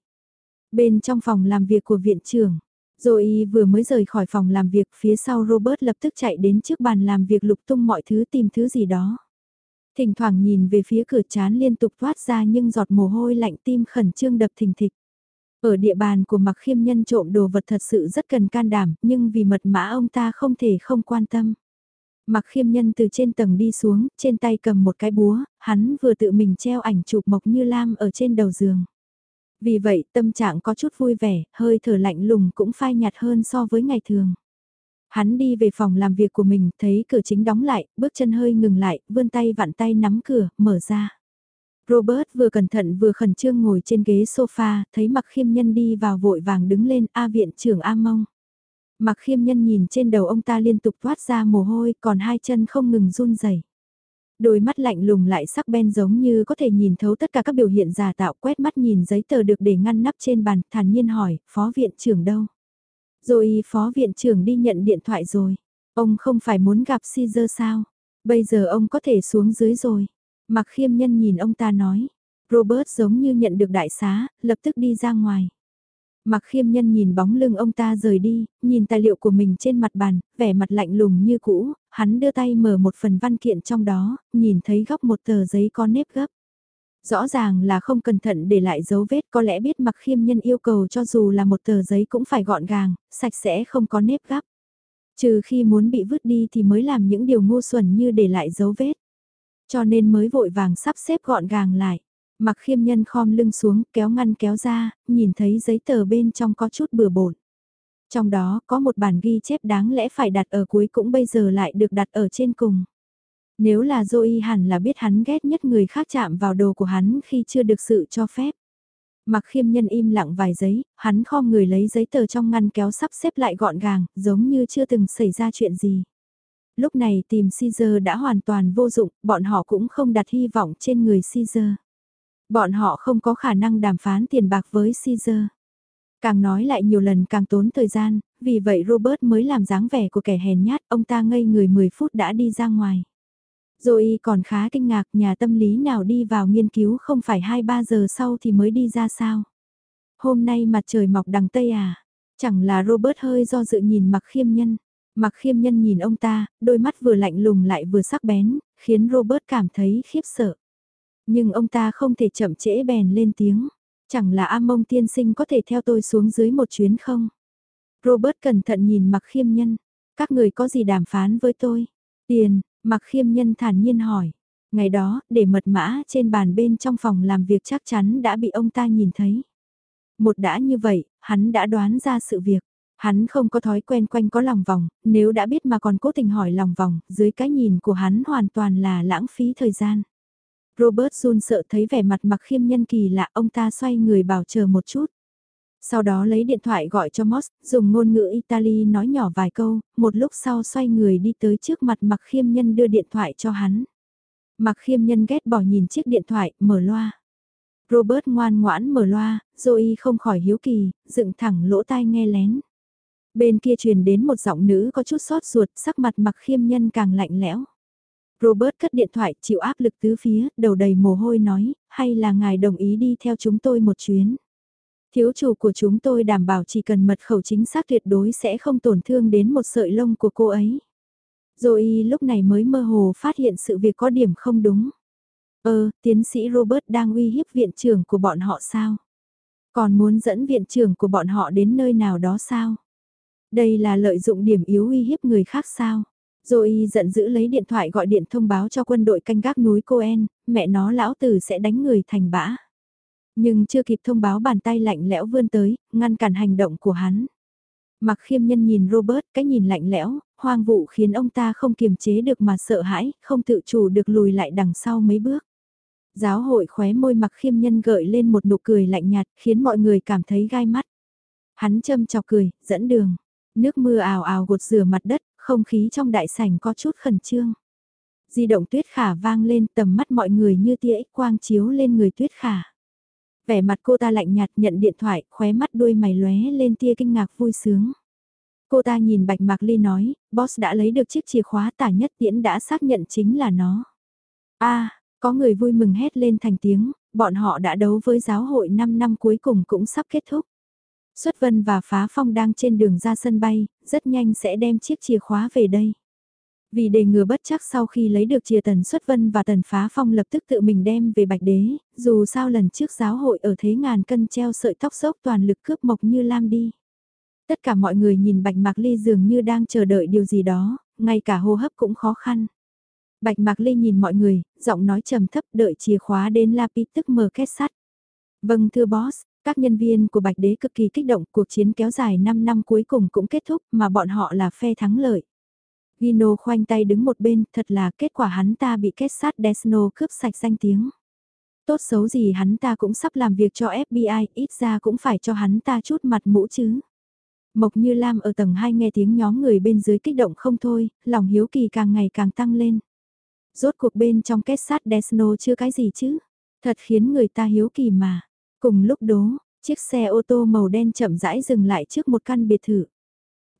Bên trong phòng làm việc của viện trưởng, Zoe vừa mới rời khỏi phòng làm việc phía sau Robert lập tức chạy đến trước bàn làm việc lục tung mọi thứ tìm thứ gì đó. Thỉnh thoảng nhìn về phía cửa chán liên tục thoát ra nhưng giọt mồ hôi lạnh tim khẩn trương đập thình thịch. Ở địa bàn của mặc khiêm nhân trộm đồ vật thật sự rất cần can đảm nhưng vì mật mã ông ta không thể không quan tâm. Mặc khiêm nhân từ trên tầng đi xuống, trên tay cầm một cái búa, hắn vừa tự mình treo ảnh chụp Mộc Như Lam ở trên đầu giường. Vì vậy tâm trạng có chút vui vẻ, hơi thở lạnh lùng cũng phai nhạt hơn so với ngày thường. Hắn đi về phòng làm việc của mình, thấy cửa chính đóng lại, bước chân hơi ngừng lại, vươn tay vặn tay nắm cửa, mở ra. Robert vừa cẩn thận vừa khẩn trương ngồi trên ghế sofa, thấy mặc khiêm nhân đi vào vội vàng đứng lên A viện trưởng A mông. Mặc khiêm nhân nhìn trên đầu ông ta liên tục thoát ra mồ hôi còn hai chân không ngừng run rẩy. Đôi mắt lạnh lùng lại sắc bén giống như có thể nhìn thấu tất cả các biểu hiện giả tạo quét mắt nhìn giấy tờ được để ngăn nắp trên bàn, thản nhiên hỏi, phó viện trưởng đâu? Rồi phó viện trưởng đi nhận điện thoại rồi. Ông không phải muốn gặp Caesar sao? Bây giờ ông có thể xuống dưới rồi. Mặc khiêm nhân nhìn ông ta nói. Robert giống như nhận được đại xá, lập tức đi ra ngoài. Mặc khiêm nhân nhìn bóng lưng ông ta rời đi, nhìn tài liệu của mình trên mặt bàn, vẻ mặt lạnh lùng như cũ, hắn đưa tay mở một phần văn kiện trong đó, nhìn thấy góc một tờ giấy có nếp gấp. Rõ ràng là không cẩn thận để lại dấu vết có lẽ biết mặc khiêm nhân yêu cầu cho dù là một tờ giấy cũng phải gọn gàng, sạch sẽ không có nếp gấp. Trừ khi muốn bị vứt đi thì mới làm những điều ngu xuẩn như để lại dấu vết. Cho nên mới vội vàng sắp xếp gọn gàng lại. Mặc khiêm nhân khom lưng xuống, kéo ngăn kéo ra, nhìn thấy giấy tờ bên trong có chút bừa bộn. Trong đó có một bản ghi chép đáng lẽ phải đặt ở cuối cũng bây giờ lại được đặt ở trên cùng. Nếu là Zoe hẳn là biết hắn ghét nhất người khác chạm vào đồ của hắn khi chưa được sự cho phép. Mặc khiêm nhân im lặng vài giấy, hắn khom người lấy giấy tờ trong ngăn kéo sắp xếp lại gọn gàng, giống như chưa từng xảy ra chuyện gì. Lúc này tìm Caesar đã hoàn toàn vô dụng, bọn họ cũng không đặt hy vọng trên người Caesar. Bọn họ không có khả năng đàm phán tiền bạc với Caesar. Càng nói lại nhiều lần càng tốn thời gian, vì vậy Robert mới làm dáng vẻ của kẻ hèn nhát, ông ta ngây người 10 phút đã đi ra ngoài. Rồi còn khá kinh ngạc nhà tâm lý nào đi vào nghiên cứu không phải 2-3 giờ sau thì mới đi ra sao. Hôm nay mặt trời mọc đằng Tây à? Chẳng là Robert hơi do dự nhìn mặc khiêm nhân. Mặc khiêm nhân nhìn ông ta, đôi mắt vừa lạnh lùng lại vừa sắc bén, khiến Robert cảm thấy khiếp sợ. Nhưng ông ta không thể chậm trễ bèn lên tiếng. Chẳng là A mông tiên sinh có thể theo tôi xuống dưới một chuyến không? Robert cẩn thận nhìn mặc khiêm nhân. Các người có gì đàm phán với tôi? Tiền, mặc khiêm nhân thản nhiên hỏi. Ngày đó, để mật mã trên bàn bên trong phòng làm việc chắc chắn đã bị ông ta nhìn thấy. Một đã như vậy, hắn đã đoán ra sự việc. Hắn không có thói quen quanh có lòng vòng, nếu đã biết mà còn cố tình hỏi lòng vòng, dưới cái nhìn của hắn hoàn toàn là lãng phí thời gian. Robert run sợ thấy vẻ mặt mặc khiêm nhân kỳ lạ ông ta xoay người bảo chờ một chút. Sau đó lấy điện thoại gọi cho Moss, dùng ngôn ngữ Italy nói nhỏ vài câu, một lúc sau xoay người đi tới trước mặt mặc khiêm nhân đưa điện thoại cho hắn. Mặc khiêm nhân ghét bỏ nhìn chiếc điện thoại, mở loa. Robert ngoan ngoãn mở loa, Zoe không khỏi hiếu kỳ, dựng thẳng lỗ tai nghe lén. Bên kia truyền đến một giọng nữ có chút sót ruột, sắc mặt mặc khiêm nhân càng lạnh lẽo. Robert cất điện thoại chịu áp lực tứ phía, đầu đầy mồ hôi nói, hay là ngài đồng ý đi theo chúng tôi một chuyến. Thiếu chủ của chúng tôi đảm bảo chỉ cần mật khẩu chính xác tuyệt đối sẽ không tổn thương đến một sợi lông của cô ấy. Zoe lúc này mới mơ hồ phát hiện sự việc có điểm không đúng. Ơ, tiến sĩ Robert đang uy hiếp viện trưởng của bọn họ sao? Còn muốn dẫn viện trưởng của bọn họ đến nơi nào đó sao? Đây là lợi dụng điểm yếu uy hiếp người khác sao? Rồi giận dữ lấy điện thoại gọi điện thông báo cho quân đội canh gác núi Coen, mẹ nó lão tử sẽ đánh người thành bã. Nhưng chưa kịp thông báo bàn tay lạnh lẽo vươn tới, ngăn cản hành động của hắn. Mặc khiêm nhân nhìn Robert, cái nhìn lạnh lẽo, hoang vụ khiến ông ta không kiềm chế được mà sợ hãi, không tự chủ được lùi lại đằng sau mấy bước. Giáo hội khóe môi mặc khiêm nhân gợi lên một nụ cười lạnh nhạt, khiến mọi người cảm thấy gai mắt. Hắn châm chọc cười, dẫn đường. Nước mưa ào ào gột rửa mặt đất, không khí trong đại sảnh có chút khẩn trương. Di động tuyết khả vang lên tầm mắt mọi người như tia ích quang chiếu lên người tuyết khả. Vẻ mặt cô ta lạnh nhạt nhận điện thoại, khóe mắt đuôi mày lóe lên tia kinh ngạc vui sướng. Cô ta nhìn Bạch Mạc Ly nói, boss đã lấy được chiếc chìa khóa tả nhất tiễn đã xác nhận chính là nó. a có người vui mừng hét lên thành tiếng, bọn họ đã đấu với giáo hội 5 năm cuối cùng cũng sắp kết thúc. Xuất Vân và Phá Phong đang trên đường ra sân bay, rất nhanh sẽ đem chiếc chìa khóa về đây. Vì đề ngừa bất chắc sau khi lấy được chìa tần xuất vân và tần phá phong lập tức tự mình đem về bạch đế, dù sao lần trước giáo hội ở thế ngàn cân treo sợi tóc sốc toàn lực cướp mộc như lam đi. Tất cả mọi người nhìn bạch mạc ly dường như đang chờ đợi điều gì đó, ngay cả hô hấp cũng khó khăn. Bạch mạc ly nhìn mọi người, giọng nói trầm thấp đợi chìa khóa đến lapis tức mở kết sắt. Vâng thưa boss, các nhân viên của Bạch Đế cực kỳ kích động, cuộc chiến kéo dài 5 năm cuối cùng cũng kết thúc mà bọn họ là phe thắng lợi. Gino khoanh tay đứng một bên, thật là kết quả hắn ta bị kết sát Desno cướp sạch danh tiếng. Tốt xấu gì hắn ta cũng sắp làm việc cho FBI, ít ra cũng phải cho hắn ta chút mặt mũi chứ. Mộc Như Lam ở tầng 2 nghe tiếng nhóm người bên dưới kích động không thôi, lòng hiếu kỳ càng ngày càng tăng lên. Rốt cuộc bên trong kết sát Desno chưa cái gì chứ, thật khiến người ta hiếu kỳ mà. Cùng lúc đó, chiếc xe ô tô màu đen chậm rãi dừng lại trước một căn biệt thự.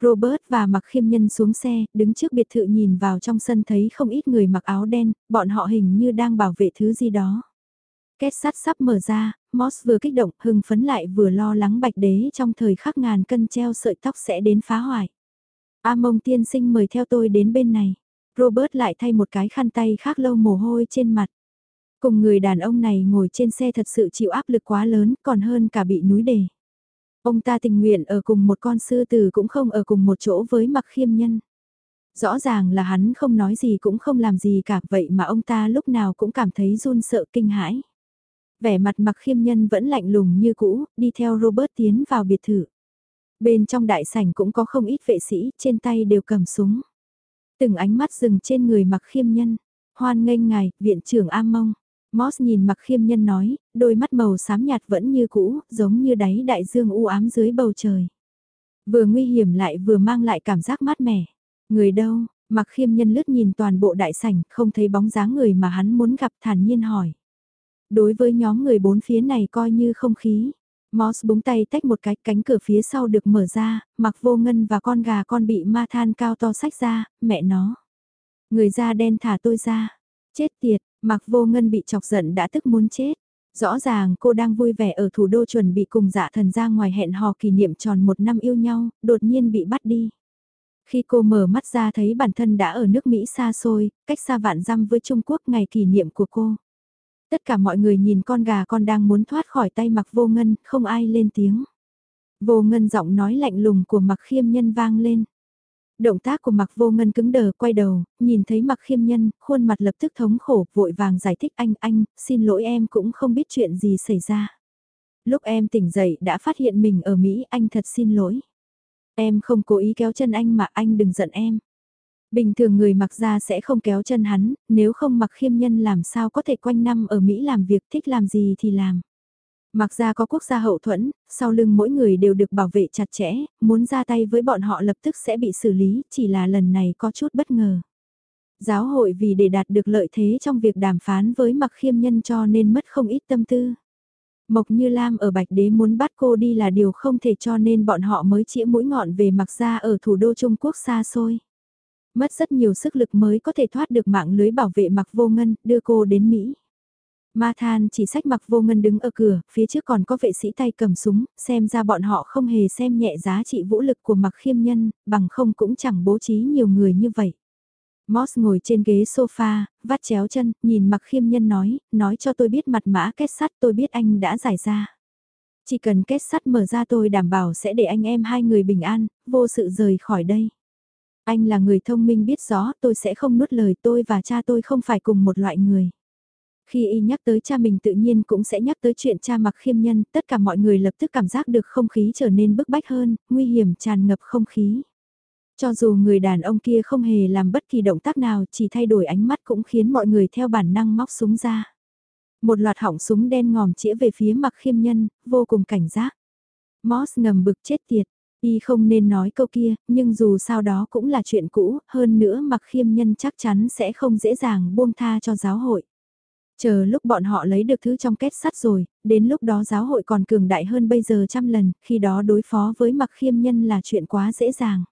Robert và mặc khiêm nhân xuống xe, đứng trước biệt thự nhìn vào trong sân thấy không ít người mặc áo đen, bọn họ hình như đang bảo vệ thứ gì đó. Kết sắt sắp mở ra, Moss vừa kích động, hưng phấn lại vừa lo lắng bạch đế trong thời khắc ngàn cân treo sợi tóc sẽ đến phá hoại. A mông tiên sinh mời theo tôi đến bên này. Robert lại thay một cái khăn tay khác lâu mồ hôi trên mặt. Cùng người đàn ông này ngồi trên xe thật sự chịu áp lực quá lớn còn hơn cả bị núi đề. Ông ta tình nguyện ở cùng một con sư tử cũng không ở cùng một chỗ với mặc khiêm nhân. Rõ ràng là hắn không nói gì cũng không làm gì cả vậy mà ông ta lúc nào cũng cảm thấy run sợ kinh hãi. Vẻ mặt mặc khiêm nhân vẫn lạnh lùng như cũ, đi theo Robert tiến vào biệt thự. Bên trong đại sảnh cũng có không ít vệ sĩ, trên tay đều cầm súng. Từng ánh mắt dừng trên người mặc khiêm nhân. Hoan nghênh ngài, viện trưởng A Mông. Moss nhìn mặc khiêm nhân nói, đôi mắt màu xám nhạt vẫn như cũ, giống như đáy đại dương u ám dưới bầu trời. Vừa nguy hiểm lại vừa mang lại cảm giác mát mẻ. Người đâu, mặc khiêm nhân lướt nhìn toàn bộ đại sảnh, không thấy bóng dáng người mà hắn muốn gặp thản nhiên hỏi. Đối với nhóm người bốn phía này coi như không khí. Moss búng tay tách một cái cánh cửa phía sau được mở ra, mặc vô ngân và con gà con bị ma than cao to sách ra, mẹ nó. Người da đen thả tôi ra. Chết tiệt, mặc vô ngân bị chọc giận đã tức muốn chết. Rõ ràng cô đang vui vẻ ở thủ đô chuẩn bị cùng dạ thần ra ngoài hẹn hò kỷ niệm tròn một năm yêu nhau, đột nhiên bị bắt đi. Khi cô mở mắt ra thấy bản thân đã ở nước Mỹ xa xôi, cách xa vạn dăm với Trung Quốc ngày kỷ niệm của cô. Tất cả mọi người nhìn con gà con đang muốn thoát khỏi tay mặc vô ngân, không ai lên tiếng. Vô ngân giọng nói lạnh lùng của mặc khiêm nhân vang lên. Động tác của mặc vô ngân cứng đờ quay đầu, nhìn thấy mặc khiêm nhân, khuôn mặt lập tức thống khổ, vội vàng giải thích anh, anh, xin lỗi em cũng không biết chuyện gì xảy ra. Lúc em tỉnh dậy đã phát hiện mình ở Mỹ, anh thật xin lỗi. Em không cố ý kéo chân anh mà anh đừng giận em. Bình thường người mặc ra sẽ không kéo chân hắn, nếu không mặc khiêm nhân làm sao có thể quanh năm ở Mỹ làm việc thích làm gì thì làm. Mặc ra có quốc gia hậu thuẫn, sau lưng mỗi người đều được bảo vệ chặt chẽ, muốn ra tay với bọn họ lập tức sẽ bị xử lý, chỉ là lần này có chút bất ngờ. Giáo hội vì để đạt được lợi thế trong việc đàm phán với mặc khiêm nhân cho nên mất không ít tâm tư. Mộc Như Lam ở Bạch Đế muốn bắt cô đi là điều không thể cho nên bọn họ mới chĩa mũi ngọn về mặc ra ở thủ đô Trung Quốc xa xôi. Mất rất nhiều sức lực mới có thể thoát được mạng lưới bảo vệ mặc vô ngân, đưa cô đến Mỹ. Ma Than chỉ sách mặc vô ngân đứng ở cửa, phía trước còn có vệ sĩ tay cầm súng, xem ra bọn họ không hề xem nhẹ giá trị vũ lực của mặc khiêm nhân, bằng không cũng chẳng bố trí nhiều người như vậy. Moss ngồi trên ghế sofa, vắt chéo chân, nhìn mặc khiêm nhân nói, nói cho tôi biết mặt mã kết sắt tôi biết anh đã giải ra. Chỉ cần kết sắt mở ra tôi đảm bảo sẽ để anh em hai người bình an, vô sự rời khỏi đây. Anh là người thông minh biết rõ tôi sẽ không nuốt lời tôi và cha tôi không phải cùng một loại người. Khi y nhắc tới cha mình tự nhiên cũng sẽ nhắc tới chuyện cha mặc khiêm nhân, tất cả mọi người lập tức cảm giác được không khí trở nên bức bách hơn, nguy hiểm tràn ngập không khí. Cho dù người đàn ông kia không hề làm bất kỳ động tác nào chỉ thay đổi ánh mắt cũng khiến mọi người theo bản năng móc súng ra. Một loạt hỏng súng đen ngòm chĩa về phía mặc khiêm nhân, vô cùng cảnh giác. Moss ngầm bực chết tiệt, y không nên nói câu kia, nhưng dù sao đó cũng là chuyện cũ, hơn nữa mặc khiêm nhân chắc chắn sẽ không dễ dàng buông tha cho giáo hội. Chờ lúc bọn họ lấy được thứ trong kết sắt rồi, đến lúc đó giáo hội còn cường đại hơn bây giờ trăm lần, khi đó đối phó với mặc khiêm nhân là chuyện quá dễ dàng.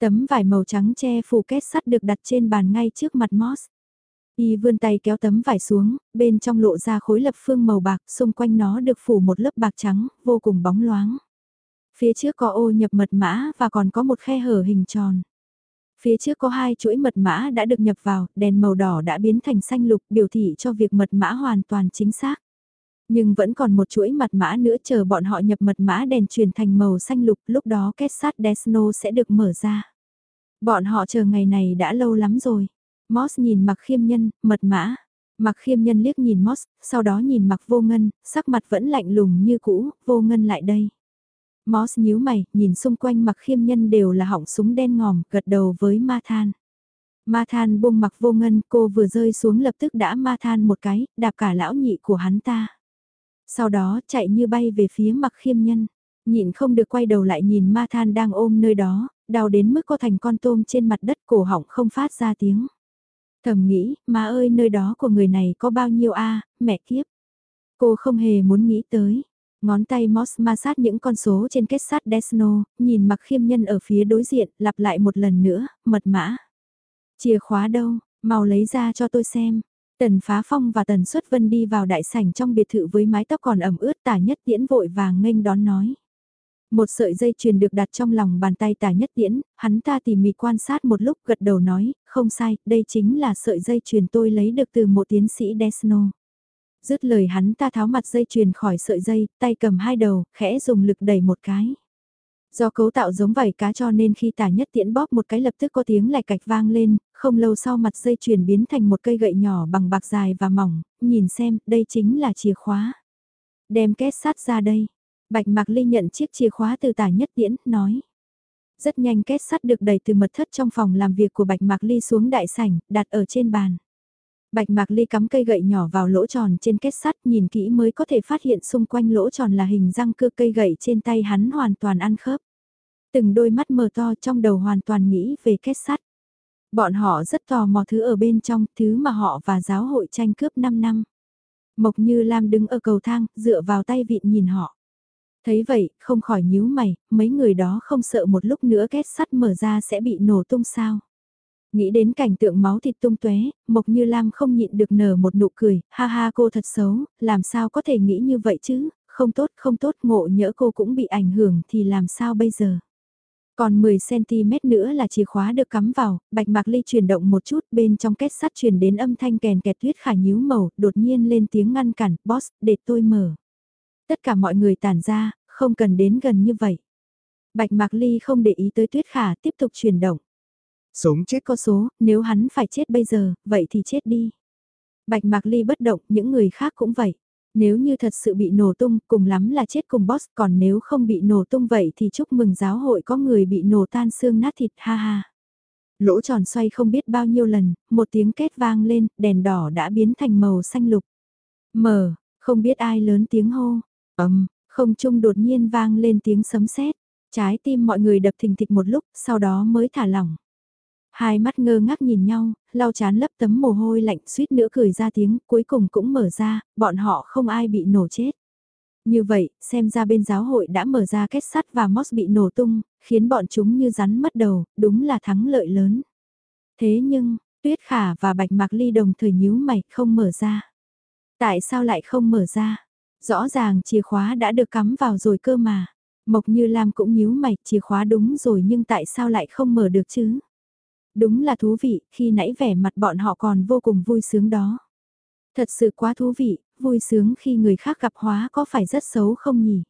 Tấm vải màu trắng che phủ kết sắt được đặt trên bàn ngay trước mặt Moss. Y vươn tay kéo tấm vải xuống, bên trong lộ ra khối lập phương màu bạc, xung quanh nó được phủ một lớp bạc trắng, vô cùng bóng loáng. Phía trước có ô nhập mật mã và còn có một khe hở hình tròn. Phía trước có hai chuỗi mật mã đã được nhập vào, đèn màu đỏ đã biến thành xanh lục biểu thị cho việc mật mã hoàn toàn chính xác. Nhưng vẫn còn một chuỗi mật mã nữa chờ bọn họ nhập mật mã đèn chuyển thành màu xanh lục lúc đó kết sát Desno sẽ được mở ra. Bọn họ chờ ngày này đã lâu lắm rồi. Moss nhìn mặc khiêm nhân, mật mã. Mặc khiêm nhân liếc nhìn Moss, sau đó nhìn mặc vô ngân, sắc mặt vẫn lạnh lùng như cũ, vô ngân lại đây. Moss nhíu mày, nhìn xung quanh mặc khiêm nhân đều là họng súng đen ngòm, gật đầu với ma than. Ma than buông mặc vô ngân, cô vừa rơi xuống lập tức đã ma than một cái, đạp cả lão nhị của hắn ta. Sau đó chạy như bay về phía mặc khiêm nhân, nhịn không được quay đầu lại nhìn ma than đang ôm nơi đó, đau đến mức có thành con tôm trên mặt đất cổ họng không phát ra tiếng. Thầm nghĩ, má ơi nơi đó của người này có bao nhiêu a mẹ kiếp. Cô không hề muốn nghĩ tới. Ngón tay Moss ma sát những con số trên kết sắt Desno, nhìn mặc khiêm nhân ở phía đối diện, lặp lại một lần nữa, mật mã. Chìa khóa đâu, mau lấy ra cho tôi xem. Tần Phá Phong và Tần Xuất Vân đi vào đại sảnh trong biệt thự với mái tóc còn ẩm ướt tả nhất tiễn vội vàng nghênh đón nói. Một sợi dây chuyền được đặt trong lòng bàn tay tả nhất tiễn, hắn ta tỉ mỉ quan sát một lúc gật đầu nói, không sai, đây chính là sợi dây chuyền tôi lấy được từ một tiến sĩ Desno. Dứt lời hắn ta tháo mặt dây chuyền khỏi sợi dây, tay cầm hai đầu, khẽ dùng lực đẩy một cái. Do cấu tạo giống vảy cá cho nên khi tả nhất tiễn bóp một cái lập tức có tiếng lạch cạch vang lên, không lâu sau mặt dây chuyền biến thành một cây gậy nhỏ bằng bạc dài và mỏng, nhìn xem, đây chính là chìa khóa. Đem két sắt ra đây. Bạch Mạc Ly nhận chiếc chìa khóa từ tả nhất tiễn, nói. Rất nhanh két sắt được đẩy từ mật thất trong phòng làm việc của Bạch Mạc Ly xuống đại sảnh, đặt ở trên bàn. Bạch Mạc Ly cắm cây gậy nhỏ vào lỗ tròn trên kết sắt nhìn kỹ mới có thể phát hiện xung quanh lỗ tròn là hình răng cưa cây gậy trên tay hắn hoàn toàn ăn khớp. Từng đôi mắt mờ to trong đầu hoàn toàn nghĩ về kết sắt. Bọn họ rất tò mò thứ ở bên trong, thứ mà họ và giáo hội tranh cướp 5 năm. Mộc Như Lam đứng ở cầu thang, dựa vào tay vịn nhìn họ. Thấy vậy, không khỏi nhíu mày, mấy người đó không sợ một lúc nữa kết sắt mở ra sẽ bị nổ tung sao. Nghĩ đến cảnh tượng máu thịt tung tóe, Mộc Như Lam không nhịn được nở một nụ cười, ha ha cô thật xấu, làm sao có thể nghĩ như vậy chứ, không tốt không tốt ngộ nhỡ cô cũng bị ảnh hưởng thì làm sao bây giờ. Còn 10cm nữa là chìa khóa được cắm vào, bạch mạc ly chuyển động một chút bên trong kết sắt truyền đến âm thanh kèn kẹt tuyết khả nhíu màu, đột nhiên lên tiếng ngăn cản, boss, để tôi mở. Tất cả mọi người tản ra, không cần đến gần như vậy. Bạch mạc ly không để ý tới tuyết khả tiếp tục chuyển động. Sống chết có số, nếu hắn phải chết bây giờ, vậy thì chết đi. Bạch Mạc Ly bất động, những người khác cũng vậy. Nếu như thật sự bị nổ tung, cùng lắm là chết cùng boss, còn nếu không bị nổ tung vậy thì chúc mừng giáo hội có người bị nổ tan xương nát thịt, ha ha. Lỗ tròn xoay không biết bao nhiêu lần, một tiếng két vang lên, đèn đỏ đã biến thành màu xanh lục. Mở, không biết ai lớn tiếng hô, ầm, không trung đột nhiên vang lên tiếng sấm sét. Trái tim mọi người đập thình thịch một lúc, sau đó mới thả lỏng. Hai mắt ngơ ngác nhìn nhau, lau chán lấp tấm mồ hôi lạnh suýt nữa cười ra tiếng, cuối cùng cũng mở ra, bọn họ không ai bị nổ chết. Như vậy, xem ra bên giáo hội đã mở ra kết sắt và Moss bị nổ tung, khiến bọn chúng như rắn mất đầu, đúng là thắng lợi lớn. Thế nhưng, Tuyết Khả và Bạch Mạc Ly đồng thời nhíu mày không mở ra. Tại sao lại không mở ra? Rõ ràng chìa khóa đã được cắm vào rồi cơ mà. Mộc Như Lam cũng nhíu mày, chìa khóa đúng rồi nhưng tại sao lại không mở được chứ? Đúng là thú vị, khi nãy vẻ mặt bọn họ còn vô cùng vui sướng đó. Thật sự quá thú vị, vui sướng khi người khác gặp hóa có phải rất xấu không nhỉ?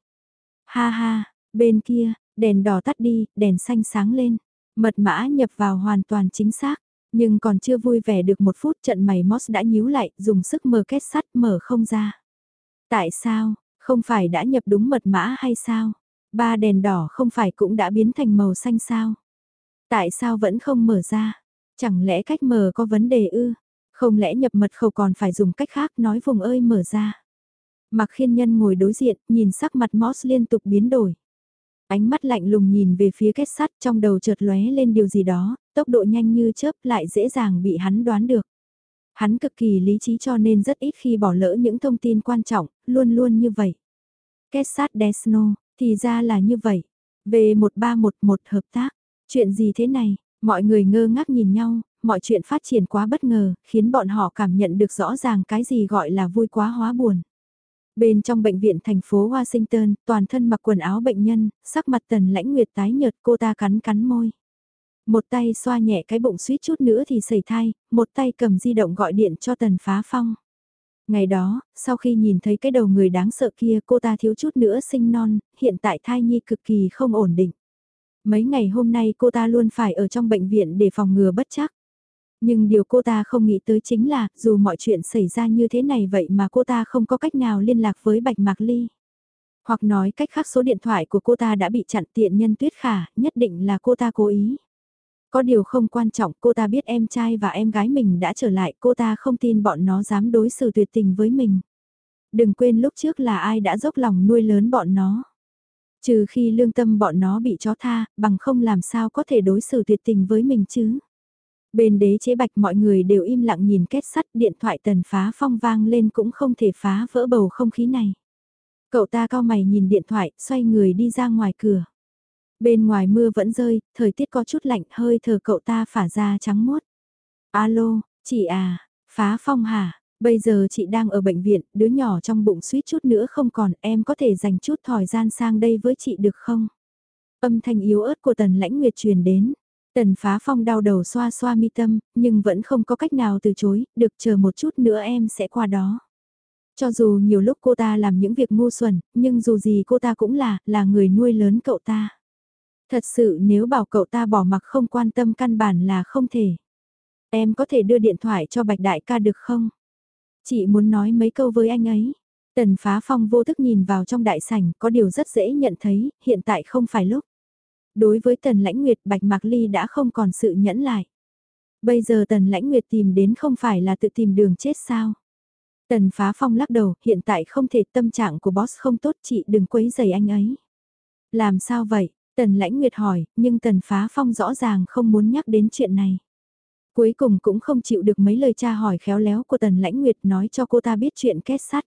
Ha ha, bên kia, đèn đỏ tắt đi, đèn xanh sáng lên. Mật mã nhập vào hoàn toàn chính xác. Nhưng còn chưa vui vẻ được một phút trận mày Moss đã nhíu lại, dùng sức mở kết sắt mở không ra. Tại sao, không phải đã nhập đúng mật mã hay sao? Ba đèn đỏ không phải cũng đã biến thành màu xanh sao? Tại sao vẫn không mở ra? Chẳng lẽ cách mở có vấn đề ư? Không lẽ nhập mật khẩu còn phải dùng cách khác nói vùng ơi mở ra? Mặc khiên nhân ngồi đối diện, nhìn sắc mặt Moss liên tục biến đổi. Ánh mắt lạnh lùng nhìn về phía kết sắt trong đầu chợt lóe lên điều gì đó, tốc độ nhanh như chớp lại dễ dàng bị hắn đoán được. Hắn cực kỳ lý trí cho nên rất ít khi bỏ lỡ những thông tin quan trọng, luôn luôn như vậy. Kết sát Desno, thì ra là như vậy. V1311 hợp tác. Chuyện gì thế này? Mọi người ngơ ngác nhìn nhau, mọi chuyện phát triển quá bất ngờ, khiến bọn họ cảm nhận được rõ ràng cái gì gọi là vui quá hóa buồn. Bên trong bệnh viện thành phố Washington, toàn thân mặc quần áo bệnh nhân, sắc mặt tần lãnh nguyệt tái nhợt cô ta cắn cắn môi. Một tay xoa nhẹ cái bụng suýt chút nữa thì sẩy thai, một tay cầm di động gọi điện cho tần phá phong. Ngày đó, sau khi nhìn thấy cái đầu người đáng sợ kia cô ta thiếu chút nữa sinh non, hiện tại thai nhi cực kỳ không ổn định. Mấy ngày hôm nay cô ta luôn phải ở trong bệnh viện để phòng ngừa bất chắc. Nhưng điều cô ta không nghĩ tới chính là, dù mọi chuyện xảy ra như thế này vậy mà cô ta không có cách nào liên lạc với Bạch Mạc Ly. Hoặc nói cách khác số điện thoại của cô ta đã bị chặn tiện nhân tuyết khả, nhất định là cô ta cố ý. Có điều không quan trọng, cô ta biết em trai và em gái mình đã trở lại, cô ta không tin bọn nó dám đối xử tuyệt tình với mình. Đừng quên lúc trước là ai đã dốc lòng nuôi lớn bọn nó. Trừ khi lương tâm bọn nó bị chó tha, bằng không làm sao có thể đối xử tuyệt tình với mình chứ. Bên đế chế bạch mọi người đều im lặng nhìn kết sắt điện thoại tần phá phong vang lên cũng không thể phá vỡ bầu không khí này. Cậu ta cao mày nhìn điện thoại, xoay người đi ra ngoài cửa. Bên ngoài mưa vẫn rơi, thời tiết có chút lạnh, hơi thở cậu ta phả ra trắng muốt. Alo, chị à, phá phong hả? Bây giờ chị đang ở bệnh viện, đứa nhỏ trong bụng suýt chút nữa không còn, em có thể dành chút thời gian sang đây với chị được không? Âm thanh yếu ớt của tần lãnh nguyệt truyền đến. Tần phá phong đau đầu xoa xoa mi tâm, nhưng vẫn không có cách nào từ chối, được chờ một chút nữa em sẽ qua đó. Cho dù nhiều lúc cô ta làm những việc ngu xuẩn, nhưng dù gì cô ta cũng là, là người nuôi lớn cậu ta. Thật sự nếu bảo cậu ta bỏ mặc không quan tâm căn bản là không thể. Em có thể đưa điện thoại cho Bạch Đại ca được không? Chị muốn nói mấy câu với anh ấy. Tần phá phong vô thức nhìn vào trong đại sảnh có điều rất dễ nhận thấy, hiện tại không phải lúc. Đối với tần lãnh nguyệt Bạch Mạc Ly đã không còn sự nhẫn lại. Bây giờ tần lãnh nguyệt tìm đến không phải là tự tìm đường chết sao. Tần phá phong lắc đầu, hiện tại không thể tâm trạng của boss không tốt chị đừng quấy giày anh ấy. Làm sao vậy? Tần lãnh nguyệt hỏi, nhưng tần phá phong rõ ràng không muốn nhắc đến chuyện này. Cuối cùng cũng không chịu được mấy lời tra hỏi khéo léo của tần lãnh nguyệt nói cho cô ta biết chuyện kết sắt.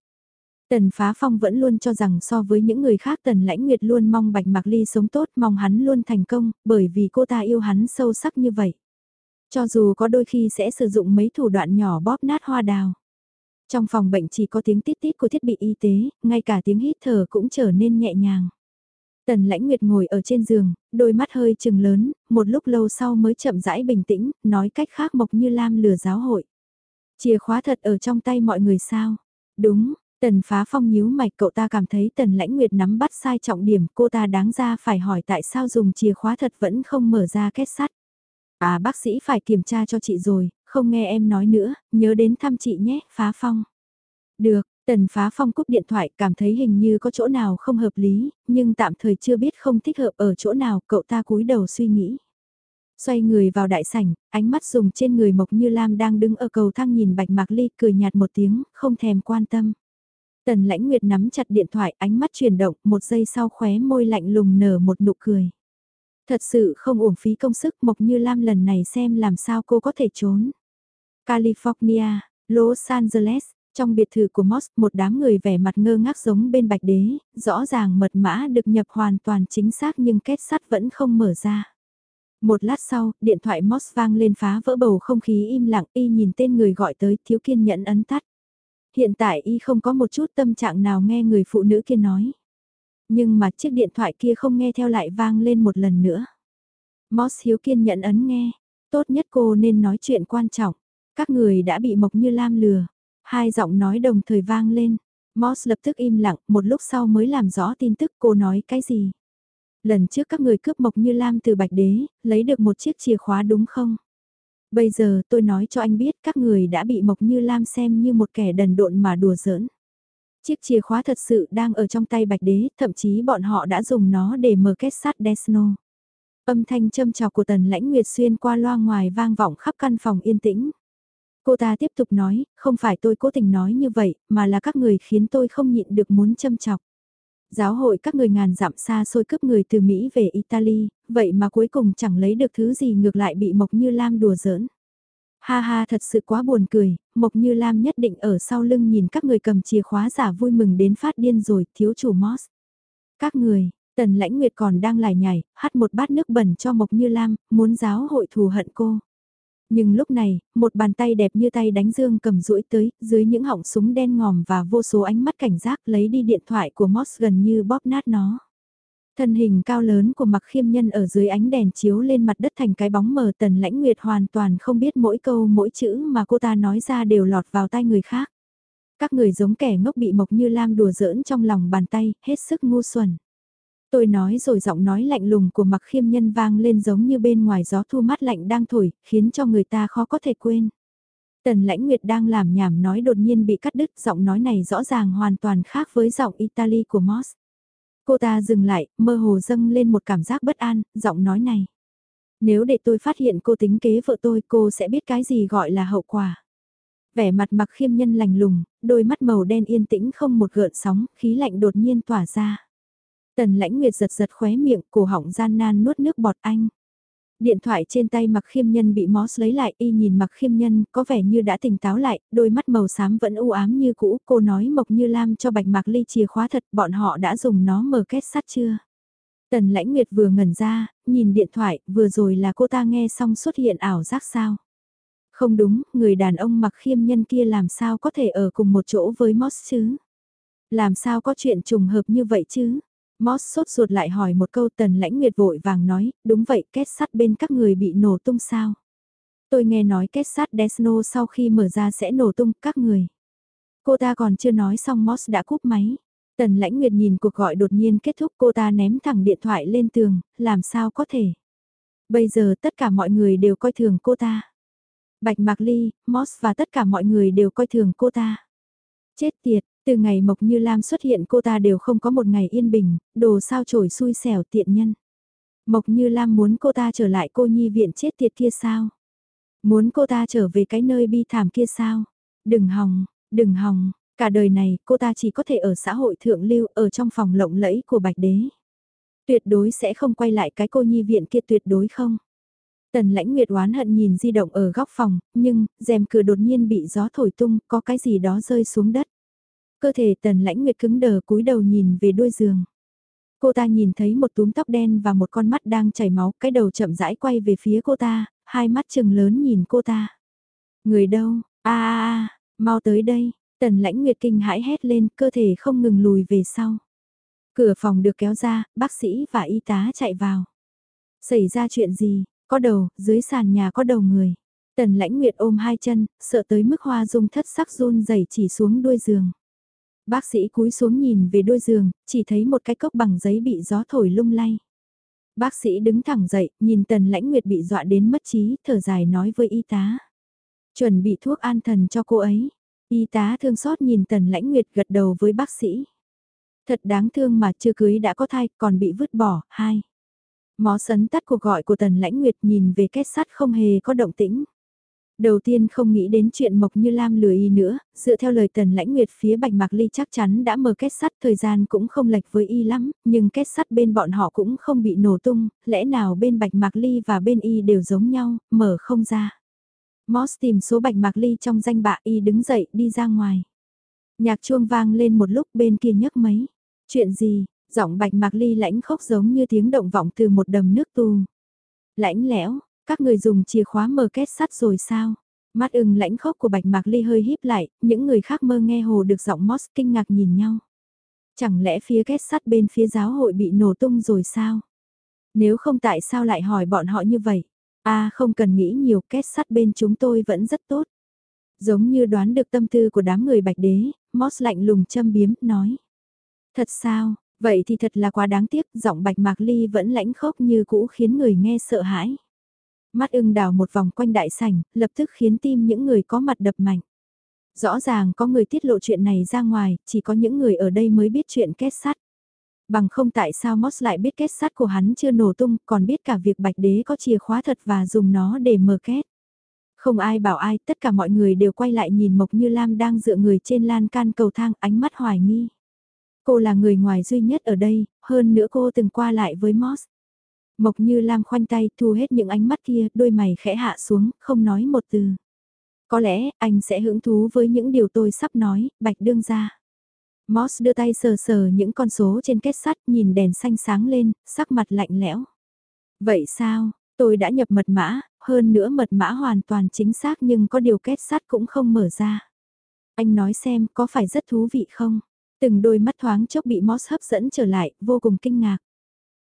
Tần Phá Phong vẫn luôn cho rằng so với những người khác Tần Lãnh Nguyệt luôn mong Bạch Mạc Ly sống tốt mong hắn luôn thành công, bởi vì cô ta yêu hắn sâu sắc như vậy. Cho dù có đôi khi sẽ sử dụng mấy thủ đoạn nhỏ bóp nát hoa đào. Trong phòng bệnh chỉ có tiếng tít tít của thiết bị y tế, ngay cả tiếng hít thở cũng trở nên nhẹ nhàng. Tần lãnh nguyệt ngồi ở trên giường, đôi mắt hơi trừng lớn, một lúc lâu sau mới chậm rãi bình tĩnh, nói cách khác mộc như lam lừa giáo hội. Chìa khóa thật ở trong tay mọi người sao? Đúng, tần phá phong nhíu mạch cậu ta cảm thấy tần lãnh nguyệt nắm bắt sai trọng điểm cô ta đáng ra phải hỏi tại sao dùng chìa khóa thật vẫn không mở ra kết sắt. À bác sĩ phải kiểm tra cho chị rồi, không nghe em nói nữa, nhớ đến thăm chị nhé, phá phong. Được, Tần phá phong cúp điện thoại cảm thấy hình như có chỗ nào không hợp lý, nhưng tạm thời chưa biết không thích hợp ở chỗ nào cậu ta cúi đầu suy nghĩ. Xoay người vào đại sảnh, ánh mắt dùng trên người Mộc Như Lam đang đứng ở cầu thang nhìn Bạch Mạc Ly cười nhạt một tiếng, không thèm quan tâm. Tần lãnh nguyệt nắm chặt điện thoại ánh mắt chuyển động, một giây sau khóe môi lạnh lùng nở một nụ cười. Thật sự không uổng phí công sức Mộc Như Lam lần này xem làm sao cô có thể trốn. California, Los Angeles, trong biệt thự của Moss, một đám người vẻ mặt ngơ ngác giống bên bạch đế, rõ ràng mật mã được nhập hoàn toàn chính xác nhưng kết sắt vẫn không mở ra. Một lát sau, điện thoại Moss vang lên phá vỡ bầu không khí im lặng y nhìn tên người gọi tới thiếu kiên nhẫn ấn tắt. Hiện tại y không có một chút tâm trạng nào nghe người phụ nữ kia nói. Nhưng mà chiếc điện thoại kia không nghe theo lại vang lên một lần nữa. Moss hiếu kiên nhẫn ấn nghe. Tốt nhất cô nên nói chuyện quan trọng. Các người đã bị Mộc Như Lam lừa. Hai giọng nói đồng thời vang lên. Moss lập tức im lặng, một lúc sau mới làm rõ tin tức cô nói cái gì. Lần trước các người cướp Mộc Như Lam từ Bạch Đế, lấy được một chiếc chìa khóa đúng không? Bây giờ tôi nói cho anh biết các người đã bị Mộc Như Lam xem như một kẻ đần độn mà đùa giỡn. Chiếc chìa khóa thật sự đang ở trong tay Bạch Đế, thậm chí bọn họ đã dùng nó để mở kết sắt Desno. Âm thanh châm trò của Tần Lãnh Nguyệt xuyên qua loa ngoài vang vọng khắp căn phòng yên tĩnh. Cô ta tiếp tục nói, không phải tôi cố tình nói như vậy, mà là các người khiến tôi không nhịn được muốn châm chọc. Giáo hội các người ngàn dặm xa xôi cướp người từ Mỹ về Italy, vậy mà cuối cùng chẳng lấy được thứ gì ngược lại bị Mộc Như Lam đùa giỡn. Ha ha thật sự quá buồn cười, Mộc Như Lam nhất định ở sau lưng nhìn các người cầm chìa khóa giả vui mừng đến phát điên rồi, thiếu chủ Moss. Các người, Tần Lãnh Nguyệt còn đang lải nhải, hắt một bát nước bẩn cho Mộc Như Lam, muốn giáo hội thù hận cô. Nhưng lúc này, một bàn tay đẹp như tay đánh dương cầm rũi tới, dưới những họng súng đen ngòm và vô số ánh mắt cảnh giác lấy đi điện thoại của Moss gần như bóp nát nó. Thân hình cao lớn của mặc khiêm nhân ở dưới ánh đèn chiếu lên mặt đất thành cái bóng mờ tần lãnh nguyệt hoàn toàn không biết mỗi câu mỗi chữ mà cô ta nói ra đều lọt vào tay người khác. Các người giống kẻ ngốc bị mộc như lam đùa giỡn trong lòng bàn tay, hết sức ngu xuẩn. Tôi nói rồi giọng nói lạnh lùng của mặc khiêm nhân vang lên giống như bên ngoài gió thu mát lạnh đang thổi, khiến cho người ta khó có thể quên. Tần lãnh nguyệt đang làm nhảm nói đột nhiên bị cắt đứt, giọng nói này rõ ràng hoàn toàn khác với giọng Italy của Moss. Cô ta dừng lại, mơ hồ dâng lên một cảm giác bất an, giọng nói này. Nếu để tôi phát hiện cô tính kế vợ tôi, cô sẽ biết cái gì gọi là hậu quả. Vẻ mặt mặc khiêm nhân lành lùng, đôi mắt màu đen yên tĩnh không một gợn sóng, khí lạnh đột nhiên tỏa ra. Tần lãnh nguyệt giật giật khóe miệng, cổ họng gian nan nuốt nước bọt anh. Điện thoại trên tay mặc khiêm nhân bị Moss lấy lại y nhìn mặc khiêm nhân có vẻ như đã tỉnh táo lại, đôi mắt màu xám vẫn u ám như cũ. Cô nói Mộc Như Lam cho Bạch Mạc Ly chìa khóa thật bọn họ đã dùng nó mở kết sắt chưa? Tần lãnh nguyệt vừa ngẩn ra, nhìn điện thoại, vừa rồi là cô ta nghe xong xuất hiện ảo giác sao? Không đúng, người đàn ông mặc khiêm nhân kia làm sao có thể ở cùng một chỗ với Moss chứ? Làm sao có chuyện trùng hợp như vậy chứ? Moss sốt ruột lại hỏi một câu tần lãnh nguyệt vội vàng nói, đúng vậy kết sắt bên các người bị nổ tung sao? Tôi nghe nói kết sắt Desno sau khi mở ra sẽ nổ tung các người. Cô ta còn chưa nói xong Moss đã cúp máy. Tần lãnh nguyệt nhìn cuộc gọi đột nhiên kết thúc cô ta ném thẳng điện thoại lên tường, làm sao có thể. Bây giờ tất cả mọi người đều coi thường cô ta. Bạch Mạc Ly, Moss và tất cả mọi người đều coi thường cô ta. Chết tiệt, từ ngày Mộc Như Lam xuất hiện cô ta đều không có một ngày yên bình, đồ sao trổi xui xẻo tiện nhân. Mộc Như Lam muốn cô ta trở lại cô nhi viện chết tiệt kia sao? Muốn cô ta trở về cái nơi bi thảm kia sao? Đừng hòng, đừng hòng, cả đời này cô ta chỉ có thể ở xã hội thượng lưu ở trong phòng lộng lẫy của Bạch Đế. Tuyệt đối sẽ không quay lại cái cô nhi viện kia tuyệt đối không. Tần lãnh nguyệt oán hận nhìn di động ở góc phòng, nhưng, rèm cửa đột nhiên bị gió thổi tung, có cái gì đó rơi xuống đất. Cơ thể tần lãnh nguyệt cứng đờ cúi đầu nhìn về đuôi giường. Cô ta nhìn thấy một túm tóc đen và một con mắt đang chảy máu, cái đầu chậm rãi quay về phía cô ta, hai mắt trừng lớn nhìn cô ta. Người đâu, a a a, mau tới đây, tần lãnh nguyệt kinh hãi hét lên, cơ thể không ngừng lùi về sau. Cửa phòng được kéo ra, bác sĩ và y tá chạy vào. Xảy ra chuyện gì, có đầu, dưới sàn nhà có đầu người. Tần lãnh nguyệt ôm hai chân, sợ tới mức hoa dung thất sắc run rẩy chỉ xuống đuôi giường. Bác sĩ cúi xuống nhìn về đuôi giường, chỉ thấy một cái cốc bằng giấy bị gió thổi lung lay. Bác sĩ đứng thẳng dậy, nhìn tần lãnh nguyệt bị dọa đến mất trí, thở dài nói với y tá. Chuẩn bị thuốc an thần cho cô ấy. Y tá thương xót nhìn tần lãnh nguyệt gật đầu với bác sĩ. Thật đáng thương mà chưa cưới đã có thai còn bị vứt bỏ, hai. Mó sấn tắt cuộc gọi của tần lãnh nguyệt nhìn về kết sắt không hề có động tĩnh. Đầu tiên không nghĩ đến chuyện Mộc Như Lam lừa y nữa, dựa theo lời Tần Lãnh Nguyệt phía Bạch Mạc Ly chắc chắn đã mở kết sắt thời gian cũng không lệch với y lắm, nhưng kết sắt bên bọn họ cũng không bị nổ tung, lẽ nào bên Bạch Mạc Ly và bên y đều giống nhau, mở không ra. Moss tìm số Bạch Mạc Ly trong danh bạ y đứng dậy đi ra ngoài. Nhạc chuông vang lên một lúc bên kia nhấc mấy. Chuyện gì, giọng Bạch Mạc Ly lãnh khốc giống như tiếng động vọng từ một đầm nước tù. Lãnh lẽo, các người dùng chìa khóa mở kết sắt rồi sao? Mắt ưng lãnh khốc của Bạch Mạc Ly hơi híp lại, những người khác mơ nghe hồ được giọng Moss kinh ngạc nhìn nhau. Chẳng lẽ phía kết sắt bên phía giáo hội bị nổ tung rồi sao? Nếu không tại sao lại hỏi bọn họ như vậy? À không cần nghĩ nhiều kết sắt bên chúng tôi vẫn rất tốt. Giống như đoán được tâm tư của đám người bạch đế, Moss lạnh lùng châm biếm, nói. Thật sao, vậy thì thật là quá đáng tiếc, giọng bạch mạc ly vẫn lãnh khốc như cũ khiến người nghe sợ hãi. Mắt ưng đào một vòng quanh đại sảnh, lập tức khiến tim những người có mặt đập mạnh. Rõ ràng có người tiết lộ chuyện này ra ngoài, chỉ có những người ở đây mới biết chuyện kết sắt. Bằng không tại sao Moss lại biết kết sắt của hắn chưa nổ tung, còn biết cả việc bạch đế có chìa khóa thật và dùng nó để mở kết. Không ai bảo ai, tất cả mọi người đều quay lại nhìn Mộc Như Lam đang dựa người trên lan can cầu thang ánh mắt hoài nghi. Cô là người ngoài duy nhất ở đây, hơn nữa cô từng qua lại với Moss. Mộc như Lam khoanh tay thu hết những ánh mắt kia, đôi mày khẽ hạ xuống, không nói một từ. Có lẽ, anh sẽ hứng thú với những điều tôi sắp nói, bạch đương ra. Moss đưa tay sờ sờ những con số trên kết sắt, nhìn đèn xanh sáng lên, sắc mặt lạnh lẽo. Vậy sao, tôi đã nhập mật mã, hơn nữa mật mã hoàn toàn chính xác nhưng có điều kết sắt cũng không mở ra. Anh nói xem có phải rất thú vị không? Từng đôi mắt thoáng chốc bị Moss hấp dẫn trở lại, vô cùng kinh ngạc.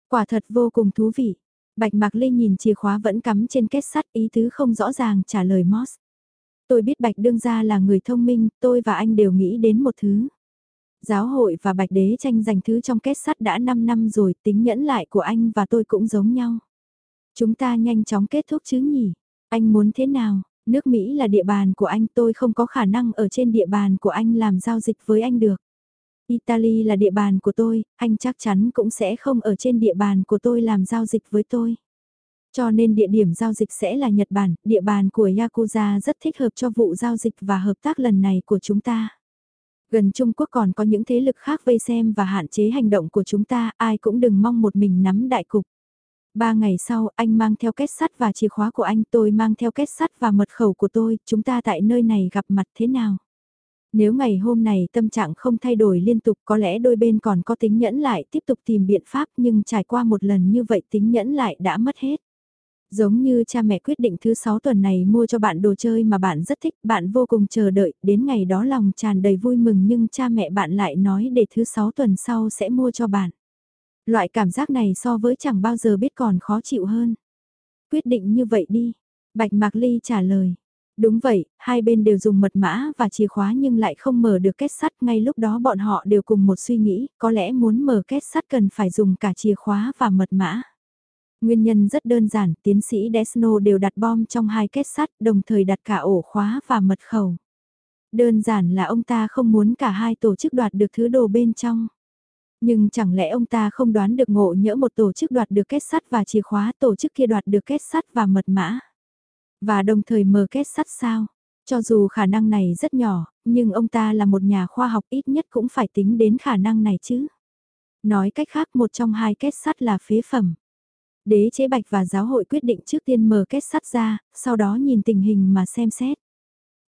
Quả thật vô cùng thú vị. Bạch Mạc Linh nhìn chìa khóa vẫn cắm trên kết sắt ý tứ không rõ ràng trả lời Moss. Tôi biết Bạch Đương gia là người thông minh, tôi và anh đều nghĩ đến một thứ. Giáo hội và bạch đế tranh giành thứ trong kết sắt đã 5 năm rồi, tính nhẫn lại của anh và tôi cũng giống nhau. Chúng ta nhanh chóng kết thúc chứ nhỉ? Anh muốn thế nào? Nước Mỹ là địa bàn của anh tôi không có khả năng ở trên địa bàn của anh làm giao dịch với anh được. Italy là địa bàn của tôi, anh chắc chắn cũng sẽ không ở trên địa bàn của tôi làm giao dịch với tôi. Cho nên địa điểm giao dịch sẽ là Nhật Bản, địa bàn của Yakuza rất thích hợp cho vụ giao dịch và hợp tác lần này của chúng ta. Gần Trung Quốc còn có những thế lực khác vây xem và hạn chế hành động của chúng ta, ai cũng đừng mong một mình nắm đại cục. Ba ngày sau, anh mang theo kết sắt và chìa khóa của anh, tôi mang theo kết sắt và mật khẩu của tôi, chúng ta tại nơi này gặp mặt thế nào? Nếu ngày hôm này tâm trạng không thay đổi liên tục có lẽ đôi bên còn có tính nhẫn lại tiếp tục tìm biện pháp nhưng trải qua một lần như vậy tính nhẫn lại đã mất hết. Giống như cha mẹ quyết định thứ 6 tuần này mua cho bạn đồ chơi mà bạn rất thích, bạn vô cùng chờ đợi, đến ngày đó lòng tràn đầy vui mừng nhưng cha mẹ bạn lại nói để thứ 6 tuần sau sẽ mua cho bạn. Loại cảm giác này so với chẳng bao giờ biết còn khó chịu hơn. Quyết định như vậy đi. Bạch Mạc Ly trả lời. Đúng vậy, hai bên đều dùng mật mã và chìa khóa nhưng lại không mở được kết sắt. Ngay lúc đó bọn họ đều cùng một suy nghĩ, có lẽ muốn mở kết sắt cần phải dùng cả chìa khóa và mật mã. Nguyên nhân rất đơn giản, tiến sĩ Desno đều đặt bom trong hai kết sắt, đồng thời đặt cả ổ khóa và mật khẩu. Đơn giản là ông ta không muốn cả hai tổ chức đoạt được thứ đồ bên trong. Nhưng chẳng lẽ ông ta không đoán được ngộ nhỡ một tổ chức đoạt được kết sắt và chìa khóa tổ chức kia đoạt được kết sắt và mật mã. Và đồng thời mở kết sắt sao? Cho dù khả năng này rất nhỏ, nhưng ông ta là một nhà khoa học ít nhất cũng phải tính đến khả năng này chứ. Nói cách khác một trong hai kết sắt là phế phẩm. Đế chế bạch và giáo hội quyết định trước tiên mở kết sắt ra, sau đó nhìn tình hình mà xem xét.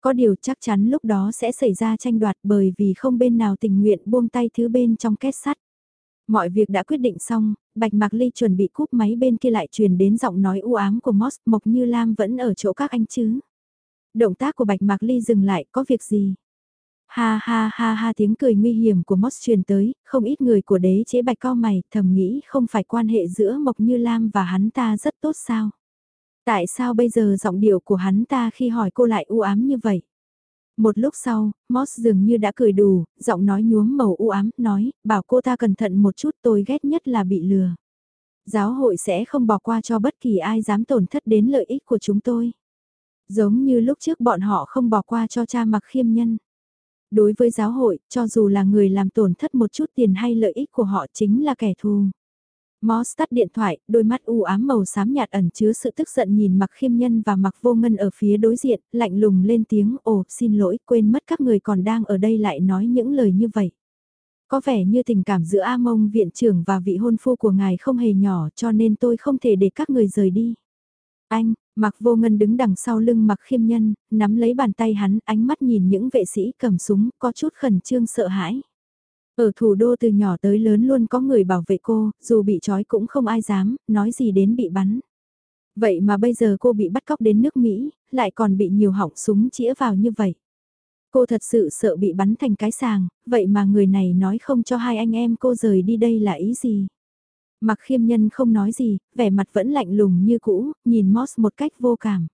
Có điều chắc chắn lúc đó sẽ xảy ra tranh đoạt bởi vì không bên nào tình nguyện buông tay thứ bên trong kết sắt. Mọi việc đã quyết định xong, Bạch Mạc Ly chuẩn bị cúp máy bên kia lại truyền đến giọng nói u ám của Moss, Mộc Như Lam vẫn ở chỗ các anh chứ. Động tác của Bạch Mạc Ly dừng lại, có việc gì? Ha ha ha ha tiếng cười nguy hiểm của Moss truyền tới, không ít người của đế chế Bạch co mày, thầm nghĩ không phải quan hệ giữa Mộc Như Lam và hắn ta rất tốt sao? Tại sao bây giờ giọng điệu của hắn ta khi hỏi cô lại u ám như vậy? Một lúc sau, Moss dường như đã cười đủ, giọng nói nhuốm màu u ám, nói, bảo cô ta cẩn thận một chút tôi ghét nhất là bị lừa. Giáo hội sẽ không bỏ qua cho bất kỳ ai dám tổn thất đến lợi ích của chúng tôi. Giống như lúc trước bọn họ không bỏ qua cho cha mặc khiêm nhân. Đối với giáo hội, cho dù là người làm tổn thất một chút tiền hay lợi ích của họ chính là kẻ thù. Moss tắt điện thoại, đôi mắt u ám màu xám nhạt ẩn chứa sự tức giận nhìn mặc khiêm nhân và mặc vô ngân ở phía đối diện, lạnh lùng lên tiếng, ồ, xin lỗi, quên mất các người còn đang ở đây lại nói những lời như vậy. Có vẻ như tình cảm giữa A Mông viện trưởng và vị hôn phu của ngài không hề nhỏ cho nên tôi không thể để các người rời đi. Anh, mặc vô ngân đứng đằng sau lưng mặc khiêm nhân, nắm lấy bàn tay hắn, ánh mắt nhìn những vệ sĩ cầm súng, có chút khẩn trương sợ hãi. Ở thủ đô từ nhỏ tới lớn luôn có người bảo vệ cô, dù bị trói cũng không ai dám, nói gì đến bị bắn. Vậy mà bây giờ cô bị bắt cóc đến nước Mỹ, lại còn bị nhiều họng súng chĩa vào như vậy. Cô thật sự sợ bị bắn thành cái sàng, vậy mà người này nói không cho hai anh em cô rời đi đây là ý gì? Mặc khiêm nhân không nói gì, vẻ mặt vẫn lạnh lùng như cũ, nhìn Moss một cách vô cảm.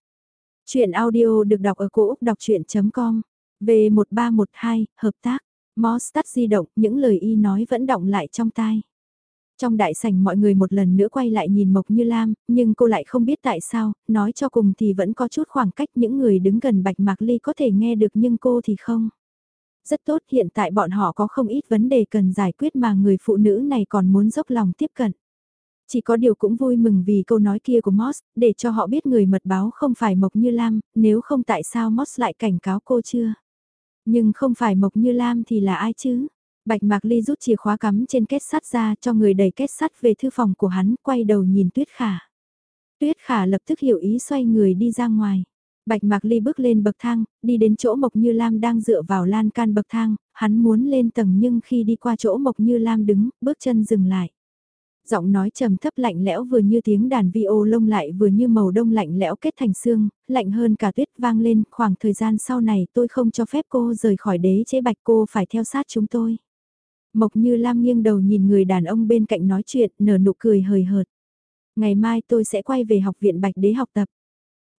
Chuyện audio được đọc ở cổ Úc đọc chuyện.com, V1312, hợp tác. Moss tắt di động, những lời y nói vẫn động lại trong tai. Trong đại sảnh mọi người một lần nữa quay lại nhìn Mộc Như Lam, nhưng cô lại không biết tại sao, nói cho cùng thì vẫn có chút khoảng cách những người đứng gần Bạch Mạc Ly có thể nghe được nhưng cô thì không. Rất tốt hiện tại bọn họ có không ít vấn đề cần giải quyết mà người phụ nữ này còn muốn dốc lòng tiếp cận. Chỉ có điều cũng vui mừng vì câu nói kia của Moss, để cho họ biết người mật báo không phải Mộc Như Lam, nếu không tại sao Moss lại cảnh cáo cô chưa. Nhưng không phải Mộc Như Lam thì là ai chứ? Bạch Mạc Ly rút chìa khóa cắm trên kết sắt ra cho người đẩy kết sắt về thư phòng của hắn, quay đầu nhìn Tuyết Khả. Tuyết Khả lập tức hiểu ý xoay người đi ra ngoài. Bạch Mạc Ly bước lên bậc thang, đi đến chỗ Mộc Như Lam đang dựa vào lan can bậc thang, hắn muốn lên tầng nhưng khi đi qua chỗ Mộc Như Lam đứng, bước chân dừng lại. Giọng nói trầm thấp lạnh lẽo vừa như tiếng đàn vi ô lông lại vừa như màu đông lạnh lẽo kết thành xương, lạnh hơn cả tuyết vang lên, khoảng thời gian sau này tôi không cho phép cô rời khỏi đế chế bạch cô phải theo sát chúng tôi. Mộc như Lam nghiêng đầu nhìn người đàn ông bên cạnh nói chuyện, nở nụ cười hời hợt. Ngày mai tôi sẽ quay về học viện bạch đế học tập.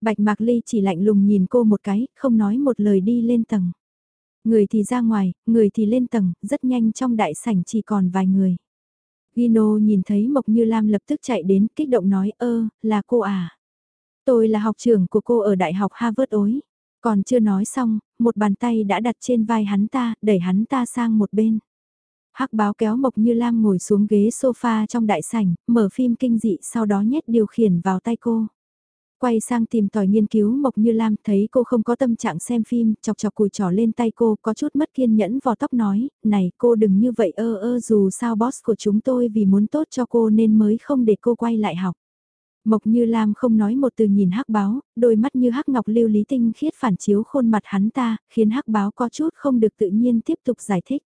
Bạch Mạc Ly chỉ lạnh lùng nhìn cô một cái, không nói một lời đi lên tầng. Người thì ra ngoài, người thì lên tầng, rất nhanh trong đại sảnh chỉ còn vài người. Gino nhìn thấy Mộc Như Lam lập tức chạy đến, kích động nói ơ, là cô à. Tôi là học trưởng của cô ở Đại học Harvard ối. Còn chưa nói xong, một bàn tay đã đặt trên vai hắn ta, đẩy hắn ta sang một bên. Hắc báo kéo Mộc Như Lam ngồi xuống ghế sofa trong đại sảnh, mở phim kinh dị sau đó nhét điều khiển vào tay cô. Quay sang tìm tòi nghiên cứu Mộc Như Lam thấy cô không có tâm trạng xem phim, chọc chọc cùi trỏ lên tay cô có chút mất kiên nhẫn vò tóc nói, này cô đừng như vậy ơ ơ dù sao boss của chúng tôi vì muốn tốt cho cô nên mới không để cô quay lại học. Mộc Như Lam không nói một từ nhìn hắc báo, đôi mắt như hắc ngọc lưu lý tinh khiết phản chiếu khuôn mặt hắn ta, khiến hắc báo có chút không được tự nhiên tiếp tục giải thích.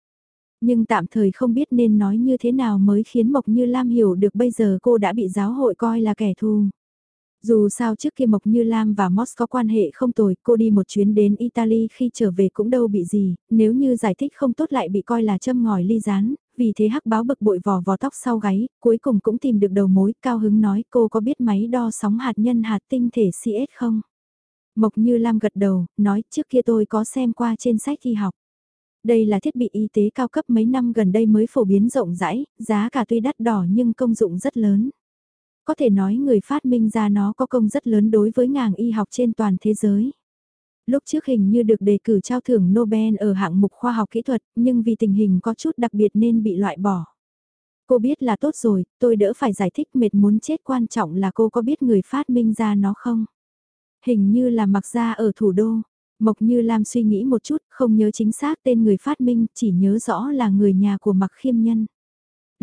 Nhưng tạm thời không biết nên nói như thế nào mới khiến Mộc Như Lam hiểu được bây giờ cô đã bị giáo hội coi là kẻ thù. Dù sao trước kia Mộc Như Lam và Moss có quan hệ không tồi, cô đi một chuyến đến Italy khi trở về cũng đâu bị gì, nếu như giải thích không tốt lại bị coi là châm ngòi ly rán, vì thế hắc báo bực bội vò vò tóc sau gáy, cuối cùng cũng tìm được đầu mối, cao hứng nói cô có biết máy đo sóng hạt nhân hạt tinh thể CS không? Mộc Như Lam gật đầu, nói trước kia tôi có xem qua trên sách thi học. Đây là thiết bị y tế cao cấp mấy năm gần đây mới phổ biến rộng rãi, giá cả tuy đắt đỏ nhưng công dụng rất lớn. Có thể nói người phát minh ra nó có công rất lớn đối với ngành y học trên toàn thế giới. Lúc trước hình như được đề cử trao thưởng Nobel ở hạng mục khoa học kỹ thuật, nhưng vì tình hình có chút đặc biệt nên bị loại bỏ. Cô biết là tốt rồi, tôi đỡ phải giải thích mệt muốn chết quan trọng là cô có biết người phát minh ra nó không? Hình như là mặc ra ở thủ đô. Mộc Như Lam suy nghĩ một chút, không nhớ chính xác tên người phát minh, chỉ nhớ rõ là người nhà của Mặc Khiêm Nhân.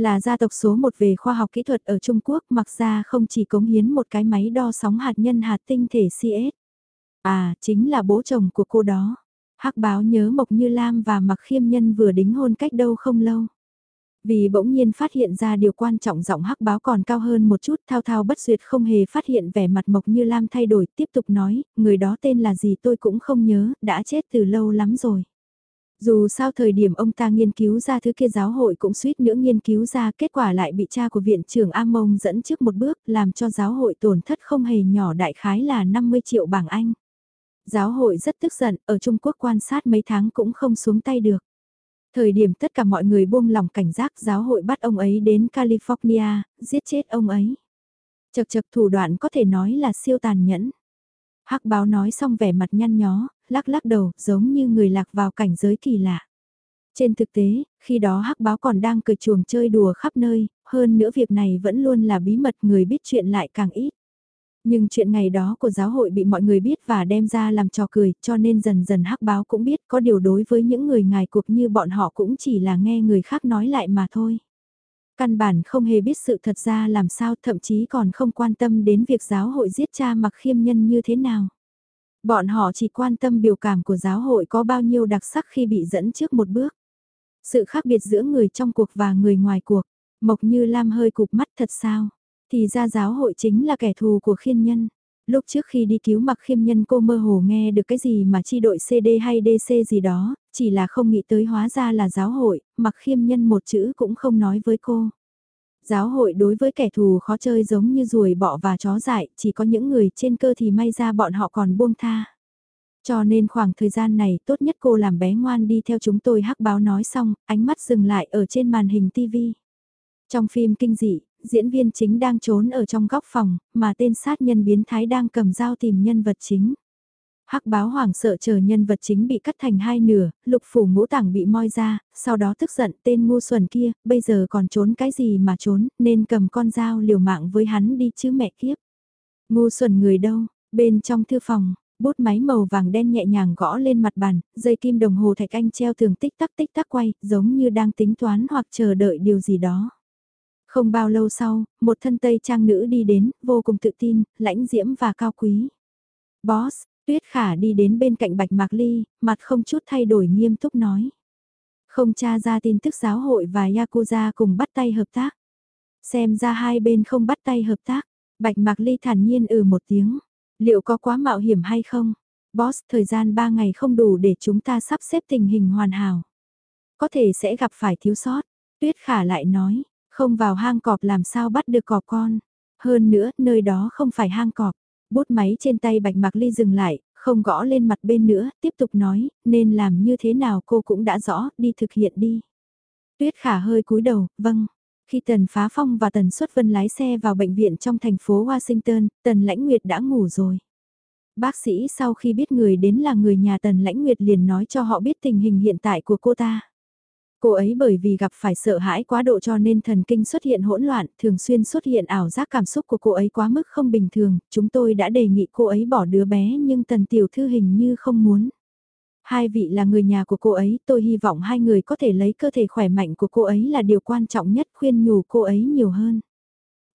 Là gia tộc số một về khoa học kỹ thuật ở Trung Quốc, Mặc ra không chỉ cống hiến một cái máy đo sóng hạt nhân hạt tinh thể CS. À, chính là bố chồng của cô đó. Hắc báo nhớ Mộc Như Lam và Mặc Khiêm Nhân vừa đính hôn cách đâu không lâu. Vì bỗng nhiên phát hiện ra điều quan trọng giọng hắc báo còn cao hơn một chút thao thao bất duyệt không hề phát hiện vẻ mặt Mộc Như Lam thay đổi tiếp tục nói, người đó tên là gì tôi cũng không nhớ, đã chết từ lâu lắm rồi. Dù sao thời điểm ông ta nghiên cứu ra thứ kia giáo hội cũng suýt nữa nghiên cứu ra kết quả lại bị cha của viện trưởng A Mông dẫn trước một bước làm cho giáo hội tổn thất không hề nhỏ đại khái là 50 triệu bảng Anh. Giáo hội rất tức giận, ở Trung Quốc quan sát mấy tháng cũng không xuống tay được. Thời điểm tất cả mọi người buông lòng cảnh giác giáo hội bắt ông ấy đến California, giết chết ông ấy. Chật chật thủ đoạn có thể nói là siêu tàn nhẫn. Hắc báo nói xong vẻ mặt nhăn nhó, lắc lắc đầu, giống như người lạc vào cảnh giới kỳ lạ. Trên thực tế, khi đó hắc báo còn đang cười chuồng chơi đùa khắp nơi, hơn nữa việc này vẫn luôn là bí mật người biết chuyện lại càng ít. Nhưng chuyện ngày đó của giáo hội bị mọi người biết và đem ra làm trò cười, cho nên dần dần hắc báo cũng biết có điều đối với những người ngài cuộc như bọn họ cũng chỉ là nghe người khác nói lại mà thôi. Căn bản không hề biết sự thật ra làm sao thậm chí còn không quan tâm đến việc giáo hội giết cha mặc khiêm nhân như thế nào. Bọn họ chỉ quan tâm biểu cảm của giáo hội có bao nhiêu đặc sắc khi bị dẫn trước một bước. Sự khác biệt giữa người trong cuộc và người ngoài cuộc, Mộc Như Lam hơi cụp mắt thật sao. Thì ra giáo hội chính là kẻ thù của khiên nhân. Lúc trước khi đi cứu mặc khiêm nhân cô mơ hồ nghe được cái gì mà chi đội CD hay DC gì đó, chỉ là không nghĩ tới hóa ra là giáo hội, mặc khiêm nhân một chữ cũng không nói với cô. Giáo hội đối với kẻ thù khó chơi giống như ruồi bọ và chó dại, chỉ có những người trên cơ thì may ra bọn họ còn buông tha. Cho nên khoảng thời gian này tốt nhất cô làm bé ngoan đi theo chúng tôi hắc báo nói xong, ánh mắt dừng lại ở trên màn hình TV. Trong phim kinh dị, diễn viên chính đang trốn ở trong góc phòng, mà tên sát nhân biến thái đang cầm dao tìm nhân vật chính. Hắc báo Hoàng sợ chờ nhân vật chính bị cắt thành hai nửa, lục phủ ngũ tảng bị moi ra, sau đó tức giận tên ngu xuẩn kia, bây giờ còn trốn cái gì mà trốn, nên cầm con dao liều mạng với hắn đi chứ mẹ kiếp. Ngu xuẩn người đâu, bên trong thư phòng, bút máy màu vàng đen nhẹ nhàng gõ lên mặt bàn, dây kim đồng hồ thạch anh treo thường tích tắc tích tắc quay, giống như đang tính toán hoặc chờ đợi điều gì đó. Không bao lâu sau, một thân tây trang nữ đi đến, vô cùng tự tin, lãnh diễm và cao quý. Boss, Tuyết Khả đi đến bên cạnh Bạch Mạc Ly, mặt không chút thay đổi nghiêm túc nói. Không tra ra tin tức giáo hội và Yakuza cùng bắt tay hợp tác. Xem ra hai bên không bắt tay hợp tác, Bạch Mạc Ly thản nhiên ừ một tiếng. Liệu có quá mạo hiểm hay không? Boss, thời gian 3 ngày không đủ để chúng ta sắp xếp tình hình hoàn hảo. Có thể sẽ gặp phải thiếu sót. Tuyết Khả lại nói, không vào hang cọp làm sao bắt được cọp con. Hơn nữa, nơi đó không phải hang cọp. Bút máy trên tay Bạch Mạc Ly dừng lại, Không gõ lên mặt bên nữa, tiếp tục nói, nên làm như thế nào cô cũng đã rõ, đi thực hiện đi. Tuyết khả hơi cúi đầu, vâng. Khi Tần Phá Phong và Tần Xuất Vân lái xe vào bệnh viện trong thành phố Washington, Tần Lãnh Nguyệt đã ngủ rồi. Bác sĩ sau khi biết người đến là người nhà Tần Lãnh Nguyệt liền nói cho họ biết tình hình hiện tại của cô ta. Cô ấy bởi vì gặp phải sợ hãi quá độ cho nên thần kinh xuất hiện hỗn loạn, thường xuyên xuất hiện ảo giác cảm xúc của cô ấy quá mức không bình thường, chúng tôi đã đề nghị cô ấy bỏ đứa bé nhưng tần tiểu thư hình như không muốn. Hai vị là người nhà của cô ấy, tôi hy vọng hai người có thể lấy cơ thể khỏe mạnh của cô ấy là điều quan trọng nhất khuyên nhủ cô ấy nhiều hơn.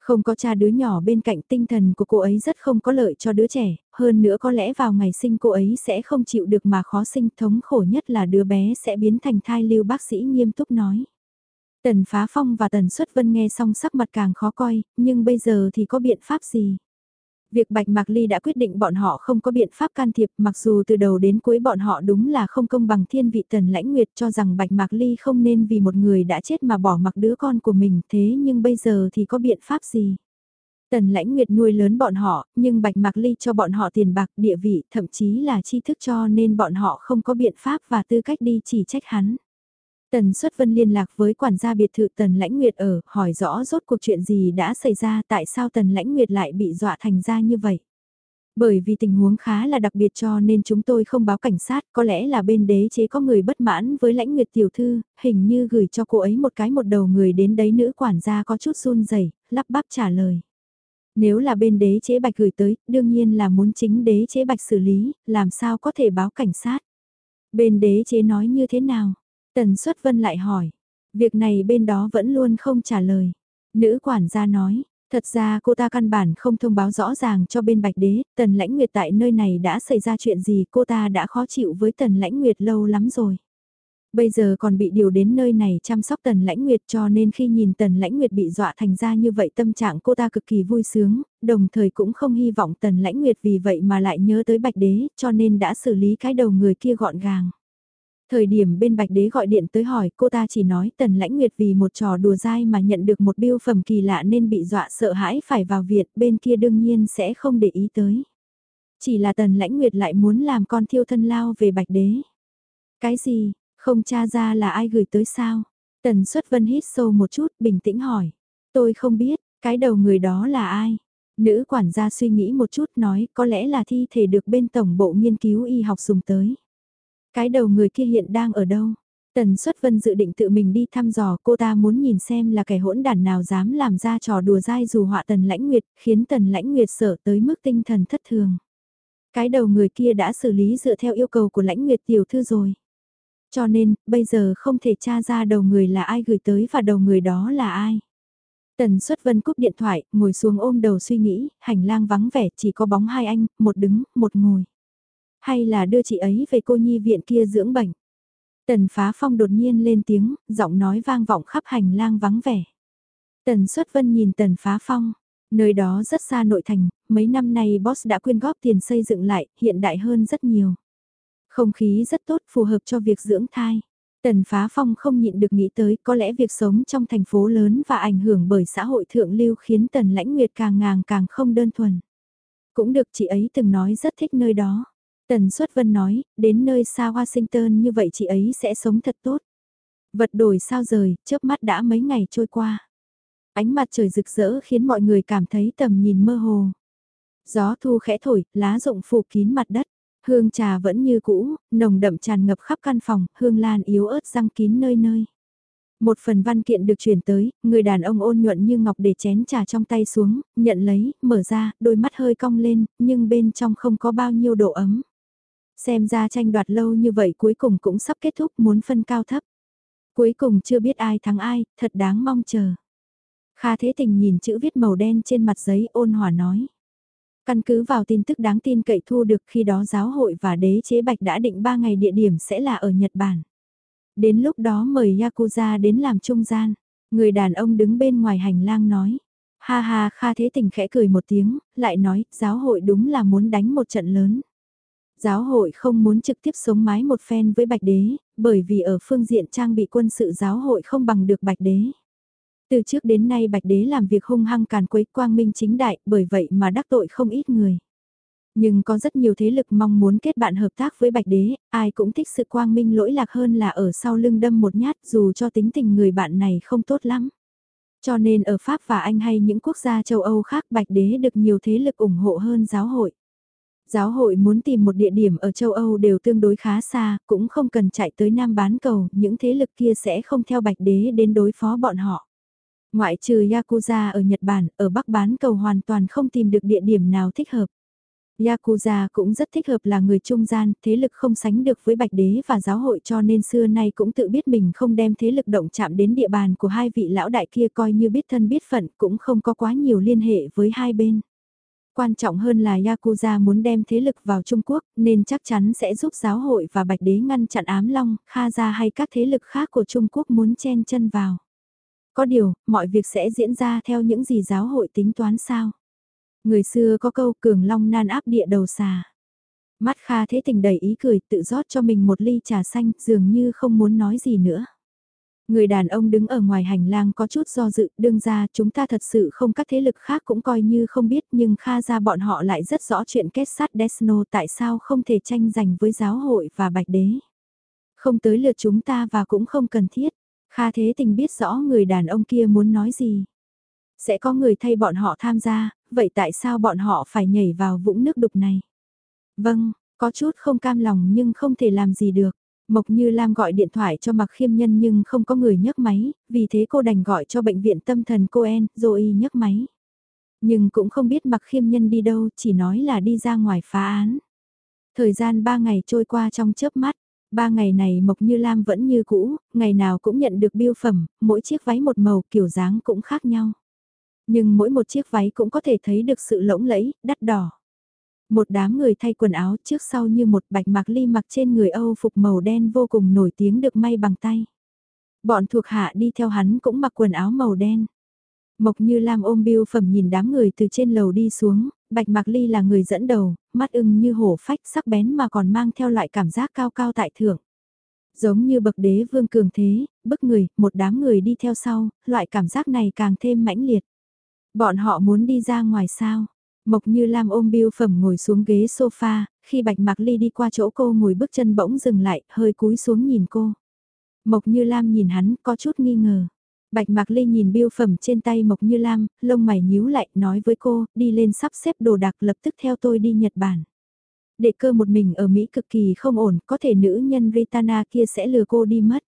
Không có cha đứa nhỏ bên cạnh tinh thần của cô ấy rất không có lợi cho đứa trẻ, hơn nữa có lẽ vào ngày sinh cô ấy sẽ không chịu được mà khó sinh thống khổ nhất là đứa bé sẽ biến thành thai lưu bác sĩ nghiêm túc nói. Tần Phá Phong và Tần Xuất Vân nghe xong sắc mặt càng khó coi, nhưng bây giờ thì có biện pháp gì? Việc Bạch Mạc Ly đã quyết định bọn họ không có biện pháp can thiệp mặc dù từ đầu đến cuối bọn họ đúng là không công bằng thiên vị Tần Lãnh Nguyệt cho rằng Bạch Mạc Ly không nên vì một người đã chết mà bỏ mặc đứa con của mình thế nhưng bây giờ thì có biện pháp gì? Tần Lãnh Nguyệt nuôi lớn bọn họ, nhưng Bạch Mạc Ly cho bọn họ tiền bạc, địa vị, thậm chí là tri thức cho nên bọn họ không có biện pháp và tư cách đi chỉ trách hắn. Tần Xuất Vân liên lạc với quản gia biệt thự Tần Lãnh Nguyệt ở, hỏi rõ rốt cuộc chuyện gì đã xảy ra tại sao Tần Lãnh Nguyệt lại bị dọa thành ra như vậy. Bởi vì tình huống khá là đặc biệt cho nên chúng tôi không báo cảnh sát, có lẽ là bên đế chế có người bất mãn với lãnh nguyệt tiểu thư, hình như gửi cho cô ấy một cái một đầu người đến đấy nữ quản gia có chút run rẩy lắp bắp trả lời. Nếu là bên đế chế bạch gửi tới, đương nhiên là muốn chính đế chế bạch xử lý, làm sao có thể báo cảnh sát. Bên đế chế nói như thế nào? Tần Xuất Vân lại hỏi. Việc này bên đó vẫn luôn không trả lời. Nữ quản gia nói, thật ra cô ta căn bản không thông báo rõ ràng cho bên Bạch Đế, Tần Lãnh Nguyệt tại nơi này đã xảy ra chuyện gì cô ta đã khó chịu với Tần Lãnh Nguyệt lâu lắm rồi. Bây giờ còn bị điều đến nơi này chăm sóc Tần Lãnh Nguyệt cho nên khi nhìn Tần Lãnh Nguyệt bị dọa thành ra như vậy tâm trạng cô ta cực kỳ vui sướng, đồng thời cũng không hy vọng Tần Lãnh Nguyệt vì vậy mà lại nhớ tới Bạch Đế cho nên đã xử lý cái đầu người kia gọn gàng. Thời điểm bên Bạch Đế gọi điện tới hỏi cô ta chỉ nói Tần Lãnh Nguyệt vì một trò đùa dai mà nhận được một biêu phẩm kỳ lạ nên bị dọa sợ hãi phải vào viện bên kia đương nhiên sẽ không để ý tới. Chỉ là Tần Lãnh Nguyệt lại muốn làm con thiêu thân lao về Bạch Đế. Cái gì, không tra ra là ai gửi tới sao? Tần Xuất Vân hít sâu một chút bình tĩnh hỏi. Tôi không biết, cái đầu người đó là ai? Nữ quản gia suy nghĩ một chút nói có lẽ là thi thể được bên tổng bộ nghiên cứu y học dùng tới. Cái đầu người kia hiện đang ở đâu? Tần Xuất Vân dự định tự mình đi thăm dò cô ta muốn nhìn xem là kẻ hỗn đàn nào dám làm ra trò đùa dai dù họa Tần Lãnh Nguyệt, khiến Tần Lãnh Nguyệt sợ tới mức tinh thần thất thường. Cái đầu người kia đã xử lý dựa theo yêu cầu của Lãnh Nguyệt tiểu thư rồi. Cho nên, bây giờ không thể tra ra đầu người là ai gửi tới và đầu người đó là ai. Tần Xuất Vân cúp điện thoại, ngồi xuống ôm đầu suy nghĩ, hành lang vắng vẻ chỉ có bóng hai anh, một đứng, một ngồi. Hay là đưa chị ấy về cô nhi viện kia dưỡng bệnh. Tần Phá Phong đột nhiên lên tiếng, giọng nói vang vọng khắp hành lang vắng vẻ. Tần Xuất Vân nhìn Tần Phá Phong, nơi đó rất xa nội thành, mấy năm nay boss đã quyên góp tiền xây dựng lại, hiện đại hơn rất nhiều. Không khí rất tốt phù hợp cho việc dưỡng thai. Tần Phá Phong không nhịn được nghĩ tới có lẽ việc sống trong thành phố lớn và ảnh hưởng bởi xã hội thượng lưu khiến Tần Lãnh Nguyệt càng ngàng càng không đơn thuần. Cũng được chị ấy từng nói rất thích nơi đó. Tần Xuất Vân nói, đến nơi xa Washington như vậy chị ấy sẽ sống thật tốt. Vật đổi sao rời, chớp mắt đã mấy ngày trôi qua. Ánh mặt trời rực rỡ khiến mọi người cảm thấy tầm nhìn mơ hồ. Gió thu khẽ thổi, lá rụng phủ kín mặt đất. Hương trà vẫn như cũ, nồng đậm tràn ngập khắp căn phòng, hương lan yếu ớt răng kín nơi nơi. Một phần văn kiện được chuyển tới, người đàn ông ôn nhuận như ngọc để chén trà trong tay xuống, nhận lấy, mở ra, đôi mắt hơi cong lên, nhưng bên trong không có bao nhiêu độ ấm. Xem ra tranh đoạt lâu như vậy cuối cùng cũng sắp kết thúc muốn phân cao thấp. Cuối cùng chưa biết ai thắng ai, thật đáng mong chờ. Kha Thế Tình nhìn chữ viết màu đen trên mặt giấy ôn hòa nói. Căn cứ vào tin tức đáng tin cậy thu được khi đó giáo hội và đế chế bạch đã định 3 ngày địa điểm sẽ là ở Nhật Bản. Đến lúc đó mời Yakuza đến làm trung gian. Người đàn ông đứng bên ngoài hành lang nói. Ha ha Kha Thế Tình khẽ cười một tiếng, lại nói giáo hội đúng là muốn đánh một trận lớn. Giáo hội không muốn trực tiếp sống mái một phen với Bạch Đế, bởi vì ở phương diện trang bị quân sự giáo hội không bằng được Bạch Đế. Từ trước đến nay Bạch Đế làm việc hung hăng càn quấy quang minh chính đại, bởi vậy mà đắc tội không ít người. Nhưng có rất nhiều thế lực mong muốn kết bạn hợp tác với Bạch Đế, ai cũng thích sự quang minh lỗi lạc hơn là ở sau lưng đâm một nhát dù cho tính tình người bạn này không tốt lắm. Cho nên ở Pháp và Anh hay những quốc gia châu Âu khác Bạch Đế được nhiều thế lực ủng hộ hơn giáo hội. Giáo hội muốn tìm một địa điểm ở châu Âu đều tương đối khá xa, cũng không cần chạy tới Nam bán cầu, những thế lực kia sẽ không theo Bạch Đế đến đối phó bọn họ. Ngoại trừ Yakuza ở Nhật Bản, ở Bắc bán cầu hoàn toàn không tìm được địa điểm nào thích hợp. Yakuza cũng rất thích hợp là người trung gian, thế lực không sánh được với Bạch Đế và giáo hội cho nên xưa nay cũng tự biết mình không đem thế lực động chạm đến địa bàn của hai vị lão đại kia coi như biết thân biết phận cũng không có quá nhiều liên hệ với hai bên. Quan trọng hơn là Yakuza muốn đem thế lực vào Trung Quốc nên chắc chắn sẽ giúp giáo hội và Bạch Đế ngăn chặn ám long, Kha gia hay các thế lực khác của Trung Quốc muốn chen chân vào. Có điều, mọi việc sẽ diễn ra theo những gì giáo hội tính toán sao? Người xưa có câu cường long nan áp địa đầu xà. Mắt Kha thế tình đầy ý cười tự rót cho mình một ly trà xanh dường như không muốn nói gì nữa. Người đàn ông đứng ở ngoài hành lang có chút do dự, đương ra chúng ta thật sự không các thế lực khác cũng coi như không biết nhưng Kha ra bọn họ lại rất rõ chuyện kết sát Desno tại sao không thể tranh giành với giáo hội và bạch đế. Không tới lượt chúng ta và cũng không cần thiết. Kha thế tình biết rõ người đàn ông kia muốn nói gì. Sẽ có người thay bọn họ tham gia, vậy tại sao bọn họ phải nhảy vào vũng nước đục này? Vâng, có chút không cam lòng nhưng không thể làm gì được. Mộc Như Lam gọi điện thoại cho Mạc Khiêm Nhân nhưng không có người nhấc máy, vì thế cô đành gọi cho bệnh viện tâm thần cô En, rồi nhấc máy. Nhưng cũng không biết Mạc Khiêm Nhân đi đâu, chỉ nói là đi ra ngoài phá án. Thời gian 3 ngày trôi qua trong chớp mắt, ba ngày này Mộc Như Lam vẫn như cũ, ngày nào cũng nhận được biêu phẩm, mỗi chiếc váy một màu kiểu dáng cũng khác nhau. Nhưng mỗi một chiếc váy cũng có thể thấy được sự lỗng lẫy, đắt đỏ. Một đám người thay quần áo trước sau như một bạch mạc ly mặc trên người Âu phục màu đen vô cùng nổi tiếng được may bằng tay. Bọn thuộc hạ đi theo hắn cũng mặc quần áo màu đen. Mộc như Lam ôm biêu phẩm nhìn đám người từ trên lầu đi xuống, bạch mạc ly là người dẫn đầu, mắt ưng như hổ phách sắc bén mà còn mang theo loại cảm giác cao cao tại thượng. Giống như bậc đế vương cường thế, bức người, một đám người đi theo sau, loại cảm giác này càng thêm mãnh liệt. Bọn họ muốn đi ra ngoài sao? Mộc Như Lam ôm biêu phẩm ngồi xuống ghế sofa, khi Bạch Mạc Ly đi qua chỗ cô ngồi bước chân bỗng dừng lại, hơi cúi xuống nhìn cô. Mộc Như Lam nhìn hắn, có chút nghi ngờ. Bạch Mạc Ly nhìn biêu phẩm trên tay Mộc Như Lam, lông mày nhíu lại, nói với cô, đi lên sắp xếp đồ đạc lập tức theo tôi đi Nhật Bản. Đệ cơ một mình ở Mỹ cực kỳ không ổn, có thể nữ nhân Ritana kia sẽ lừa cô đi mất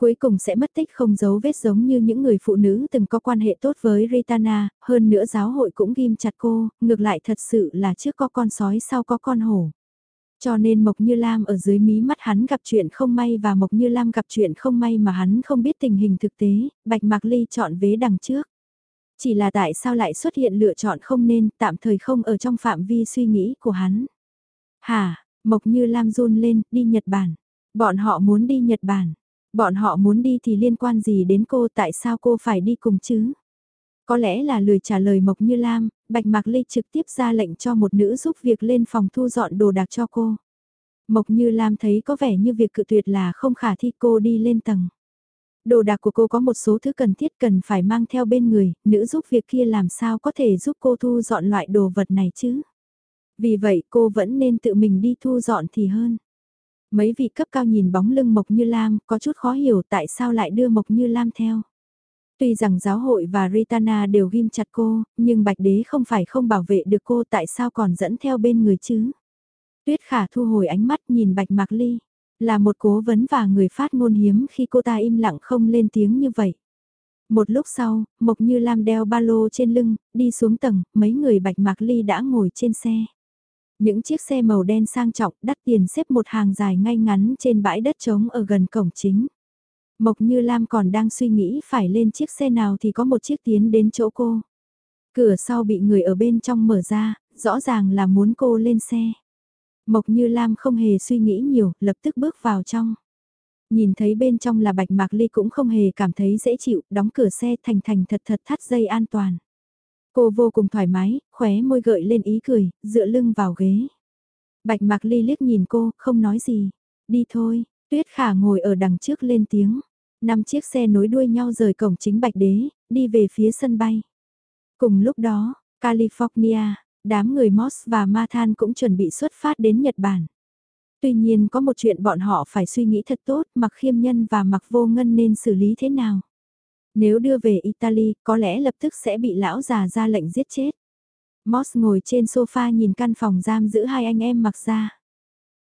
cuối cùng sẽ mất tích không giấu vết giống như những người phụ nữ từng có quan hệ tốt với Ritana, hơn nữa giáo hội cũng ghim chặt cô, ngược lại thật sự là trước có con sói sau có con hổ. Cho nên Mộc Như Lam ở dưới mí mắt hắn gặp chuyện không may và Mộc Như Lam gặp chuyện không may mà hắn không biết tình hình thực tế, Bạch Mạc Ly chọn vế đằng trước. Chỉ là tại sao lại xuất hiện lựa chọn không nên, tạm thời không ở trong phạm vi suy nghĩ của hắn. Hà, Mộc Như Lam run lên, đi Nhật Bản. Bọn họ muốn đi Nhật Bản. Bọn họ muốn đi thì liên quan gì đến cô tại sao cô phải đi cùng chứ? Có lẽ là lười trả lời Mộc Như Lam, Bạch Mạc Ly trực tiếp ra lệnh cho một nữ giúp việc lên phòng thu dọn đồ đạc cho cô. Mộc Như Lam thấy có vẻ như việc cự tuyệt là không khả thi cô đi lên tầng. Đồ đạc của cô có một số thứ cần thiết cần phải mang theo bên người, nữ giúp việc kia làm sao có thể giúp cô thu dọn loại đồ vật này chứ? Vì vậy cô vẫn nên tự mình đi thu dọn thì hơn. Mấy vị cấp cao nhìn bóng lưng Mộc Như Lam có chút khó hiểu tại sao lại đưa Mộc Như Lam theo. Tuy rằng giáo hội và Ritana đều ghim chặt cô, nhưng Bạch Đế không phải không bảo vệ được cô tại sao còn dẫn theo bên người chứ. Tuyết khả thu hồi ánh mắt nhìn Bạch Mạc Ly, là một cố vấn và người phát ngôn hiếm khi cô ta im lặng không lên tiếng như vậy. Một lúc sau, Mộc Như Lam đeo ba lô trên lưng, đi xuống tầng, mấy người Bạch Mạc Ly đã ngồi trên xe. Những chiếc xe màu đen sang trọng đắt tiền xếp một hàng dài ngay ngắn trên bãi đất trống ở gần cổng chính. Mộc Như Lam còn đang suy nghĩ phải lên chiếc xe nào thì có một chiếc tiến đến chỗ cô. Cửa sau bị người ở bên trong mở ra, rõ ràng là muốn cô lên xe. Mộc Như Lam không hề suy nghĩ nhiều, lập tức bước vào trong. Nhìn thấy bên trong là bạch mạc ly cũng không hề cảm thấy dễ chịu, đóng cửa xe thành thành thật thật thắt dây an toàn. Cô vô cùng thoải mái, khóe môi gợi lên ý cười, dựa lưng vào ghế. Bạch Mạc Ly liếc nhìn cô, không nói gì. Đi thôi, Tuyết Khả ngồi ở đằng trước lên tiếng. Năm chiếc xe nối đuôi nhau rời cổng chính Bạch Đế, đi về phía sân bay. Cùng lúc đó, California, Đám người Moss và Mathan cũng chuẩn bị xuất phát đến Nhật Bản. Tuy nhiên có một chuyện bọn họ phải suy nghĩ thật tốt, mặc khiêm nhân và mặc vô ngân nên xử lý thế nào. Nếu đưa về Italy, có lẽ lập tức sẽ bị lão già ra lệnh giết chết. Moss ngồi trên sofa nhìn căn phòng giam giữ hai anh em mặc ra.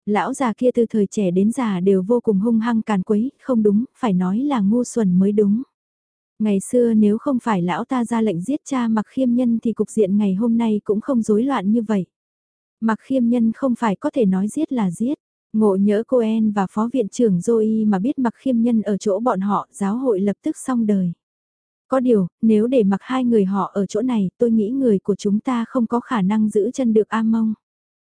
Lão già kia từ thời trẻ đến già đều vô cùng hung hăng càn quấy, không đúng, phải nói là ngu xuẩn mới đúng. Ngày xưa nếu không phải lão ta ra lệnh giết cha mặc khiêm nhân thì cục diện ngày hôm nay cũng không rối loạn như vậy. Mặc khiêm nhân không phải có thể nói giết là giết. Ngộ nhỡ Cohen và phó viện trưởng Zoe mà biết mặc khiêm nhân ở chỗ bọn họ, giáo hội lập tức xong đời. Có điều, nếu để mặc hai người họ ở chỗ này, tôi nghĩ người của chúng ta không có khả năng giữ chân được A Mông.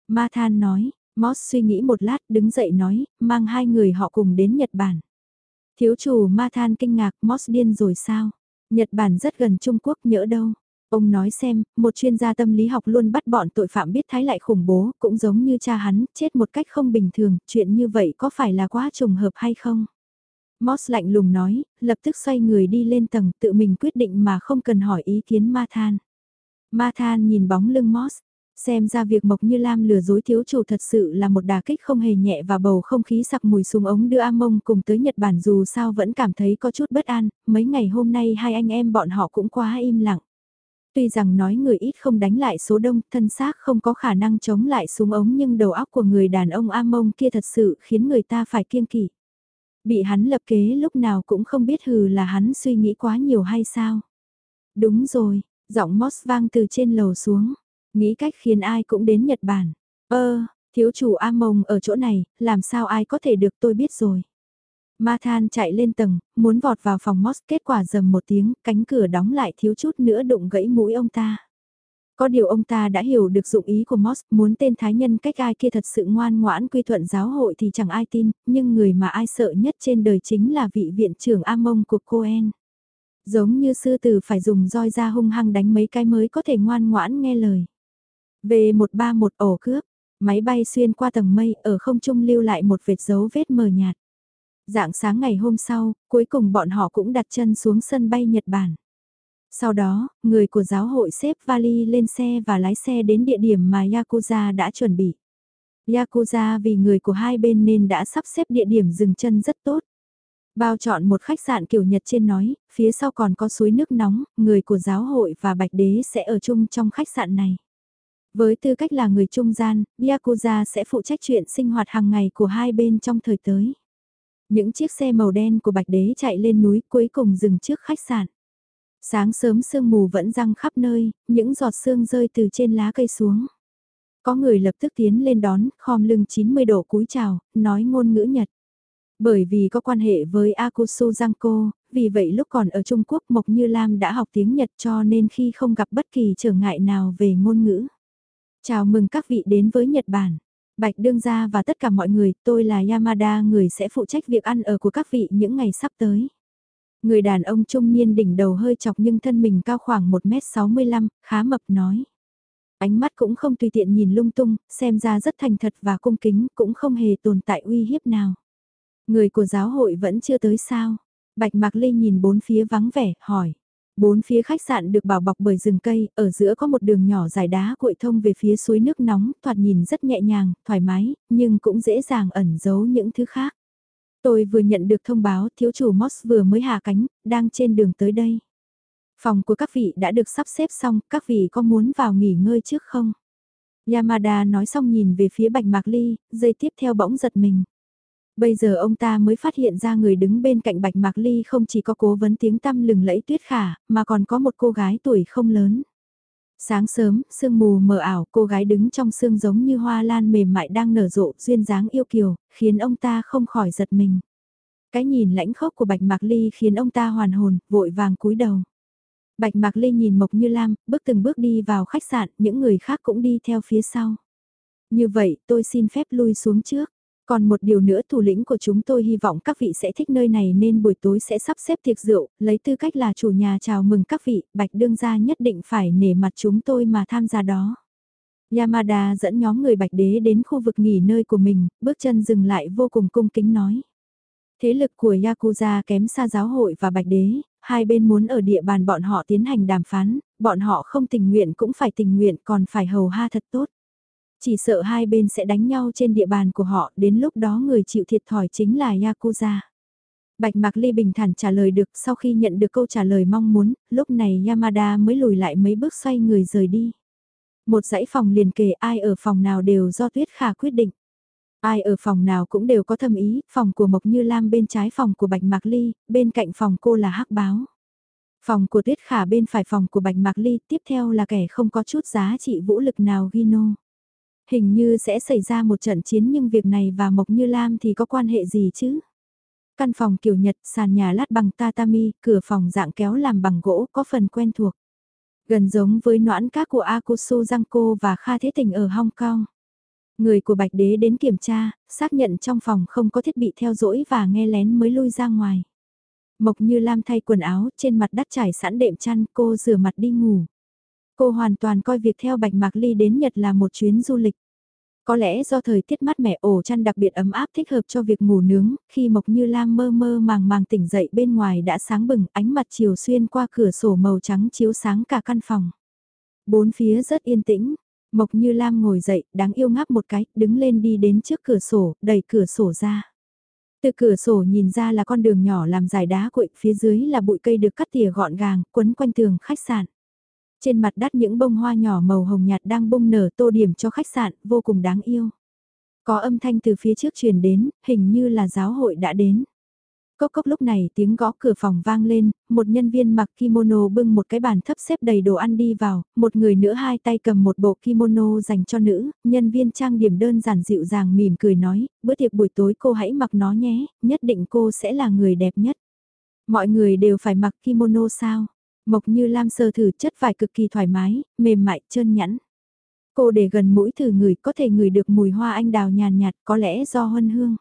Ma Than nói, Moss suy nghĩ một lát đứng dậy nói, mang hai người họ cùng đến Nhật Bản. Thiếu chủ Ma Than kinh ngạc, Moss điên rồi sao? Nhật Bản rất gần Trung Quốc nhỡ đâu. Ông nói xem, một chuyên gia tâm lý học luôn bắt bọn tội phạm biết thái lại khủng bố, cũng giống như cha hắn, chết một cách không bình thường, chuyện như vậy có phải là quá trùng hợp hay không? Moss lạnh lùng nói, lập tức xoay người đi lên tầng, tự mình quyết định mà không cần hỏi ý kiến Ma Than. Ma Than nhìn bóng lưng Moss, xem ra việc Mộc Như Lam lừa dối thiếu chủ thật sự là một đà kích không hề nhẹ và bầu không khí sặc mùi súng ống đưa A cùng tới Nhật Bản dù sao vẫn cảm thấy có chút bất an, mấy ngày hôm nay hai anh em bọn họ cũng quá im lặng. Tuy rằng nói người ít không đánh lại số đông, thân xác không có khả năng chống lại súng ống nhưng đầu óc của người đàn ông A kia thật sự khiến người ta phải kiêng kỵ. Bị hắn lập kế lúc nào cũng không biết hừ là hắn suy nghĩ quá nhiều hay sao. Đúng rồi, giọng Moss vang từ trên lầu xuống, nghĩ cách khiến ai cũng đến Nhật Bản. Ơ, thiếu chủ A Mông ở chỗ này, làm sao ai có thể được tôi biết rồi. Ma Than chạy lên tầng, muốn vọt vào phòng Moss kết quả dầm một tiếng, cánh cửa đóng lại thiếu chút nữa đụng gãy mũi ông ta. Có điều ông ta đã hiểu được dụng ý của Moss, muốn tên thái nhân cách ai kia thật sự ngoan ngoãn quy thuận giáo hội thì chẳng ai tin, nhưng người mà ai sợ nhất trên đời chính là vị viện trưởng Amon của Cohen. Giống như sư tử phải dùng roi ra hung hăng đánh mấy cái mới có thể ngoan ngoãn nghe lời. V131 ổ cướp, máy bay xuyên qua tầng mây ở không trung lưu lại một vệt dấu vết mờ nhạt. Dạng sáng ngày hôm sau, cuối cùng bọn họ cũng đặt chân xuống sân bay Nhật Bản. Sau đó, người của giáo hội xếp vali lên xe và lái xe đến địa điểm mà Yakuza đã chuẩn bị. Yakuza vì người của hai bên nên đã sắp xếp địa điểm dừng chân rất tốt. Bao chọn một khách sạn kiểu Nhật trên nói, phía sau còn có suối nước nóng, người của giáo hội và bạch đế sẽ ở chung trong khách sạn này. Với tư cách là người trung gian, Yakuza sẽ phụ trách chuyện sinh hoạt hàng ngày của hai bên trong thời tới. Những chiếc xe màu đen của bạch đế chạy lên núi cuối cùng dừng trước khách sạn. Sáng sớm sương mù vẫn răng khắp nơi, những giọt sương rơi từ trên lá cây xuống. Có người lập tức tiến lên đón, khom lưng 90 độ cúi chào, nói ngôn ngữ Nhật. Bởi vì có quan hệ với Akusu Giangco, vì vậy lúc còn ở Trung Quốc Mộc Như Lam đã học tiếng Nhật cho nên khi không gặp bất kỳ trở ngại nào về ngôn ngữ. Chào mừng các vị đến với Nhật Bản. Bạch Đương Gia và tất cả mọi người, tôi là Yamada người sẽ phụ trách việc ăn ở của các vị những ngày sắp tới. Người đàn ông trung niên đỉnh đầu hơi chọc nhưng thân mình cao khoảng 1m65, khá mập nói. Ánh mắt cũng không tùy tiện nhìn lung tung, xem ra rất thành thật và cung kính, cũng không hề tồn tại uy hiếp nào. Người của giáo hội vẫn chưa tới sao? Bạch Mạc Ly nhìn bốn phía vắng vẻ, hỏi. Bốn phía khách sạn được bảo bọc bởi rừng cây, ở giữa có một đường nhỏ dài đá cuội thông về phía suối nước nóng, thoạt nhìn rất nhẹ nhàng, thoải mái, nhưng cũng dễ dàng ẩn giấu những thứ khác. Tôi vừa nhận được thông báo thiếu chủ Moss vừa mới hạ cánh, đang trên đường tới đây. Phòng của các vị đã được sắp xếp xong, các vị có muốn vào nghỉ ngơi trước không? Yamada nói xong nhìn về phía bạch mạc ly, dây tiếp theo bỗng giật mình. Bây giờ ông ta mới phát hiện ra người đứng bên cạnh bạch mạc ly không chỉ có cố vấn tiếng tăm lừng lẫy tuyết khả, mà còn có một cô gái tuổi không lớn. Sáng sớm, sương mù mờ ảo, cô gái đứng trong sương giống như hoa lan mềm mại đang nở rộ, duyên dáng yêu kiều, khiến ông ta không khỏi giật mình. Cái nhìn lãnh khốc của Bạch Mạc Ly khiến ông ta hoàn hồn, vội vàng cúi đầu. Bạch Mạc Ly nhìn Mộc Như Lam, bước từng bước đi vào khách sạn, những người khác cũng đi theo phía sau. Như vậy, tôi xin phép lui xuống trước. Còn một điều nữa thủ lĩnh của chúng tôi hy vọng các vị sẽ thích nơi này nên buổi tối sẽ sắp xếp tiệc rượu, lấy tư cách là chủ nhà chào mừng các vị, bạch đương gia nhất định phải nể mặt chúng tôi mà tham gia đó. Yamada dẫn nhóm người bạch đế đến khu vực nghỉ nơi của mình, bước chân dừng lại vô cùng cung kính nói. Thế lực của Yakuza kém xa giáo hội và bạch đế, Hai bên muốn ở địa bàn bọn họ tiến hành đàm phán, bọn họ không tình nguyện cũng phải tình nguyện còn phải hầu ha thật tốt. Chỉ sợ hai bên sẽ đánh nhau trên địa bàn của họ, đến lúc đó người chịu thiệt thòi chính là Yakuza. Bạch Mạc Ly bình thản trả lời được sau khi nhận được câu trả lời mong muốn, lúc này Yamada mới lùi lại mấy bước xoay người rời đi. Một dãy phòng liền kề ai ở phòng nào đều do Tuyết Khả quyết định. Ai ở phòng nào cũng đều có thâm ý, phòng của Mộc Như Lam bên trái phòng của Bạch Mạc Ly, bên cạnh phòng cô là hắc báo. Phòng của Tuyết Khả bên phải phòng của Bạch Mạc Ly, tiếp theo là kẻ không có chút giá trị vũ lực nào Gino. Hình như sẽ xảy ra một trận chiến nhưng việc này và Mộc Như Lam thì có quan hệ gì chứ? Căn phòng kiểu Nhật, sàn nhà lát bằng tatami, cửa phòng dạng kéo làm bằng gỗ có phần quen thuộc. Gần giống với noãn các của Akusu Giangco và Kha Thế Tình ở Hong Kong. Người của Bạch Đế đến kiểm tra, xác nhận trong phòng không có thiết bị theo dõi và nghe lén mới lui ra ngoài. Mộc Như Lam thay quần áo, trên mặt đắt trải sẵn đệm chăn, cô rửa mặt đi ngủ. Cô hoàn toàn coi việc theo Bạch Mạc Ly đến Nhật là một chuyến du lịch. Có lẽ do thời tiết mát mẻ ổ chăn đặc biệt ấm áp thích hợp cho việc ngủ nướng, khi Mộc Như Lam mơ mơ màng màng tỉnh dậy bên ngoài đã sáng bừng ánh mặt chiều xuyên qua cửa sổ màu trắng chiếu sáng cả căn phòng. Bốn phía rất yên tĩnh, Mộc Như Lam ngồi dậy, đáng yêu ngáp một cái, đứng lên đi đến trước cửa sổ, đẩy cửa sổ ra. Từ cửa sổ nhìn ra là con đường nhỏ làm dài đá cuội, phía dưới là bụi cây được cắt tỉa gọn gàng, quấn quanh tường khách sạn. Trên mặt đất những bông hoa nhỏ màu hồng nhạt đang bung nở tô điểm cho khách sạn, vô cùng đáng yêu. Có âm thanh từ phía trước truyền đến, hình như là giáo hội đã đến. Cốc cốc lúc này tiếng gõ cửa phòng vang lên, một nhân viên mặc kimono bưng một cái bàn thấp xếp đầy đồ ăn đi vào, một người nữa hai tay cầm một bộ kimono dành cho nữ, nhân viên trang điểm đơn giản dịu dàng mỉm cười nói, bữa tiệc buổi tối cô hãy mặc nó nhé, nhất định cô sẽ là người đẹp nhất. Mọi người đều phải mặc kimono sao? Mộc như lam sơ thử chất vải cực kỳ thoải mái, mềm mại, trơn nhẵn. Cô để gần mũi thử người có thể ngửi được mùi hoa anh đào nhàn nhạt có lẽ do huân hương.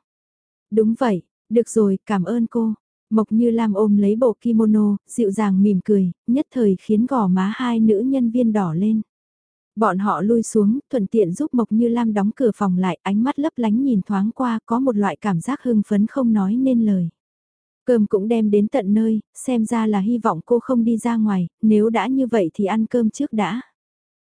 Đúng vậy, được rồi, cảm ơn cô. Mộc Như Lam ôm lấy bộ kimono, dịu dàng mỉm cười, nhất thời khiến gò má hai nữ nhân viên đỏ lên. Bọn họ lui xuống, thuận tiện giúp Mộc Như Lam đóng cửa phòng lại, ánh mắt lấp lánh nhìn thoáng qua, có một loại cảm giác hưng phấn không nói nên lời. Cơm cũng đem đến tận nơi, xem ra là hy vọng cô không đi ra ngoài, nếu đã như vậy thì ăn cơm trước đã.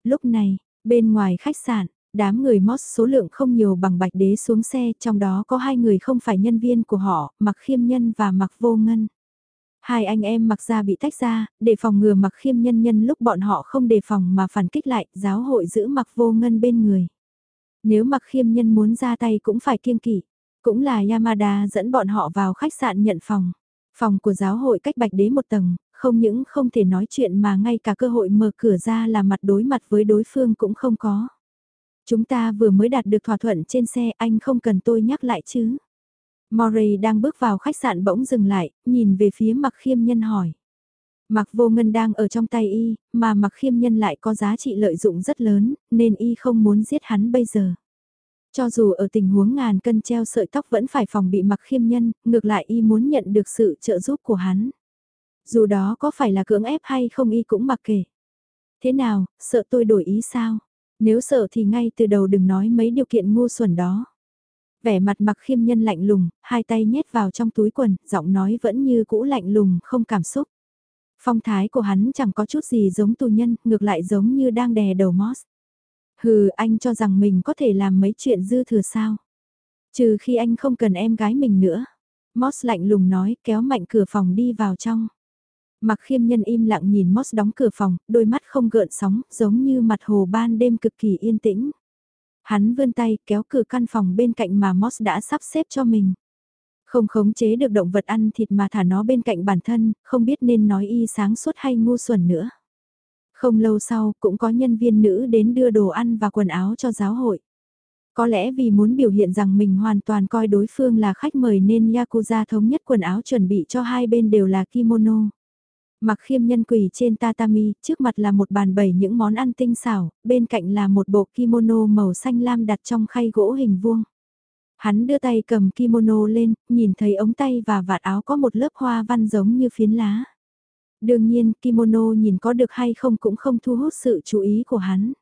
Lúc này, bên ngoài khách sạn, đám người Moss số lượng không nhiều bằng bạch đế xuống xe, trong đó có hai người không phải nhân viên của họ, mặc khiêm nhân và mặc vô ngân. Hai anh em mặc ra bị tách ra, để phòng ngừa mặc khiêm nhân nhân lúc bọn họ không đề phòng mà phản kích lại, giáo hội giữ mặc vô ngân bên người. Nếu mặc khiêm nhân muốn ra tay cũng phải kiêng kỵ. Cũng là Yamada dẫn bọn họ vào khách sạn nhận phòng. Phòng của giáo hội cách bạch đế một tầng, không những không thể nói chuyện mà ngay cả cơ hội mở cửa ra là mặt đối mặt với đối phương cũng không có. Chúng ta vừa mới đạt được thỏa thuận trên xe anh không cần tôi nhắc lại chứ. Moray đang bước vào khách sạn bỗng dừng lại, nhìn về phía mặc khiêm nhân hỏi. Mặc vô ngân đang ở trong tay y, mà mặc khiêm nhân lại có giá trị lợi dụng rất lớn, nên y không muốn giết hắn bây giờ. Cho dù ở tình huống ngàn cân treo sợi tóc vẫn phải phòng bị mặc khiêm nhân, ngược lại y muốn nhận được sự trợ giúp của hắn. Dù đó có phải là cưỡng ép hay không y cũng mặc kệ. Thế nào, sợ tôi đổi ý sao? Nếu sợ thì ngay từ đầu đừng nói mấy điều kiện ngu xuẩn đó. Vẻ mặt mặc khiêm nhân lạnh lùng, hai tay nhét vào trong túi quần, giọng nói vẫn như cũ lạnh lùng, không cảm xúc. Phong thái của hắn chẳng có chút gì giống tù nhân, ngược lại giống như đang đè đầu Moss. Hừ, anh cho rằng mình có thể làm mấy chuyện dư thừa sao? Trừ khi anh không cần em gái mình nữa. Moss lạnh lùng nói, kéo mạnh cửa phòng đi vào trong. Mặc khiêm nhân im lặng nhìn Moss đóng cửa phòng, đôi mắt không gợn sóng, giống như mặt hồ ban đêm cực kỳ yên tĩnh. Hắn vươn tay kéo cửa căn phòng bên cạnh mà Moss đã sắp xếp cho mình. Không khống chế được động vật ăn thịt mà thả nó bên cạnh bản thân, không biết nên nói y sáng suốt hay ngu xuẩn nữa. Không lâu sau, cũng có nhân viên nữ đến đưa đồ ăn và quần áo cho giáo hội. Có lẽ vì muốn biểu hiện rằng mình hoàn toàn coi đối phương là khách mời nên Yakuza thống nhất quần áo chuẩn bị cho hai bên đều là kimono. Mặc khiêm nhân quỳ trên tatami, trước mặt là một bàn bày những món ăn tinh xảo, bên cạnh là một bộ kimono màu xanh lam đặt trong khay gỗ hình vuông. Hắn đưa tay cầm kimono lên, nhìn thấy ống tay và vạt áo có một lớp hoa văn giống như phiến lá. Đương nhiên, kimono nhìn có được hay không cũng không thu hút sự chú ý của hắn.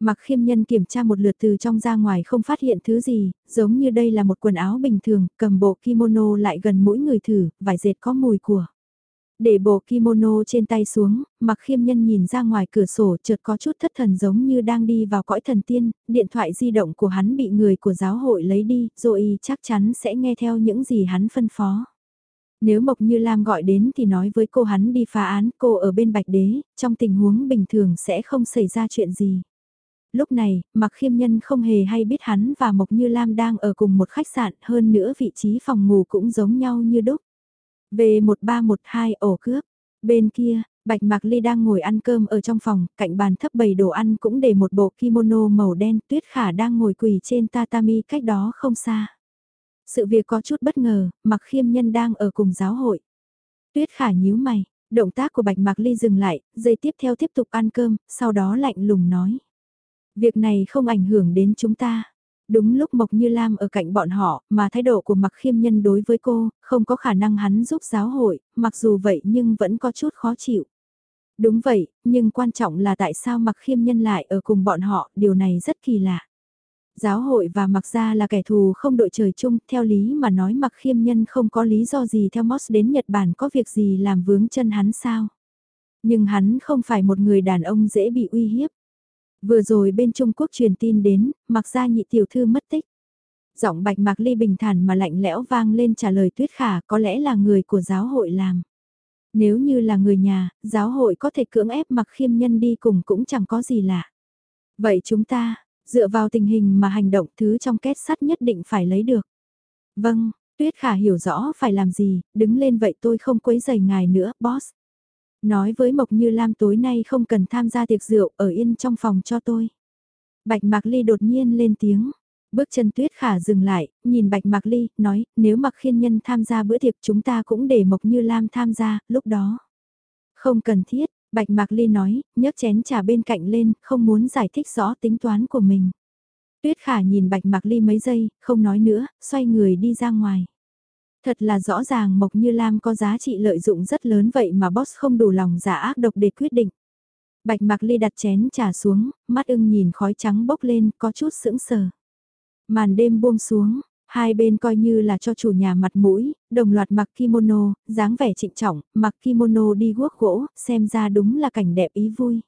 Mặc khiêm nhân kiểm tra một lượt từ trong ra ngoài không phát hiện thứ gì, giống như đây là một quần áo bình thường, cầm bộ kimono lại gần mỗi người thử, vải dệt có mùi của. Để bộ kimono trên tay xuống, mặc khiêm nhân nhìn ra ngoài cửa sổ chợt có chút thất thần giống như đang đi vào cõi thần tiên, điện thoại di động của hắn bị người của giáo hội lấy đi, rồi chắc chắn sẽ nghe theo những gì hắn phân phó. Nếu Mộc Như Lam gọi đến thì nói với cô hắn đi phá án cô ở bên Bạch Đế, trong tình huống bình thường sẽ không xảy ra chuyện gì. Lúc này, Mặc Khiêm Nhân không hề hay biết hắn và Mộc Như Lam đang ở cùng một khách sạn hơn nữa vị trí phòng ngủ cũng giống nhau như đúc. V1312 ổ cướp. Bên kia, Bạch Mạc Ly đang ngồi ăn cơm ở trong phòng, cạnh bàn thấp bầy đồ ăn cũng để một bộ kimono màu đen, Tuyết Khả đang ngồi quỳ trên tatami cách đó không xa. Sự việc có chút bất ngờ, Mặc Khiêm Nhân đang ở cùng giáo hội. Tuyết Khả nhíu mày, động tác của Bạch Mạc Ly dừng lại, dây tiếp theo tiếp tục ăn cơm, sau đó lạnh lùng nói. Việc này không ảnh hưởng đến chúng ta. Đúng lúc Mộc Như Lam ở cạnh bọn họ, mà thái độ của Mặc Khiêm Nhân đối với cô, không có khả năng hắn giúp giáo hội, mặc dù vậy nhưng vẫn có chút khó chịu. Đúng vậy, nhưng quan trọng là tại sao Mặc Khiêm Nhân lại ở cùng bọn họ, điều này rất kỳ lạ. Giáo hội và Mặc Gia là kẻ thù không đội trời chung, theo lý mà nói Mặc Khiêm Nhân không có lý do gì theo Moss đến Nhật Bản có việc gì làm vướng chân hắn sao. Nhưng hắn không phải một người đàn ông dễ bị uy hiếp. Vừa rồi bên Trung Quốc truyền tin đến, mặc ra nhị tiểu thư mất tích. Giọng bạch mạc ly bình thản mà lạnh lẽo vang lên trả lời tuyết khả có lẽ là người của giáo hội làm. Nếu như là người nhà, giáo hội có thể cưỡng ép mặc khiêm nhân đi cùng cũng chẳng có gì lạ. Vậy chúng ta, dựa vào tình hình mà hành động thứ trong kết sắt nhất định phải lấy được. Vâng, tuyết khả hiểu rõ phải làm gì, đứng lên vậy tôi không quấy giày ngài nữa, boss. Nói với Mộc Như Lam tối nay không cần tham gia tiệc rượu ở yên trong phòng cho tôi. Bạch Mạc Ly đột nhiên lên tiếng. Bước chân tuyết khả dừng lại, nhìn Bạch Mạc Ly, nói, nếu Mạc Khiên Nhân tham gia bữa tiệc chúng ta cũng để Mộc Như Lam tham gia, lúc đó. Không cần thiết, Bạch Mạc Ly nói, nhấc chén trà bên cạnh lên, không muốn giải thích rõ tính toán của mình. Tuyết khả nhìn Bạch Mạc Ly mấy giây, không nói nữa, xoay người đi ra ngoài. Thật là rõ ràng Mộc Như Lam có giá trị lợi dụng rất lớn vậy mà boss không đủ lòng giả ác độc để quyết định. Bạch Mạc Ly đặt chén trà xuống, mắt ưng nhìn khói trắng bốc lên, có chút sững sờ. Màn đêm buông xuống, hai bên coi như là cho chủ nhà mặt mũi, đồng loạt mặc kimono, dáng vẻ trịnh trọng, mặc kimono đi guốc gỗ, xem ra đúng là cảnh đẹp ý vui.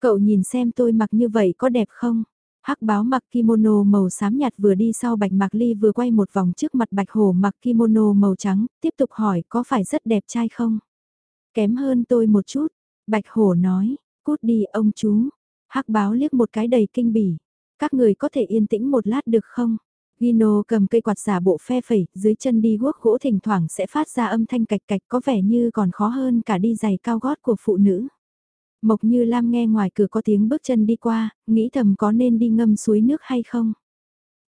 Cậu nhìn xem tôi mặc như vậy có đẹp không? Hắc báo mặc kimono màu xám nhạt vừa đi sau bạch mạc ly vừa quay một vòng trước mặt bạch hổ mặc kimono màu trắng, tiếp tục hỏi có phải rất đẹp trai không? Kém hơn tôi một chút, bạch hổ nói, cút đi ông chú. Hắc báo liếc một cái đầy kinh bỉ. Các người có thể yên tĩnh một lát được không? Gino cầm cây quạt giả bộ phe phẩy, dưới chân đi guốc gỗ thỉnh thoảng sẽ phát ra âm thanh cạch cạch có vẻ như còn khó hơn cả đi giày cao gót của phụ nữ. Mộc Như Lam nghe ngoài cửa có tiếng bước chân đi qua, nghĩ thầm có nên đi ngâm suối nước hay không.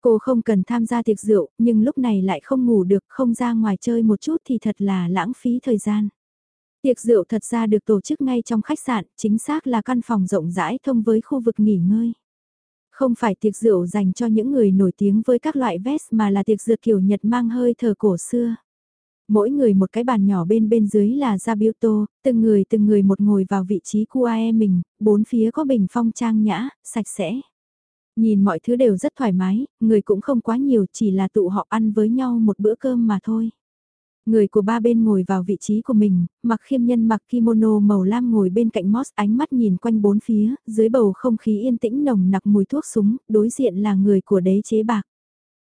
Cô không cần tham gia tiệc rượu, nhưng lúc này lại không ngủ được, không ra ngoài chơi một chút thì thật là lãng phí thời gian. Tiệc rượu thật ra được tổ chức ngay trong khách sạn, chính xác là căn phòng rộng rãi thông với khu vực nghỉ ngơi. Không phải tiệc rượu dành cho những người nổi tiếng với các loại vest mà là tiệc rượu kiểu Nhật mang hơi thờ cổ xưa. Mỗi người một cái bàn nhỏ bên bên dưới là ra biêu tô, từng người từng người một ngồi vào vị trí QAE mình, bốn phía có bình phong trang nhã, sạch sẽ. Nhìn mọi thứ đều rất thoải mái, người cũng không quá nhiều chỉ là tụ họ ăn với nhau một bữa cơm mà thôi. Người của ba bên ngồi vào vị trí của mình, mặc khiêm nhân mặc kimono màu lam ngồi bên cạnh Moss ánh mắt nhìn quanh bốn phía, dưới bầu không khí yên tĩnh nồng nặc mùi thuốc súng, đối diện là người của đế chế bạc.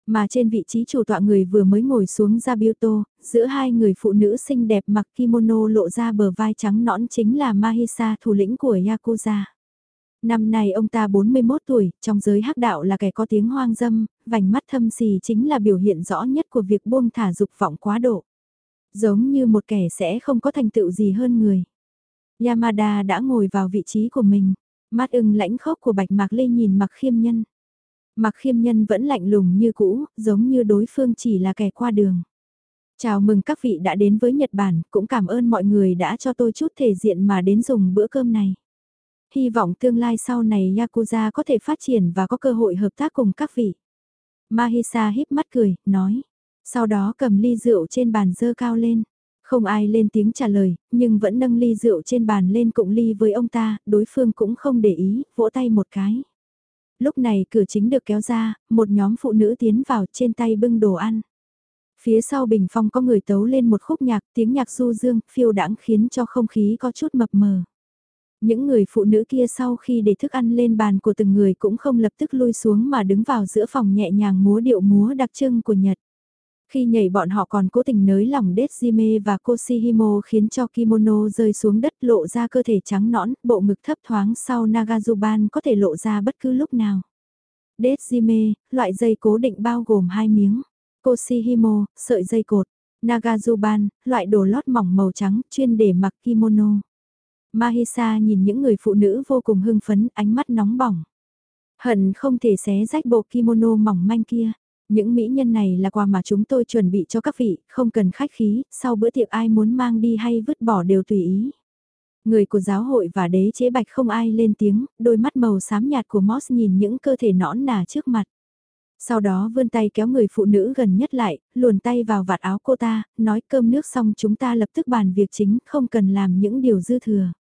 Mà trên vị trí chủ tọa người vừa mới ngồi xuống ra biêu tô, giữa hai người phụ nữ xinh đẹp mặc kimono lộ ra bờ vai trắng nõn chính là Mahisa thủ lĩnh của Yakuza. Năm nay ông ta 41 tuổi, trong giới hắc đạo là kẻ có tiếng hoang dâm, vành mắt thâm xì chính là biểu hiện rõ nhất của việc buông thả dục vọng quá độ. Giống như một kẻ sẽ không có thành tựu gì hơn người. Yamada đã ngồi vào vị trí của mình, mắt ưng lãnh khốc của bạch mạc lê nhìn mặc khiêm nhân. Mặc khiêm nhân vẫn lạnh lùng như cũ, giống như đối phương chỉ là kẻ qua đường. Chào mừng các vị đã đến với Nhật Bản, cũng cảm ơn mọi người đã cho tôi chút thể diện mà đến dùng bữa cơm này. Hy vọng tương lai sau này Yakuza có thể phát triển và có cơ hội hợp tác cùng các vị. Mahisa híp mắt cười, nói. Sau đó cầm ly rượu trên bàn dơ cao lên. Không ai lên tiếng trả lời, nhưng vẫn nâng ly rượu trên bàn lên cụng ly với ông ta, đối phương cũng không để ý, vỗ tay một cái lúc này cửa chính được kéo ra, một nhóm phụ nữ tiến vào trên tay bưng đồ ăn. Phía sau bình phong có người tấu lên một khúc nhạc, tiếng nhạc du dương, phiêu đãng khiến cho không khí có chút mập mờ. Những người phụ nữ kia sau khi để thức ăn lên bàn của từng người cũng không lập tức lui xuống mà đứng vào giữa phòng nhẹ nhàng múa điệu múa đặc trưng của Nhật. Khi nhảy bọn họ còn cố tình nới lỏng Dejime và Koshihimo khiến cho kimono rơi xuống đất lộ ra cơ thể trắng nõn, bộ ngực thấp thoáng sau Nagazuban có thể lộ ra bất cứ lúc nào. Dejime, loại dây cố định bao gồm hai miếng. Koshihimo, sợi dây cột. Nagazuban, loại đồ lót mỏng màu trắng chuyên để mặc kimono. Mahisa nhìn những người phụ nữ vô cùng hưng phấn, ánh mắt nóng bỏng. Hận không thể xé rách bộ kimono mỏng manh kia. Những mỹ nhân này là quà mà chúng tôi chuẩn bị cho các vị, không cần khách khí, sau bữa tiệc ai muốn mang đi hay vứt bỏ đều tùy ý. Người của giáo hội và đế chế bạch không ai lên tiếng, đôi mắt màu xám nhạt của Moss nhìn những cơ thể nõn nà trước mặt. Sau đó vươn tay kéo người phụ nữ gần nhất lại, luồn tay vào vạt áo cô ta, nói cơm nước xong chúng ta lập tức bàn việc chính, không cần làm những điều dư thừa.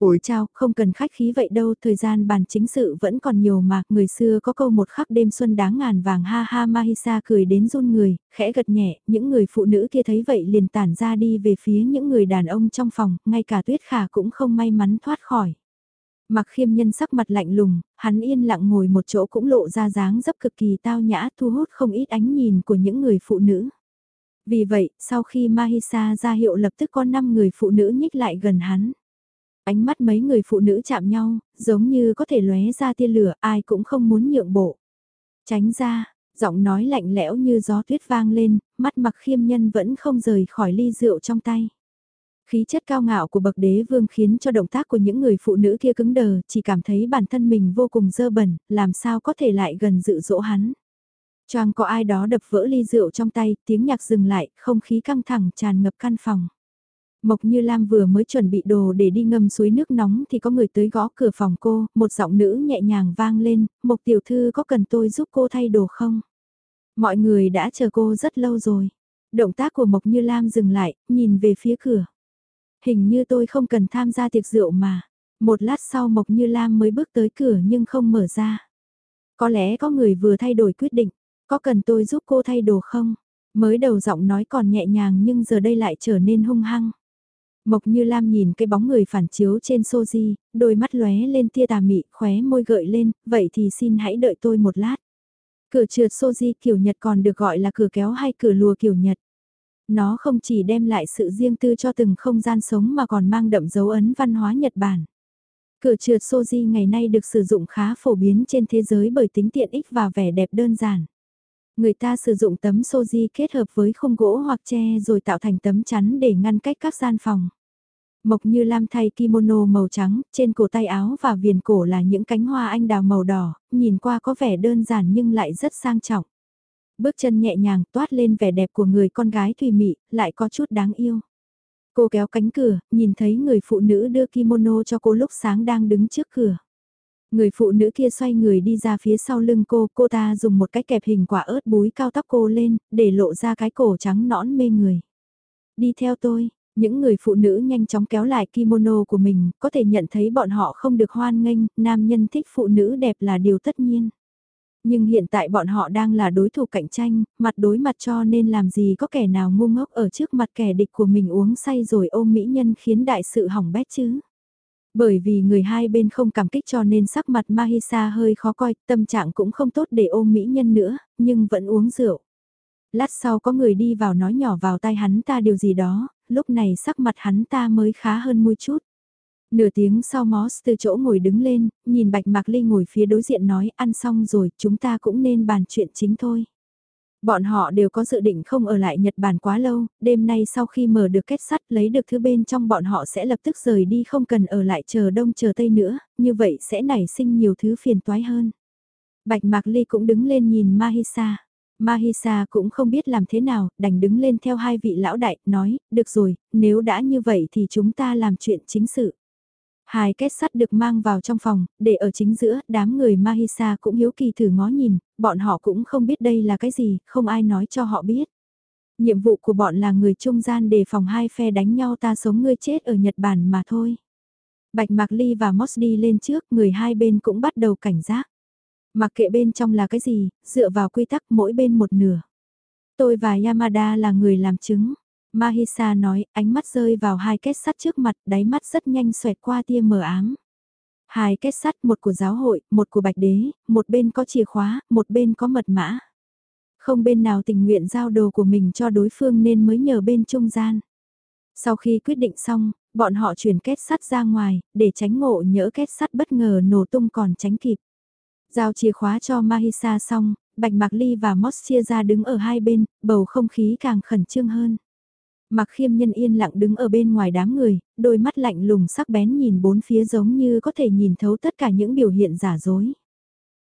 Ủi chào, không cần khách khí vậy đâu, thời gian bàn chính sự vẫn còn nhiều mà, người xưa có câu một khắc đêm xuân đáng ngàn vàng ha ha Mahisa cười đến run người, khẽ gật nhẹ, những người phụ nữ kia thấy vậy liền tản ra đi về phía những người đàn ông trong phòng, ngay cả tuyết khả cũng không may mắn thoát khỏi. Mặc khiêm nhân sắc mặt lạnh lùng, hắn yên lặng ngồi một chỗ cũng lộ ra dáng dấp cực kỳ tao nhã thu hút không ít ánh nhìn của những người phụ nữ. Vì vậy, sau khi Mahisa ra hiệu lập tức có 5 người phụ nữ nhích lại gần hắn. Ánh mắt mấy người phụ nữ chạm nhau, giống như có thể lóe ra tia lửa, ai cũng không muốn nhượng bộ. Tránh ra, giọng nói lạnh lẽo như gió tuyết vang lên, mắt mặc khiêm nhân vẫn không rời khỏi ly rượu trong tay. Khí chất cao ngạo của bậc đế vương khiến cho động tác của những người phụ nữ kia cứng đờ, chỉ cảm thấy bản thân mình vô cùng dơ bẩn, làm sao có thể lại gần dự dỗ hắn. Choang có ai đó đập vỡ ly rượu trong tay, tiếng nhạc dừng lại, không khí căng thẳng tràn ngập căn phòng. Mộc Như Lam vừa mới chuẩn bị đồ để đi ngâm suối nước nóng thì có người tới gõ cửa phòng cô, một giọng nữ nhẹ nhàng vang lên, Mộc Tiểu Thư có cần tôi giúp cô thay đồ không? Mọi người đã chờ cô rất lâu rồi. Động tác của Mộc Như Lam dừng lại, nhìn về phía cửa. Hình như tôi không cần tham gia tiệc rượu mà. Một lát sau Mộc Như Lam mới bước tới cửa nhưng không mở ra. Có lẽ có người vừa thay đổi quyết định, có cần tôi giúp cô thay đồ không? Mới đầu giọng nói còn nhẹ nhàng nhưng giờ đây lại trở nên hung hăng. Mộc Như Lam nhìn cái bóng người phản chiếu trên di, đôi mắt lóe lên tia tà mị, khóe môi gợi lên, vậy thì xin hãy đợi tôi một lát. Cửa trượt di kiểu Nhật còn được gọi là cửa kéo hay cửa lùa kiểu Nhật. Nó không chỉ đem lại sự riêng tư cho từng không gian sống mà còn mang đậm dấu ấn văn hóa Nhật Bản. Cửa trượt di ngày nay được sử dụng khá phổ biến trên thế giới bởi tính tiện ích và vẻ đẹp đơn giản. Người ta sử dụng tấm di kết hợp với khung gỗ hoặc tre rồi tạo thành tấm chắn để ngăn cách các gian phòng. Mộc như lam thay kimono màu trắng, trên cổ tay áo và viền cổ là những cánh hoa anh đào màu đỏ, nhìn qua có vẻ đơn giản nhưng lại rất sang trọng. Bước chân nhẹ nhàng toát lên vẻ đẹp của người con gái thùy mị, lại có chút đáng yêu. Cô kéo cánh cửa, nhìn thấy người phụ nữ đưa kimono cho cô lúc sáng đang đứng trước cửa. Người phụ nữ kia xoay người đi ra phía sau lưng cô, cô ta dùng một cái kẹp hình quả ớt búi cao tóc cô lên, để lộ ra cái cổ trắng nõn mê người. Đi theo tôi, những người phụ nữ nhanh chóng kéo lại kimono của mình, có thể nhận thấy bọn họ không được hoan nghênh, nam nhân thích phụ nữ đẹp là điều tất nhiên. Nhưng hiện tại bọn họ đang là đối thủ cạnh tranh, mặt đối mặt cho nên làm gì có kẻ nào ngu ngốc ở trước mặt kẻ địch của mình uống say rồi ôm mỹ nhân khiến đại sự hỏng bét chứ. Bởi vì người hai bên không cảm kích cho nên sắc mặt Mahisa hơi khó coi, tâm trạng cũng không tốt để ôm mỹ nhân nữa, nhưng vẫn uống rượu. Lát sau có người đi vào nói nhỏ vào tai hắn ta điều gì đó, lúc này sắc mặt hắn ta mới khá hơn môi chút. Nửa tiếng sau Moss từ chỗ ngồi đứng lên, nhìn Bạch Mạc Ly ngồi phía đối diện nói ăn xong rồi, chúng ta cũng nên bàn chuyện chính thôi. Bọn họ đều có dự định không ở lại Nhật Bản quá lâu, đêm nay sau khi mở được kết sắt lấy được thứ bên trong bọn họ sẽ lập tức rời đi không cần ở lại chờ đông chờ tây nữa, như vậy sẽ nảy sinh nhiều thứ phiền toái hơn. Bạch Mạc Ly cũng đứng lên nhìn Mahisa. Mahisa cũng không biết làm thế nào, đành đứng lên theo hai vị lão đại, nói, được rồi, nếu đã như vậy thì chúng ta làm chuyện chính sự. Hai kết sắt được mang vào trong phòng, để ở chính giữa, đám người Mahisa cũng hiếu kỳ thử ngó nhìn, bọn họ cũng không biết đây là cái gì, không ai nói cho họ biết. Nhiệm vụ của bọn là người trung gian để phòng hai phe đánh nhau ta sống ngươi chết ở Nhật Bản mà thôi. Bạch Mạc Ly và Moss đi lên trước, người hai bên cũng bắt đầu cảnh giác. Mặc kệ bên trong là cái gì, dựa vào quy tắc mỗi bên một nửa. Tôi và Yamada là người làm chứng. Mahisa nói, ánh mắt rơi vào hai kết sắt trước mặt, đáy mắt rất nhanh xoẹt qua tia mờ ám. Hai kết sắt, một của giáo hội, một của bạch đế, một bên có chìa khóa, một bên có mật mã. Không bên nào tình nguyện giao đồ của mình cho đối phương nên mới nhờ bên trung gian. Sau khi quyết định xong, bọn họ chuyển kết sắt ra ngoài, để tránh ngộ nhỡ kết sắt bất ngờ nổ tung còn tránh kịp. Giao chìa khóa cho Mahisa xong, Bạch Mạc Ly và Moss chia ra đứng ở hai bên, bầu không khí càng khẩn trương hơn. mạc khiêm nhân yên lặng đứng ở bên ngoài đám người, đôi mắt lạnh lùng sắc bén nhìn bốn phía giống như có thể nhìn thấu tất cả những biểu hiện giả dối.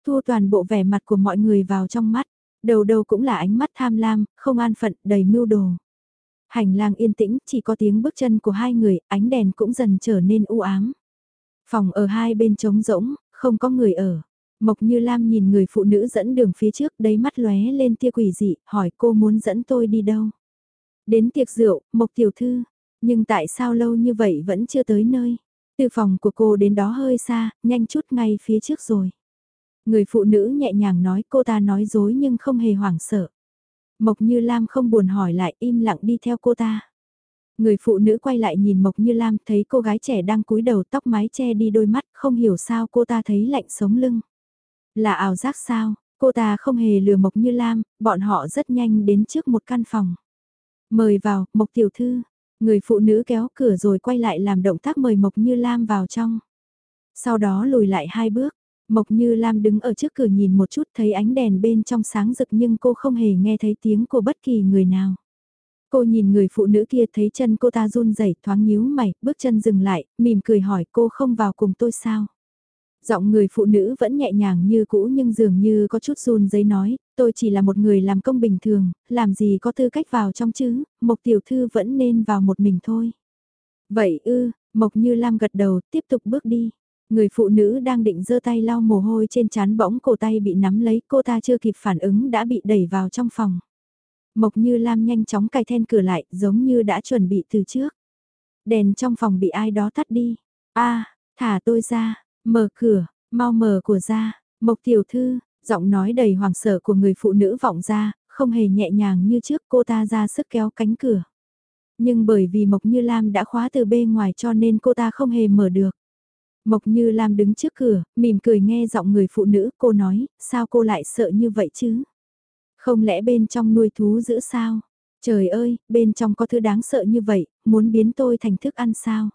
Thu toàn bộ vẻ mặt của mọi người vào trong mắt, đầu đầu cũng là ánh mắt tham lam, không an phận, đầy mưu đồ. Hành lang yên tĩnh, chỉ có tiếng bước chân của hai người, ánh đèn cũng dần trở nên u ám. Phòng ở hai bên trống rỗng, không có người ở. Mộc Như Lam nhìn người phụ nữ dẫn đường phía trước, đấy mắt lóe lên tia quỷ dị, hỏi cô muốn dẫn tôi đi đâu. Đến tiệc rượu, Mộc Tiểu Thư, nhưng tại sao lâu như vậy vẫn chưa tới nơi. Từ phòng của cô đến đó hơi xa, nhanh chút ngay phía trước rồi. Người phụ nữ nhẹ nhàng nói cô ta nói dối nhưng không hề hoảng sợ. Mộc Như Lam không buồn hỏi lại im lặng đi theo cô ta. Người phụ nữ quay lại nhìn Mộc Như Lam thấy cô gái trẻ đang cúi đầu tóc mái che đi đôi mắt không hiểu sao cô ta thấy lạnh sống lưng. Là ảo giác sao, cô ta không hề lừa Mộc Như Lam, bọn họ rất nhanh đến trước một căn phòng. Mời vào, Mộc Tiểu Thư. Người phụ nữ kéo cửa rồi quay lại làm động tác mời Mộc Như Lam vào trong. Sau đó lùi lại hai bước, Mộc Như Lam đứng ở trước cửa nhìn một chút thấy ánh đèn bên trong sáng rực nhưng cô không hề nghe thấy tiếng của bất kỳ người nào. Cô nhìn người phụ nữ kia thấy chân cô ta run rẩy thoáng nhíu mày, bước chân dừng lại, mỉm cười hỏi cô không vào cùng tôi sao? Giọng người phụ nữ vẫn nhẹ nhàng như cũ nhưng dường như có chút run giấy nói, tôi chỉ là một người làm công bình thường, làm gì có tư cách vào trong chứ, Mộc Tiểu Thư vẫn nên vào một mình thôi. Vậy ư, Mộc Như Lam gật đầu, tiếp tục bước đi. Người phụ nữ đang định giơ tay lau mồ hôi trên chán bỗng cổ tay bị nắm lấy, cô ta chưa kịp phản ứng đã bị đẩy vào trong phòng. Mộc Như Lam nhanh chóng cài then cửa lại, giống như đã chuẩn bị từ trước. Đèn trong phòng bị ai đó tắt đi. a thả tôi ra, mở cửa, mau mở của ra, Mộc Tiểu Thư, giọng nói đầy hoàng sợ của người phụ nữ vọng ra, không hề nhẹ nhàng như trước cô ta ra sức kéo cánh cửa. Nhưng bởi vì Mộc Như Lam đã khóa từ bên ngoài cho nên cô ta không hề mở được. Mộc Như Lam đứng trước cửa, mỉm cười nghe giọng người phụ nữ, cô nói, sao cô lại sợ như vậy chứ? Không lẽ bên trong nuôi thú giữ sao? Trời ơi, bên trong có thứ đáng sợ như vậy, muốn biến tôi thành thức ăn sao?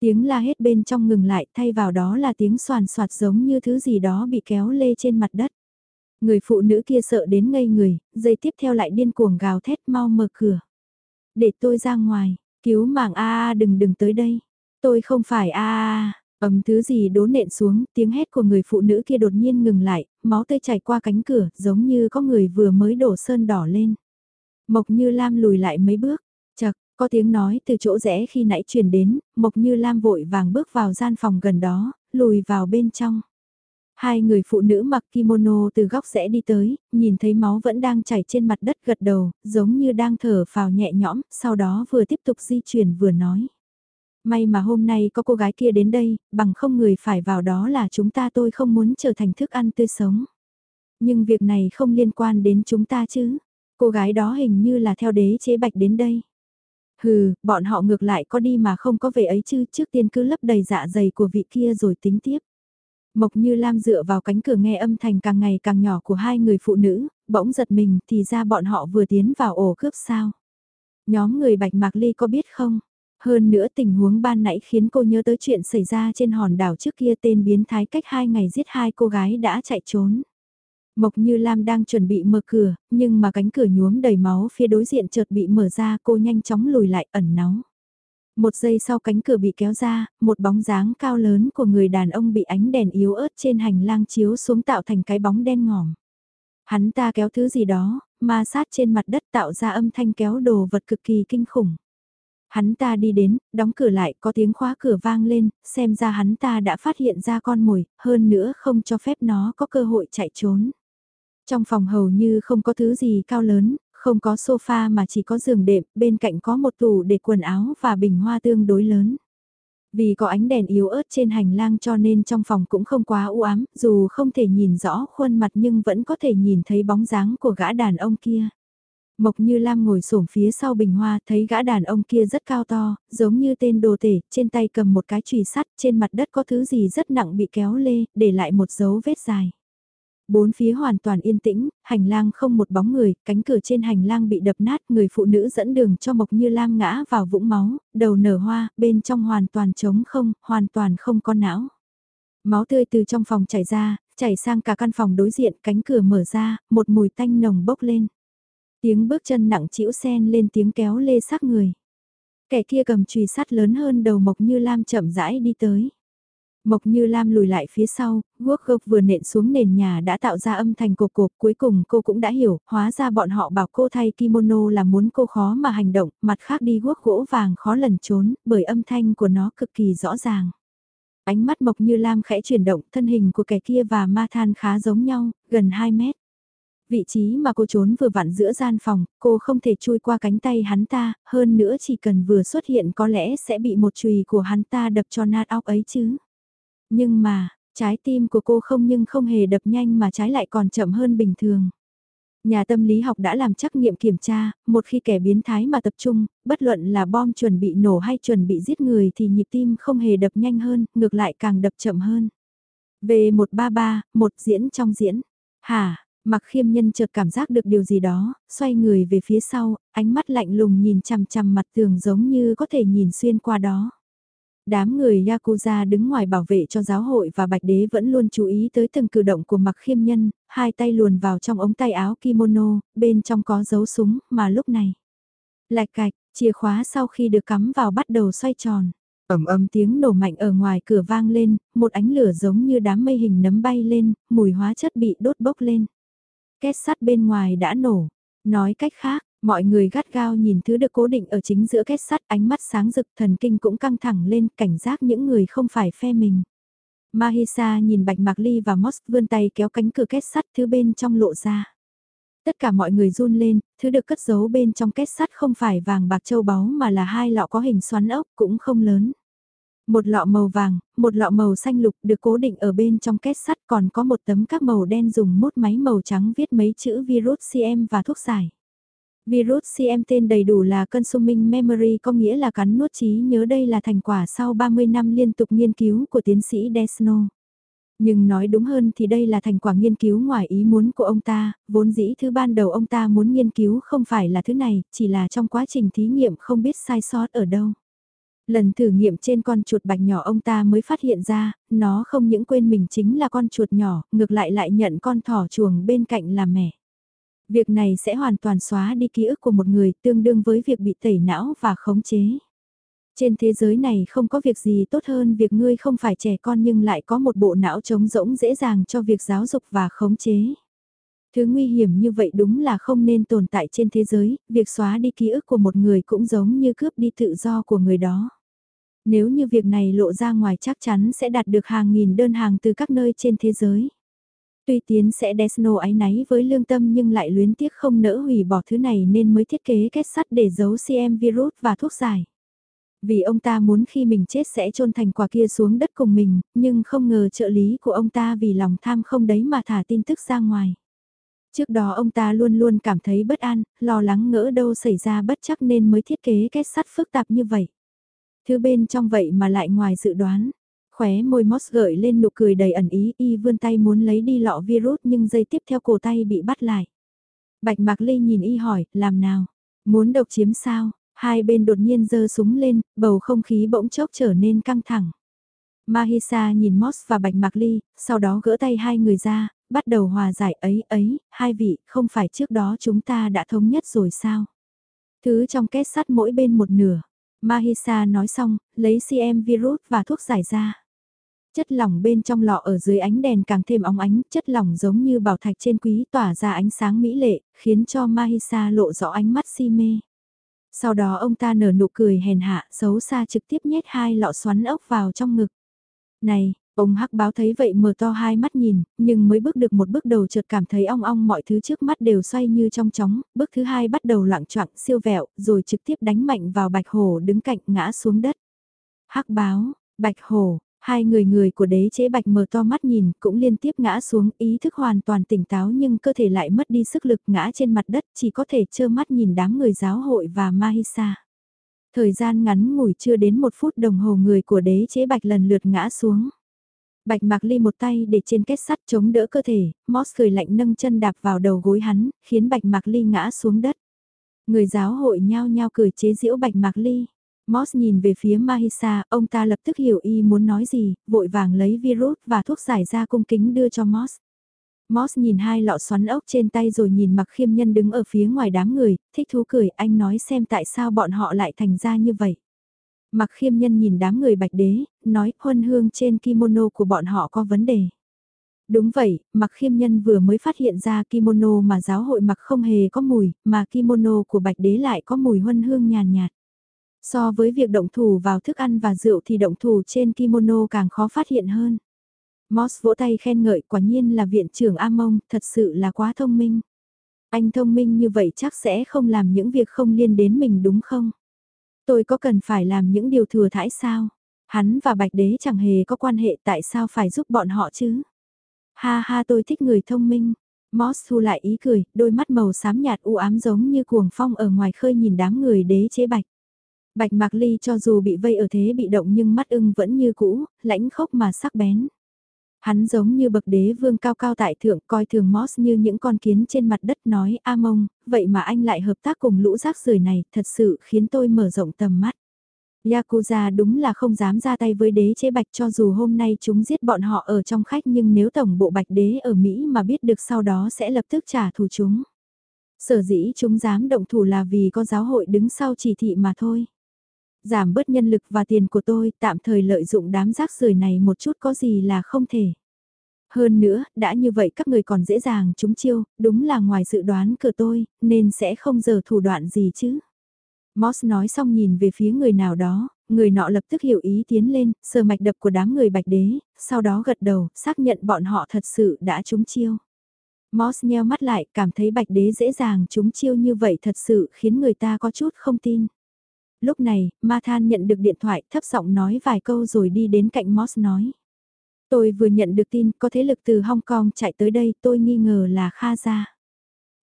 Tiếng la hết bên trong ngừng lại thay vào đó là tiếng soàn soạt giống như thứ gì đó bị kéo lê trên mặt đất. Người phụ nữ kia sợ đến ngây người, giây tiếp theo lại điên cuồng gào thét mau mở cửa. Để tôi ra ngoài, cứu mạng a đừng đừng tới đây. Tôi không phải a a Ầm thứ gì đố nện xuống, tiếng hét của người phụ nữ kia đột nhiên ngừng lại, máu tươi chảy qua cánh cửa, giống như có người vừa mới đổ sơn đỏ lên. Mộc như Lam lùi lại mấy bước, có tiếng nói từ chỗ rẽ khi nãy truyền đến, Mộc như Lam vội vàng bước vào gian phòng gần đó, lùi vào bên trong. Hai người phụ nữ mặc kimono từ góc rẽ đi tới, nhìn thấy máu vẫn đang chảy trên mặt đất gật đầu, giống như đang thở phào nhẹ nhõm, sau đó vừa tiếp tục di chuyển vừa nói. May mà hôm nay có cô gái kia đến đây, bằng không người phải vào đó là chúng ta tôi không muốn trở thành thức ăn tươi sống. Nhưng việc này không liên quan đến chúng ta chứ. Cô gái đó hình như là theo đế chế bạch đến đây. Hừ, bọn họ ngược lại có đi mà không có về ấy chứ, trước tiên cứ lấp đầy dạ dày của vị kia rồi tính tiếp. Mộc như Lam dựa vào cánh cửa nghe âm thanh càng ngày càng nhỏ của hai người phụ nữ, bỗng giật mình thì ra bọn họ vừa tiến vào ổ cướp sao. Nhóm người Bạch Mạc Ly có biết không? Hơn nữa tình huống ban nãy khiến cô nhớ tới chuyện xảy ra trên hòn đảo trước kia tên biến thái cách hai ngày giết hai cô gái đã chạy trốn. Mộc Như Lam đang chuẩn bị mở cửa, nhưng mà cánh cửa nhuốm đầy máu phía đối diện chợt bị mở ra cô nhanh chóng lùi lại ẩn náu. Một giây sau cánh cửa bị kéo ra, một bóng dáng cao lớn của người đàn ông bị ánh đèn yếu ớt trên hành lang chiếu xuống tạo thành cái bóng đen ngòm. Hắn ta kéo thứ gì đó, ma sát trên mặt đất tạo ra âm thanh kéo đồ vật cực kỳ kinh khủng. Hắn ta đi đến, đóng cửa lại, có tiếng khóa cửa vang lên, xem ra hắn ta đã phát hiện ra con mồi, hơn nữa không cho phép nó có cơ hội chạy trốn. Trong phòng hầu như không có thứ gì cao lớn, không có sofa mà chỉ có giường đệm, bên cạnh có một tủ để quần áo và bình hoa tương đối lớn. Vì có ánh đèn yếu ớt trên hành lang cho nên trong phòng cũng không quá u ám, dù không thể nhìn rõ khuôn mặt nhưng vẫn có thể nhìn thấy bóng dáng của gã đàn ông kia. Mộc Như Lam ngồi xổm phía sau bình hoa, thấy gã đàn ông kia rất cao to, giống như tên đồ tể, trên tay cầm một cái chùy sắt, trên mặt đất có thứ gì rất nặng bị kéo lê, để lại một dấu vết dài. Bốn phía hoàn toàn yên tĩnh, hành lang không một bóng người, cánh cửa trên hành lang bị đập nát, người phụ nữ dẫn đường cho Mộc Như Lam ngã vào vũng máu, đầu nở hoa, bên trong hoàn toàn trống không, hoàn toàn không có não. Máu tươi từ trong phòng chảy ra, chảy sang cả căn phòng đối diện, cánh cửa mở ra, một mùi tanh nồng bốc lên. Tiếng bước chân nặng chĩu sen lên tiếng kéo lê xác người. Kẻ kia cầm chùy sắt lớn hơn đầu Mộc Như Lam chậm rãi đi tới. Mộc Như Lam lùi lại phía sau, guốc gốc vừa nện xuống nền nhà đã tạo ra âm thanh cột cột. cuối cùng cô cũng đã hiểu, hóa ra bọn họ bảo cô thay kimono là muốn cô khó mà hành động, mặt khác đi guốc gỗ vàng khó lẩn trốn, bởi âm thanh của nó cực kỳ rõ ràng. Ánh mắt Mộc Như Lam khẽ chuyển động, thân hình của kẻ kia và ma than khá giống nhau, gần 2 mét. Vị trí mà cô trốn vừa vặn giữa gian phòng, cô không thể chui qua cánh tay hắn ta, hơn nữa chỉ cần vừa xuất hiện có lẽ sẽ bị một chùy của hắn ta đập cho nát óc ấy chứ. Nhưng mà, trái tim của cô không nhưng không hề đập nhanh mà trái lại còn chậm hơn bình thường. Nhà tâm lý học đã làm trắc nghiệm kiểm tra, một khi kẻ biến thái mà tập trung, bất luận là bom chuẩn bị nổ hay chuẩn bị giết người thì nhịp tim không hề đập nhanh hơn, ngược lại càng đập chậm hơn. V133, một diễn trong diễn. Hả, mặc khiêm nhân chợt cảm giác được điều gì đó, xoay người về phía sau, ánh mắt lạnh lùng nhìn chằm chằm mặt tường giống như có thể nhìn xuyên qua đó. Đám người Yakuza đứng ngoài bảo vệ cho giáo hội và bạch đế vẫn luôn chú ý tới từng cử động của mặc khiêm nhân, hai tay luồn vào trong ống tay áo kimono, bên trong có dấu súng, mà lúc này. Lạch cạch, chìa khóa sau khi được cắm vào bắt đầu xoay tròn. ầm ầm tiếng nổ mạnh ở ngoài cửa vang lên, một ánh lửa giống như đám mây hình nấm bay lên, mùi hóa chất bị đốt bốc lên. Két sắt bên ngoài đã nổ. Nói cách khác, Mọi người gắt gao nhìn thứ được cố định ở chính giữa kết sắt ánh mắt sáng rực thần kinh cũng căng thẳng lên cảnh giác những người không phải phe mình. Mahisa nhìn Bạch Mạc Ly và Moss vươn tay kéo cánh cửa kết sắt thứ bên trong lộ ra. Tất cả mọi người run lên, thứ được cất giấu bên trong kết sắt không phải vàng bạc châu báu mà là hai lọ có hình xoắn ốc cũng không lớn. Một lọ màu vàng, một lọ màu xanh lục được cố định ở bên trong kết sắt còn có một tấm các màu đen dùng mốt máy màu trắng viết mấy chữ virus CM và thuốc giải. Virus CM tên đầy đủ là Consuming Memory có nghĩa là cắn nuốt trí nhớ đây là thành quả sau 30 năm liên tục nghiên cứu của tiến sĩ Desno. Nhưng nói đúng hơn thì đây là thành quả nghiên cứu ngoài ý muốn của ông ta, vốn dĩ thứ ban đầu ông ta muốn nghiên cứu không phải là thứ này, chỉ là trong quá trình thí nghiệm không biết sai sót ở đâu. Lần thử nghiệm trên con chuột bạch nhỏ ông ta mới phát hiện ra, nó không những quên mình chính là con chuột nhỏ, ngược lại lại nhận con thỏ chuồng bên cạnh là mẹ. Việc này sẽ hoàn toàn xóa đi ký ức của một người tương đương với việc bị tẩy não và khống chế. Trên thế giới này không có việc gì tốt hơn việc ngươi không phải trẻ con nhưng lại có một bộ não trống rỗng dễ dàng cho việc giáo dục và khống chế. Thứ nguy hiểm như vậy đúng là không nên tồn tại trên thế giới, việc xóa đi ký ức của một người cũng giống như cướp đi tự do của người đó. Nếu như việc này lộ ra ngoài chắc chắn sẽ đạt được hàng nghìn đơn hàng từ các nơi trên thế giới. Tuy tiến sẽ Desno ái náy với lương tâm nhưng lại luyến tiếc không nỡ hủy bỏ thứ này nên mới thiết kế kết sắt để giấu CM virus và thuốc giải. Vì ông ta muốn khi mình chết sẽ trôn thành quả kia xuống đất cùng mình, nhưng không ngờ trợ lý của ông ta vì lòng tham không đấy mà thả tin tức ra ngoài. Trước đó ông ta luôn luôn cảm thấy bất an, lo lắng ngỡ đâu xảy ra bất chắc nên mới thiết kế kết sắt phức tạp như vậy. Thứ bên trong vậy mà lại ngoài dự đoán. Khóe môi Moss gợi lên nụ cười đầy ẩn ý, y vươn tay muốn lấy đi lọ virus nhưng dây tiếp theo cổ tay bị bắt lại. Bạch Mạc Ly nhìn y hỏi, làm nào? Muốn độc chiếm sao? Hai bên đột nhiên giơ súng lên, bầu không khí bỗng chốc trở nên căng thẳng. Mahisa nhìn Moss và Bạch Mạc Ly, sau đó gỡ tay hai người ra, bắt đầu hòa giải ấy ấy, hai vị, không phải trước đó chúng ta đã thống nhất rồi sao? Thứ trong kết sắt mỗi bên một nửa. Mahisa nói xong, lấy CM virus và thuốc giải ra. Chất lỏng bên trong lọ ở dưới ánh đèn càng thêm óng ánh, chất lỏng giống như bảo thạch trên quý tỏa ra ánh sáng mỹ lệ, khiến cho Mahisa lộ rõ ánh mắt si mê. Sau đó ông ta nở nụ cười hèn hạ, xấu xa trực tiếp nhét hai lọ xoắn ốc vào trong ngực. Này, ông hắc báo thấy vậy mở to hai mắt nhìn, nhưng mới bước được một bước đầu chợt cảm thấy ong ong mọi thứ trước mắt đều xoay như trong chóng, bước thứ hai bắt đầu loạn choạng siêu vẹo, rồi trực tiếp đánh mạnh vào bạch hổ đứng cạnh ngã xuống đất. hắc báo, bạch hổ, Hai người người của đế chế bạch mở to mắt nhìn, cũng liên tiếp ngã xuống, ý thức hoàn toàn tỉnh táo nhưng cơ thể lại mất đi sức lực ngã trên mặt đất, chỉ có thể trơ mắt nhìn đám người giáo hội và Mahisa. Thời gian ngắn ngủi chưa đến một phút đồng hồ người của đế chế bạch lần lượt ngã xuống. Bạch Mạc Ly một tay để trên kết sắt chống đỡ cơ thể, Moss cười lạnh nâng chân đạp vào đầu gối hắn, khiến Bạch Mạc Ly ngã xuống đất. Người giáo hội nhao nhao cười chế giễu Bạch Mạc Ly. Moss nhìn về phía Mahisa, ông ta lập tức hiểu y muốn nói gì, vội vàng lấy virus và thuốc giải ra cung kính đưa cho Moss. Moss nhìn hai lọ xoắn ốc trên tay rồi nhìn mặc khiêm nhân đứng ở phía ngoài đám người, thích thú cười, anh nói xem tại sao bọn họ lại thành ra như vậy. Mặc khiêm nhân nhìn đám người bạch đế, nói huân hương trên kimono của bọn họ có vấn đề. Đúng vậy, mặc khiêm nhân vừa mới phát hiện ra kimono mà giáo hội mặc không hề có mùi, mà kimono của bạch đế lại có mùi huân hương nhàn nhạt, So với việc động thủ vào thức ăn và rượu thì động thủ trên kimono càng khó phát hiện hơn. Moss vỗ tay khen ngợi quả nhiên là viện trưởng Amon, thật sự là quá thông minh. Anh thông minh như vậy chắc sẽ không làm những việc không liên đến mình đúng không? Tôi có cần phải làm những điều thừa thãi sao? Hắn và Bạch Đế chẳng hề có quan hệ tại sao phải giúp bọn họ chứ? Ha ha tôi thích người thông minh. Moss thu lại ý cười, đôi mắt màu xám nhạt u ám giống như cuồng phong ở ngoài khơi nhìn đám người đế chế bạch. Bạch Mạc Ly cho dù bị vây ở thế bị động nhưng mắt ưng vẫn như cũ, lãnh khốc mà sắc bén. Hắn giống như bậc đế vương cao cao tại thượng coi thường Moss như những con kiến trên mặt đất nói A mông, vậy mà anh lại hợp tác cùng lũ rác rưởi này thật sự khiến tôi mở rộng tầm mắt. Yakuza đúng là không dám ra tay với đế chế bạch cho dù hôm nay chúng giết bọn họ ở trong khách nhưng nếu tổng bộ bạch đế ở Mỹ mà biết được sau đó sẽ lập tức trả thù chúng. Sở dĩ chúng dám động thủ là vì có giáo hội đứng sau chỉ thị mà thôi. Giảm bớt nhân lực và tiền của tôi tạm thời lợi dụng đám rác rưởi này một chút có gì là không thể. Hơn nữa, đã như vậy các người còn dễ dàng trúng chiêu, đúng là ngoài dự đoán của tôi, nên sẽ không giờ thủ đoạn gì chứ. Moss nói xong nhìn về phía người nào đó, người nọ lập tức hiểu ý tiến lên, sờ mạch đập của đám người bạch đế, sau đó gật đầu, xác nhận bọn họ thật sự đã trúng chiêu. Moss nheo mắt lại, cảm thấy bạch đế dễ dàng trúng chiêu như vậy thật sự khiến người ta có chút không tin. Lúc này, Ma Than nhận được điện thoại thấp giọng nói vài câu rồi đi đến cạnh Moss nói. Tôi vừa nhận được tin có thế lực từ Hong Kong chạy tới đây tôi nghi ngờ là Kha Ra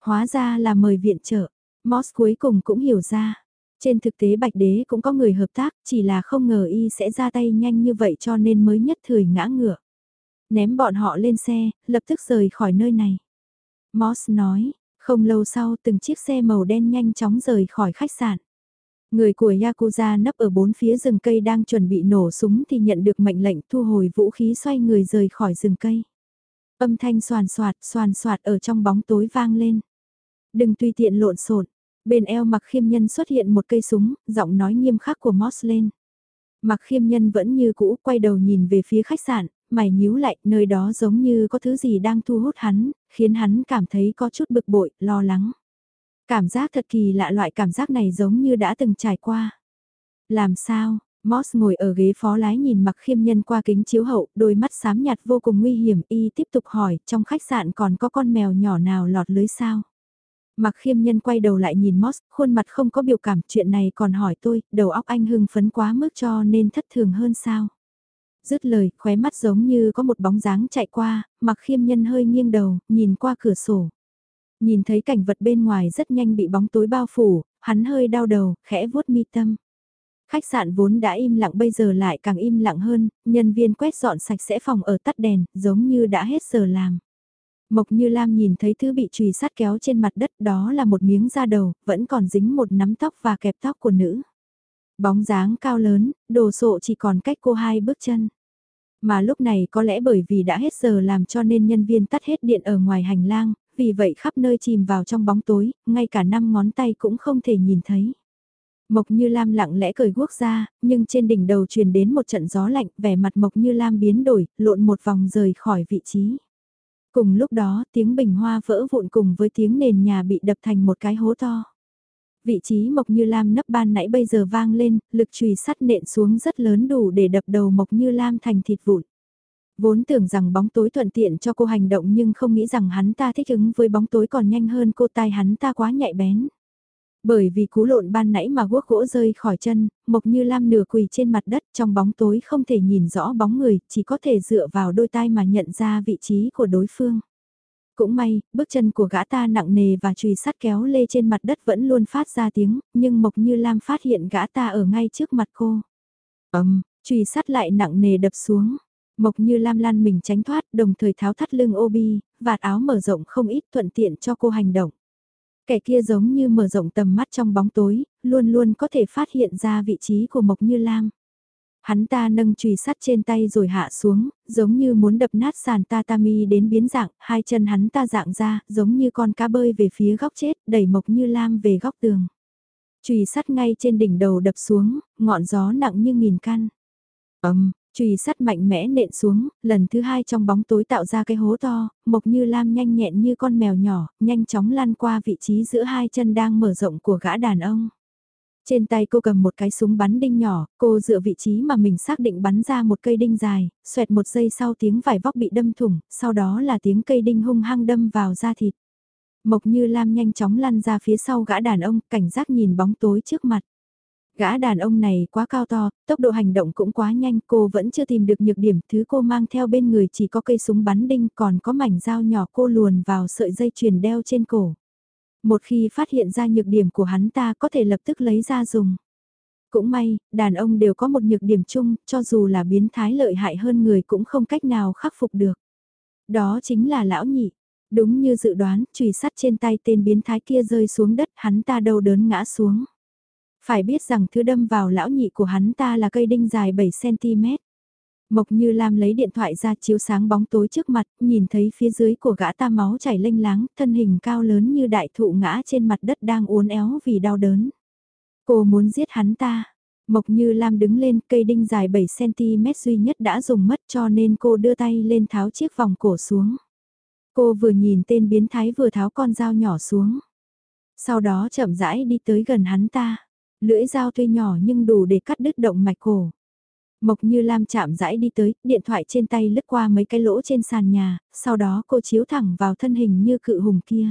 Hóa ra là mời viện trợ. Moss cuối cùng cũng hiểu ra. Trên thực tế Bạch Đế cũng có người hợp tác, chỉ là không ngờ y sẽ ra tay nhanh như vậy cho nên mới nhất thời ngã ngựa. Ném bọn họ lên xe, lập tức rời khỏi nơi này. Moss nói, không lâu sau từng chiếc xe màu đen nhanh chóng rời khỏi khách sạn. Người của Yakuza nấp ở bốn phía rừng cây đang chuẩn bị nổ súng thì nhận được mệnh lệnh thu hồi vũ khí xoay người rời khỏi rừng cây. Âm thanh soàn soạt, soàn soạt ở trong bóng tối vang lên. Đừng tùy tiện lộn xộn. Bên eo mặc khiêm nhân xuất hiện một cây súng, giọng nói nghiêm khắc của Moss lên. Mặc khiêm nhân vẫn như cũ quay đầu nhìn về phía khách sạn, mày nhíu lại, nơi đó giống như có thứ gì đang thu hút hắn, khiến hắn cảm thấy có chút bực bội, lo lắng. Cảm giác thật kỳ lạ loại cảm giác này giống như đã từng trải qua. Làm sao, Moss ngồi ở ghế phó lái nhìn mặc khiêm nhân qua kính chiếu hậu, đôi mắt xám nhạt vô cùng nguy hiểm, y tiếp tục hỏi, trong khách sạn còn có con mèo nhỏ nào lọt lưới sao? Mặc khiêm nhân quay đầu lại nhìn Moss, khuôn mặt không có biểu cảm, chuyện này còn hỏi tôi, đầu óc anh hưng phấn quá mức cho nên thất thường hơn sao? Dứt lời, khóe mắt giống như có một bóng dáng chạy qua, mặc khiêm nhân hơi nghiêng đầu, nhìn qua cửa sổ. Nhìn thấy cảnh vật bên ngoài rất nhanh bị bóng tối bao phủ, hắn hơi đau đầu, khẽ vuốt mi tâm. Khách sạn vốn đã im lặng bây giờ lại càng im lặng hơn, nhân viên quét dọn sạch sẽ phòng ở tắt đèn, giống như đã hết giờ làm. Mộc Như Lam nhìn thấy thứ bị chùy sát kéo trên mặt đất đó là một miếng da đầu, vẫn còn dính một nắm tóc và kẹp tóc của nữ. Bóng dáng cao lớn, đồ sộ chỉ còn cách cô hai bước chân. Mà lúc này có lẽ bởi vì đã hết giờ làm cho nên nhân viên tắt hết điện ở ngoài hành lang, vì vậy khắp nơi chìm vào trong bóng tối, ngay cả năm ngón tay cũng không thể nhìn thấy. Mộc Như Lam lặng lẽ cởi guốc ra, nhưng trên đỉnh đầu truyền đến một trận gió lạnh, vẻ mặt Mộc Như Lam biến đổi, lộn một vòng rời khỏi vị trí. Cùng lúc đó, tiếng bình hoa vỡ vụn cùng với tiếng nền nhà bị đập thành một cái hố to. Vị trí Mộc Như Lam nấp ban nãy bây giờ vang lên, lực chùy sắt nện xuống rất lớn đủ để đập đầu Mộc Như Lam thành thịt vụn. Vốn tưởng rằng bóng tối thuận tiện cho cô hành động nhưng không nghĩ rằng hắn ta thích ứng với bóng tối còn nhanh hơn cô tai hắn ta quá nhạy bén. Bởi vì cú lộn ban nãy mà guốc gỗ rơi khỏi chân, Mộc Như Lam nửa quỳ trên mặt đất trong bóng tối không thể nhìn rõ bóng người, chỉ có thể dựa vào đôi tai mà nhận ra vị trí của đối phương. Cũng may, bước chân của gã ta nặng nề và chùy sắt kéo lê trên mặt đất vẫn luôn phát ra tiếng, nhưng Mộc Như Lam phát hiện gã ta ở ngay trước mặt cô. Ấm, chùy sắt lại nặng nề đập xuống. Mộc Như Lam Lan mình tránh thoát, đồng thời tháo thắt lưng ô bi, vạt áo mở rộng không ít thuận tiện cho cô hành động. Kẻ kia giống như mở rộng tầm mắt trong bóng tối, luôn luôn có thể phát hiện ra vị trí của Mộc Như Lam. Hắn ta nâng chùy sắt trên tay rồi hạ xuống, giống như muốn đập nát sàn tatami đến biến dạng, hai chân hắn ta dạng ra, giống như con cá bơi về phía góc chết, đẩy Mộc Như Lam về góc tường. Chùy sắt ngay trên đỉnh đầu đập xuống, ngọn gió nặng như nghìn căn. Ầm, chùy sắt mạnh mẽ nện xuống, lần thứ hai trong bóng tối tạo ra cái hố to, Mộc Như Lam nhanh nhẹn như con mèo nhỏ, nhanh chóng lăn qua vị trí giữa hai chân đang mở rộng của gã đàn ông. Trên tay cô cầm một cái súng bắn đinh nhỏ, cô dựa vị trí mà mình xác định bắn ra một cây đinh dài, xoẹt một giây sau tiếng vải vóc bị đâm thủng, sau đó là tiếng cây đinh hung hăng đâm vào da thịt. Mộc Như Lam nhanh chóng lăn ra phía sau gã đàn ông, cảnh giác nhìn bóng tối trước mặt. Gã đàn ông này quá cao to, tốc độ hành động cũng quá nhanh, cô vẫn chưa tìm được nhược điểm, thứ cô mang theo bên người chỉ có cây súng bắn đinh còn có mảnh dao nhỏ cô luồn vào sợi dây chuyền đeo trên cổ. Một khi phát hiện ra nhược điểm của hắn ta có thể lập tức lấy ra dùng. Cũng may, đàn ông đều có một nhược điểm chung, cho dù là biến thái lợi hại hơn người cũng không cách nào khắc phục được. Đó chính là lão nhị. Đúng như dự đoán, chùy sắt trên tay tên biến thái kia rơi xuống đất, hắn ta đầu đớn ngã xuống. Phải biết rằng thứ đâm vào lão nhị của hắn ta là cây đinh dài 7cm. Mộc Như Lam lấy điện thoại ra chiếu sáng bóng tối trước mặt, nhìn thấy phía dưới của gã ta máu chảy lênh láng, thân hình cao lớn như đại thụ ngã trên mặt đất đang uốn éo vì đau đớn. Cô muốn giết hắn ta. Mộc Như Lam đứng lên, cây đinh dài 7cm duy nhất đã dùng mất cho nên cô đưa tay lên tháo chiếc vòng cổ xuống. Cô vừa nhìn tên biến thái vừa tháo con dao nhỏ xuống. Sau đó chậm rãi đi tới gần hắn ta. Lưỡi dao tuy nhỏ nhưng đủ để cắt đứt động mạch cổ. Mộc Như Lam chạm rãi đi tới, điện thoại trên tay lướt qua mấy cái lỗ trên sàn nhà, sau đó cô chiếu thẳng vào thân hình như cự hùng kia.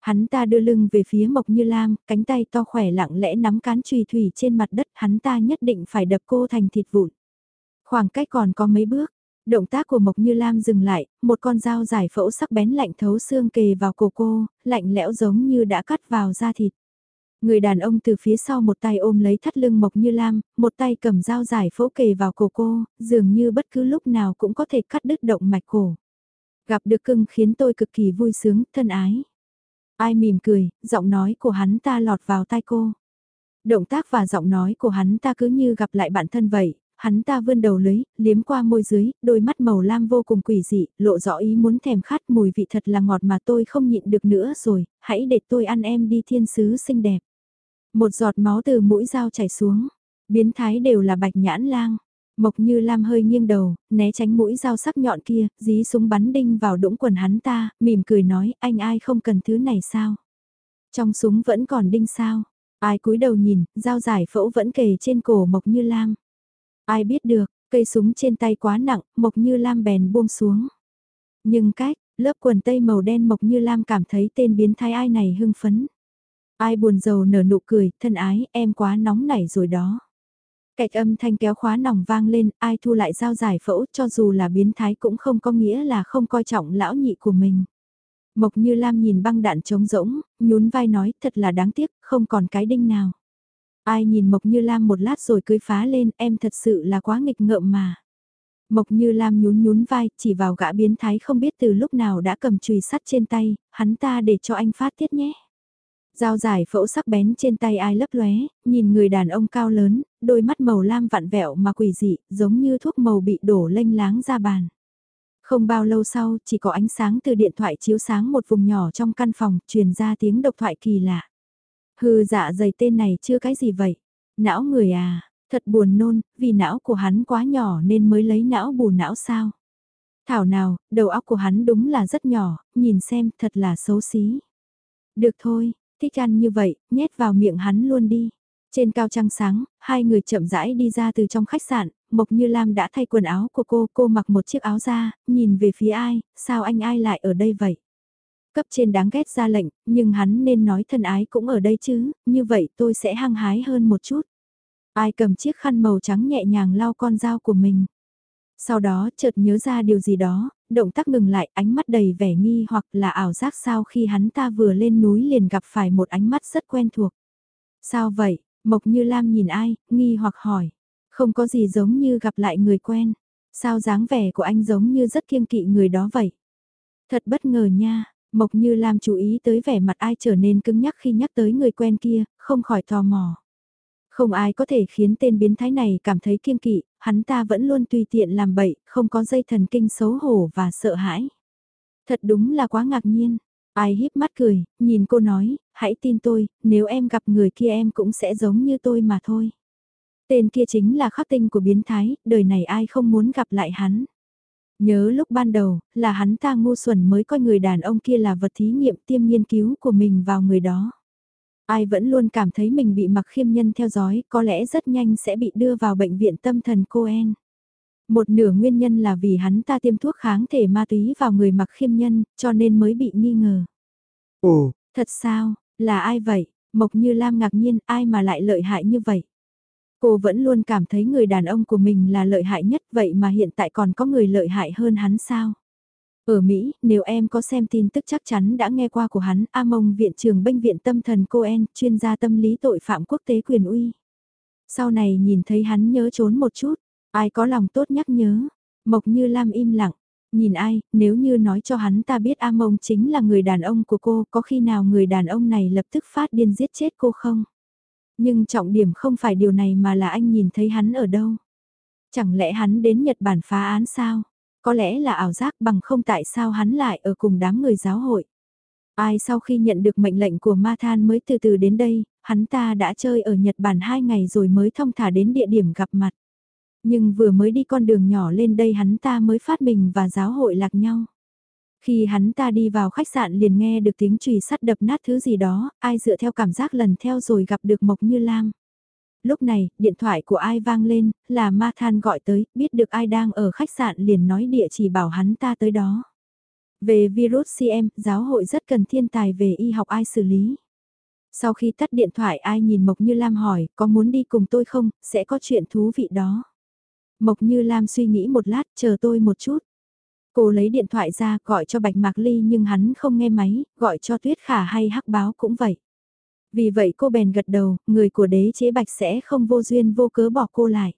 Hắn ta đưa lưng về phía Mộc Như Lam, cánh tay to khỏe lặng lẽ nắm cán trùy thủy trên mặt đất, hắn ta nhất định phải đập cô thành thịt vụn. Khoảng cách còn có mấy bước, động tác của Mộc Như Lam dừng lại, một con dao giải phẫu sắc bén lạnh thấu xương kề vào cổ cô, lạnh lẽo giống như đã cắt vào da thịt. Người đàn ông từ phía sau một tay ôm lấy thắt lưng Mộc Như Lam, một tay cầm dao giải phẫu kề vào cổ cô, dường như bất cứ lúc nào cũng có thể cắt đứt động mạch cổ. Gặp được cưng khiến tôi cực kỳ vui sướng, thân ái. Ai mỉm cười, giọng nói của hắn ta lọt vào tai cô. Động tác và giọng nói của hắn ta cứ như gặp lại bạn thân vậy, hắn ta vươn đầu lưới, liếm qua môi dưới, đôi mắt màu lam vô cùng quỷ dị, lộ rõ ý muốn thèm khát mùi vị thật là ngọt mà tôi không nhịn được nữa rồi, hãy để tôi ăn em đi thiên sứ xinh đẹp. Một giọt máu từ mũi dao chảy xuống. Biến thái đều là bạch nhãn lang. Mộc như Lam hơi nghiêng đầu, né tránh mũi dao sắc nhọn kia, dí súng bắn đinh vào đũng quần hắn ta, mỉm cười nói, anh ai không cần thứ này sao? Trong súng vẫn còn đinh sao? Ai cúi đầu nhìn, dao giải phẫu vẫn kề trên cổ Mộc như Lam. Ai biết được, cây súng trên tay quá nặng, Mộc như Lam bèn buông xuống. Nhưng cách, lớp quần tây màu đen Mộc như Lam cảm thấy tên biến thái ai này hưng phấn. Ai buồn rầu nở nụ cười, thân ái, em quá nóng nảy rồi đó. Cạch âm thanh kéo khóa nòng vang lên, ai thu lại dao giải phẫu cho dù là biến thái cũng không có nghĩa là không coi trọng lão nhị của mình. Mộc như Lam nhìn băng đạn trống rỗng, nhún vai nói thật là đáng tiếc, không còn cái đinh nào. Ai nhìn Mộc như Lam một lát rồi cưới phá lên, em thật sự là quá nghịch ngợm mà. Mộc như Lam nhún nhún vai, chỉ vào gã biến thái không biết từ lúc nào đã cầm chùy sắt trên tay, hắn ta để cho anh phát tiết nhé. Dao dài phẫu sắc bén trên tay ai lấp lóe, nhìn người đàn ông cao lớn, đôi mắt màu lam vặn vẹo mà quỷ dị, giống như thuốc màu bị đổ lênh láng ra bàn. Không bao lâu sau, chỉ có ánh sáng từ điện thoại chiếu sáng một vùng nhỏ trong căn phòng, truyền ra tiếng độc thoại kỳ lạ. Hư dạ dày tên này chưa cái gì vậy? Não người à, thật buồn nôn, vì não của hắn quá nhỏ nên mới lấy não bù não sao? Thảo nào, đầu óc của hắn đúng là rất nhỏ, nhìn xem thật là xấu xí. Được thôi, thích ăn như vậy, nhét vào miệng hắn luôn đi. Trên cao trăng sáng, hai người chậm rãi đi ra từ trong khách sạn, Mộc Như Lam đã thay quần áo của cô, cô mặc một chiếc áo da, nhìn về phía ai, sao anh ai lại ở đây vậy? Cấp trên đáng ghét ra lệnh, nhưng hắn nên nói thân ái cũng ở đây chứ, như vậy tôi sẽ hăng hái hơn một chút. Ai cầm chiếc khăn màu trắng nhẹ nhàng lau con dao của mình. Sau đó chợt nhớ ra điều gì đó, động tác ngừng lại ánh mắt đầy vẻ nghi hoặc là ảo giác sao khi hắn ta vừa lên núi liền gặp phải một ánh mắt rất quen thuộc. Sao vậy? Mộc Như Lam nhìn ai, nghi hoặc hỏi. Không có gì giống như gặp lại người quen. Sao dáng vẻ của anh giống như rất kiêng kỵ người đó vậy? Thật bất ngờ nha, Mộc Như Lam chú ý tới vẻ mặt ai trở nên cứng nhắc khi nhắc tới người quen kia, không khỏi tò mò. Không ai có thể khiến tên biến thái này cảm thấy kiêng kỵ, hắn ta vẫn luôn tùy tiện làm bậy, không có dây thần kinh xấu hổ và sợ hãi. Thật đúng là quá ngạc nhiên. Ai híp mắt cười, nhìn cô nói, hãy tin tôi, nếu em gặp người kia em cũng sẽ giống như tôi mà thôi. Tên kia chính là khắc tinh của biến thái, đời này ai không muốn gặp lại hắn. Nhớ lúc ban đầu, là hắn ta ngu xuẩn mới coi người đàn ông kia là vật thí nghiệm tiêm nghiên cứu của mình vào người đó. Ai vẫn luôn cảm thấy mình bị mặc khiêm nhân theo dõi, có lẽ rất nhanh sẽ bị đưa vào bệnh viện tâm thần Coen. Một nửa nguyên nhân là vì hắn ta tiêm thuốc kháng thể ma túy vào người mặc khiêm nhân, cho nên mới bị nghi ngờ. Ồ, thật sao, là ai vậy? Mộc Như Lam ngạc nhiên, ai mà lại lợi hại như vậy? Cô vẫn luôn cảm thấy người đàn ông của mình là lợi hại nhất vậy mà hiện tại còn có người lợi hại hơn hắn sao? Ở Mỹ, nếu em có xem tin tức chắc chắn đã nghe qua của hắn, A Mông Viện trưởng Bệnh viện Tâm thần Coen, chuyên gia tâm lý tội phạm quốc tế quyền uy. Sau này nhìn thấy hắn nhớ trốn một chút, ai có lòng tốt nhắc nhớ. Mộc Như Lam im lặng, nhìn ai, nếu như nói cho hắn ta biết A Mông chính là người đàn ông của cô, có khi nào người đàn ông này lập tức phát điên giết chết cô không? Nhưng trọng điểm không phải điều này mà là anh nhìn thấy hắn ở đâu. Chẳng lẽ hắn đến Nhật Bản phá án sao? Có lẽ là ảo giác bằng không tại sao hắn lại ở cùng đám người giáo hội. Ai sau khi nhận được mệnh lệnh của Ma Than mới từ từ đến đây, hắn ta đã chơi ở Nhật Bản hai ngày rồi mới thông thả đến địa điểm gặp mặt. Nhưng vừa mới đi con đường nhỏ lên đây hắn ta mới phát mình và giáo hội lạc nhau. Khi hắn ta đi vào khách sạn liền nghe được tiếng chùy sắt đập nát thứ gì đó, ai dựa theo cảm giác lần theo rồi gặp được Mộc Như Lam. Lúc này, điện thoại của ai vang lên, là Ma Than gọi tới, biết được ai đang ở khách sạn liền nói địa chỉ bảo hắn ta tới đó. Về virus CM, giáo hội rất cần thiên tài về y học ai xử lý. Sau khi tắt điện thoại ai nhìn Mộc Như Lam hỏi, có muốn đi cùng tôi không, sẽ có chuyện thú vị đó. Mộc Như Lam suy nghĩ một lát, chờ tôi một chút. Cô lấy điện thoại ra gọi cho Bạch Mạc Ly nhưng hắn không nghe máy, gọi cho Tuyết Khả hay Hắc Báo cũng vậy. Vì vậy cô bèn gật đầu, người của đế chế Bạch sẽ không vô duyên vô cớ bỏ cô lại.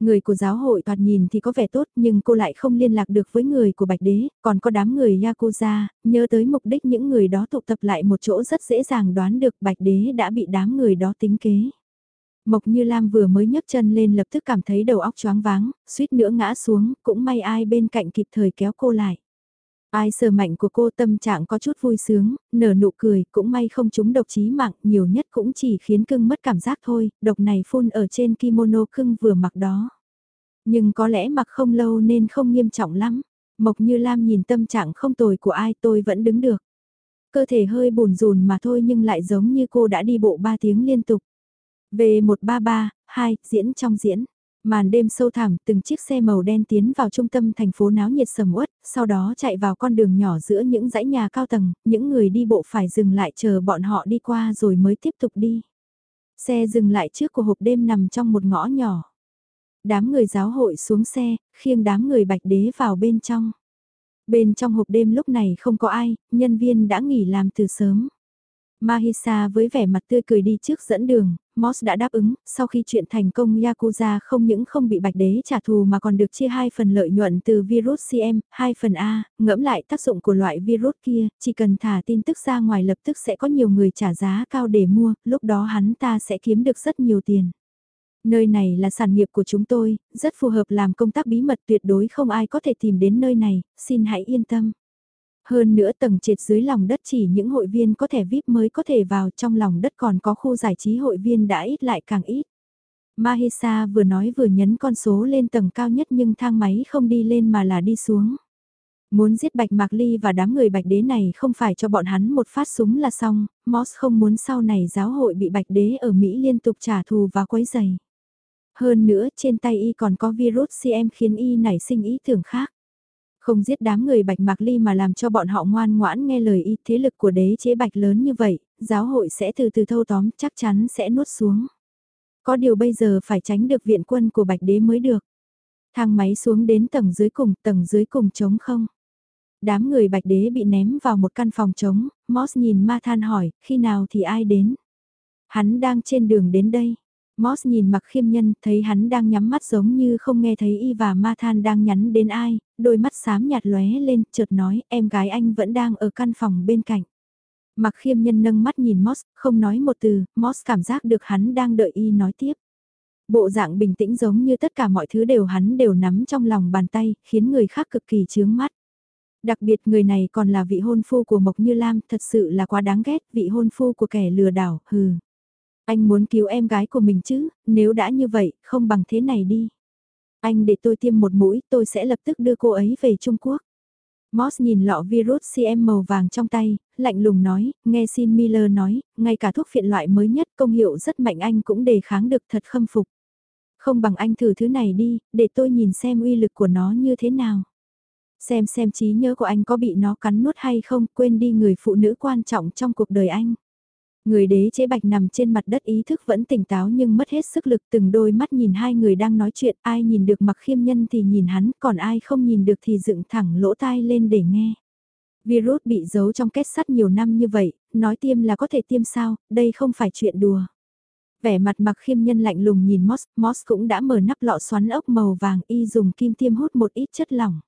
Người của giáo hội thoạt nhìn thì có vẻ tốt nhưng cô lại không liên lạc được với người của Bạch Đế, còn có đám người Yakuza, nhớ tới mục đích những người đó tụ tập lại một chỗ rất dễ dàng đoán được Bạch Đế đã bị đám người đó tính kế. Mộc Như Lam vừa mới nhấc chân lên lập tức cảm thấy đầu óc choáng váng, suýt nữa ngã xuống, cũng may ai bên cạnh kịp thời kéo cô lại. Ai sờ mạnh của cô tâm trạng có chút vui sướng, nở nụ cười, cũng may không chúng độc chí mạng, nhiều nhất cũng chỉ khiến cưng mất cảm giác thôi, độc này phun ở trên kimono cưng vừa mặc đó. Nhưng có lẽ mặc không lâu nên không nghiêm trọng lắm. Mộc Như Lam nhìn tâm trạng không tồi của ai tôi vẫn đứng được. Cơ thể hơi bùn rùn mà thôi nhưng lại giống như cô đã đi bộ 3 tiếng liên tục. V133, 2, diễn trong diễn. Màn đêm sâu thẳm, từng chiếc xe màu đen tiến vào trung tâm thành phố náo nhiệt sầm uất, sau đó chạy vào con đường nhỏ giữa những dãy nhà cao tầng, những người đi bộ phải dừng lại chờ bọn họ đi qua rồi mới tiếp tục đi. Xe dừng lại trước của hộp đêm nằm trong một ngõ nhỏ. Đám người giáo hội xuống xe, khiêng đám người bạch đế vào bên trong. Bên trong hộp đêm lúc này không có ai, nhân viên đã nghỉ làm từ sớm. Mahisa với vẻ mặt tươi cười đi trước dẫn đường, Moss đã đáp ứng, sau khi chuyện thành công Yakuza không những không bị bạch đế trả thù mà còn được chia hai phần lợi nhuận từ virus CM, hai phần A, ngẫm lại tác dụng của loại virus kia, chỉ cần thả tin tức ra ngoài lập tức sẽ có nhiều người trả giá cao để mua, lúc đó hắn ta sẽ kiếm được rất nhiều tiền. Nơi này là sản nghiệp của chúng tôi, rất phù hợp làm công tác bí mật tuyệt đối không ai có thể tìm đến nơi này, xin hãy yên tâm. Hơn nữa tầng trệt dưới lòng đất chỉ những hội viên có thẻ VIP mới có thể vào trong lòng đất còn có khu giải trí hội viên đã ít lại càng ít. Mahisa vừa nói vừa nhấn con số lên tầng cao nhất nhưng thang máy không đi lên mà là đi xuống. Muốn giết Bạch Mạc Ly và đám người Bạch Đế này không phải cho bọn hắn một phát súng là xong, Moss không muốn sau này giáo hội bị Bạch Đế ở Mỹ liên tục trả thù và quấy giày. Hơn nữa trên tay y còn có virus CM khiến y nảy sinh ý tưởng khác. Không giết đám người Bạch Mạc Ly mà làm cho bọn họ ngoan ngoãn nghe lời y thế lực của đế chế Bạch lớn như vậy, giáo hội sẽ từ từ thâu tóm chắc chắn sẽ nuốt xuống. Có điều bây giờ phải tránh được viện quân của Bạch đế mới được. Thang máy xuống đến tầng dưới cùng, tầng dưới cùng trống không. Đám người Bạch đế bị ném vào một căn phòng trống, Moss nhìn Ma Than hỏi, khi nào thì ai đến? Hắn đang trên đường đến đây. Moss nhìn mặc khiêm nhân, thấy hắn đang nhắm mắt giống như không nghe thấy y và ma than đang nhắn đến ai, đôi mắt xám nhạt lóe lên, chợt nói, em gái anh vẫn đang ở căn phòng bên cạnh. Mặc khiêm nhân nâng mắt nhìn Moss, không nói một từ, Moss cảm giác được hắn đang đợi y nói tiếp. Bộ dạng bình tĩnh giống như tất cả mọi thứ đều hắn đều nắm trong lòng bàn tay, khiến người khác cực kỳ chướng mắt. Đặc biệt người này còn là vị hôn phu của Mộc Như Lam, thật sự là quá đáng ghét, vị hôn phu của kẻ lừa đảo, hừ. Anh muốn cứu em gái của mình chứ, nếu đã như vậy, không bằng thế này đi. Anh để tôi tiêm một mũi, tôi sẽ lập tức đưa cô ấy về Trung Quốc. Moss nhìn lọ virus CM màu vàng trong tay, lạnh lùng nói, nghe xin Miller nói, ngay cả thuốc phiện loại mới nhất công hiệu rất mạnh anh cũng đề kháng được thật khâm phục. Không bằng anh thử thứ này đi, để tôi nhìn xem uy lực của nó như thế nào. Xem xem trí nhớ của anh có bị nó cắn nuốt hay không, quên đi người phụ nữ quan trọng trong cuộc đời anh. Người đế chế bạch nằm trên mặt đất ý thức vẫn tỉnh táo nhưng mất hết sức lực từng đôi mắt nhìn hai người đang nói chuyện ai nhìn được mặc khiêm nhân thì nhìn hắn còn ai không nhìn được thì dựng thẳng lỗ tai lên để nghe. Virus bị giấu trong kết sắt nhiều năm như vậy, nói tiêm là có thể tiêm sao, đây không phải chuyện đùa. Vẻ mặt mặc khiêm nhân lạnh lùng nhìn Moss, Moss cũng đã mở nắp lọ xoắn ốc màu vàng y dùng kim tiêm hút một ít chất lỏng.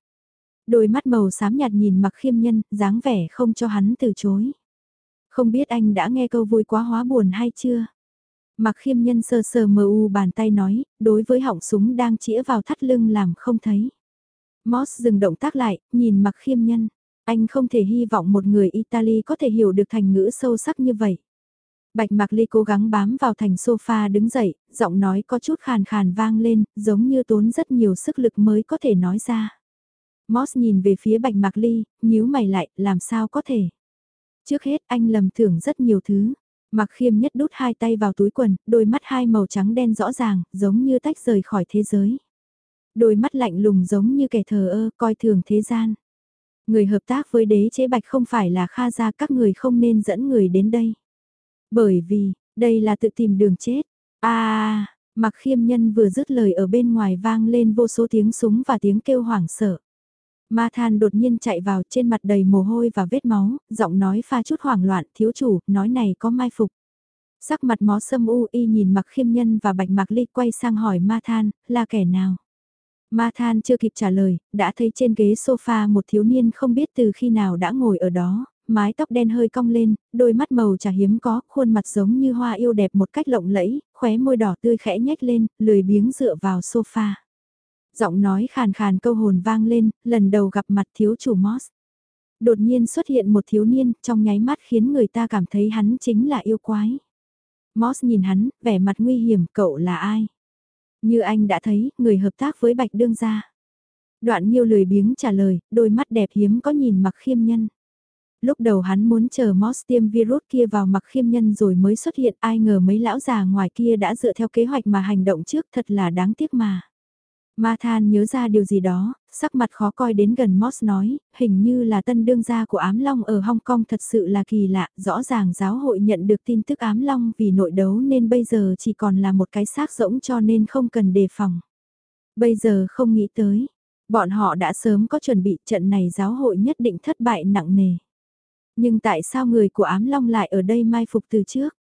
Đôi mắt màu xám nhạt nhìn mặc khiêm nhân, dáng vẻ không cho hắn từ chối. Không biết anh đã nghe câu vui quá hóa buồn hay chưa? Mặc khiêm nhân sờ sờ mờ u bàn tay nói, đối với họng súng đang chĩa vào thắt lưng làm không thấy. Moss dừng động tác lại, nhìn mặc khiêm nhân. Anh không thể hy vọng một người Italy có thể hiểu được thành ngữ sâu sắc như vậy. Bạch Mạc Ly cố gắng bám vào thành sofa đứng dậy, giọng nói có chút khàn khàn vang lên, giống như tốn rất nhiều sức lực mới có thể nói ra. Moss nhìn về phía Bạch Mạc Ly, nhíu mày lại, làm sao có thể. Trước hết anh lầm tưởng rất nhiều thứ. Mặc khiêm nhất đút hai tay vào túi quần, đôi mắt hai màu trắng đen rõ ràng, giống như tách rời khỏi thế giới. Đôi mắt lạnh lùng giống như kẻ thờ ơ, coi thường thế gian. Người hợp tác với đế chế bạch không phải là Kha gia các người không nên dẫn người đến đây. Bởi vì, đây là tự tìm đường chết. à, mặc khiêm nhân vừa dứt lời ở bên ngoài vang lên vô số tiếng súng và tiếng kêu hoảng sợ. Ma than đột nhiên chạy vào trên mặt đầy mồ hôi và vết máu, giọng nói pha chút hoảng loạn, thiếu chủ, nói này có mai phục. Sắc mặt mó sâm u y nhìn mặc khiêm nhân và bạch mạc ly quay sang hỏi ma than, là kẻ nào? Ma than chưa kịp trả lời, đã thấy trên ghế sofa một thiếu niên không biết từ khi nào đã ngồi ở đó, mái tóc đen hơi cong lên, đôi mắt màu trà hiếm có, khuôn mặt giống như hoa yêu đẹp một cách lộng lẫy, khóe môi đỏ tươi khẽ nhếch lên, lười biếng dựa vào sofa giọng nói khàn khàn câu hồn vang lên, lần đầu gặp mặt thiếu chủ Moss. Đột nhiên xuất hiện một thiếu niên, trong nháy mắt khiến người ta cảm thấy hắn chính là yêu quái. Moss nhìn hắn, vẻ mặt nguy hiểm, cậu là ai? Như anh đã thấy, người hợp tác với Bạch Đương gia. Đoạn Nhiêu lười biếng trả lời, đôi mắt đẹp hiếm có nhìn mặc khiêm nhân. Lúc đầu hắn muốn chờ Moss tiêm virus kia vào mặc khiêm nhân rồi mới xuất hiện ai ngờ mấy lão già ngoài kia đã dựa theo kế hoạch mà hành động trước thật là đáng tiếc mà. Ma Than nhớ ra điều gì đó, sắc mặt khó coi đến gần Moss nói, hình như là tân đương gia của ám long ở Hong Kong thật sự là kỳ lạ, rõ ràng giáo hội nhận được tin tức ám long vì nội đấu nên bây giờ chỉ còn là một cái xác rỗng cho nên không cần đề phòng. Bây giờ không nghĩ tới, bọn họ đã sớm có chuẩn bị trận này giáo hội nhất định thất bại nặng nề. Nhưng tại sao người của ám long lại ở đây mai phục từ trước?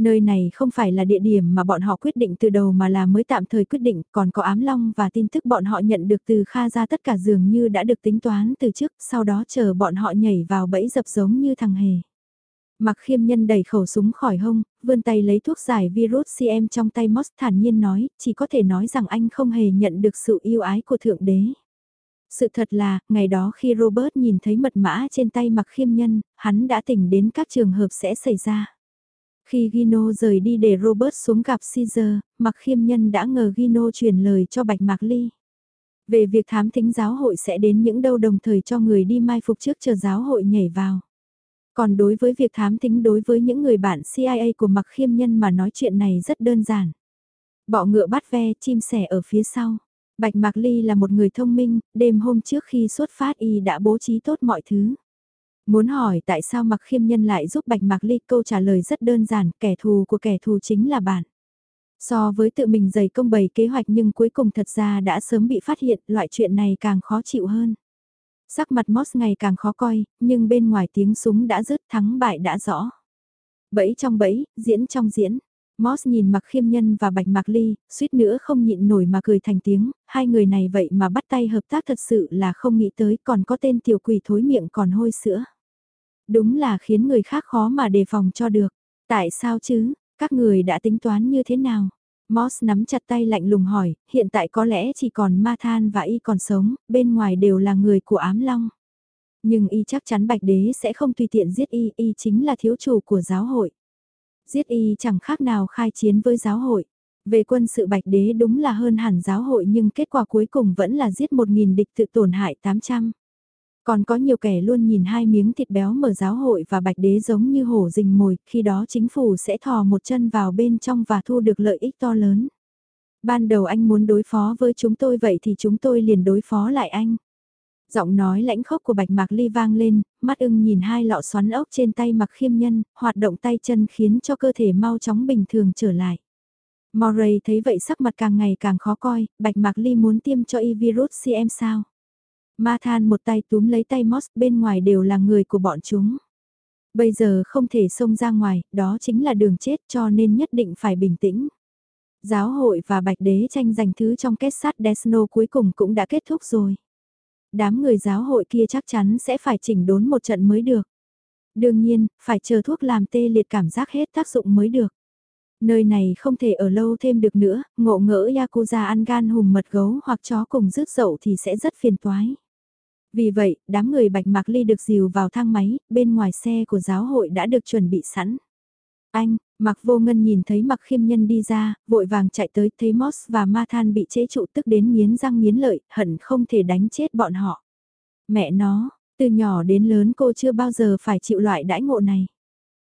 Nơi này không phải là địa điểm mà bọn họ quyết định từ đầu mà là mới tạm thời quyết định, còn có ám long và tin tức bọn họ nhận được từ Kha ra tất cả dường như đã được tính toán từ trước, sau đó chờ bọn họ nhảy vào bẫy dập giống như thằng hề. Mặc khiêm nhân đẩy khẩu súng khỏi hông, vươn tay lấy thuốc giải virus CM trong tay Moss thản nhiên nói, chỉ có thể nói rằng anh không hề nhận được sự yêu ái của Thượng Đế. Sự thật là, ngày đó khi Robert nhìn thấy mật mã trên tay mặc khiêm nhân, hắn đã tỉnh đến các trường hợp sẽ xảy ra. Khi Gino rời đi để Robert xuống gặp Caesar, Mặc Khiêm Nhân đã ngờ Gino truyền lời cho Bạch Mạc Ly. Về việc thám thính giáo hội sẽ đến những đâu đồng thời cho người đi mai phục trước chờ giáo hội nhảy vào. Còn đối với việc thám thính đối với những người bạn CIA của Mặc Khiêm Nhân mà nói chuyện này rất đơn giản. Bọ ngựa bắt ve, chim sẻ ở phía sau. Bạch Mạc Ly là một người thông minh, đêm hôm trước khi xuất phát y đã bố trí tốt mọi thứ. Muốn hỏi tại sao Mạc Khiêm Nhân lại giúp Bạch Mạc Ly câu trả lời rất đơn giản, kẻ thù của kẻ thù chính là bạn. So với tự mình dày công bày kế hoạch nhưng cuối cùng thật ra đã sớm bị phát hiện, loại chuyện này càng khó chịu hơn. Sắc mặt Moss ngày càng khó coi, nhưng bên ngoài tiếng súng đã rớt thắng bại đã rõ. Bẫy trong bẫy, diễn trong diễn. Moss nhìn mặc khiêm nhân và bạch mạc ly, suýt nữa không nhịn nổi mà cười thành tiếng, hai người này vậy mà bắt tay hợp tác thật sự là không nghĩ tới còn có tên tiểu quỷ thối miệng còn hôi sữa. Đúng là khiến người khác khó mà đề phòng cho được. Tại sao chứ, các người đã tính toán như thế nào? Moss nắm chặt tay lạnh lùng hỏi, hiện tại có lẽ chỉ còn Ma Than và Y còn sống, bên ngoài đều là người của ám long. Nhưng Y chắc chắn Bạch Đế sẽ không tùy tiện giết Y, Y chính là thiếu chủ của giáo hội. Giết Y chẳng khác nào khai chiến với giáo hội. Về quân sự Bạch Đế đúng là hơn hẳn giáo hội nhưng kết quả cuối cùng vẫn là giết 1.000 địch tự tổn hại 800. Còn có nhiều kẻ luôn nhìn hai miếng thịt béo mở giáo hội và bạch đế giống như hổ rình mồi, khi đó chính phủ sẽ thò một chân vào bên trong và thu được lợi ích to lớn. Ban đầu anh muốn đối phó với chúng tôi vậy thì chúng tôi liền đối phó lại anh. Giọng nói lãnh khốc của bạch mạc ly vang lên, mắt ưng nhìn hai lọ xoắn ốc trên tay mặc khiêm nhân, hoạt động tay chân khiến cho cơ thể mau chóng bình thường trở lại. Moray thấy vậy sắc mặt càng ngày càng khó coi, bạch mạc ly muốn tiêm cho y virus CM sao? Ma than một tay túm lấy tay Moss bên ngoài đều là người của bọn chúng. Bây giờ không thể xông ra ngoài, đó chính là đường chết cho nên nhất định phải bình tĩnh. Giáo hội và Bạch Đế tranh giành thứ trong kết sát Desno cuối cùng cũng đã kết thúc rồi. Đám người giáo hội kia chắc chắn sẽ phải chỉnh đốn một trận mới được. Đương nhiên, phải chờ thuốc làm tê liệt cảm giác hết tác dụng mới được. Nơi này không thể ở lâu thêm được nữa, ngộ ngỡ Yakuza ăn gan hùm mật gấu hoặc chó cùng rước dậu thì sẽ rất phiền toái. Vì vậy, đám người bạch mạc ly được dìu vào thang máy, bên ngoài xe của giáo hội đã được chuẩn bị sẵn. Anh, mặc vô ngân nhìn thấy mặc khiêm nhân đi ra, vội vàng chạy tới thấy Moss và Ma Than bị chế trụ tức đến nghiến răng nghiến lợi, hận không thể đánh chết bọn họ. Mẹ nó, từ nhỏ đến lớn cô chưa bao giờ phải chịu loại đãi ngộ này.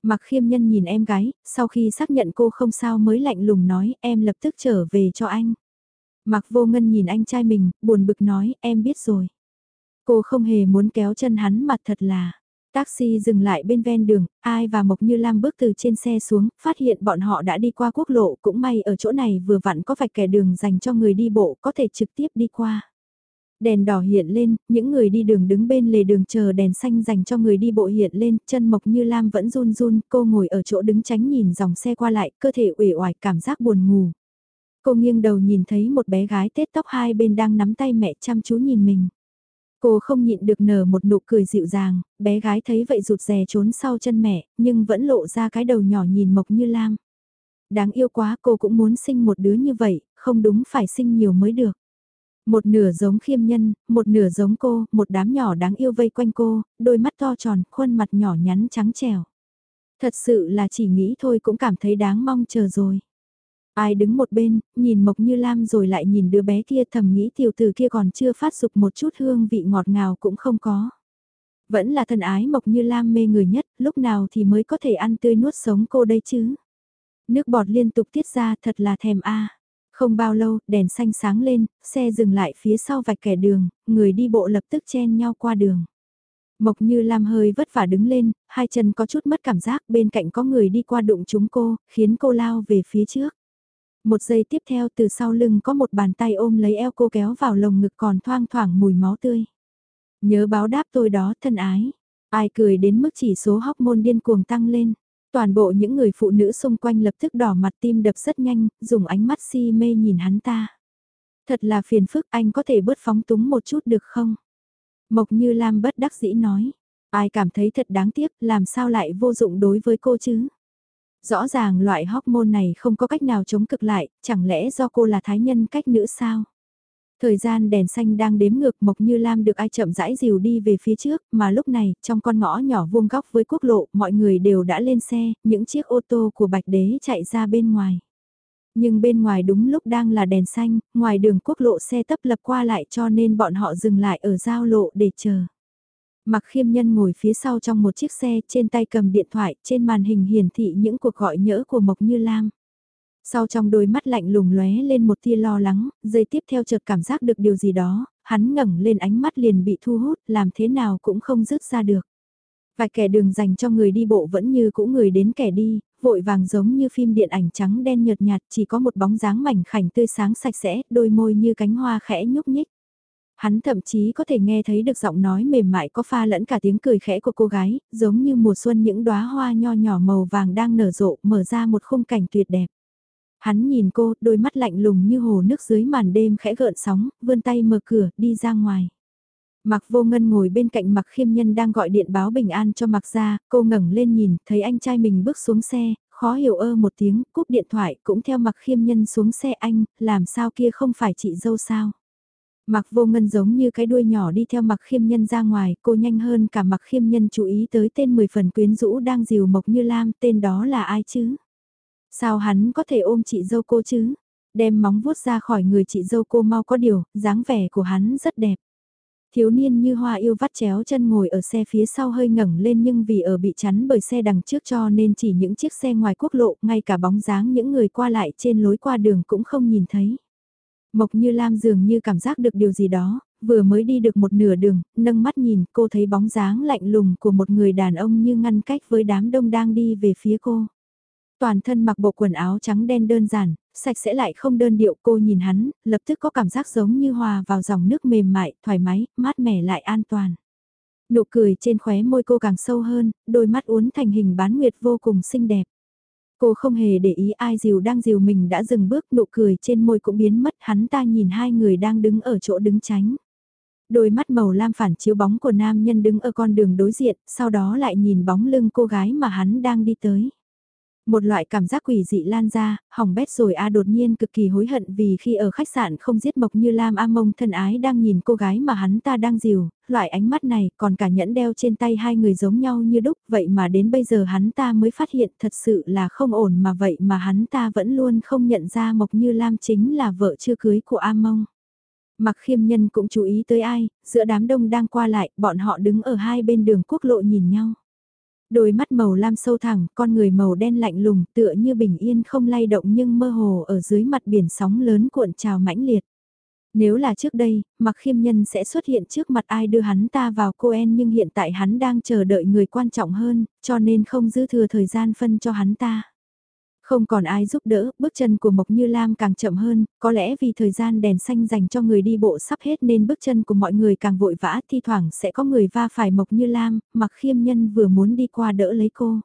Mặc khiêm nhân nhìn em gái, sau khi xác nhận cô không sao mới lạnh lùng nói em lập tức trở về cho anh. Mặc vô ngân nhìn anh trai mình, buồn bực nói em biết rồi. Cô không hề muốn kéo chân hắn mà thật là. Taxi dừng lại bên ven đường, ai và Mộc Như Lam bước từ trên xe xuống, phát hiện bọn họ đã đi qua quốc lộ, cũng may ở chỗ này vừa vặn có vạch kẻ đường dành cho người đi bộ có thể trực tiếp đi qua. Đèn đỏ hiện lên, những người đi đường đứng bên lề đường chờ đèn xanh dành cho người đi bộ hiện lên, chân Mộc Như Lam vẫn run run, cô ngồi ở chỗ đứng tránh nhìn dòng xe qua lại, cơ thể uể oải cảm giác buồn ngủ. Cô nghiêng đầu nhìn thấy một bé gái tết tóc hai bên đang nắm tay mẹ chăm chú nhìn mình. Cô không nhịn được nở một nụ cười dịu dàng, bé gái thấy vậy rụt rè trốn sau chân mẹ, nhưng vẫn lộ ra cái đầu nhỏ nhìn Mộc Như Lam. Đáng yêu quá cô cũng muốn sinh một đứa như vậy, không đúng phải sinh nhiều mới được. Một nửa giống khiêm nhân, một nửa giống cô, một đám nhỏ đáng yêu vây quanh cô, đôi mắt to tròn, khuôn mặt nhỏ nhắn trắng trẻo. Thật sự là chỉ nghĩ thôi cũng cảm thấy đáng mong chờ rồi. Ai đứng một bên, nhìn Mộc Như Lam rồi lại nhìn đứa bé kia thầm nghĩ tiểu tử kia còn chưa phát dục một chút hương vị ngọt ngào cũng không có. Vẫn là thần ái Mộc Như Lam mê người nhất, lúc nào thì mới có thể ăn tươi nuốt sống cô đây chứ. Nước bọt liên tục tiết ra thật là thèm a. Không bao lâu, đèn xanh sáng lên, xe dừng lại phía sau vạch kẻ đường, người đi bộ lập tức chen nhau qua đường. Mộc Như Lam hơi vất vả đứng lên, hai chân có chút mất cảm giác bên cạnh có người đi qua đụng chúng cô, khiến cô lao về phía trước. Một giây tiếp theo từ sau lưng có một bàn tay ôm lấy eo cô kéo vào lồng ngực còn thoang thoảng mùi máu tươi. Nhớ báo đáp tôi đó thân ái. Ai cười đến mức chỉ số hormone điên cuồng tăng lên. Toàn bộ những người phụ nữ xung quanh lập tức đỏ mặt tim đập rất nhanh, dùng ánh mắt si mê nhìn hắn ta. Thật là phiền phức anh có thể bớt phóng túng một chút được không? Mộc như Lam bất đắc dĩ nói. Ai cảm thấy thật đáng tiếc làm sao lại vô dụng đối với cô chứ? Rõ ràng loại hormone này không có cách nào chống cực lại, chẳng lẽ do cô là thái nhân cách nữ sao? Thời gian đèn xanh đang đếm ngược Mộc Như Lam được ai chậm rãi dìu đi về phía trước, mà lúc này, trong con ngõ nhỏ vuông góc với quốc lộ, mọi người đều đã lên xe, những chiếc ô tô của Bạch Đế chạy ra bên ngoài. Nhưng bên ngoài đúng lúc đang là đèn xanh, ngoài đường quốc lộ xe tấp lập qua lại cho nên bọn họ dừng lại ở giao lộ để chờ. Mặc khiêm nhân ngồi phía sau trong một chiếc xe trên tay cầm điện thoại, trên màn hình hiển thị những cuộc gọi nhỡ của Mộc Như Lam. Sau trong đôi mắt lạnh lùng lóe lên một tia lo lắng, giây tiếp theo chợt cảm giác được điều gì đó, hắn ngẩng lên ánh mắt liền bị thu hút, làm thế nào cũng không dứt ra được. Vài kẻ đường dành cho người đi bộ vẫn như cũ người đến kẻ đi, vội vàng giống như phim điện ảnh trắng đen nhợt nhạt chỉ có một bóng dáng mảnh khảnh tươi sáng sạch sẽ, đôi môi như cánh hoa khẽ nhúc nhích. Hắn thậm chí có thể nghe thấy được giọng nói mềm mại có pha lẫn cả tiếng cười khẽ của cô gái, giống như mùa xuân những đóa hoa nho nhỏ màu vàng đang nở rộ, mở ra một khung cảnh tuyệt đẹp. Hắn nhìn cô, đôi mắt lạnh lùng như hồ nước dưới màn đêm khẽ gợn sóng, vươn tay mở cửa, đi ra ngoài. Mặc vô ngân ngồi bên cạnh mặc khiêm nhân đang gọi điện báo bình an cho mặc ra, cô ngẩng lên nhìn, thấy anh trai mình bước xuống xe, khó hiểu ơ một tiếng, cúp điện thoại, cũng theo mặc khiêm nhân xuống xe anh, làm sao kia không phải chị dâu sao. Mặc vô ngân giống như cái đuôi nhỏ đi theo mặc khiêm nhân ra ngoài, cô nhanh hơn cả mặc khiêm nhân chú ý tới tên 10 phần quyến rũ đang dìu mộc như lam, tên đó là ai chứ? Sao hắn có thể ôm chị dâu cô chứ? Đem móng vuốt ra khỏi người chị dâu cô mau có điều, dáng vẻ của hắn rất đẹp. Thiếu niên như hoa yêu vắt chéo chân ngồi ở xe phía sau hơi ngẩng lên nhưng vì ở bị chắn bởi xe đằng trước cho nên chỉ những chiếc xe ngoài quốc lộ, ngay cả bóng dáng những người qua lại trên lối qua đường cũng không nhìn thấy. Mộc Như Lam dường như cảm giác được điều gì đó, vừa mới đi được một nửa đường, nâng mắt nhìn cô thấy bóng dáng lạnh lùng của một người đàn ông như ngăn cách với đám đông đang đi về phía cô. Toàn thân mặc bộ quần áo trắng đen đơn giản, sạch sẽ lại không đơn điệu cô nhìn hắn, lập tức có cảm giác giống như hòa vào dòng nước mềm mại, thoải mái, mát mẻ lại an toàn. Nụ cười trên khóe môi cô càng sâu hơn, đôi mắt uốn thành hình bán nguyệt vô cùng xinh đẹp. Cô không hề để ý ai dìu đang dìu mình đã dừng bước nụ cười trên môi cũng biến mất hắn ta nhìn hai người đang đứng ở chỗ đứng tránh. Đôi mắt màu lam phản chiếu bóng của nam nhân đứng ở con đường đối diện, sau đó lại nhìn bóng lưng cô gái mà hắn đang đi tới. Một loại cảm giác quỷ dị lan ra, hỏng bét rồi a đột nhiên cực kỳ hối hận vì khi ở khách sạn không giết mộc như Lam A mông thân ái đang nhìn cô gái mà hắn ta đang dìu, loại ánh mắt này còn cả nhẫn đeo trên tay hai người giống nhau như đúc, vậy mà đến bây giờ hắn ta mới phát hiện thật sự là không ổn mà vậy mà hắn ta vẫn luôn không nhận ra mộc như Lam chính là vợ chưa cưới của A mông. Mặc khiêm nhân cũng chú ý tới ai, giữa đám đông đang qua lại, bọn họ đứng ở hai bên đường quốc lộ nhìn nhau. Đôi mắt màu lam sâu thẳng, con người màu đen lạnh lùng tựa như bình yên không lay động nhưng mơ hồ ở dưới mặt biển sóng lớn cuộn trào mãnh liệt. Nếu là trước đây, mặc khiêm nhân sẽ xuất hiện trước mặt ai đưa hắn ta vào cô en nhưng hiện tại hắn đang chờ đợi người quan trọng hơn, cho nên không dư thừa thời gian phân cho hắn ta. Không còn ai giúp đỡ, bước chân của Mộc Như Lam càng chậm hơn, có lẽ vì thời gian đèn xanh dành cho người đi bộ sắp hết nên bước chân của mọi người càng vội vã, thi thoảng sẽ có người va phải Mộc Như Lam, mặc khiêm nhân vừa muốn đi qua đỡ lấy cô.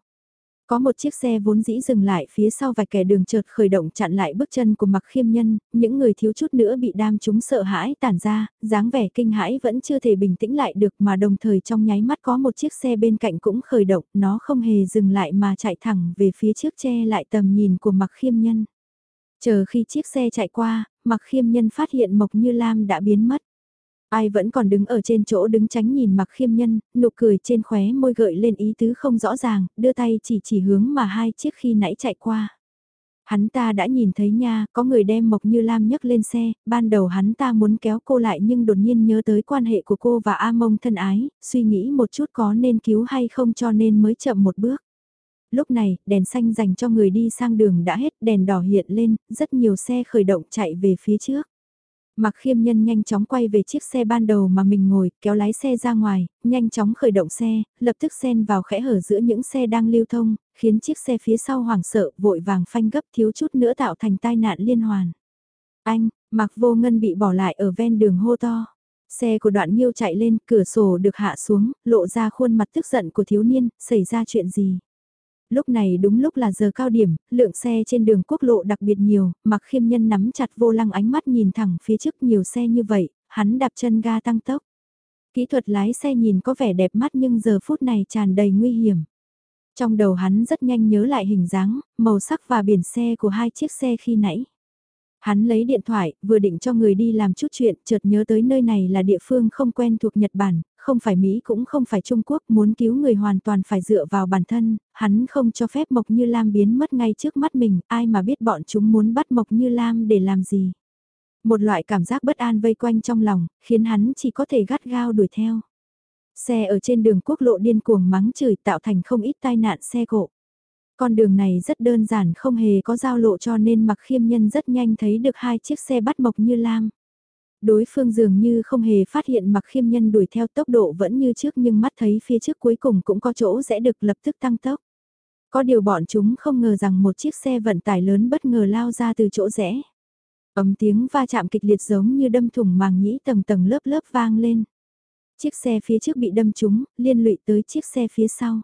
Có một chiếc xe vốn dĩ dừng lại phía sau vài kẻ đường chợt khởi động chặn lại bước chân của mặc khiêm nhân, những người thiếu chút nữa bị đam chúng sợ hãi tản ra, dáng vẻ kinh hãi vẫn chưa thể bình tĩnh lại được mà đồng thời trong nháy mắt có một chiếc xe bên cạnh cũng khởi động, nó không hề dừng lại mà chạy thẳng về phía trước che lại tầm nhìn của mặc khiêm nhân. Chờ khi chiếc xe chạy qua, mặc khiêm nhân phát hiện Mộc Như Lam đã biến mất. Ai vẫn còn đứng ở trên chỗ đứng tránh nhìn mặc khiêm nhân, nụ cười trên khóe môi gợi lên ý tứ không rõ ràng, đưa tay chỉ chỉ hướng mà hai chiếc khi nãy chạy qua. Hắn ta đã nhìn thấy nha, có người đem Mộc Như Lam nhấc lên xe, ban đầu hắn ta muốn kéo cô lại nhưng đột nhiên nhớ tới quan hệ của cô và A Mông thân ái, suy nghĩ một chút có nên cứu hay không cho nên mới chậm một bước. Lúc này, đèn xanh dành cho người đi sang đường đã hết, đèn đỏ hiện lên, rất nhiều xe khởi động chạy về phía trước. Mặc khiêm nhân nhanh chóng quay về chiếc xe ban đầu mà mình ngồi, kéo lái xe ra ngoài, nhanh chóng khởi động xe, lập tức xen vào khẽ hở giữa những xe đang lưu thông, khiến chiếc xe phía sau hoảng sợ, vội vàng phanh gấp thiếu chút nữa tạo thành tai nạn liên hoàn. Anh, mặc vô ngân bị bỏ lại ở ven đường hô to. Xe của đoạn nghiêu chạy lên, cửa sổ được hạ xuống, lộ ra khuôn mặt tức giận của thiếu niên, xảy ra chuyện gì? Lúc này đúng lúc là giờ cao điểm, lượng xe trên đường quốc lộ đặc biệt nhiều, mặc khiêm nhân nắm chặt vô lăng ánh mắt nhìn thẳng phía trước nhiều xe như vậy, hắn đạp chân ga tăng tốc. Kỹ thuật lái xe nhìn có vẻ đẹp mắt nhưng giờ phút này tràn đầy nguy hiểm. Trong đầu hắn rất nhanh nhớ lại hình dáng, màu sắc và biển xe của hai chiếc xe khi nãy. Hắn lấy điện thoại, vừa định cho người đi làm chút chuyện, chợt nhớ tới nơi này là địa phương không quen thuộc Nhật Bản, không phải Mỹ cũng không phải Trung Quốc, muốn cứu người hoàn toàn phải dựa vào bản thân, hắn không cho phép Mộc Như Lam biến mất ngay trước mắt mình, ai mà biết bọn chúng muốn bắt Mộc Như Lam để làm gì. Một loại cảm giác bất an vây quanh trong lòng, khiến hắn chỉ có thể gắt gao đuổi theo. Xe ở trên đường quốc lộ điên cuồng mắng chửi tạo thành không ít tai nạn xe cộ. Con đường này rất đơn giản không hề có giao lộ cho nên mặc khiêm nhân rất nhanh thấy được hai chiếc xe bắt mộc như lam. Đối phương dường như không hề phát hiện mặc khiêm nhân đuổi theo tốc độ vẫn như trước nhưng mắt thấy phía trước cuối cùng cũng có chỗ sẽ được lập tức tăng tốc. Có điều bọn chúng không ngờ rằng một chiếc xe vận tải lớn bất ngờ lao ra từ chỗ rẽ. Ấm tiếng va chạm kịch liệt giống như đâm thủng màng nhĩ tầng tầng lớp lớp vang lên. Chiếc xe phía trước bị đâm trúng, liên lụy tới chiếc xe phía sau.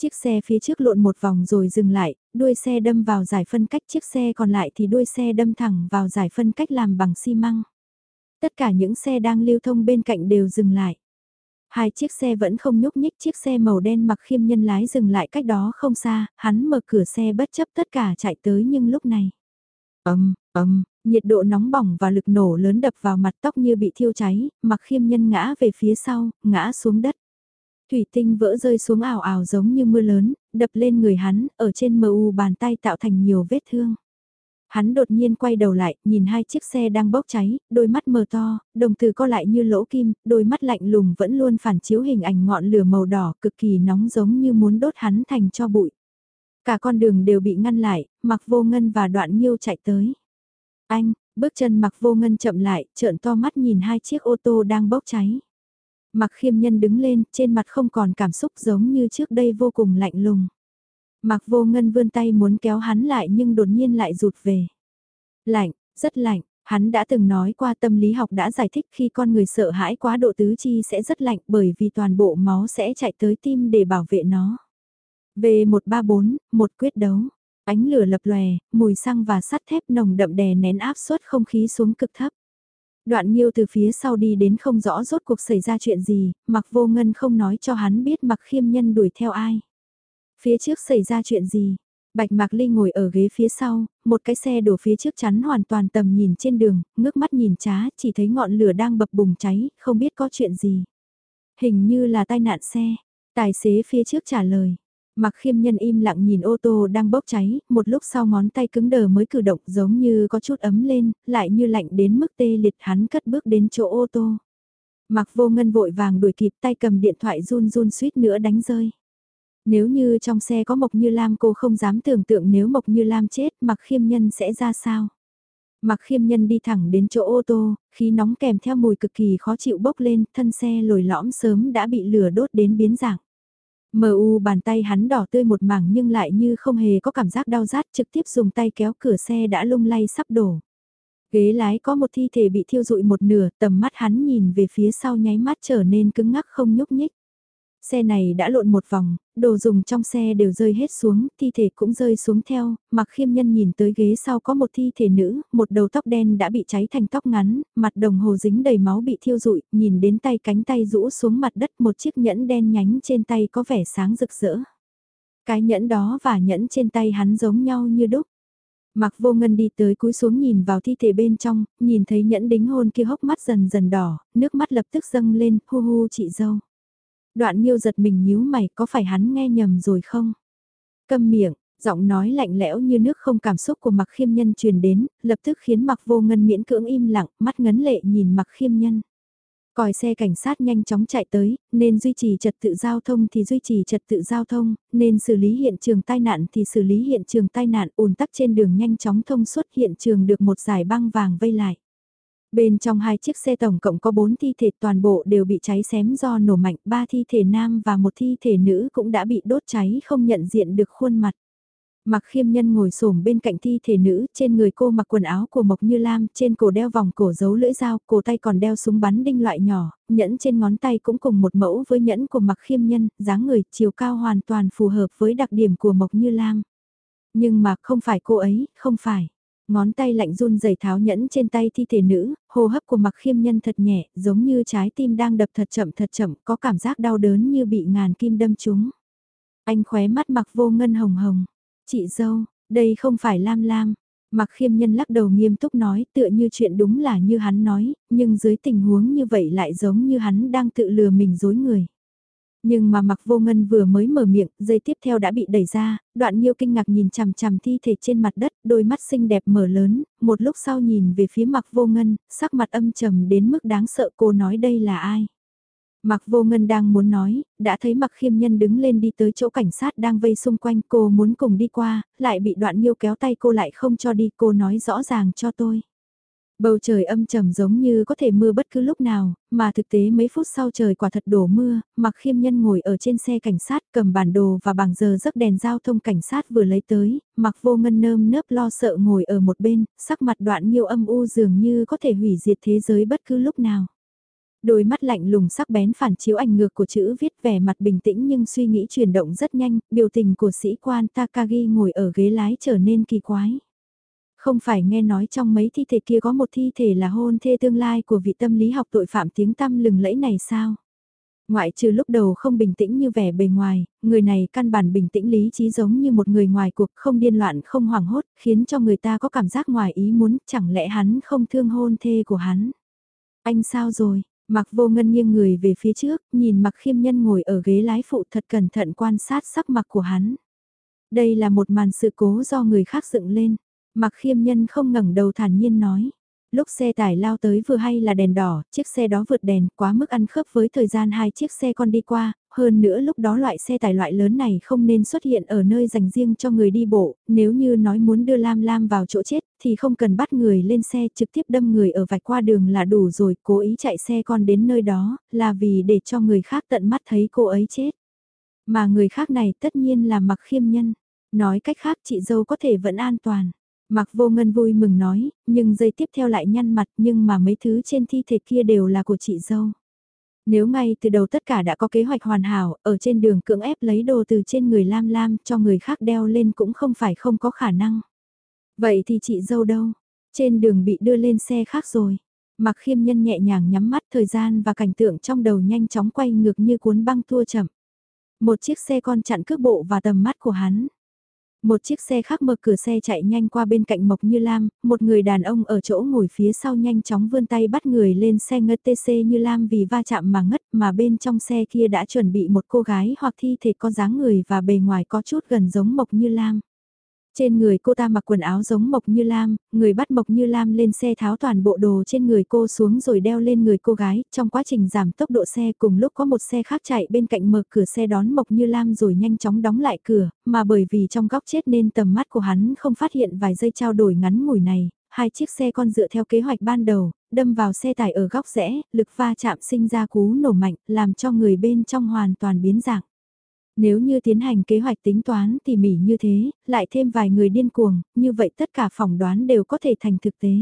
Chiếc xe phía trước lộn một vòng rồi dừng lại, đuôi xe đâm vào giải phân cách chiếc xe còn lại thì đuôi xe đâm thẳng vào giải phân cách làm bằng xi măng. Tất cả những xe đang lưu thông bên cạnh đều dừng lại. Hai chiếc xe vẫn không nhúc nhích chiếc xe màu đen mặc khiêm nhân lái dừng lại cách đó không xa, hắn mở cửa xe bất chấp tất cả chạy tới nhưng lúc này. Ấm, ấm, nhiệt độ nóng bỏng và lực nổ lớn đập vào mặt tóc như bị thiêu cháy, mặc khiêm nhân ngã về phía sau, ngã xuống đất. Thủy tinh vỡ rơi xuống ảo ảo giống như mưa lớn, đập lên người hắn, ở trên mờ u bàn tay tạo thành nhiều vết thương. Hắn đột nhiên quay đầu lại, nhìn hai chiếc xe đang bốc cháy, đôi mắt mờ to, đồng từ co lại như lỗ kim, đôi mắt lạnh lùng vẫn luôn phản chiếu hình ảnh ngọn lửa màu đỏ cực kỳ nóng giống như muốn đốt hắn thành cho bụi. Cả con đường đều bị ngăn lại, mặc vô ngân và đoạn nhiêu chạy tới. Anh, bước chân mặc vô ngân chậm lại, trợn to mắt nhìn hai chiếc ô tô đang bốc cháy. Mặc khiêm nhân đứng lên, trên mặt không còn cảm xúc giống như trước đây vô cùng lạnh lùng. Mặc vô ngân vươn tay muốn kéo hắn lại nhưng đột nhiên lại rụt về. Lạnh, rất lạnh, hắn đã từng nói qua tâm lý học đã giải thích khi con người sợ hãi quá độ tứ chi sẽ rất lạnh bởi vì toàn bộ máu sẽ chạy tới tim để bảo vệ nó. V134, một quyết đấu. Ánh lửa lập lòe, mùi xăng và sắt thép nồng đậm đè nén áp suất không khí xuống cực thấp. Đoạn Nhiêu từ phía sau đi đến không rõ rốt cuộc xảy ra chuyện gì, mặc vô ngân không nói cho hắn biết mặc khiêm nhân đuổi theo ai. Phía trước xảy ra chuyện gì? Bạch Mạc Ly ngồi ở ghế phía sau, một cái xe đổ phía trước chắn hoàn toàn tầm nhìn trên đường, ngước mắt nhìn trá, chỉ thấy ngọn lửa đang bập bùng cháy, không biết có chuyện gì. Hình như là tai nạn xe. Tài xế phía trước trả lời. Mặc khiêm nhân im lặng nhìn ô tô đang bốc cháy, một lúc sau ngón tay cứng đờ mới cử động giống như có chút ấm lên, lại như lạnh đến mức tê liệt hắn cất bước đến chỗ ô tô. Mặc vô ngân vội vàng đuổi kịp tay cầm điện thoại run run suýt nữa đánh rơi. Nếu như trong xe có Mộc Như Lam cô không dám tưởng tượng nếu Mộc Như Lam chết mặc khiêm nhân sẽ ra sao. Mặc khiêm nhân đi thẳng đến chỗ ô tô, khí nóng kèm theo mùi cực kỳ khó chịu bốc lên, thân xe lồi lõm sớm đã bị lửa đốt đến biến dạng. Mờ u bàn tay hắn đỏ tươi một mảng nhưng lại như không hề có cảm giác đau rát trực tiếp dùng tay kéo cửa xe đã lung lay sắp đổ. Ghế lái có một thi thể bị thiêu rụi một nửa, tầm mắt hắn nhìn về phía sau nháy mắt trở nên cứng ngắc không nhúc nhích. Xe này đã lộn một vòng, đồ dùng trong xe đều rơi hết xuống, thi thể cũng rơi xuống theo, mặc khiêm nhân nhìn tới ghế sau có một thi thể nữ, một đầu tóc đen đã bị cháy thành tóc ngắn, mặt đồng hồ dính đầy máu bị thiêu rụi, nhìn đến tay cánh tay rũ xuống mặt đất một chiếc nhẫn đen nhánh trên tay có vẻ sáng rực rỡ. Cái nhẫn đó và nhẫn trên tay hắn giống nhau như đúc. Mặc vô ngân đi tới cúi xuống nhìn vào thi thể bên trong, nhìn thấy nhẫn đính hôn kia hốc mắt dần dần đỏ, nước mắt lập tức dâng lên, hu hu chị dâu. Đoạn Nhiêu giật mình nhíu mày có phải hắn nghe nhầm rồi không? Câm miệng, giọng nói lạnh lẽo như nước không cảm xúc của mặc khiêm nhân truyền đến, lập tức khiến mặc vô ngân miễn cưỡng im lặng, mắt ngấn lệ nhìn mặc khiêm nhân. Còi xe cảnh sát nhanh chóng chạy tới, nên duy trì trật tự giao thông thì duy trì trật tự giao thông, nên xử lý hiện trường tai nạn thì xử lý hiện trường tai nạn ùn tắc trên đường nhanh chóng thông suốt hiện trường được một giải băng vàng vây lại. Bên trong hai chiếc xe tổng cộng có bốn thi thể toàn bộ đều bị cháy xém do nổ mạnh, ba thi thể nam và một thi thể nữ cũng đã bị đốt cháy không nhận diện được khuôn mặt. Mặc khiêm nhân ngồi xổm bên cạnh thi thể nữ, trên người cô mặc quần áo của Mộc Như Lam, trên cổ đeo vòng cổ giấu lưỡi dao, cổ tay còn đeo súng bắn đinh loại nhỏ, nhẫn trên ngón tay cũng cùng một mẫu với nhẫn của mặc khiêm nhân, dáng người, chiều cao hoàn toàn phù hợp với đặc điểm của Mộc Như Lam. Nhưng mà không phải cô ấy, không phải. Ngón tay lạnh run rẩy tháo nhẫn trên tay thi thể nữ, hô hấp của mặc khiêm nhân thật nhẹ, giống như trái tim đang đập thật chậm thật chậm, có cảm giác đau đớn như bị ngàn kim đâm trúng. Anh khóe mắt mặc vô ngân hồng hồng. Chị dâu, đây không phải Lam Lam. Mặc khiêm nhân lắc đầu nghiêm túc nói tựa như chuyện đúng là như hắn nói, nhưng dưới tình huống như vậy lại giống như hắn đang tự lừa mình dối người. Nhưng mà mặc vô ngân vừa mới mở miệng, dây tiếp theo đã bị đẩy ra, đoạn nhiêu kinh ngạc nhìn chằm chằm thi thể trên mặt đất, đôi mắt xinh đẹp mở lớn, một lúc sau nhìn về phía mặc vô ngân, sắc mặt âm trầm đến mức đáng sợ cô nói đây là ai. Mặc vô ngân đang muốn nói, đã thấy mặc khiêm nhân đứng lên đi tới chỗ cảnh sát đang vây xung quanh cô muốn cùng đi qua, lại bị đoạn nhiêu kéo tay cô lại không cho đi cô nói rõ ràng cho tôi. Bầu trời âm trầm giống như có thể mưa bất cứ lúc nào, mà thực tế mấy phút sau trời quả thật đổ mưa, mặc khiêm nhân ngồi ở trên xe cảnh sát cầm bản đồ và bảng giờ giấc đèn giao thông cảnh sát vừa lấy tới, mặc vô ngân nơm nớp lo sợ ngồi ở một bên, sắc mặt đoạn nhiều âm u dường như có thể hủy diệt thế giới bất cứ lúc nào. Đôi mắt lạnh lùng sắc bén phản chiếu ảnh ngược của chữ viết vẻ mặt bình tĩnh nhưng suy nghĩ chuyển động rất nhanh, biểu tình của sĩ quan Takagi ngồi ở ghế lái trở nên kỳ quái. Không phải nghe nói trong mấy thi thể kia có một thi thể là hôn thê tương lai của vị tâm lý học tội phạm tiếng tăm lừng lẫy này sao? Ngoại trừ lúc đầu không bình tĩnh như vẻ bề ngoài, người này căn bản bình tĩnh lý trí giống như một người ngoài cuộc không điên loạn không hoảng hốt, khiến cho người ta có cảm giác ngoài ý muốn, chẳng lẽ hắn không thương hôn thê của hắn? Anh sao rồi? Mặc vô ngân nghiêng người về phía trước, nhìn mặc khiêm nhân ngồi ở ghế lái phụ thật cẩn thận quan sát sắc mặt của hắn. Đây là một màn sự cố do người khác dựng lên. Mặc khiêm nhân không ngẩng đầu thản nhiên nói. Lúc xe tải lao tới vừa hay là đèn đỏ, chiếc xe đó vượt đèn quá mức ăn khớp với thời gian hai chiếc xe con đi qua, hơn nữa lúc đó loại xe tải loại lớn này không nên xuất hiện ở nơi dành riêng cho người đi bộ, nếu như nói muốn đưa Lam Lam vào chỗ chết thì không cần bắt người lên xe trực tiếp đâm người ở vạch qua đường là đủ rồi, cố ý chạy xe con đến nơi đó là vì để cho người khác tận mắt thấy cô ấy chết. Mà người khác này tất nhiên là mặc khiêm nhân, nói cách khác chị dâu có thể vẫn an toàn. Mặc vô ngân vui mừng nói, nhưng giây tiếp theo lại nhăn mặt nhưng mà mấy thứ trên thi thể kia đều là của chị dâu. Nếu ngay từ đầu tất cả đã có kế hoạch hoàn hảo, ở trên đường cưỡng ép lấy đồ từ trên người Lam Lam cho người khác đeo lên cũng không phải không có khả năng. Vậy thì chị dâu đâu? Trên đường bị đưa lên xe khác rồi. Mặc khiêm nhân nhẹ nhàng nhắm mắt thời gian và cảnh tượng trong đầu nhanh chóng quay ngược như cuốn băng tua chậm. Một chiếc xe con chặn cước bộ và tầm mắt của hắn. Một chiếc xe khác mở cửa xe chạy nhanh qua bên cạnh Mộc Như Lam, một người đàn ông ở chỗ ngồi phía sau nhanh chóng vươn tay bắt người lên xe ngất TC Như Lam vì va chạm mà ngất mà bên trong xe kia đã chuẩn bị một cô gái hoặc thi thể có dáng người và bề ngoài có chút gần giống Mộc Như Lam. Trên người cô ta mặc quần áo giống Mộc Như Lam, người bắt Mộc Như Lam lên xe tháo toàn bộ đồ trên người cô xuống rồi đeo lên người cô gái, trong quá trình giảm tốc độ xe cùng lúc có một xe khác chạy bên cạnh mở cửa xe đón Mộc Như Lam rồi nhanh chóng đóng lại cửa, mà bởi vì trong góc chết nên tầm mắt của hắn không phát hiện vài giây trao đổi ngắn ngủi này, hai chiếc xe con dựa theo kế hoạch ban đầu, đâm vào xe tải ở góc rẽ, lực va chạm sinh ra cú nổ mạnh, làm cho người bên trong hoàn toàn biến dạng. Nếu như tiến hành kế hoạch tính toán tỉ mỉ như thế, lại thêm vài người điên cuồng, như vậy tất cả phỏng đoán đều có thể thành thực tế.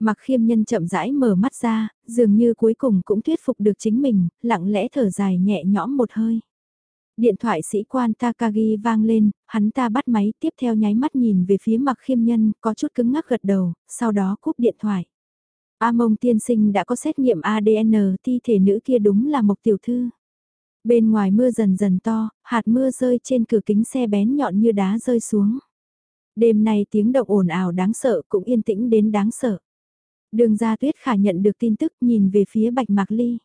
Mặc khiêm nhân chậm rãi mở mắt ra, dường như cuối cùng cũng thuyết phục được chính mình, lặng lẽ thở dài nhẹ nhõm một hơi. Điện thoại sĩ quan Takagi vang lên, hắn ta bắt máy tiếp theo nháy mắt nhìn về phía mặc khiêm nhân, có chút cứng ngắc gật đầu, sau đó cúp điện thoại. A mông tiên sinh đã có xét nghiệm ADN, thi thể nữ kia đúng là Mộc Tiểu Thư. Bên ngoài mưa dần dần to, hạt mưa rơi trên cửa kính xe bén nhọn như đá rơi xuống. Đêm nay tiếng động ồn ào đáng sợ cũng yên tĩnh đến đáng sợ. Đường ra tuyết khả nhận được tin tức nhìn về phía bạch mạc ly.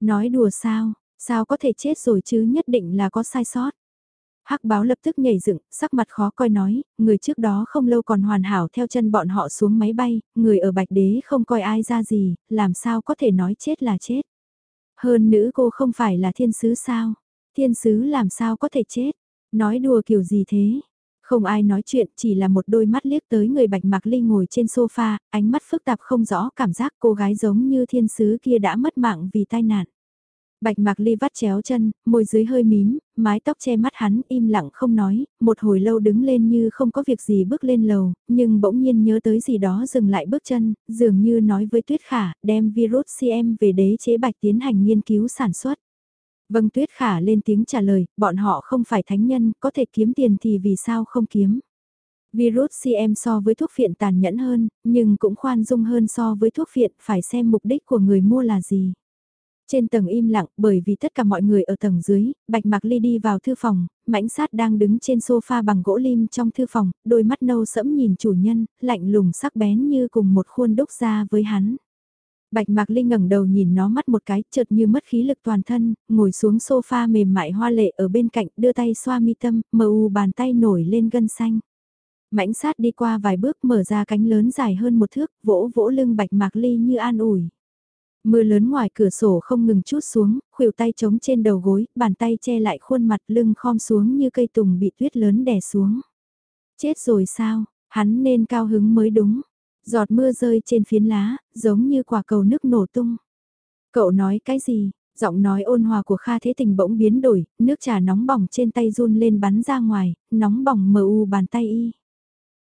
Nói đùa sao, sao có thể chết rồi chứ nhất định là có sai sót. Hắc báo lập tức nhảy dựng, sắc mặt khó coi nói, người trước đó không lâu còn hoàn hảo theo chân bọn họ xuống máy bay, người ở bạch đế không coi ai ra gì, làm sao có thể nói chết là chết. Hơn nữ cô không phải là thiên sứ sao? Thiên sứ làm sao có thể chết? Nói đùa kiểu gì thế? Không ai nói chuyện, chỉ là một đôi mắt liếc tới người bạch mạc ly ngồi trên sofa, ánh mắt phức tạp không rõ cảm giác cô gái giống như thiên sứ kia đã mất mạng vì tai nạn. Bạch Mạc Ly vắt chéo chân, môi dưới hơi mím, mái tóc che mắt hắn im lặng không nói, một hồi lâu đứng lên như không có việc gì bước lên lầu, nhưng bỗng nhiên nhớ tới gì đó dừng lại bước chân, dường như nói với Tuyết Khả, đem virus CM về đế chế bạch tiến hành nghiên cứu sản xuất. Vâng Tuyết Khả lên tiếng trả lời, bọn họ không phải thánh nhân, có thể kiếm tiền thì vì sao không kiếm. Virus CM so với thuốc phiện tàn nhẫn hơn, nhưng cũng khoan dung hơn so với thuốc phiện, phải xem mục đích của người mua là gì. Trên tầng im lặng bởi vì tất cả mọi người ở tầng dưới, Bạch Mạc Ly đi vào thư phòng, mãnh sát đang đứng trên sofa bằng gỗ lim trong thư phòng, đôi mắt nâu sẫm nhìn chủ nhân, lạnh lùng sắc bén như cùng một khuôn đúc ra với hắn. Bạch Mạc Ly ngẩng đầu nhìn nó mắt một cái, chợt như mất khí lực toàn thân, ngồi xuống sofa mềm mại hoa lệ ở bên cạnh, đưa tay xoa mi tâm, mờ u bàn tay nổi lên gân xanh. Mãnh sát đi qua vài bước mở ra cánh lớn dài hơn một thước, vỗ vỗ lưng Bạch Mạc Ly như an ủi. Mưa lớn ngoài cửa sổ không ngừng chút xuống, khuỷu tay trống trên đầu gối, bàn tay che lại khuôn mặt lưng khom xuống như cây tùng bị tuyết lớn đè xuống. Chết rồi sao, hắn nên cao hứng mới đúng. Giọt mưa rơi trên phiến lá, giống như quả cầu nước nổ tung. Cậu nói cái gì? Giọng nói ôn hòa của Kha Thế Tình bỗng biến đổi, nước trà nóng bỏng trên tay run lên bắn ra ngoài, nóng bỏng mờ u bàn tay y.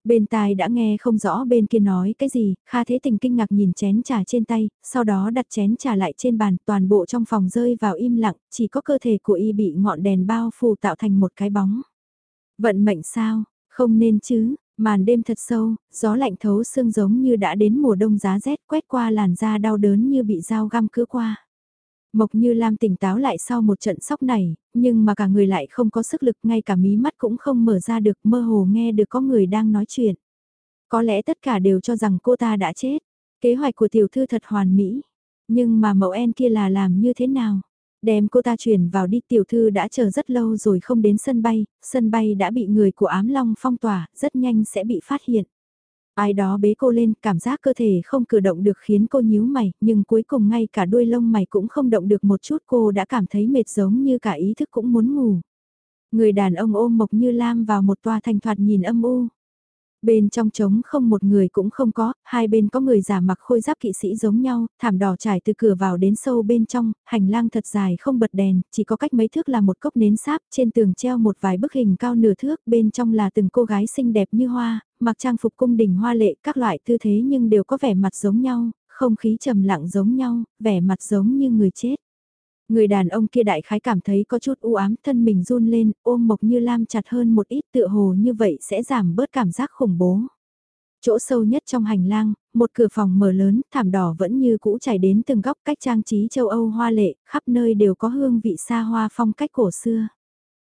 Bên tai đã nghe không rõ bên kia nói cái gì, Kha Thế Tình kinh ngạc nhìn chén trà trên tay, sau đó đặt chén trà lại trên bàn, toàn bộ trong phòng rơi vào im lặng, chỉ có cơ thể của y bị ngọn đèn bao phủ tạo thành một cái bóng. Vận mệnh sao, không nên chứ, màn đêm thật sâu, gió lạnh thấu xương giống như đã đến mùa đông giá rét quét qua làn da đau đớn như bị dao găm cứa qua. Mộc Như Lam tỉnh táo lại sau một trận sóc này, nhưng mà cả người lại không có sức lực, ngay cả mí mắt cũng không mở ra được, mơ hồ nghe được có người đang nói chuyện. Có lẽ tất cả đều cho rằng cô ta đã chết. Kế hoạch của tiểu thư thật hoàn mỹ. Nhưng mà mẫu en kia là làm như thế nào? Đem cô ta chuyển vào đi tiểu thư đã chờ rất lâu rồi không đến sân bay, sân bay đã bị người của ám long phong tỏa, rất nhanh sẽ bị phát hiện. Ai đó bế cô lên, cảm giác cơ thể không cử động được khiến cô nhíu mày, nhưng cuối cùng ngay cả đuôi lông mày cũng không động được một chút cô đã cảm thấy mệt giống như cả ý thức cũng muốn ngủ. Người đàn ông ôm Mộc Như Lam vào một tòa thành thoạt nhìn âm u. Bên trong trống không một người cũng không có, hai bên có người giả mặc khôi giáp kỵ sĩ giống nhau, thảm đỏ trải từ cửa vào đến sâu bên trong, hành lang thật dài không bật đèn, chỉ có cách mấy thước là một cốc nến sáp, trên tường treo một vài bức hình cao nửa thước, bên trong là từng cô gái xinh đẹp như hoa, mặc trang phục cung đình hoa lệ, các loại tư thế nhưng đều có vẻ mặt giống nhau, không khí trầm lặng giống nhau, vẻ mặt giống như người chết. Người đàn ông kia đại khái cảm thấy có chút u ám thân mình run lên, ôm Mộc Như Lam chặt hơn một ít tựa hồ như vậy sẽ giảm bớt cảm giác khủng bố. Chỗ sâu nhất trong hành lang, một cửa phòng mở lớn, thảm đỏ vẫn như cũ chảy đến từng góc cách trang trí châu Âu hoa lệ, khắp nơi đều có hương vị xa hoa phong cách cổ xưa.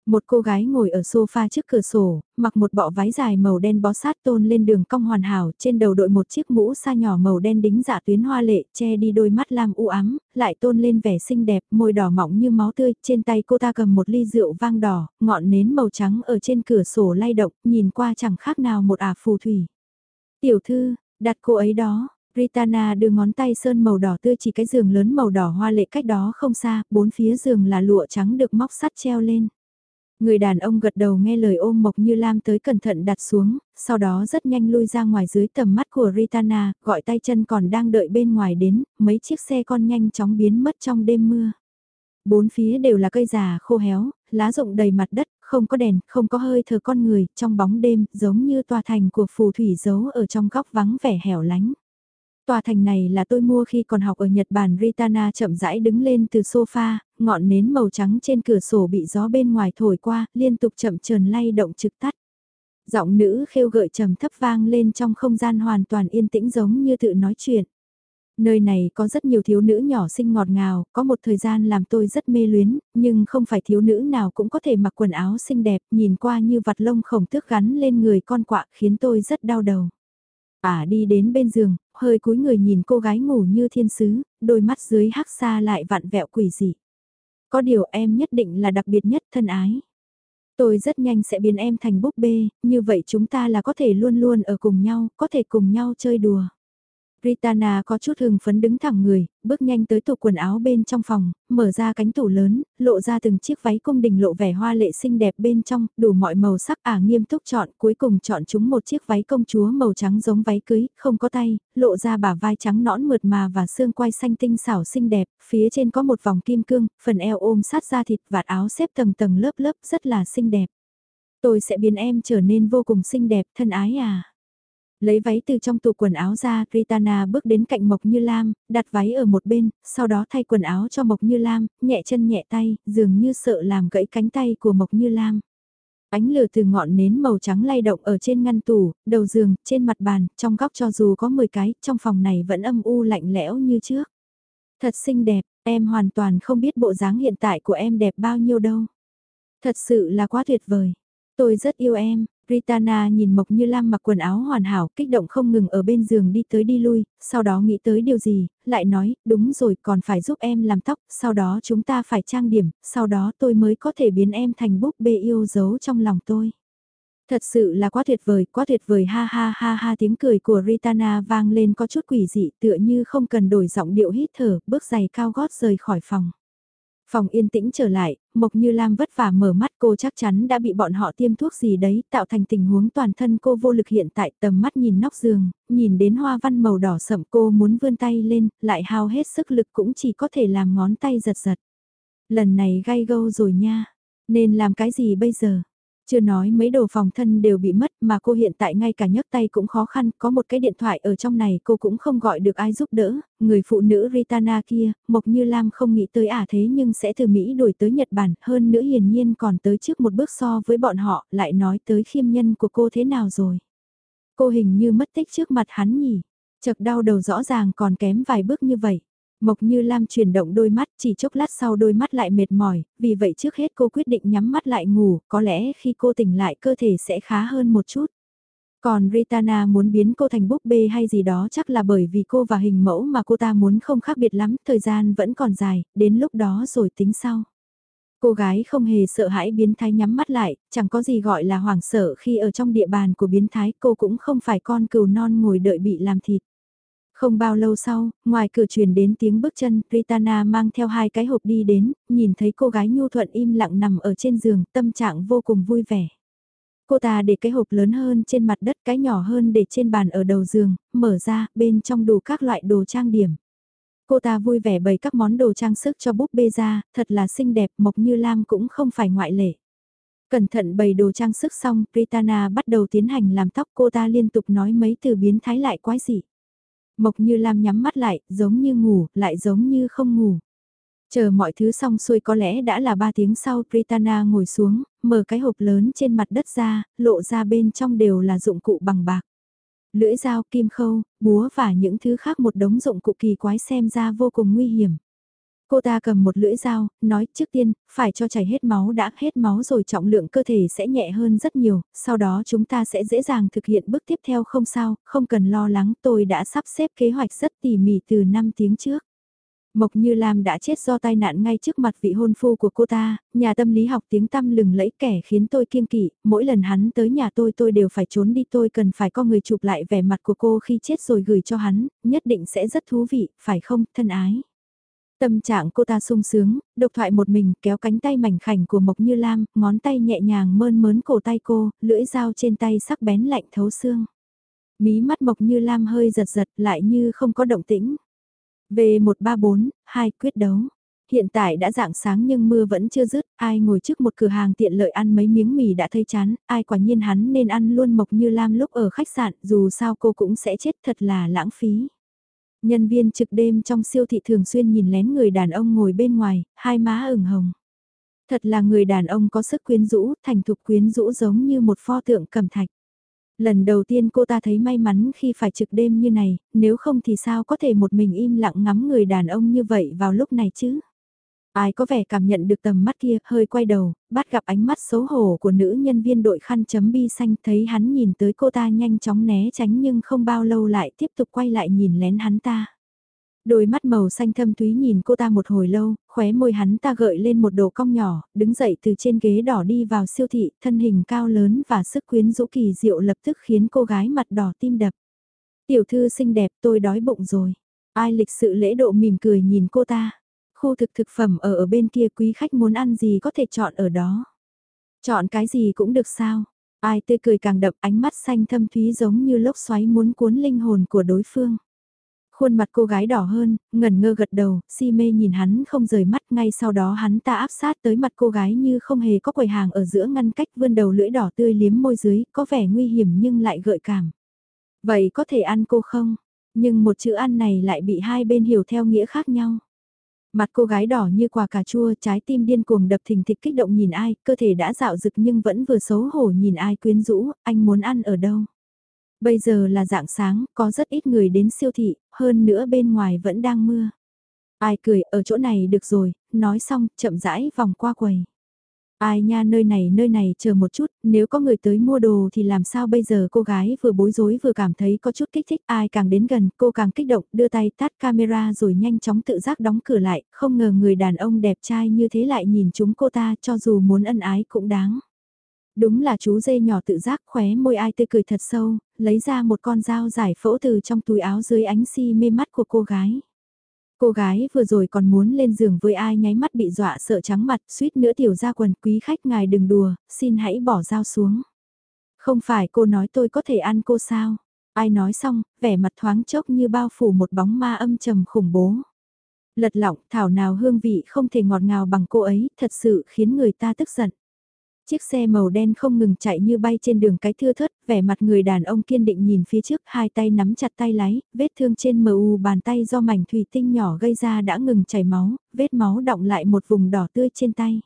Một cô gái ngồi ở sofa trước cửa sổ, mặc một bộ váy dài màu đen bó sát tôn lên đường cong hoàn hảo, trên đầu đội một chiếc mũ sa nhỏ màu đen đính dạ tuyến hoa lệ, che đi đôi mắt lam u ám, lại tôn lên vẻ xinh đẹp, môi đỏ mỏng như máu tươi, trên tay cô ta cầm một ly rượu vang đỏ, ngọn nến màu trắng ở trên cửa sổ lay động, nhìn qua chẳng khác nào một ả phù thủy. Tiểu thư, đặt cô ấy đó, Ritana đưa ngón tay sơn màu đỏ tươi chỉ cái giường lớn màu đỏ hoa lệ cách đó không xa, bốn phía giường là lụa trắng được móc sắt treo lên. Người đàn ông gật đầu nghe lời ôm Mộc Như Lam tới cẩn thận đặt xuống, sau đó rất nhanh lui ra ngoài dưới tầm mắt của Ritana, gọi tay chân còn đang đợi bên ngoài đến, mấy chiếc xe con nhanh chóng biến mất trong đêm mưa. Bốn phía đều là cây già khô héo, lá rụng đầy mặt đất, không có đèn, không có hơi thở con người, trong bóng đêm, giống như tòa thành của phù thủy giấu ở trong góc vắng vẻ hẻo lánh. Tòa thành này là tôi mua khi còn học ở Nhật Bản Ritana chậm rãi đứng lên từ sofa, ngọn nến màu trắng trên cửa sổ bị gió bên ngoài thổi qua, liên tục chậm trờn lay động trực tắt. Giọng nữ khêu gợi trầm thấp vang lên trong không gian hoàn toàn yên tĩnh giống như tự nói chuyện. Nơi này có rất nhiều thiếu nữ nhỏ xinh ngọt ngào, có một thời gian làm tôi rất mê luyến, nhưng không phải thiếu nữ nào cũng có thể mặc quần áo xinh đẹp, nhìn qua như vặt lông khổng tước gắn lên người con quạ khiến tôi rất đau đầu. À đi đến bên giường, hơi cúi người nhìn cô gái ngủ như thiên sứ, đôi mắt dưới hắc xa lại vặn vẹo quỷ dị. Có điều em nhất định là đặc biệt nhất thân ái. Tôi rất nhanh sẽ biến em thành búp bê, như vậy chúng ta là có thể luôn luôn ở cùng nhau, có thể cùng nhau chơi đùa. Ritana có chút hưng phấn đứng thẳng người, bước nhanh tới tủ quần áo bên trong phòng, mở ra cánh tủ lớn, lộ ra từng chiếc váy cung đình lộ vẻ hoa lệ xinh đẹp bên trong, đủ mọi màu sắc ả à, nghiêm túc chọn, cuối cùng chọn chúng một chiếc váy công chúa màu trắng giống váy cưới, không có tay, lộ ra bả vai trắng nõn mượt mà và xương quai xanh tinh xảo xinh đẹp, phía trên có một vòng kim cương, phần eo ôm sát da thịt vạt áo xếp tầng tầng lớp lớp rất là xinh đẹp. Tôi sẽ biến em trở nên vô cùng xinh đẹp, thân ái à. Lấy váy từ trong tủ quần áo ra, Ritana bước đến cạnh Mộc Như Lam, đặt váy ở một bên, sau đó thay quần áo cho Mộc Như Lam, nhẹ chân nhẹ tay, dường như sợ làm gãy cánh tay của Mộc Như Lam. Ánh lửa từ ngọn nến màu trắng lay động ở trên ngăn tủ, đầu giường, trên mặt bàn, trong góc cho dù có 10 cái, trong phòng này vẫn âm u lạnh lẽo như trước. Thật xinh đẹp, em hoàn toàn không biết bộ dáng hiện tại của em đẹp bao nhiêu đâu. Thật sự là quá tuyệt vời. Tôi rất yêu em, Ritana nhìn Mộc Như Lam mặc quần áo hoàn hảo, kích động không ngừng ở bên giường đi tới đi lui, sau đó nghĩ tới điều gì, lại nói, đúng rồi, còn phải giúp em làm tóc, sau đó chúng ta phải trang điểm, sau đó tôi mới có thể biến em thành búp bê yêu dấu trong lòng tôi. Thật sự là quá tuyệt vời, quá tuyệt vời ha ha ha ha tiếng cười của Ritana vang lên có chút quỷ dị tựa như không cần đổi giọng điệu hít thở, bước giày cao gót rời khỏi phòng. Phòng yên tĩnh trở lại, Mộc Như Lam vất vả mở mắt cô chắc chắn đã bị bọn họ tiêm thuốc gì đấy, tạo thành tình huống toàn thân cô vô lực hiện tại tầm mắt nhìn nóc giường, nhìn đến hoa văn màu đỏ sậm cô muốn vươn tay lên, lại hao hết sức lực cũng chỉ có thể làm ngón tay giật giật. Lần này gai gâu rồi nha, nên làm cái gì bây giờ? Chưa nói mấy đồ phòng thân đều bị mất mà cô hiện tại ngay cả nhấc tay cũng khó khăn, có một cái điện thoại ở trong này cô cũng không gọi được ai giúp đỡ, người phụ nữ Ritana kia, Mộc Như Lam không nghĩ tới ả à thế nhưng sẽ từ Mỹ đổi tới Nhật Bản, hơn nữa hiển nhiên còn tới trước một bước so với bọn họ, lại nói tới khiêm nhân của cô thế nào rồi. Cô hình như mất tích trước mặt hắn nhỉ, chật đau đầu rõ ràng còn kém vài bước như vậy. Mộc Như Lam chuyển động đôi mắt chỉ chốc lát sau đôi mắt lại mệt mỏi, vì vậy trước hết cô quyết định nhắm mắt lại ngủ, có lẽ khi cô tỉnh lại cơ thể sẽ khá hơn một chút. Còn Ritana muốn biến cô thành búp bê hay gì đó chắc là bởi vì cô và hình mẫu mà cô ta muốn không khác biệt lắm, thời gian vẫn còn dài, đến lúc đó rồi tính sau. Cô gái không hề sợ hãi biến thái nhắm mắt lại, chẳng có gì gọi là hoảng sợ khi ở trong địa bàn của biến thái cô cũng không phải con cừu non ngồi đợi bị làm thịt. Không bao lâu sau, ngoài cửa truyền đến tiếng bước chân, Ritana mang theo hai cái hộp đi đến, nhìn thấy cô gái nhu thuận im lặng nằm ở trên giường, tâm trạng vô cùng vui vẻ. Cô ta để cái hộp lớn hơn trên mặt đất, cái nhỏ hơn để trên bàn ở đầu giường, mở ra, bên trong đủ các loại đồ trang điểm. Cô ta vui vẻ bày các món đồ trang sức cho búp bê ra, thật là xinh đẹp, Mộc Như Lam cũng không phải ngoại lệ. Cẩn thận bày đồ trang sức xong, Ritana bắt đầu tiến hành làm tóc cô ta liên tục nói mấy từ biến thái lại quái dị. Mộc như Lam nhắm mắt lại, giống như ngủ, lại giống như không ngủ. Chờ mọi thứ xong xuôi có lẽ đã là 3 tiếng sau Pritana ngồi xuống, mở cái hộp lớn trên mặt đất ra, lộ ra bên trong đều là dụng cụ bằng bạc. Lưỡi dao, kim khâu, búa và những thứ khác một đống dụng cụ kỳ quái xem ra vô cùng nguy hiểm. Cô ta cầm một lưỡi dao, nói trước tiên, phải cho chảy hết máu đã hết máu rồi trọng lượng cơ thể sẽ nhẹ hơn rất nhiều, sau đó chúng ta sẽ dễ dàng thực hiện bước tiếp theo không sao, không cần lo lắng tôi đã sắp xếp kế hoạch rất tỉ mỉ từ 5 tiếng trước. Mộc Như Lam đã chết do tai nạn ngay trước mặt vị hôn phu của cô ta, nhà tâm lý học tiếng tăm lừng lẫy kẻ khiến tôi kiêng kỵ, mỗi lần hắn tới nhà tôi tôi đều phải trốn đi tôi cần phải có người chụp lại vẻ mặt của cô khi chết rồi gửi cho hắn, nhất định sẽ rất thú vị, phải không, thân ái. Tâm trạng cô ta sung sướng, độc thoại một mình kéo cánh tay mảnh khảnh của Mộc Như Lam, ngón tay nhẹ nhàng mơn mớn cổ tay cô, lưỡi dao trên tay sắc bén lạnh thấu xương. Mí mắt Mộc Như Lam hơi giật giật lại như không có động tĩnh. V134, 2 quyết đấu. Hiện tại đã dạng sáng nhưng mưa vẫn chưa dứt, ai ngồi trước một cửa hàng tiện lợi ăn mấy miếng mì đã thấy chán, ai quả nhiên hắn nên ăn luôn Mộc Như Lam lúc ở khách sạn, dù sao cô cũng sẽ chết thật là lãng phí. Nhân viên trực đêm trong siêu thị thường xuyên nhìn lén người đàn ông ngồi bên ngoài, hai má ửng hồng. Thật là người đàn ông có sức quyến rũ, thành thục quyến rũ giống như một pho tượng cầm thạch. Lần đầu tiên cô ta thấy may mắn khi phải trực đêm như này, nếu không thì sao có thể một mình im lặng ngắm người đàn ông như vậy vào lúc này chứ? Ai có vẻ cảm nhận được tầm mắt kia, hơi quay đầu, bắt gặp ánh mắt xấu hổ của nữ nhân viên đội khăn chấm bi xanh thấy hắn nhìn tới cô ta nhanh chóng né tránh nhưng không bao lâu lại tiếp tục quay lại nhìn lén hắn ta. Đôi mắt màu xanh thâm thúy nhìn cô ta một hồi lâu, khóe môi hắn ta gợi lên một đồ cong nhỏ, đứng dậy từ trên ghế đỏ đi vào siêu thị, thân hình cao lớn và sức quyến rũ kỳ diệu lập tức khiến cô gái mặt đỏ tim đập. Tiểu thư xinh đẹp tôi đói bụng rồi. Ai lịch sự lễ độ mỉm cười nhìn cô ta. Khu thực thực phẩm ở ở bên kia quý khách muốn ăn gì có thể chọn ở đó. Chọn cái gì cũng được sao. Ai tươi cười càng đậm ánh mắt xanh thâm thúy giống như lốc xoáy muốn cuốn linh hồn của đối phương. Khuôn mặt cô gái đỏ hơn, ngẩn ngơ gật đầu, si mê nhìn hắn không rời mắt ngay sau đó hắn ta áp sát tới mặt cô gái như không hề có quầy hàng ở giữa ngăn cách vươn đầu lưỡi đỏ tươi liếm môi dưới, có vẻ nguy hiểm nhưng lại gợi cảm. Vậy có thể ăn cô không? Nhưng một chữ ăn này lại bị hai bên hiểu theo nghĩa khác nhau. Mặt cô gái đỏ như quả cà chua, trái tim điên cuồng đập thình thịch kích động nhìn ai, cơ thể đã dạo rực nhưng vẫn vừa xấu hổ nhìn ai quyến rũ, anh muốn ăn ở đâu. Bây giờ là dạng sáng, có rất ít người đến siêu thị, hơn nữa bên ngoài vẫn đang mưa. Ai cười, ở chỗ này được rồi, nói xong, chậm rãi vòng qua quầy. Ai nha nơi này nơi này chờ một chút, nếu có người tới mua đồ thì làm sao bây giờ cô gái vừa bối rối vừa cảm thấy có chút kích thích ai càng đến gần cô càng kích động đưa tay tắt camera rồi nhanh chóng tự giác đóng cửa lại, không ngờ người đàn ông đẹp trai như thế lại nhìn chúng cô ta cho dù muốn ân ái cũng đáng. Đúng là chú dê nhỏ tự giác khóe môi ai tươi cười thật sâu, lấy ra một con dao giải phẫu từ trong túi áo dưới ánh si mê mắt của cô gái. Cô gái vừa rồi còn muốn lên giường với ai nháy mắt bị dọa sợ trắng mặt, suýt nữa tiểu ra quần quý khách ngài đừng đùa, xin hãy bỏ dao xuống. Không phải cô nói tôi có thể ăn cô sao? Ai nói xong, vẻ mặt thoáng chốc như bao phủ một bóng ma âm trầm khủng bố. Lật lọng, thảo nào hương vị không thể ngọt ngào bằng cô ấy, thật sự khiến người ta tức giận. Chiếc xe màu đen không ngừng chạy như bay trên đường cái thưa thớt, vẻ mặt người đàn ông kiên định nhìn phía trước, hai tay nắm chặt tay lái, vết thương trên mờ u bàn tay do mảnh thủy tinh nhỏ gây ra đã ngừng chảy máu, vết máu đọng lại một vùng đỏ tươi trên tay.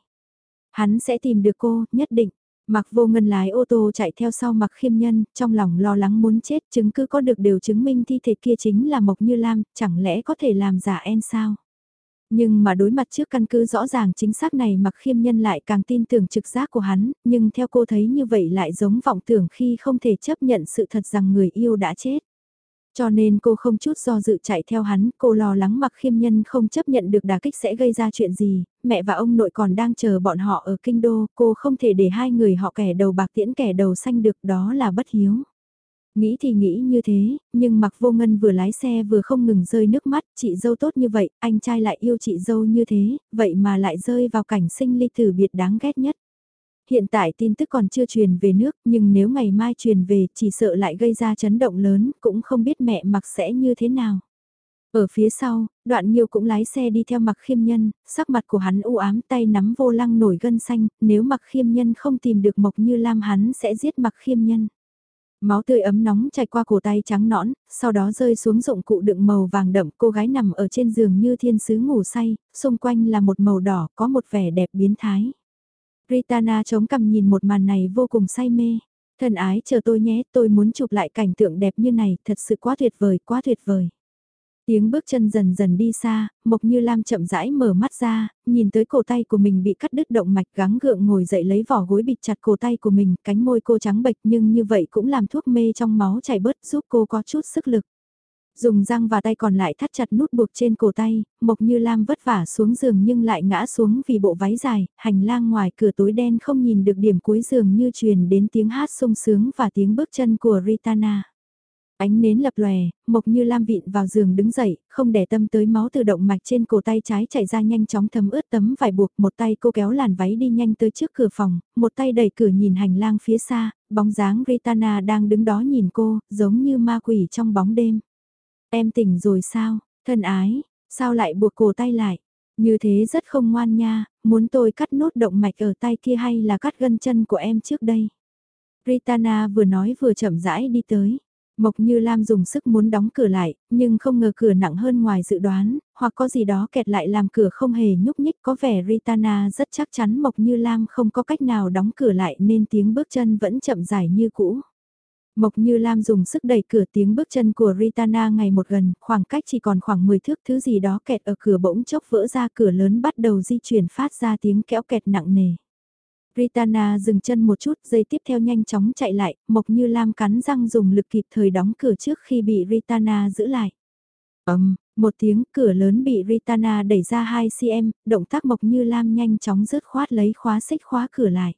Hắn sẽ tìm được cô, nhất định. Mặc vô ngân lái ô tô chạy theo sau mặc khiêm nhân, trong lòng lo lắng muốn chết chứng cứ có được đều chứng minh thi thể kia chính là Mộc Như Lam, chẳng lẽ có thể làm giả en sao? Nhưng mà đối mặt trước căn cứ rõ ràng chính xác này mặc khiêm nhân lại càng tin tưởng trực giác của hắn, nhưng theo cô thấy như vậy lại giống vọng tưởng khi không thể chấp nhận sự thật rằng người yêu đã chết. Cho nên cô không chút do dự chạy theo hắn, cô lo lắng mặc khiêm nhân không chấp nhận được đả kích sẽ gây ra chuyện gì, mẹ và ông nội còn đang chờ bọn họ ở kinh đô, cô không thể để hai người họ kẻ đầu bạc tiễn kẻ đầu xanh được đó là bất hiếu. Nghĩ thì nghĩ như thế, nhưng mặc vô ngân vừa lái xe vừa không ngừng rơi nước mắt, chị dâu tốt như vậy, anh trai lại yêu chị dâu như thế, vậy mà lại rơi vào cảnh sinh ly tử biệt đáng ghét nhất. Hiện tại tin tức còn chưa truyền về nước, nhưng nếu ngày mai truyền về chỉ sợ lại gây ra chấn động lớn, cũng không biết mẹ mặc sẽ như thế nào. Ở phía sau, đoạn nhiêu cũng lái xe đi theo mặc khiêm nhân, sắc mặt của hắn u ám tay nắm vô lăng nổi gân xanh, nếu mặc khiêm nhân không tìm được mộc như lam hắn sẽ giết mặc khiêm nhân. Máu tươi ấm nóng chảy qua cổ tay trắng nõn, sau đó rơi xuống dụng cụ đựng màu vàng đậm cô gái nằm ở trên giường như thiên sứ ngủ say, xung quanh là một màu đỏ có một vẻ đẹp biến thái. Ritana chống cằm nhìn một màn này vô cùng say mê. Thần ái chờ tôi nhé, tôi muốn chụp lại cảnh tượng đẹp như này, thật sự quá tuyệt vời, quá tuyệt vời. Tiếng bước chân dần dần đi xa, Mộc Như Lam chậm rãi mở mắt ra, nhìn tới cổ tay của mình bị cắt đứt động mạch gắng gượng ngồi dậy lấy vỏ gối bịt chặt cổ tay của mình, cánh môi cô trắng bệch nhưng như vậy cũng làm thuốc mê trong máu chảy bớt giúp cô có chút sức lực. Dùng răng và tay còn lại thắt chặt nút buộc trên cổ tay, Mộc Như Lam vất vả xuống giường nhưng lại ngã xuống vì bộ váy dài, hành lang ngoài cửa tối đen không nhìn được điểm cuối giường như truyền đến tiếng hát sung sướng và tiếng bước chân của Ritana. Ánh nến lập lòe, Mộc Như Lam vịn vào giường đứng dậy, không để tâm tới máu từ động mạch trên cổ tay trái chảy ra nhanh chóng thấm ướt tấm vải buộc, một tay cô kéo làn váy đi nhanh tới trước cửa phòng, một tay đẩy cửa nhìn hành lang phía xa, bóng dáng Ritana đang đứng đó nhìn cô, giống như ma quỷ trong bóng đêm. Em tỉnh rồi sao, thân ái, sao lại buộc cổ tay lại? Như thế rất không ngoan nha, muốn tôi cắt nốt động mạch ở tay kia hay là cắt gân chân của em trước đây? Ritana vừa nói vừa chậm rãi đi tới. Mộc Như Lam dùng sức muốn đóng cửa lại, nhưng không ngờ cửa nặng hơn ngoài dự đoán, hoặc có gì đó kẹt lại làm cửa không hề nhúc nhích có vẻ Ritana rất chắc chắn Mộc Như Lam không có cách nào đóng cửa lại nên tiếng bước chân vẫn chậm dài như cũ. Mộc Như Lam dùng sức đẩy cửa tiếng bước chân của Ritana ngày một gần, khoảng cách chỉ còn khoảng 10 thước thứ gì đó kẹt ở cửa bỗng chốc vỡ ra cửa lớn bắt đầu di chuyển phát ra tiếng kéo kẹt nặng nề. Ritana dừng chân một chút, giây tiếp theo nhanh chóng chạy lại, Mộc Như Lam cắn răng dùng lực kịp thời đóng cửa trước khi bị Ritana giữ lại. Ầm, một tiếng cửa lớn bị Ritana đẩy ra 2cm, động tác Mộc Như Lam nhanh chóng rớt khoát lấy khóa xích khóa cửa lại.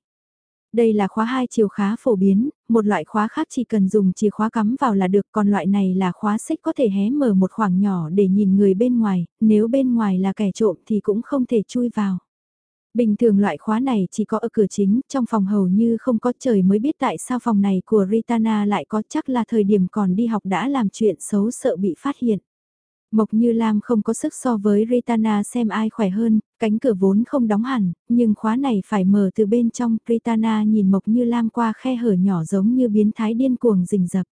Đây là khóa hai chiều khá phổ biến, một loại khóa khác chỉ cần dùng chìa khóa cắm vào là được còn loại này là khóa xích có thể hé mở một khoảng nhỏ để nhìn người bên ngoài, nếu bên ngoài là kẻ trộm thì cũng không thể chui vào. Bình thường loại khóa này chỉ có ở cửa chính, trong phòng hầu như không có trời mới biết tại sao phòng này của Ritana lại có chắc là thời điểm còn đi học đã làm chuyện xấu sợ bị phát hiện. Mộc Như Lam không có sức so với Ritana xem ai khỏe hơn, cánh cửa vốn không đóng hẳn, nhưng khóa này phải mở từ bên trong. Ritana nhìn Mộc Như Lam qua khe hở nhỏ giống như biến thái điên cuồng rình rập.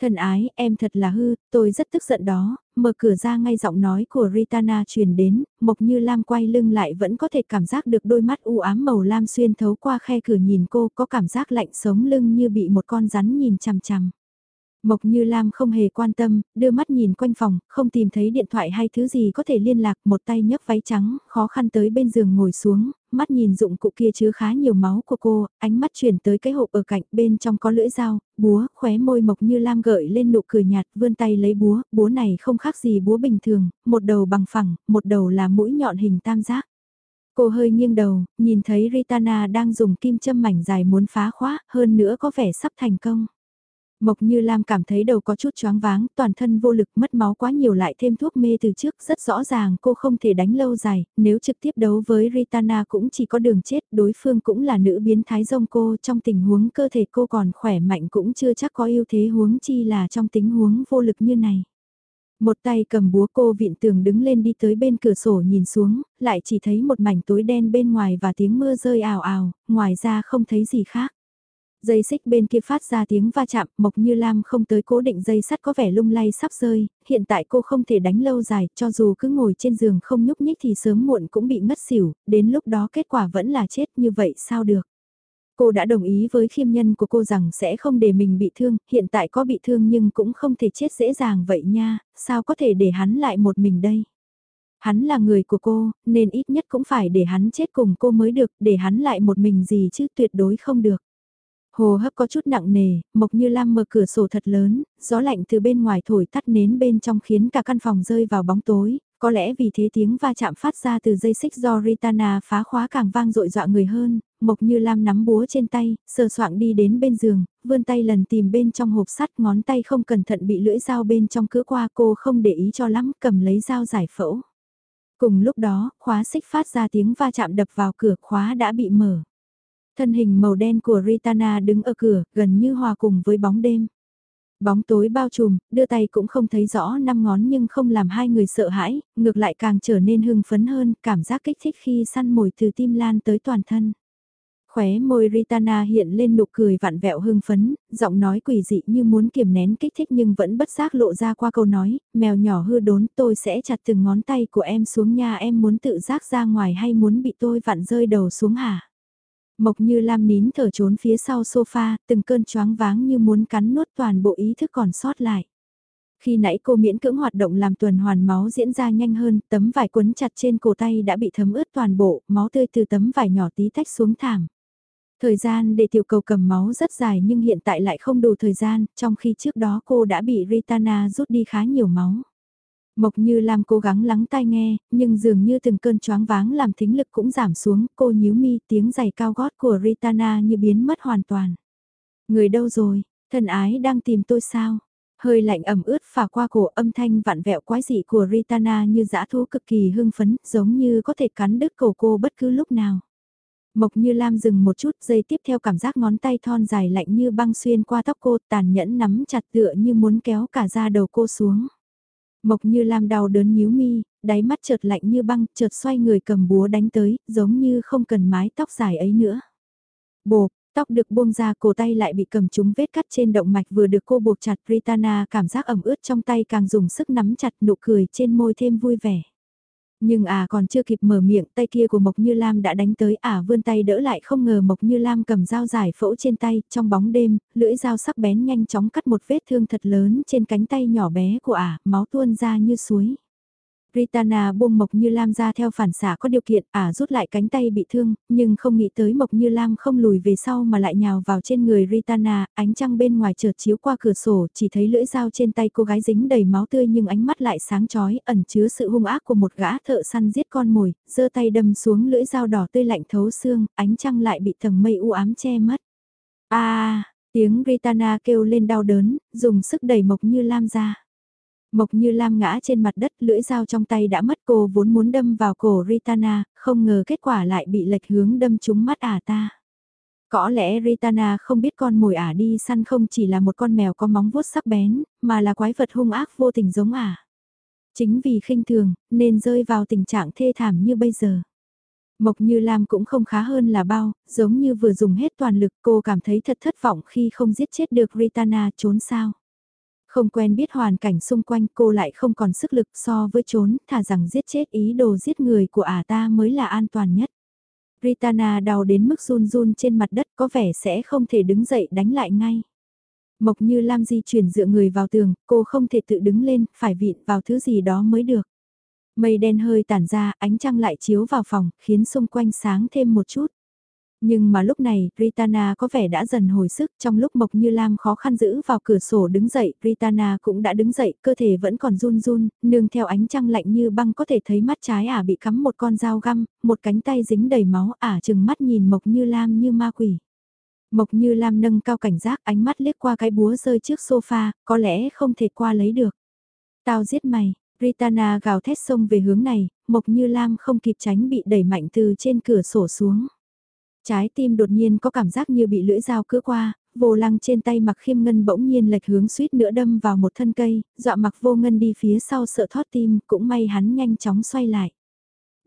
Thần ái, em thật là hư, tôi rất tức giận đó, mở cửa ra ngay giọng nói của Ritana truyền đến, Mộc Như Lam quay lưng lại vẫn có thể cảm giác được đôi mắt u ám màu lam xuyên thấu qua khe cửa nhìn cô có cảm giác lạnh sống lưng như bị một con rắn nhìn chằm chằm. Mộc Như Lam không hề quan tâm, đưa mắt nhìn quanh phòng, không tìm thấy điện thoại hay thứ gì có thể liên lạc, một tay nhấc váy trắng, khó khăn tới bên giường ngồi xuống, mắt nhìn dụng cụ kia chứa khá nhiều máu của cô, ánh mắt chuyển tới cái hộp ở cạnh, bên trong có lưỡi dao, búa, khóe môi Mộc Như Lam gợi lên nụ cười nhạt, vươn tay lấy búa, búa này không khác gì búa bình thường, một đầu bằng phẳng, một đầu là mũi nhọn hình tam giác. Cô hơi nghiêng đầu, nhìn thấy Ritana đang dùng kim châm mảnh dài muốn phá khóa, hơn nữa có vẻ sắp thành công. Mộc Như Lam cảm thấy đầu có chút choáng váng, toàn thân vô lực mất máu quá nhiều lại thêm thuốc mê từ trước, rất rõ ràng cô không thể đánh lâu dài, nếu trực tiếp đấu với Ritana cũng chỉ có đường chết, đối phương cũng là nữ biến thái rông cô, trong tình huống cơ thể cô còn khỏe mạnh cũng chưa chắc có ưu thế huống chi là trong tình huống vô lực như này. Một tay cầm búa cô viện tường đứng lên đi tới bên cửa sổ nhìn xuống, lại chỉ thấy một mảnh tối đen bên ngoài và tiếng mưa rơi ào ào, ngoài ra không thấy gì khác. Dây xích bên kia phát ra tiếng va chạm, Mộc Như Lam không tới cố định dây sắt có vẻ lung lay sắp rơi, hiện tại cô không thể đánh lâu dài, cho dù cứ ngồi trên giường không nhúc nhích thì sớm muộn cũng bị ngất xỉu, đến lúc đó kết quả vẫn là chết như vậy sao được. Cô đã đồng ý với khiêm nhân của cô rằng sẽ không để mình bị thương, hiện tại có bị thương nhưng cũng không thể chết dễ dàng vậy nha, sao có thể để hắn lại một mình đây. Hắn là người của cô, nên ít nhất cũng phải để hắn chết cùng cô mới được, để hắn lại một mình gì chứ tuyệt đối không được. Hồ hấp có chút nặng nề, Mộc Như Lam mở cửa sổ thật lớn, gió lạnh từ bên ngoài thổi tắt nến bên trong khiến cả căn phòng rơi vào bóng tối, có lẽ vì thế tiếng va chạm phát ra từ dây xích do Ritana phá khóa càng vang dội dọa người hơn, Mộc Như Lam nắm búa trên tay, sờ soạng đi đến bên giường, vươn tay lần tìm bên trong hộp sắt ngón tay không cẩn thận bị lưỡi dao bên trong cứa qua cô không để ý cho lắm cầm lấy dao giải phẫu. Cùng lúc đó, khóa xích phát ra tiếng va chạm đập vào cửa khóa đã bị mở. Thân hình màu đen của Ritana đứng ở cửa, gần như hòa cùng với bóng đêm. Bóng tối bao trùm, đưa tay cũng không thấy rõ năm ngón nhưng không làm hai người sợ hãi, ngược lại càng trở nên hưng phấn hơn, cảm giác kích thích khi săn mồi từ tim lan tới toàn thân. Khóe môi Ritana hiện lên nụ cười vạn vẹo hưng phấn, giọng nói quỷ dị như muốn kiềm nén kích thích nhưng vẫn bất giác lộ ra qua câu nói, mèo nhỏ hư đốn tôi sẽ chặt từng ngón tay của em xuống nha em muốn tự giác ra ngoài hay muốn bị tôi vặn rơi đầu xuống hả? Mộc như Lam nín thở trốn phía sau sofa, từng cơn choáng váng như muốn cắn nuốt toàn bộ ý thức còn sót lại. Khi nãy cô miễn cưỡng hoạt động làm tuần hoàn máu diễn ra nhanh hơn, tấm vải quấn chặt trên cổ tay đã bị thấm ướt toàn bộ, máu tươi từ tấm vải nhỏ tí tách xuống thảm. Thời gian để tiểu cầu cầm máu rất dài nhưng hiện tại lại không đủ thời gian, trong khi trước đó cô đã bị Ritana rút đi khá nhiều máu. Mộc Như Lam cố gắng lắng tai nghe, nhưng dường như từng cơn choáng váng làm thính lực cũng giảm xuống, cô nhíu mi tiếng giày cao gót của Ritana như biến mất hoàn toàn. Người đâu rồi, Thần ái đang tìm tôi sao? Hơi lạnh ẩm ướt phả qua cổ âm thanh vặn vẹo quái dị của Ritana như dã thú cực kỳ hưng phấn, giống như có thể cắn đứt cổ cô bất cứ lúc nào. Mộc như Lam dừng một chút giây tiếp theo cảm giác ngón tay thon dài lạnh như băng xuyên qua tóc cô tàn nhẫn nắm chặt tựa như muốn kéo cả da đầu cô xuống. Mộc như Lam đau đớn nhíu mi, đáy mắt chợt lạnh như băng, chợt xoay người cầm búa đánh tới, giống như không cần mái tóc dài ấy nữa. Bộp, tóc được buông ra cổ tay lại bị cầm trúng vết cắt trên động mạch vừa được cô buộc chặt Ritana cảm giác ẩm ướt trong tay càng dùng sức nắm chặt nụ cười trên môi thêm vui vẻ. Nhưng à còn chưa kịp mở miệng tay kia của Mộc Như Lam đã đánh tới à vươn tay đỡ lại không ngờ Mộc Như Lam cầm dao giải phẫu trên tay, trong bóng đêm, lưỡi dao sắc bén nhanh chóng cắt một vết thương thật lớn trên cánh tay nhỏ bé của à, máu tuôn ra như suối. Ritana buông Mộc Như Lam ra theo phản xả có điều kiện, ả rút lại cánh tay bị thương, nhưng không nghĩ tới Mộc Như Lam không lùi về sau mà lại nhào vào trên người Ritana, ánh trăng bên ngoài chợt chiếu qua cửa sổ, chỉ thấy lưỡi dao trên tay cô gái dính đầy máu tươi nhưng ánh mắt lại sáng chói, ẩn chứa sự hung ác của một gã thợ săn giết con mồi, giơ tay đâm xuống lưỡi dao đỏ tươi lạnh thấu xương, ánh trăng lại bị tầng mây u ám che mất. A, tiếng Ritana kêu lên đau đớn, dùng sức đẩy Mộc Như Lam ra. Mộc như Lam ngã trên mặt đất, lưỡi dao trong tay đã mất cô vốn muốn đâm vào cổ Ritana, không ngờ kết quả lại bị lệch hướng đâm trúng mắt ả ta. Có lẽ Ritana không biết con mồi ả đi săn không chỉ là một con mèo có móng vuốt sắc bén, mà là quái vật hung ác vô tình giống ả. Chính vì khinh thường, nên rơi vào tình trạng thê thảm như bây giờ. Mộc Như Lam cũng không khá hơn là bao, giống như vừa dùng hết toàn lực cô cảm thấy thật thất vọng khi không giết chết được Ritana trốn sao. Không quen biết hoàn cảnh xung quanh cô lại không còn sức lực so với trốn, thà rằng giết chết ý đồ giết người của ả ta mới là an toàn nhất. Ritana đau đến mức run run trên mặt đất có vẻ sẽ không thể đứng dậy đánh lại ngay. Mộc như Lam di chuyển dựa người vào tường, cô không thể tự đứng lên, phải vịn vào thứ gì đó mới được. Mây đen hơi tản ra, ánh trăng lại chiếu vào phòng, khiến xung quanh sáng thêm một chút. Nhưng mà lúc này, Ritana có vẻ đã dần hồi sức, trong lúc Mộc Như Lam khó khăn giữ vào cửa sổ đứng dậy, Ritana cũng đã đứng dậy, cơ thể vẫn còn run run, nương theo ánh trăng lạnh như băng có thể thấy mắt trái ả bị cắm một con dao găm, một cánh tay dính đầy máu ả chừng mắt nhìn Mộc Như Lam như ma quỷ. Mộc Như Lam nâng cao cảnh giác ánh mắt liếc qua cái búa rơi trước sofa, có lẽ không thể qua lấy được. Tao giết mày, Ritana gào thét xông về hướng này, Mộc Như Lam không kịp tránh bị đẩy mạnh từ trên cửa sổ xuống. Trái tim đột nhiên có cảm giác như bị lưỡi dao cứa qua, vô lăng trên tay mặc khiêm ngân bỗng nhiên lệch hướng suýt nữa đâm vào một thân cây, dọa mặc vô ngân đi phía sau sợ thoát tim, cũng may hắn nhanh chóng xoay lại.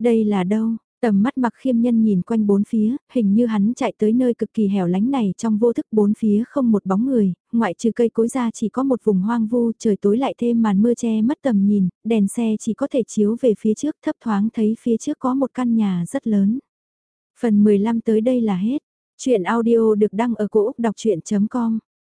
Đây là đâu? Tầm mắt mặc khiêm nhân nhìn quanh bốn phía, hình như hắn chạy tới nơi cực kỳ hẻo lánh này trong vô thức bốn phía không một bóng người, ngoại trừ cây cối ra chỉ có một vùng hoang vu, trời tối lại thêm màn mưa che mất tầm nhìn, đèn xe chỉ có thể chiếu về phía trước thấp thoáng thấy phía trước có một căn nhà rất lớn. Phần 15 tới đây là hết. Chuyện audio được đăng ở cổ Úc đọc chuyện.com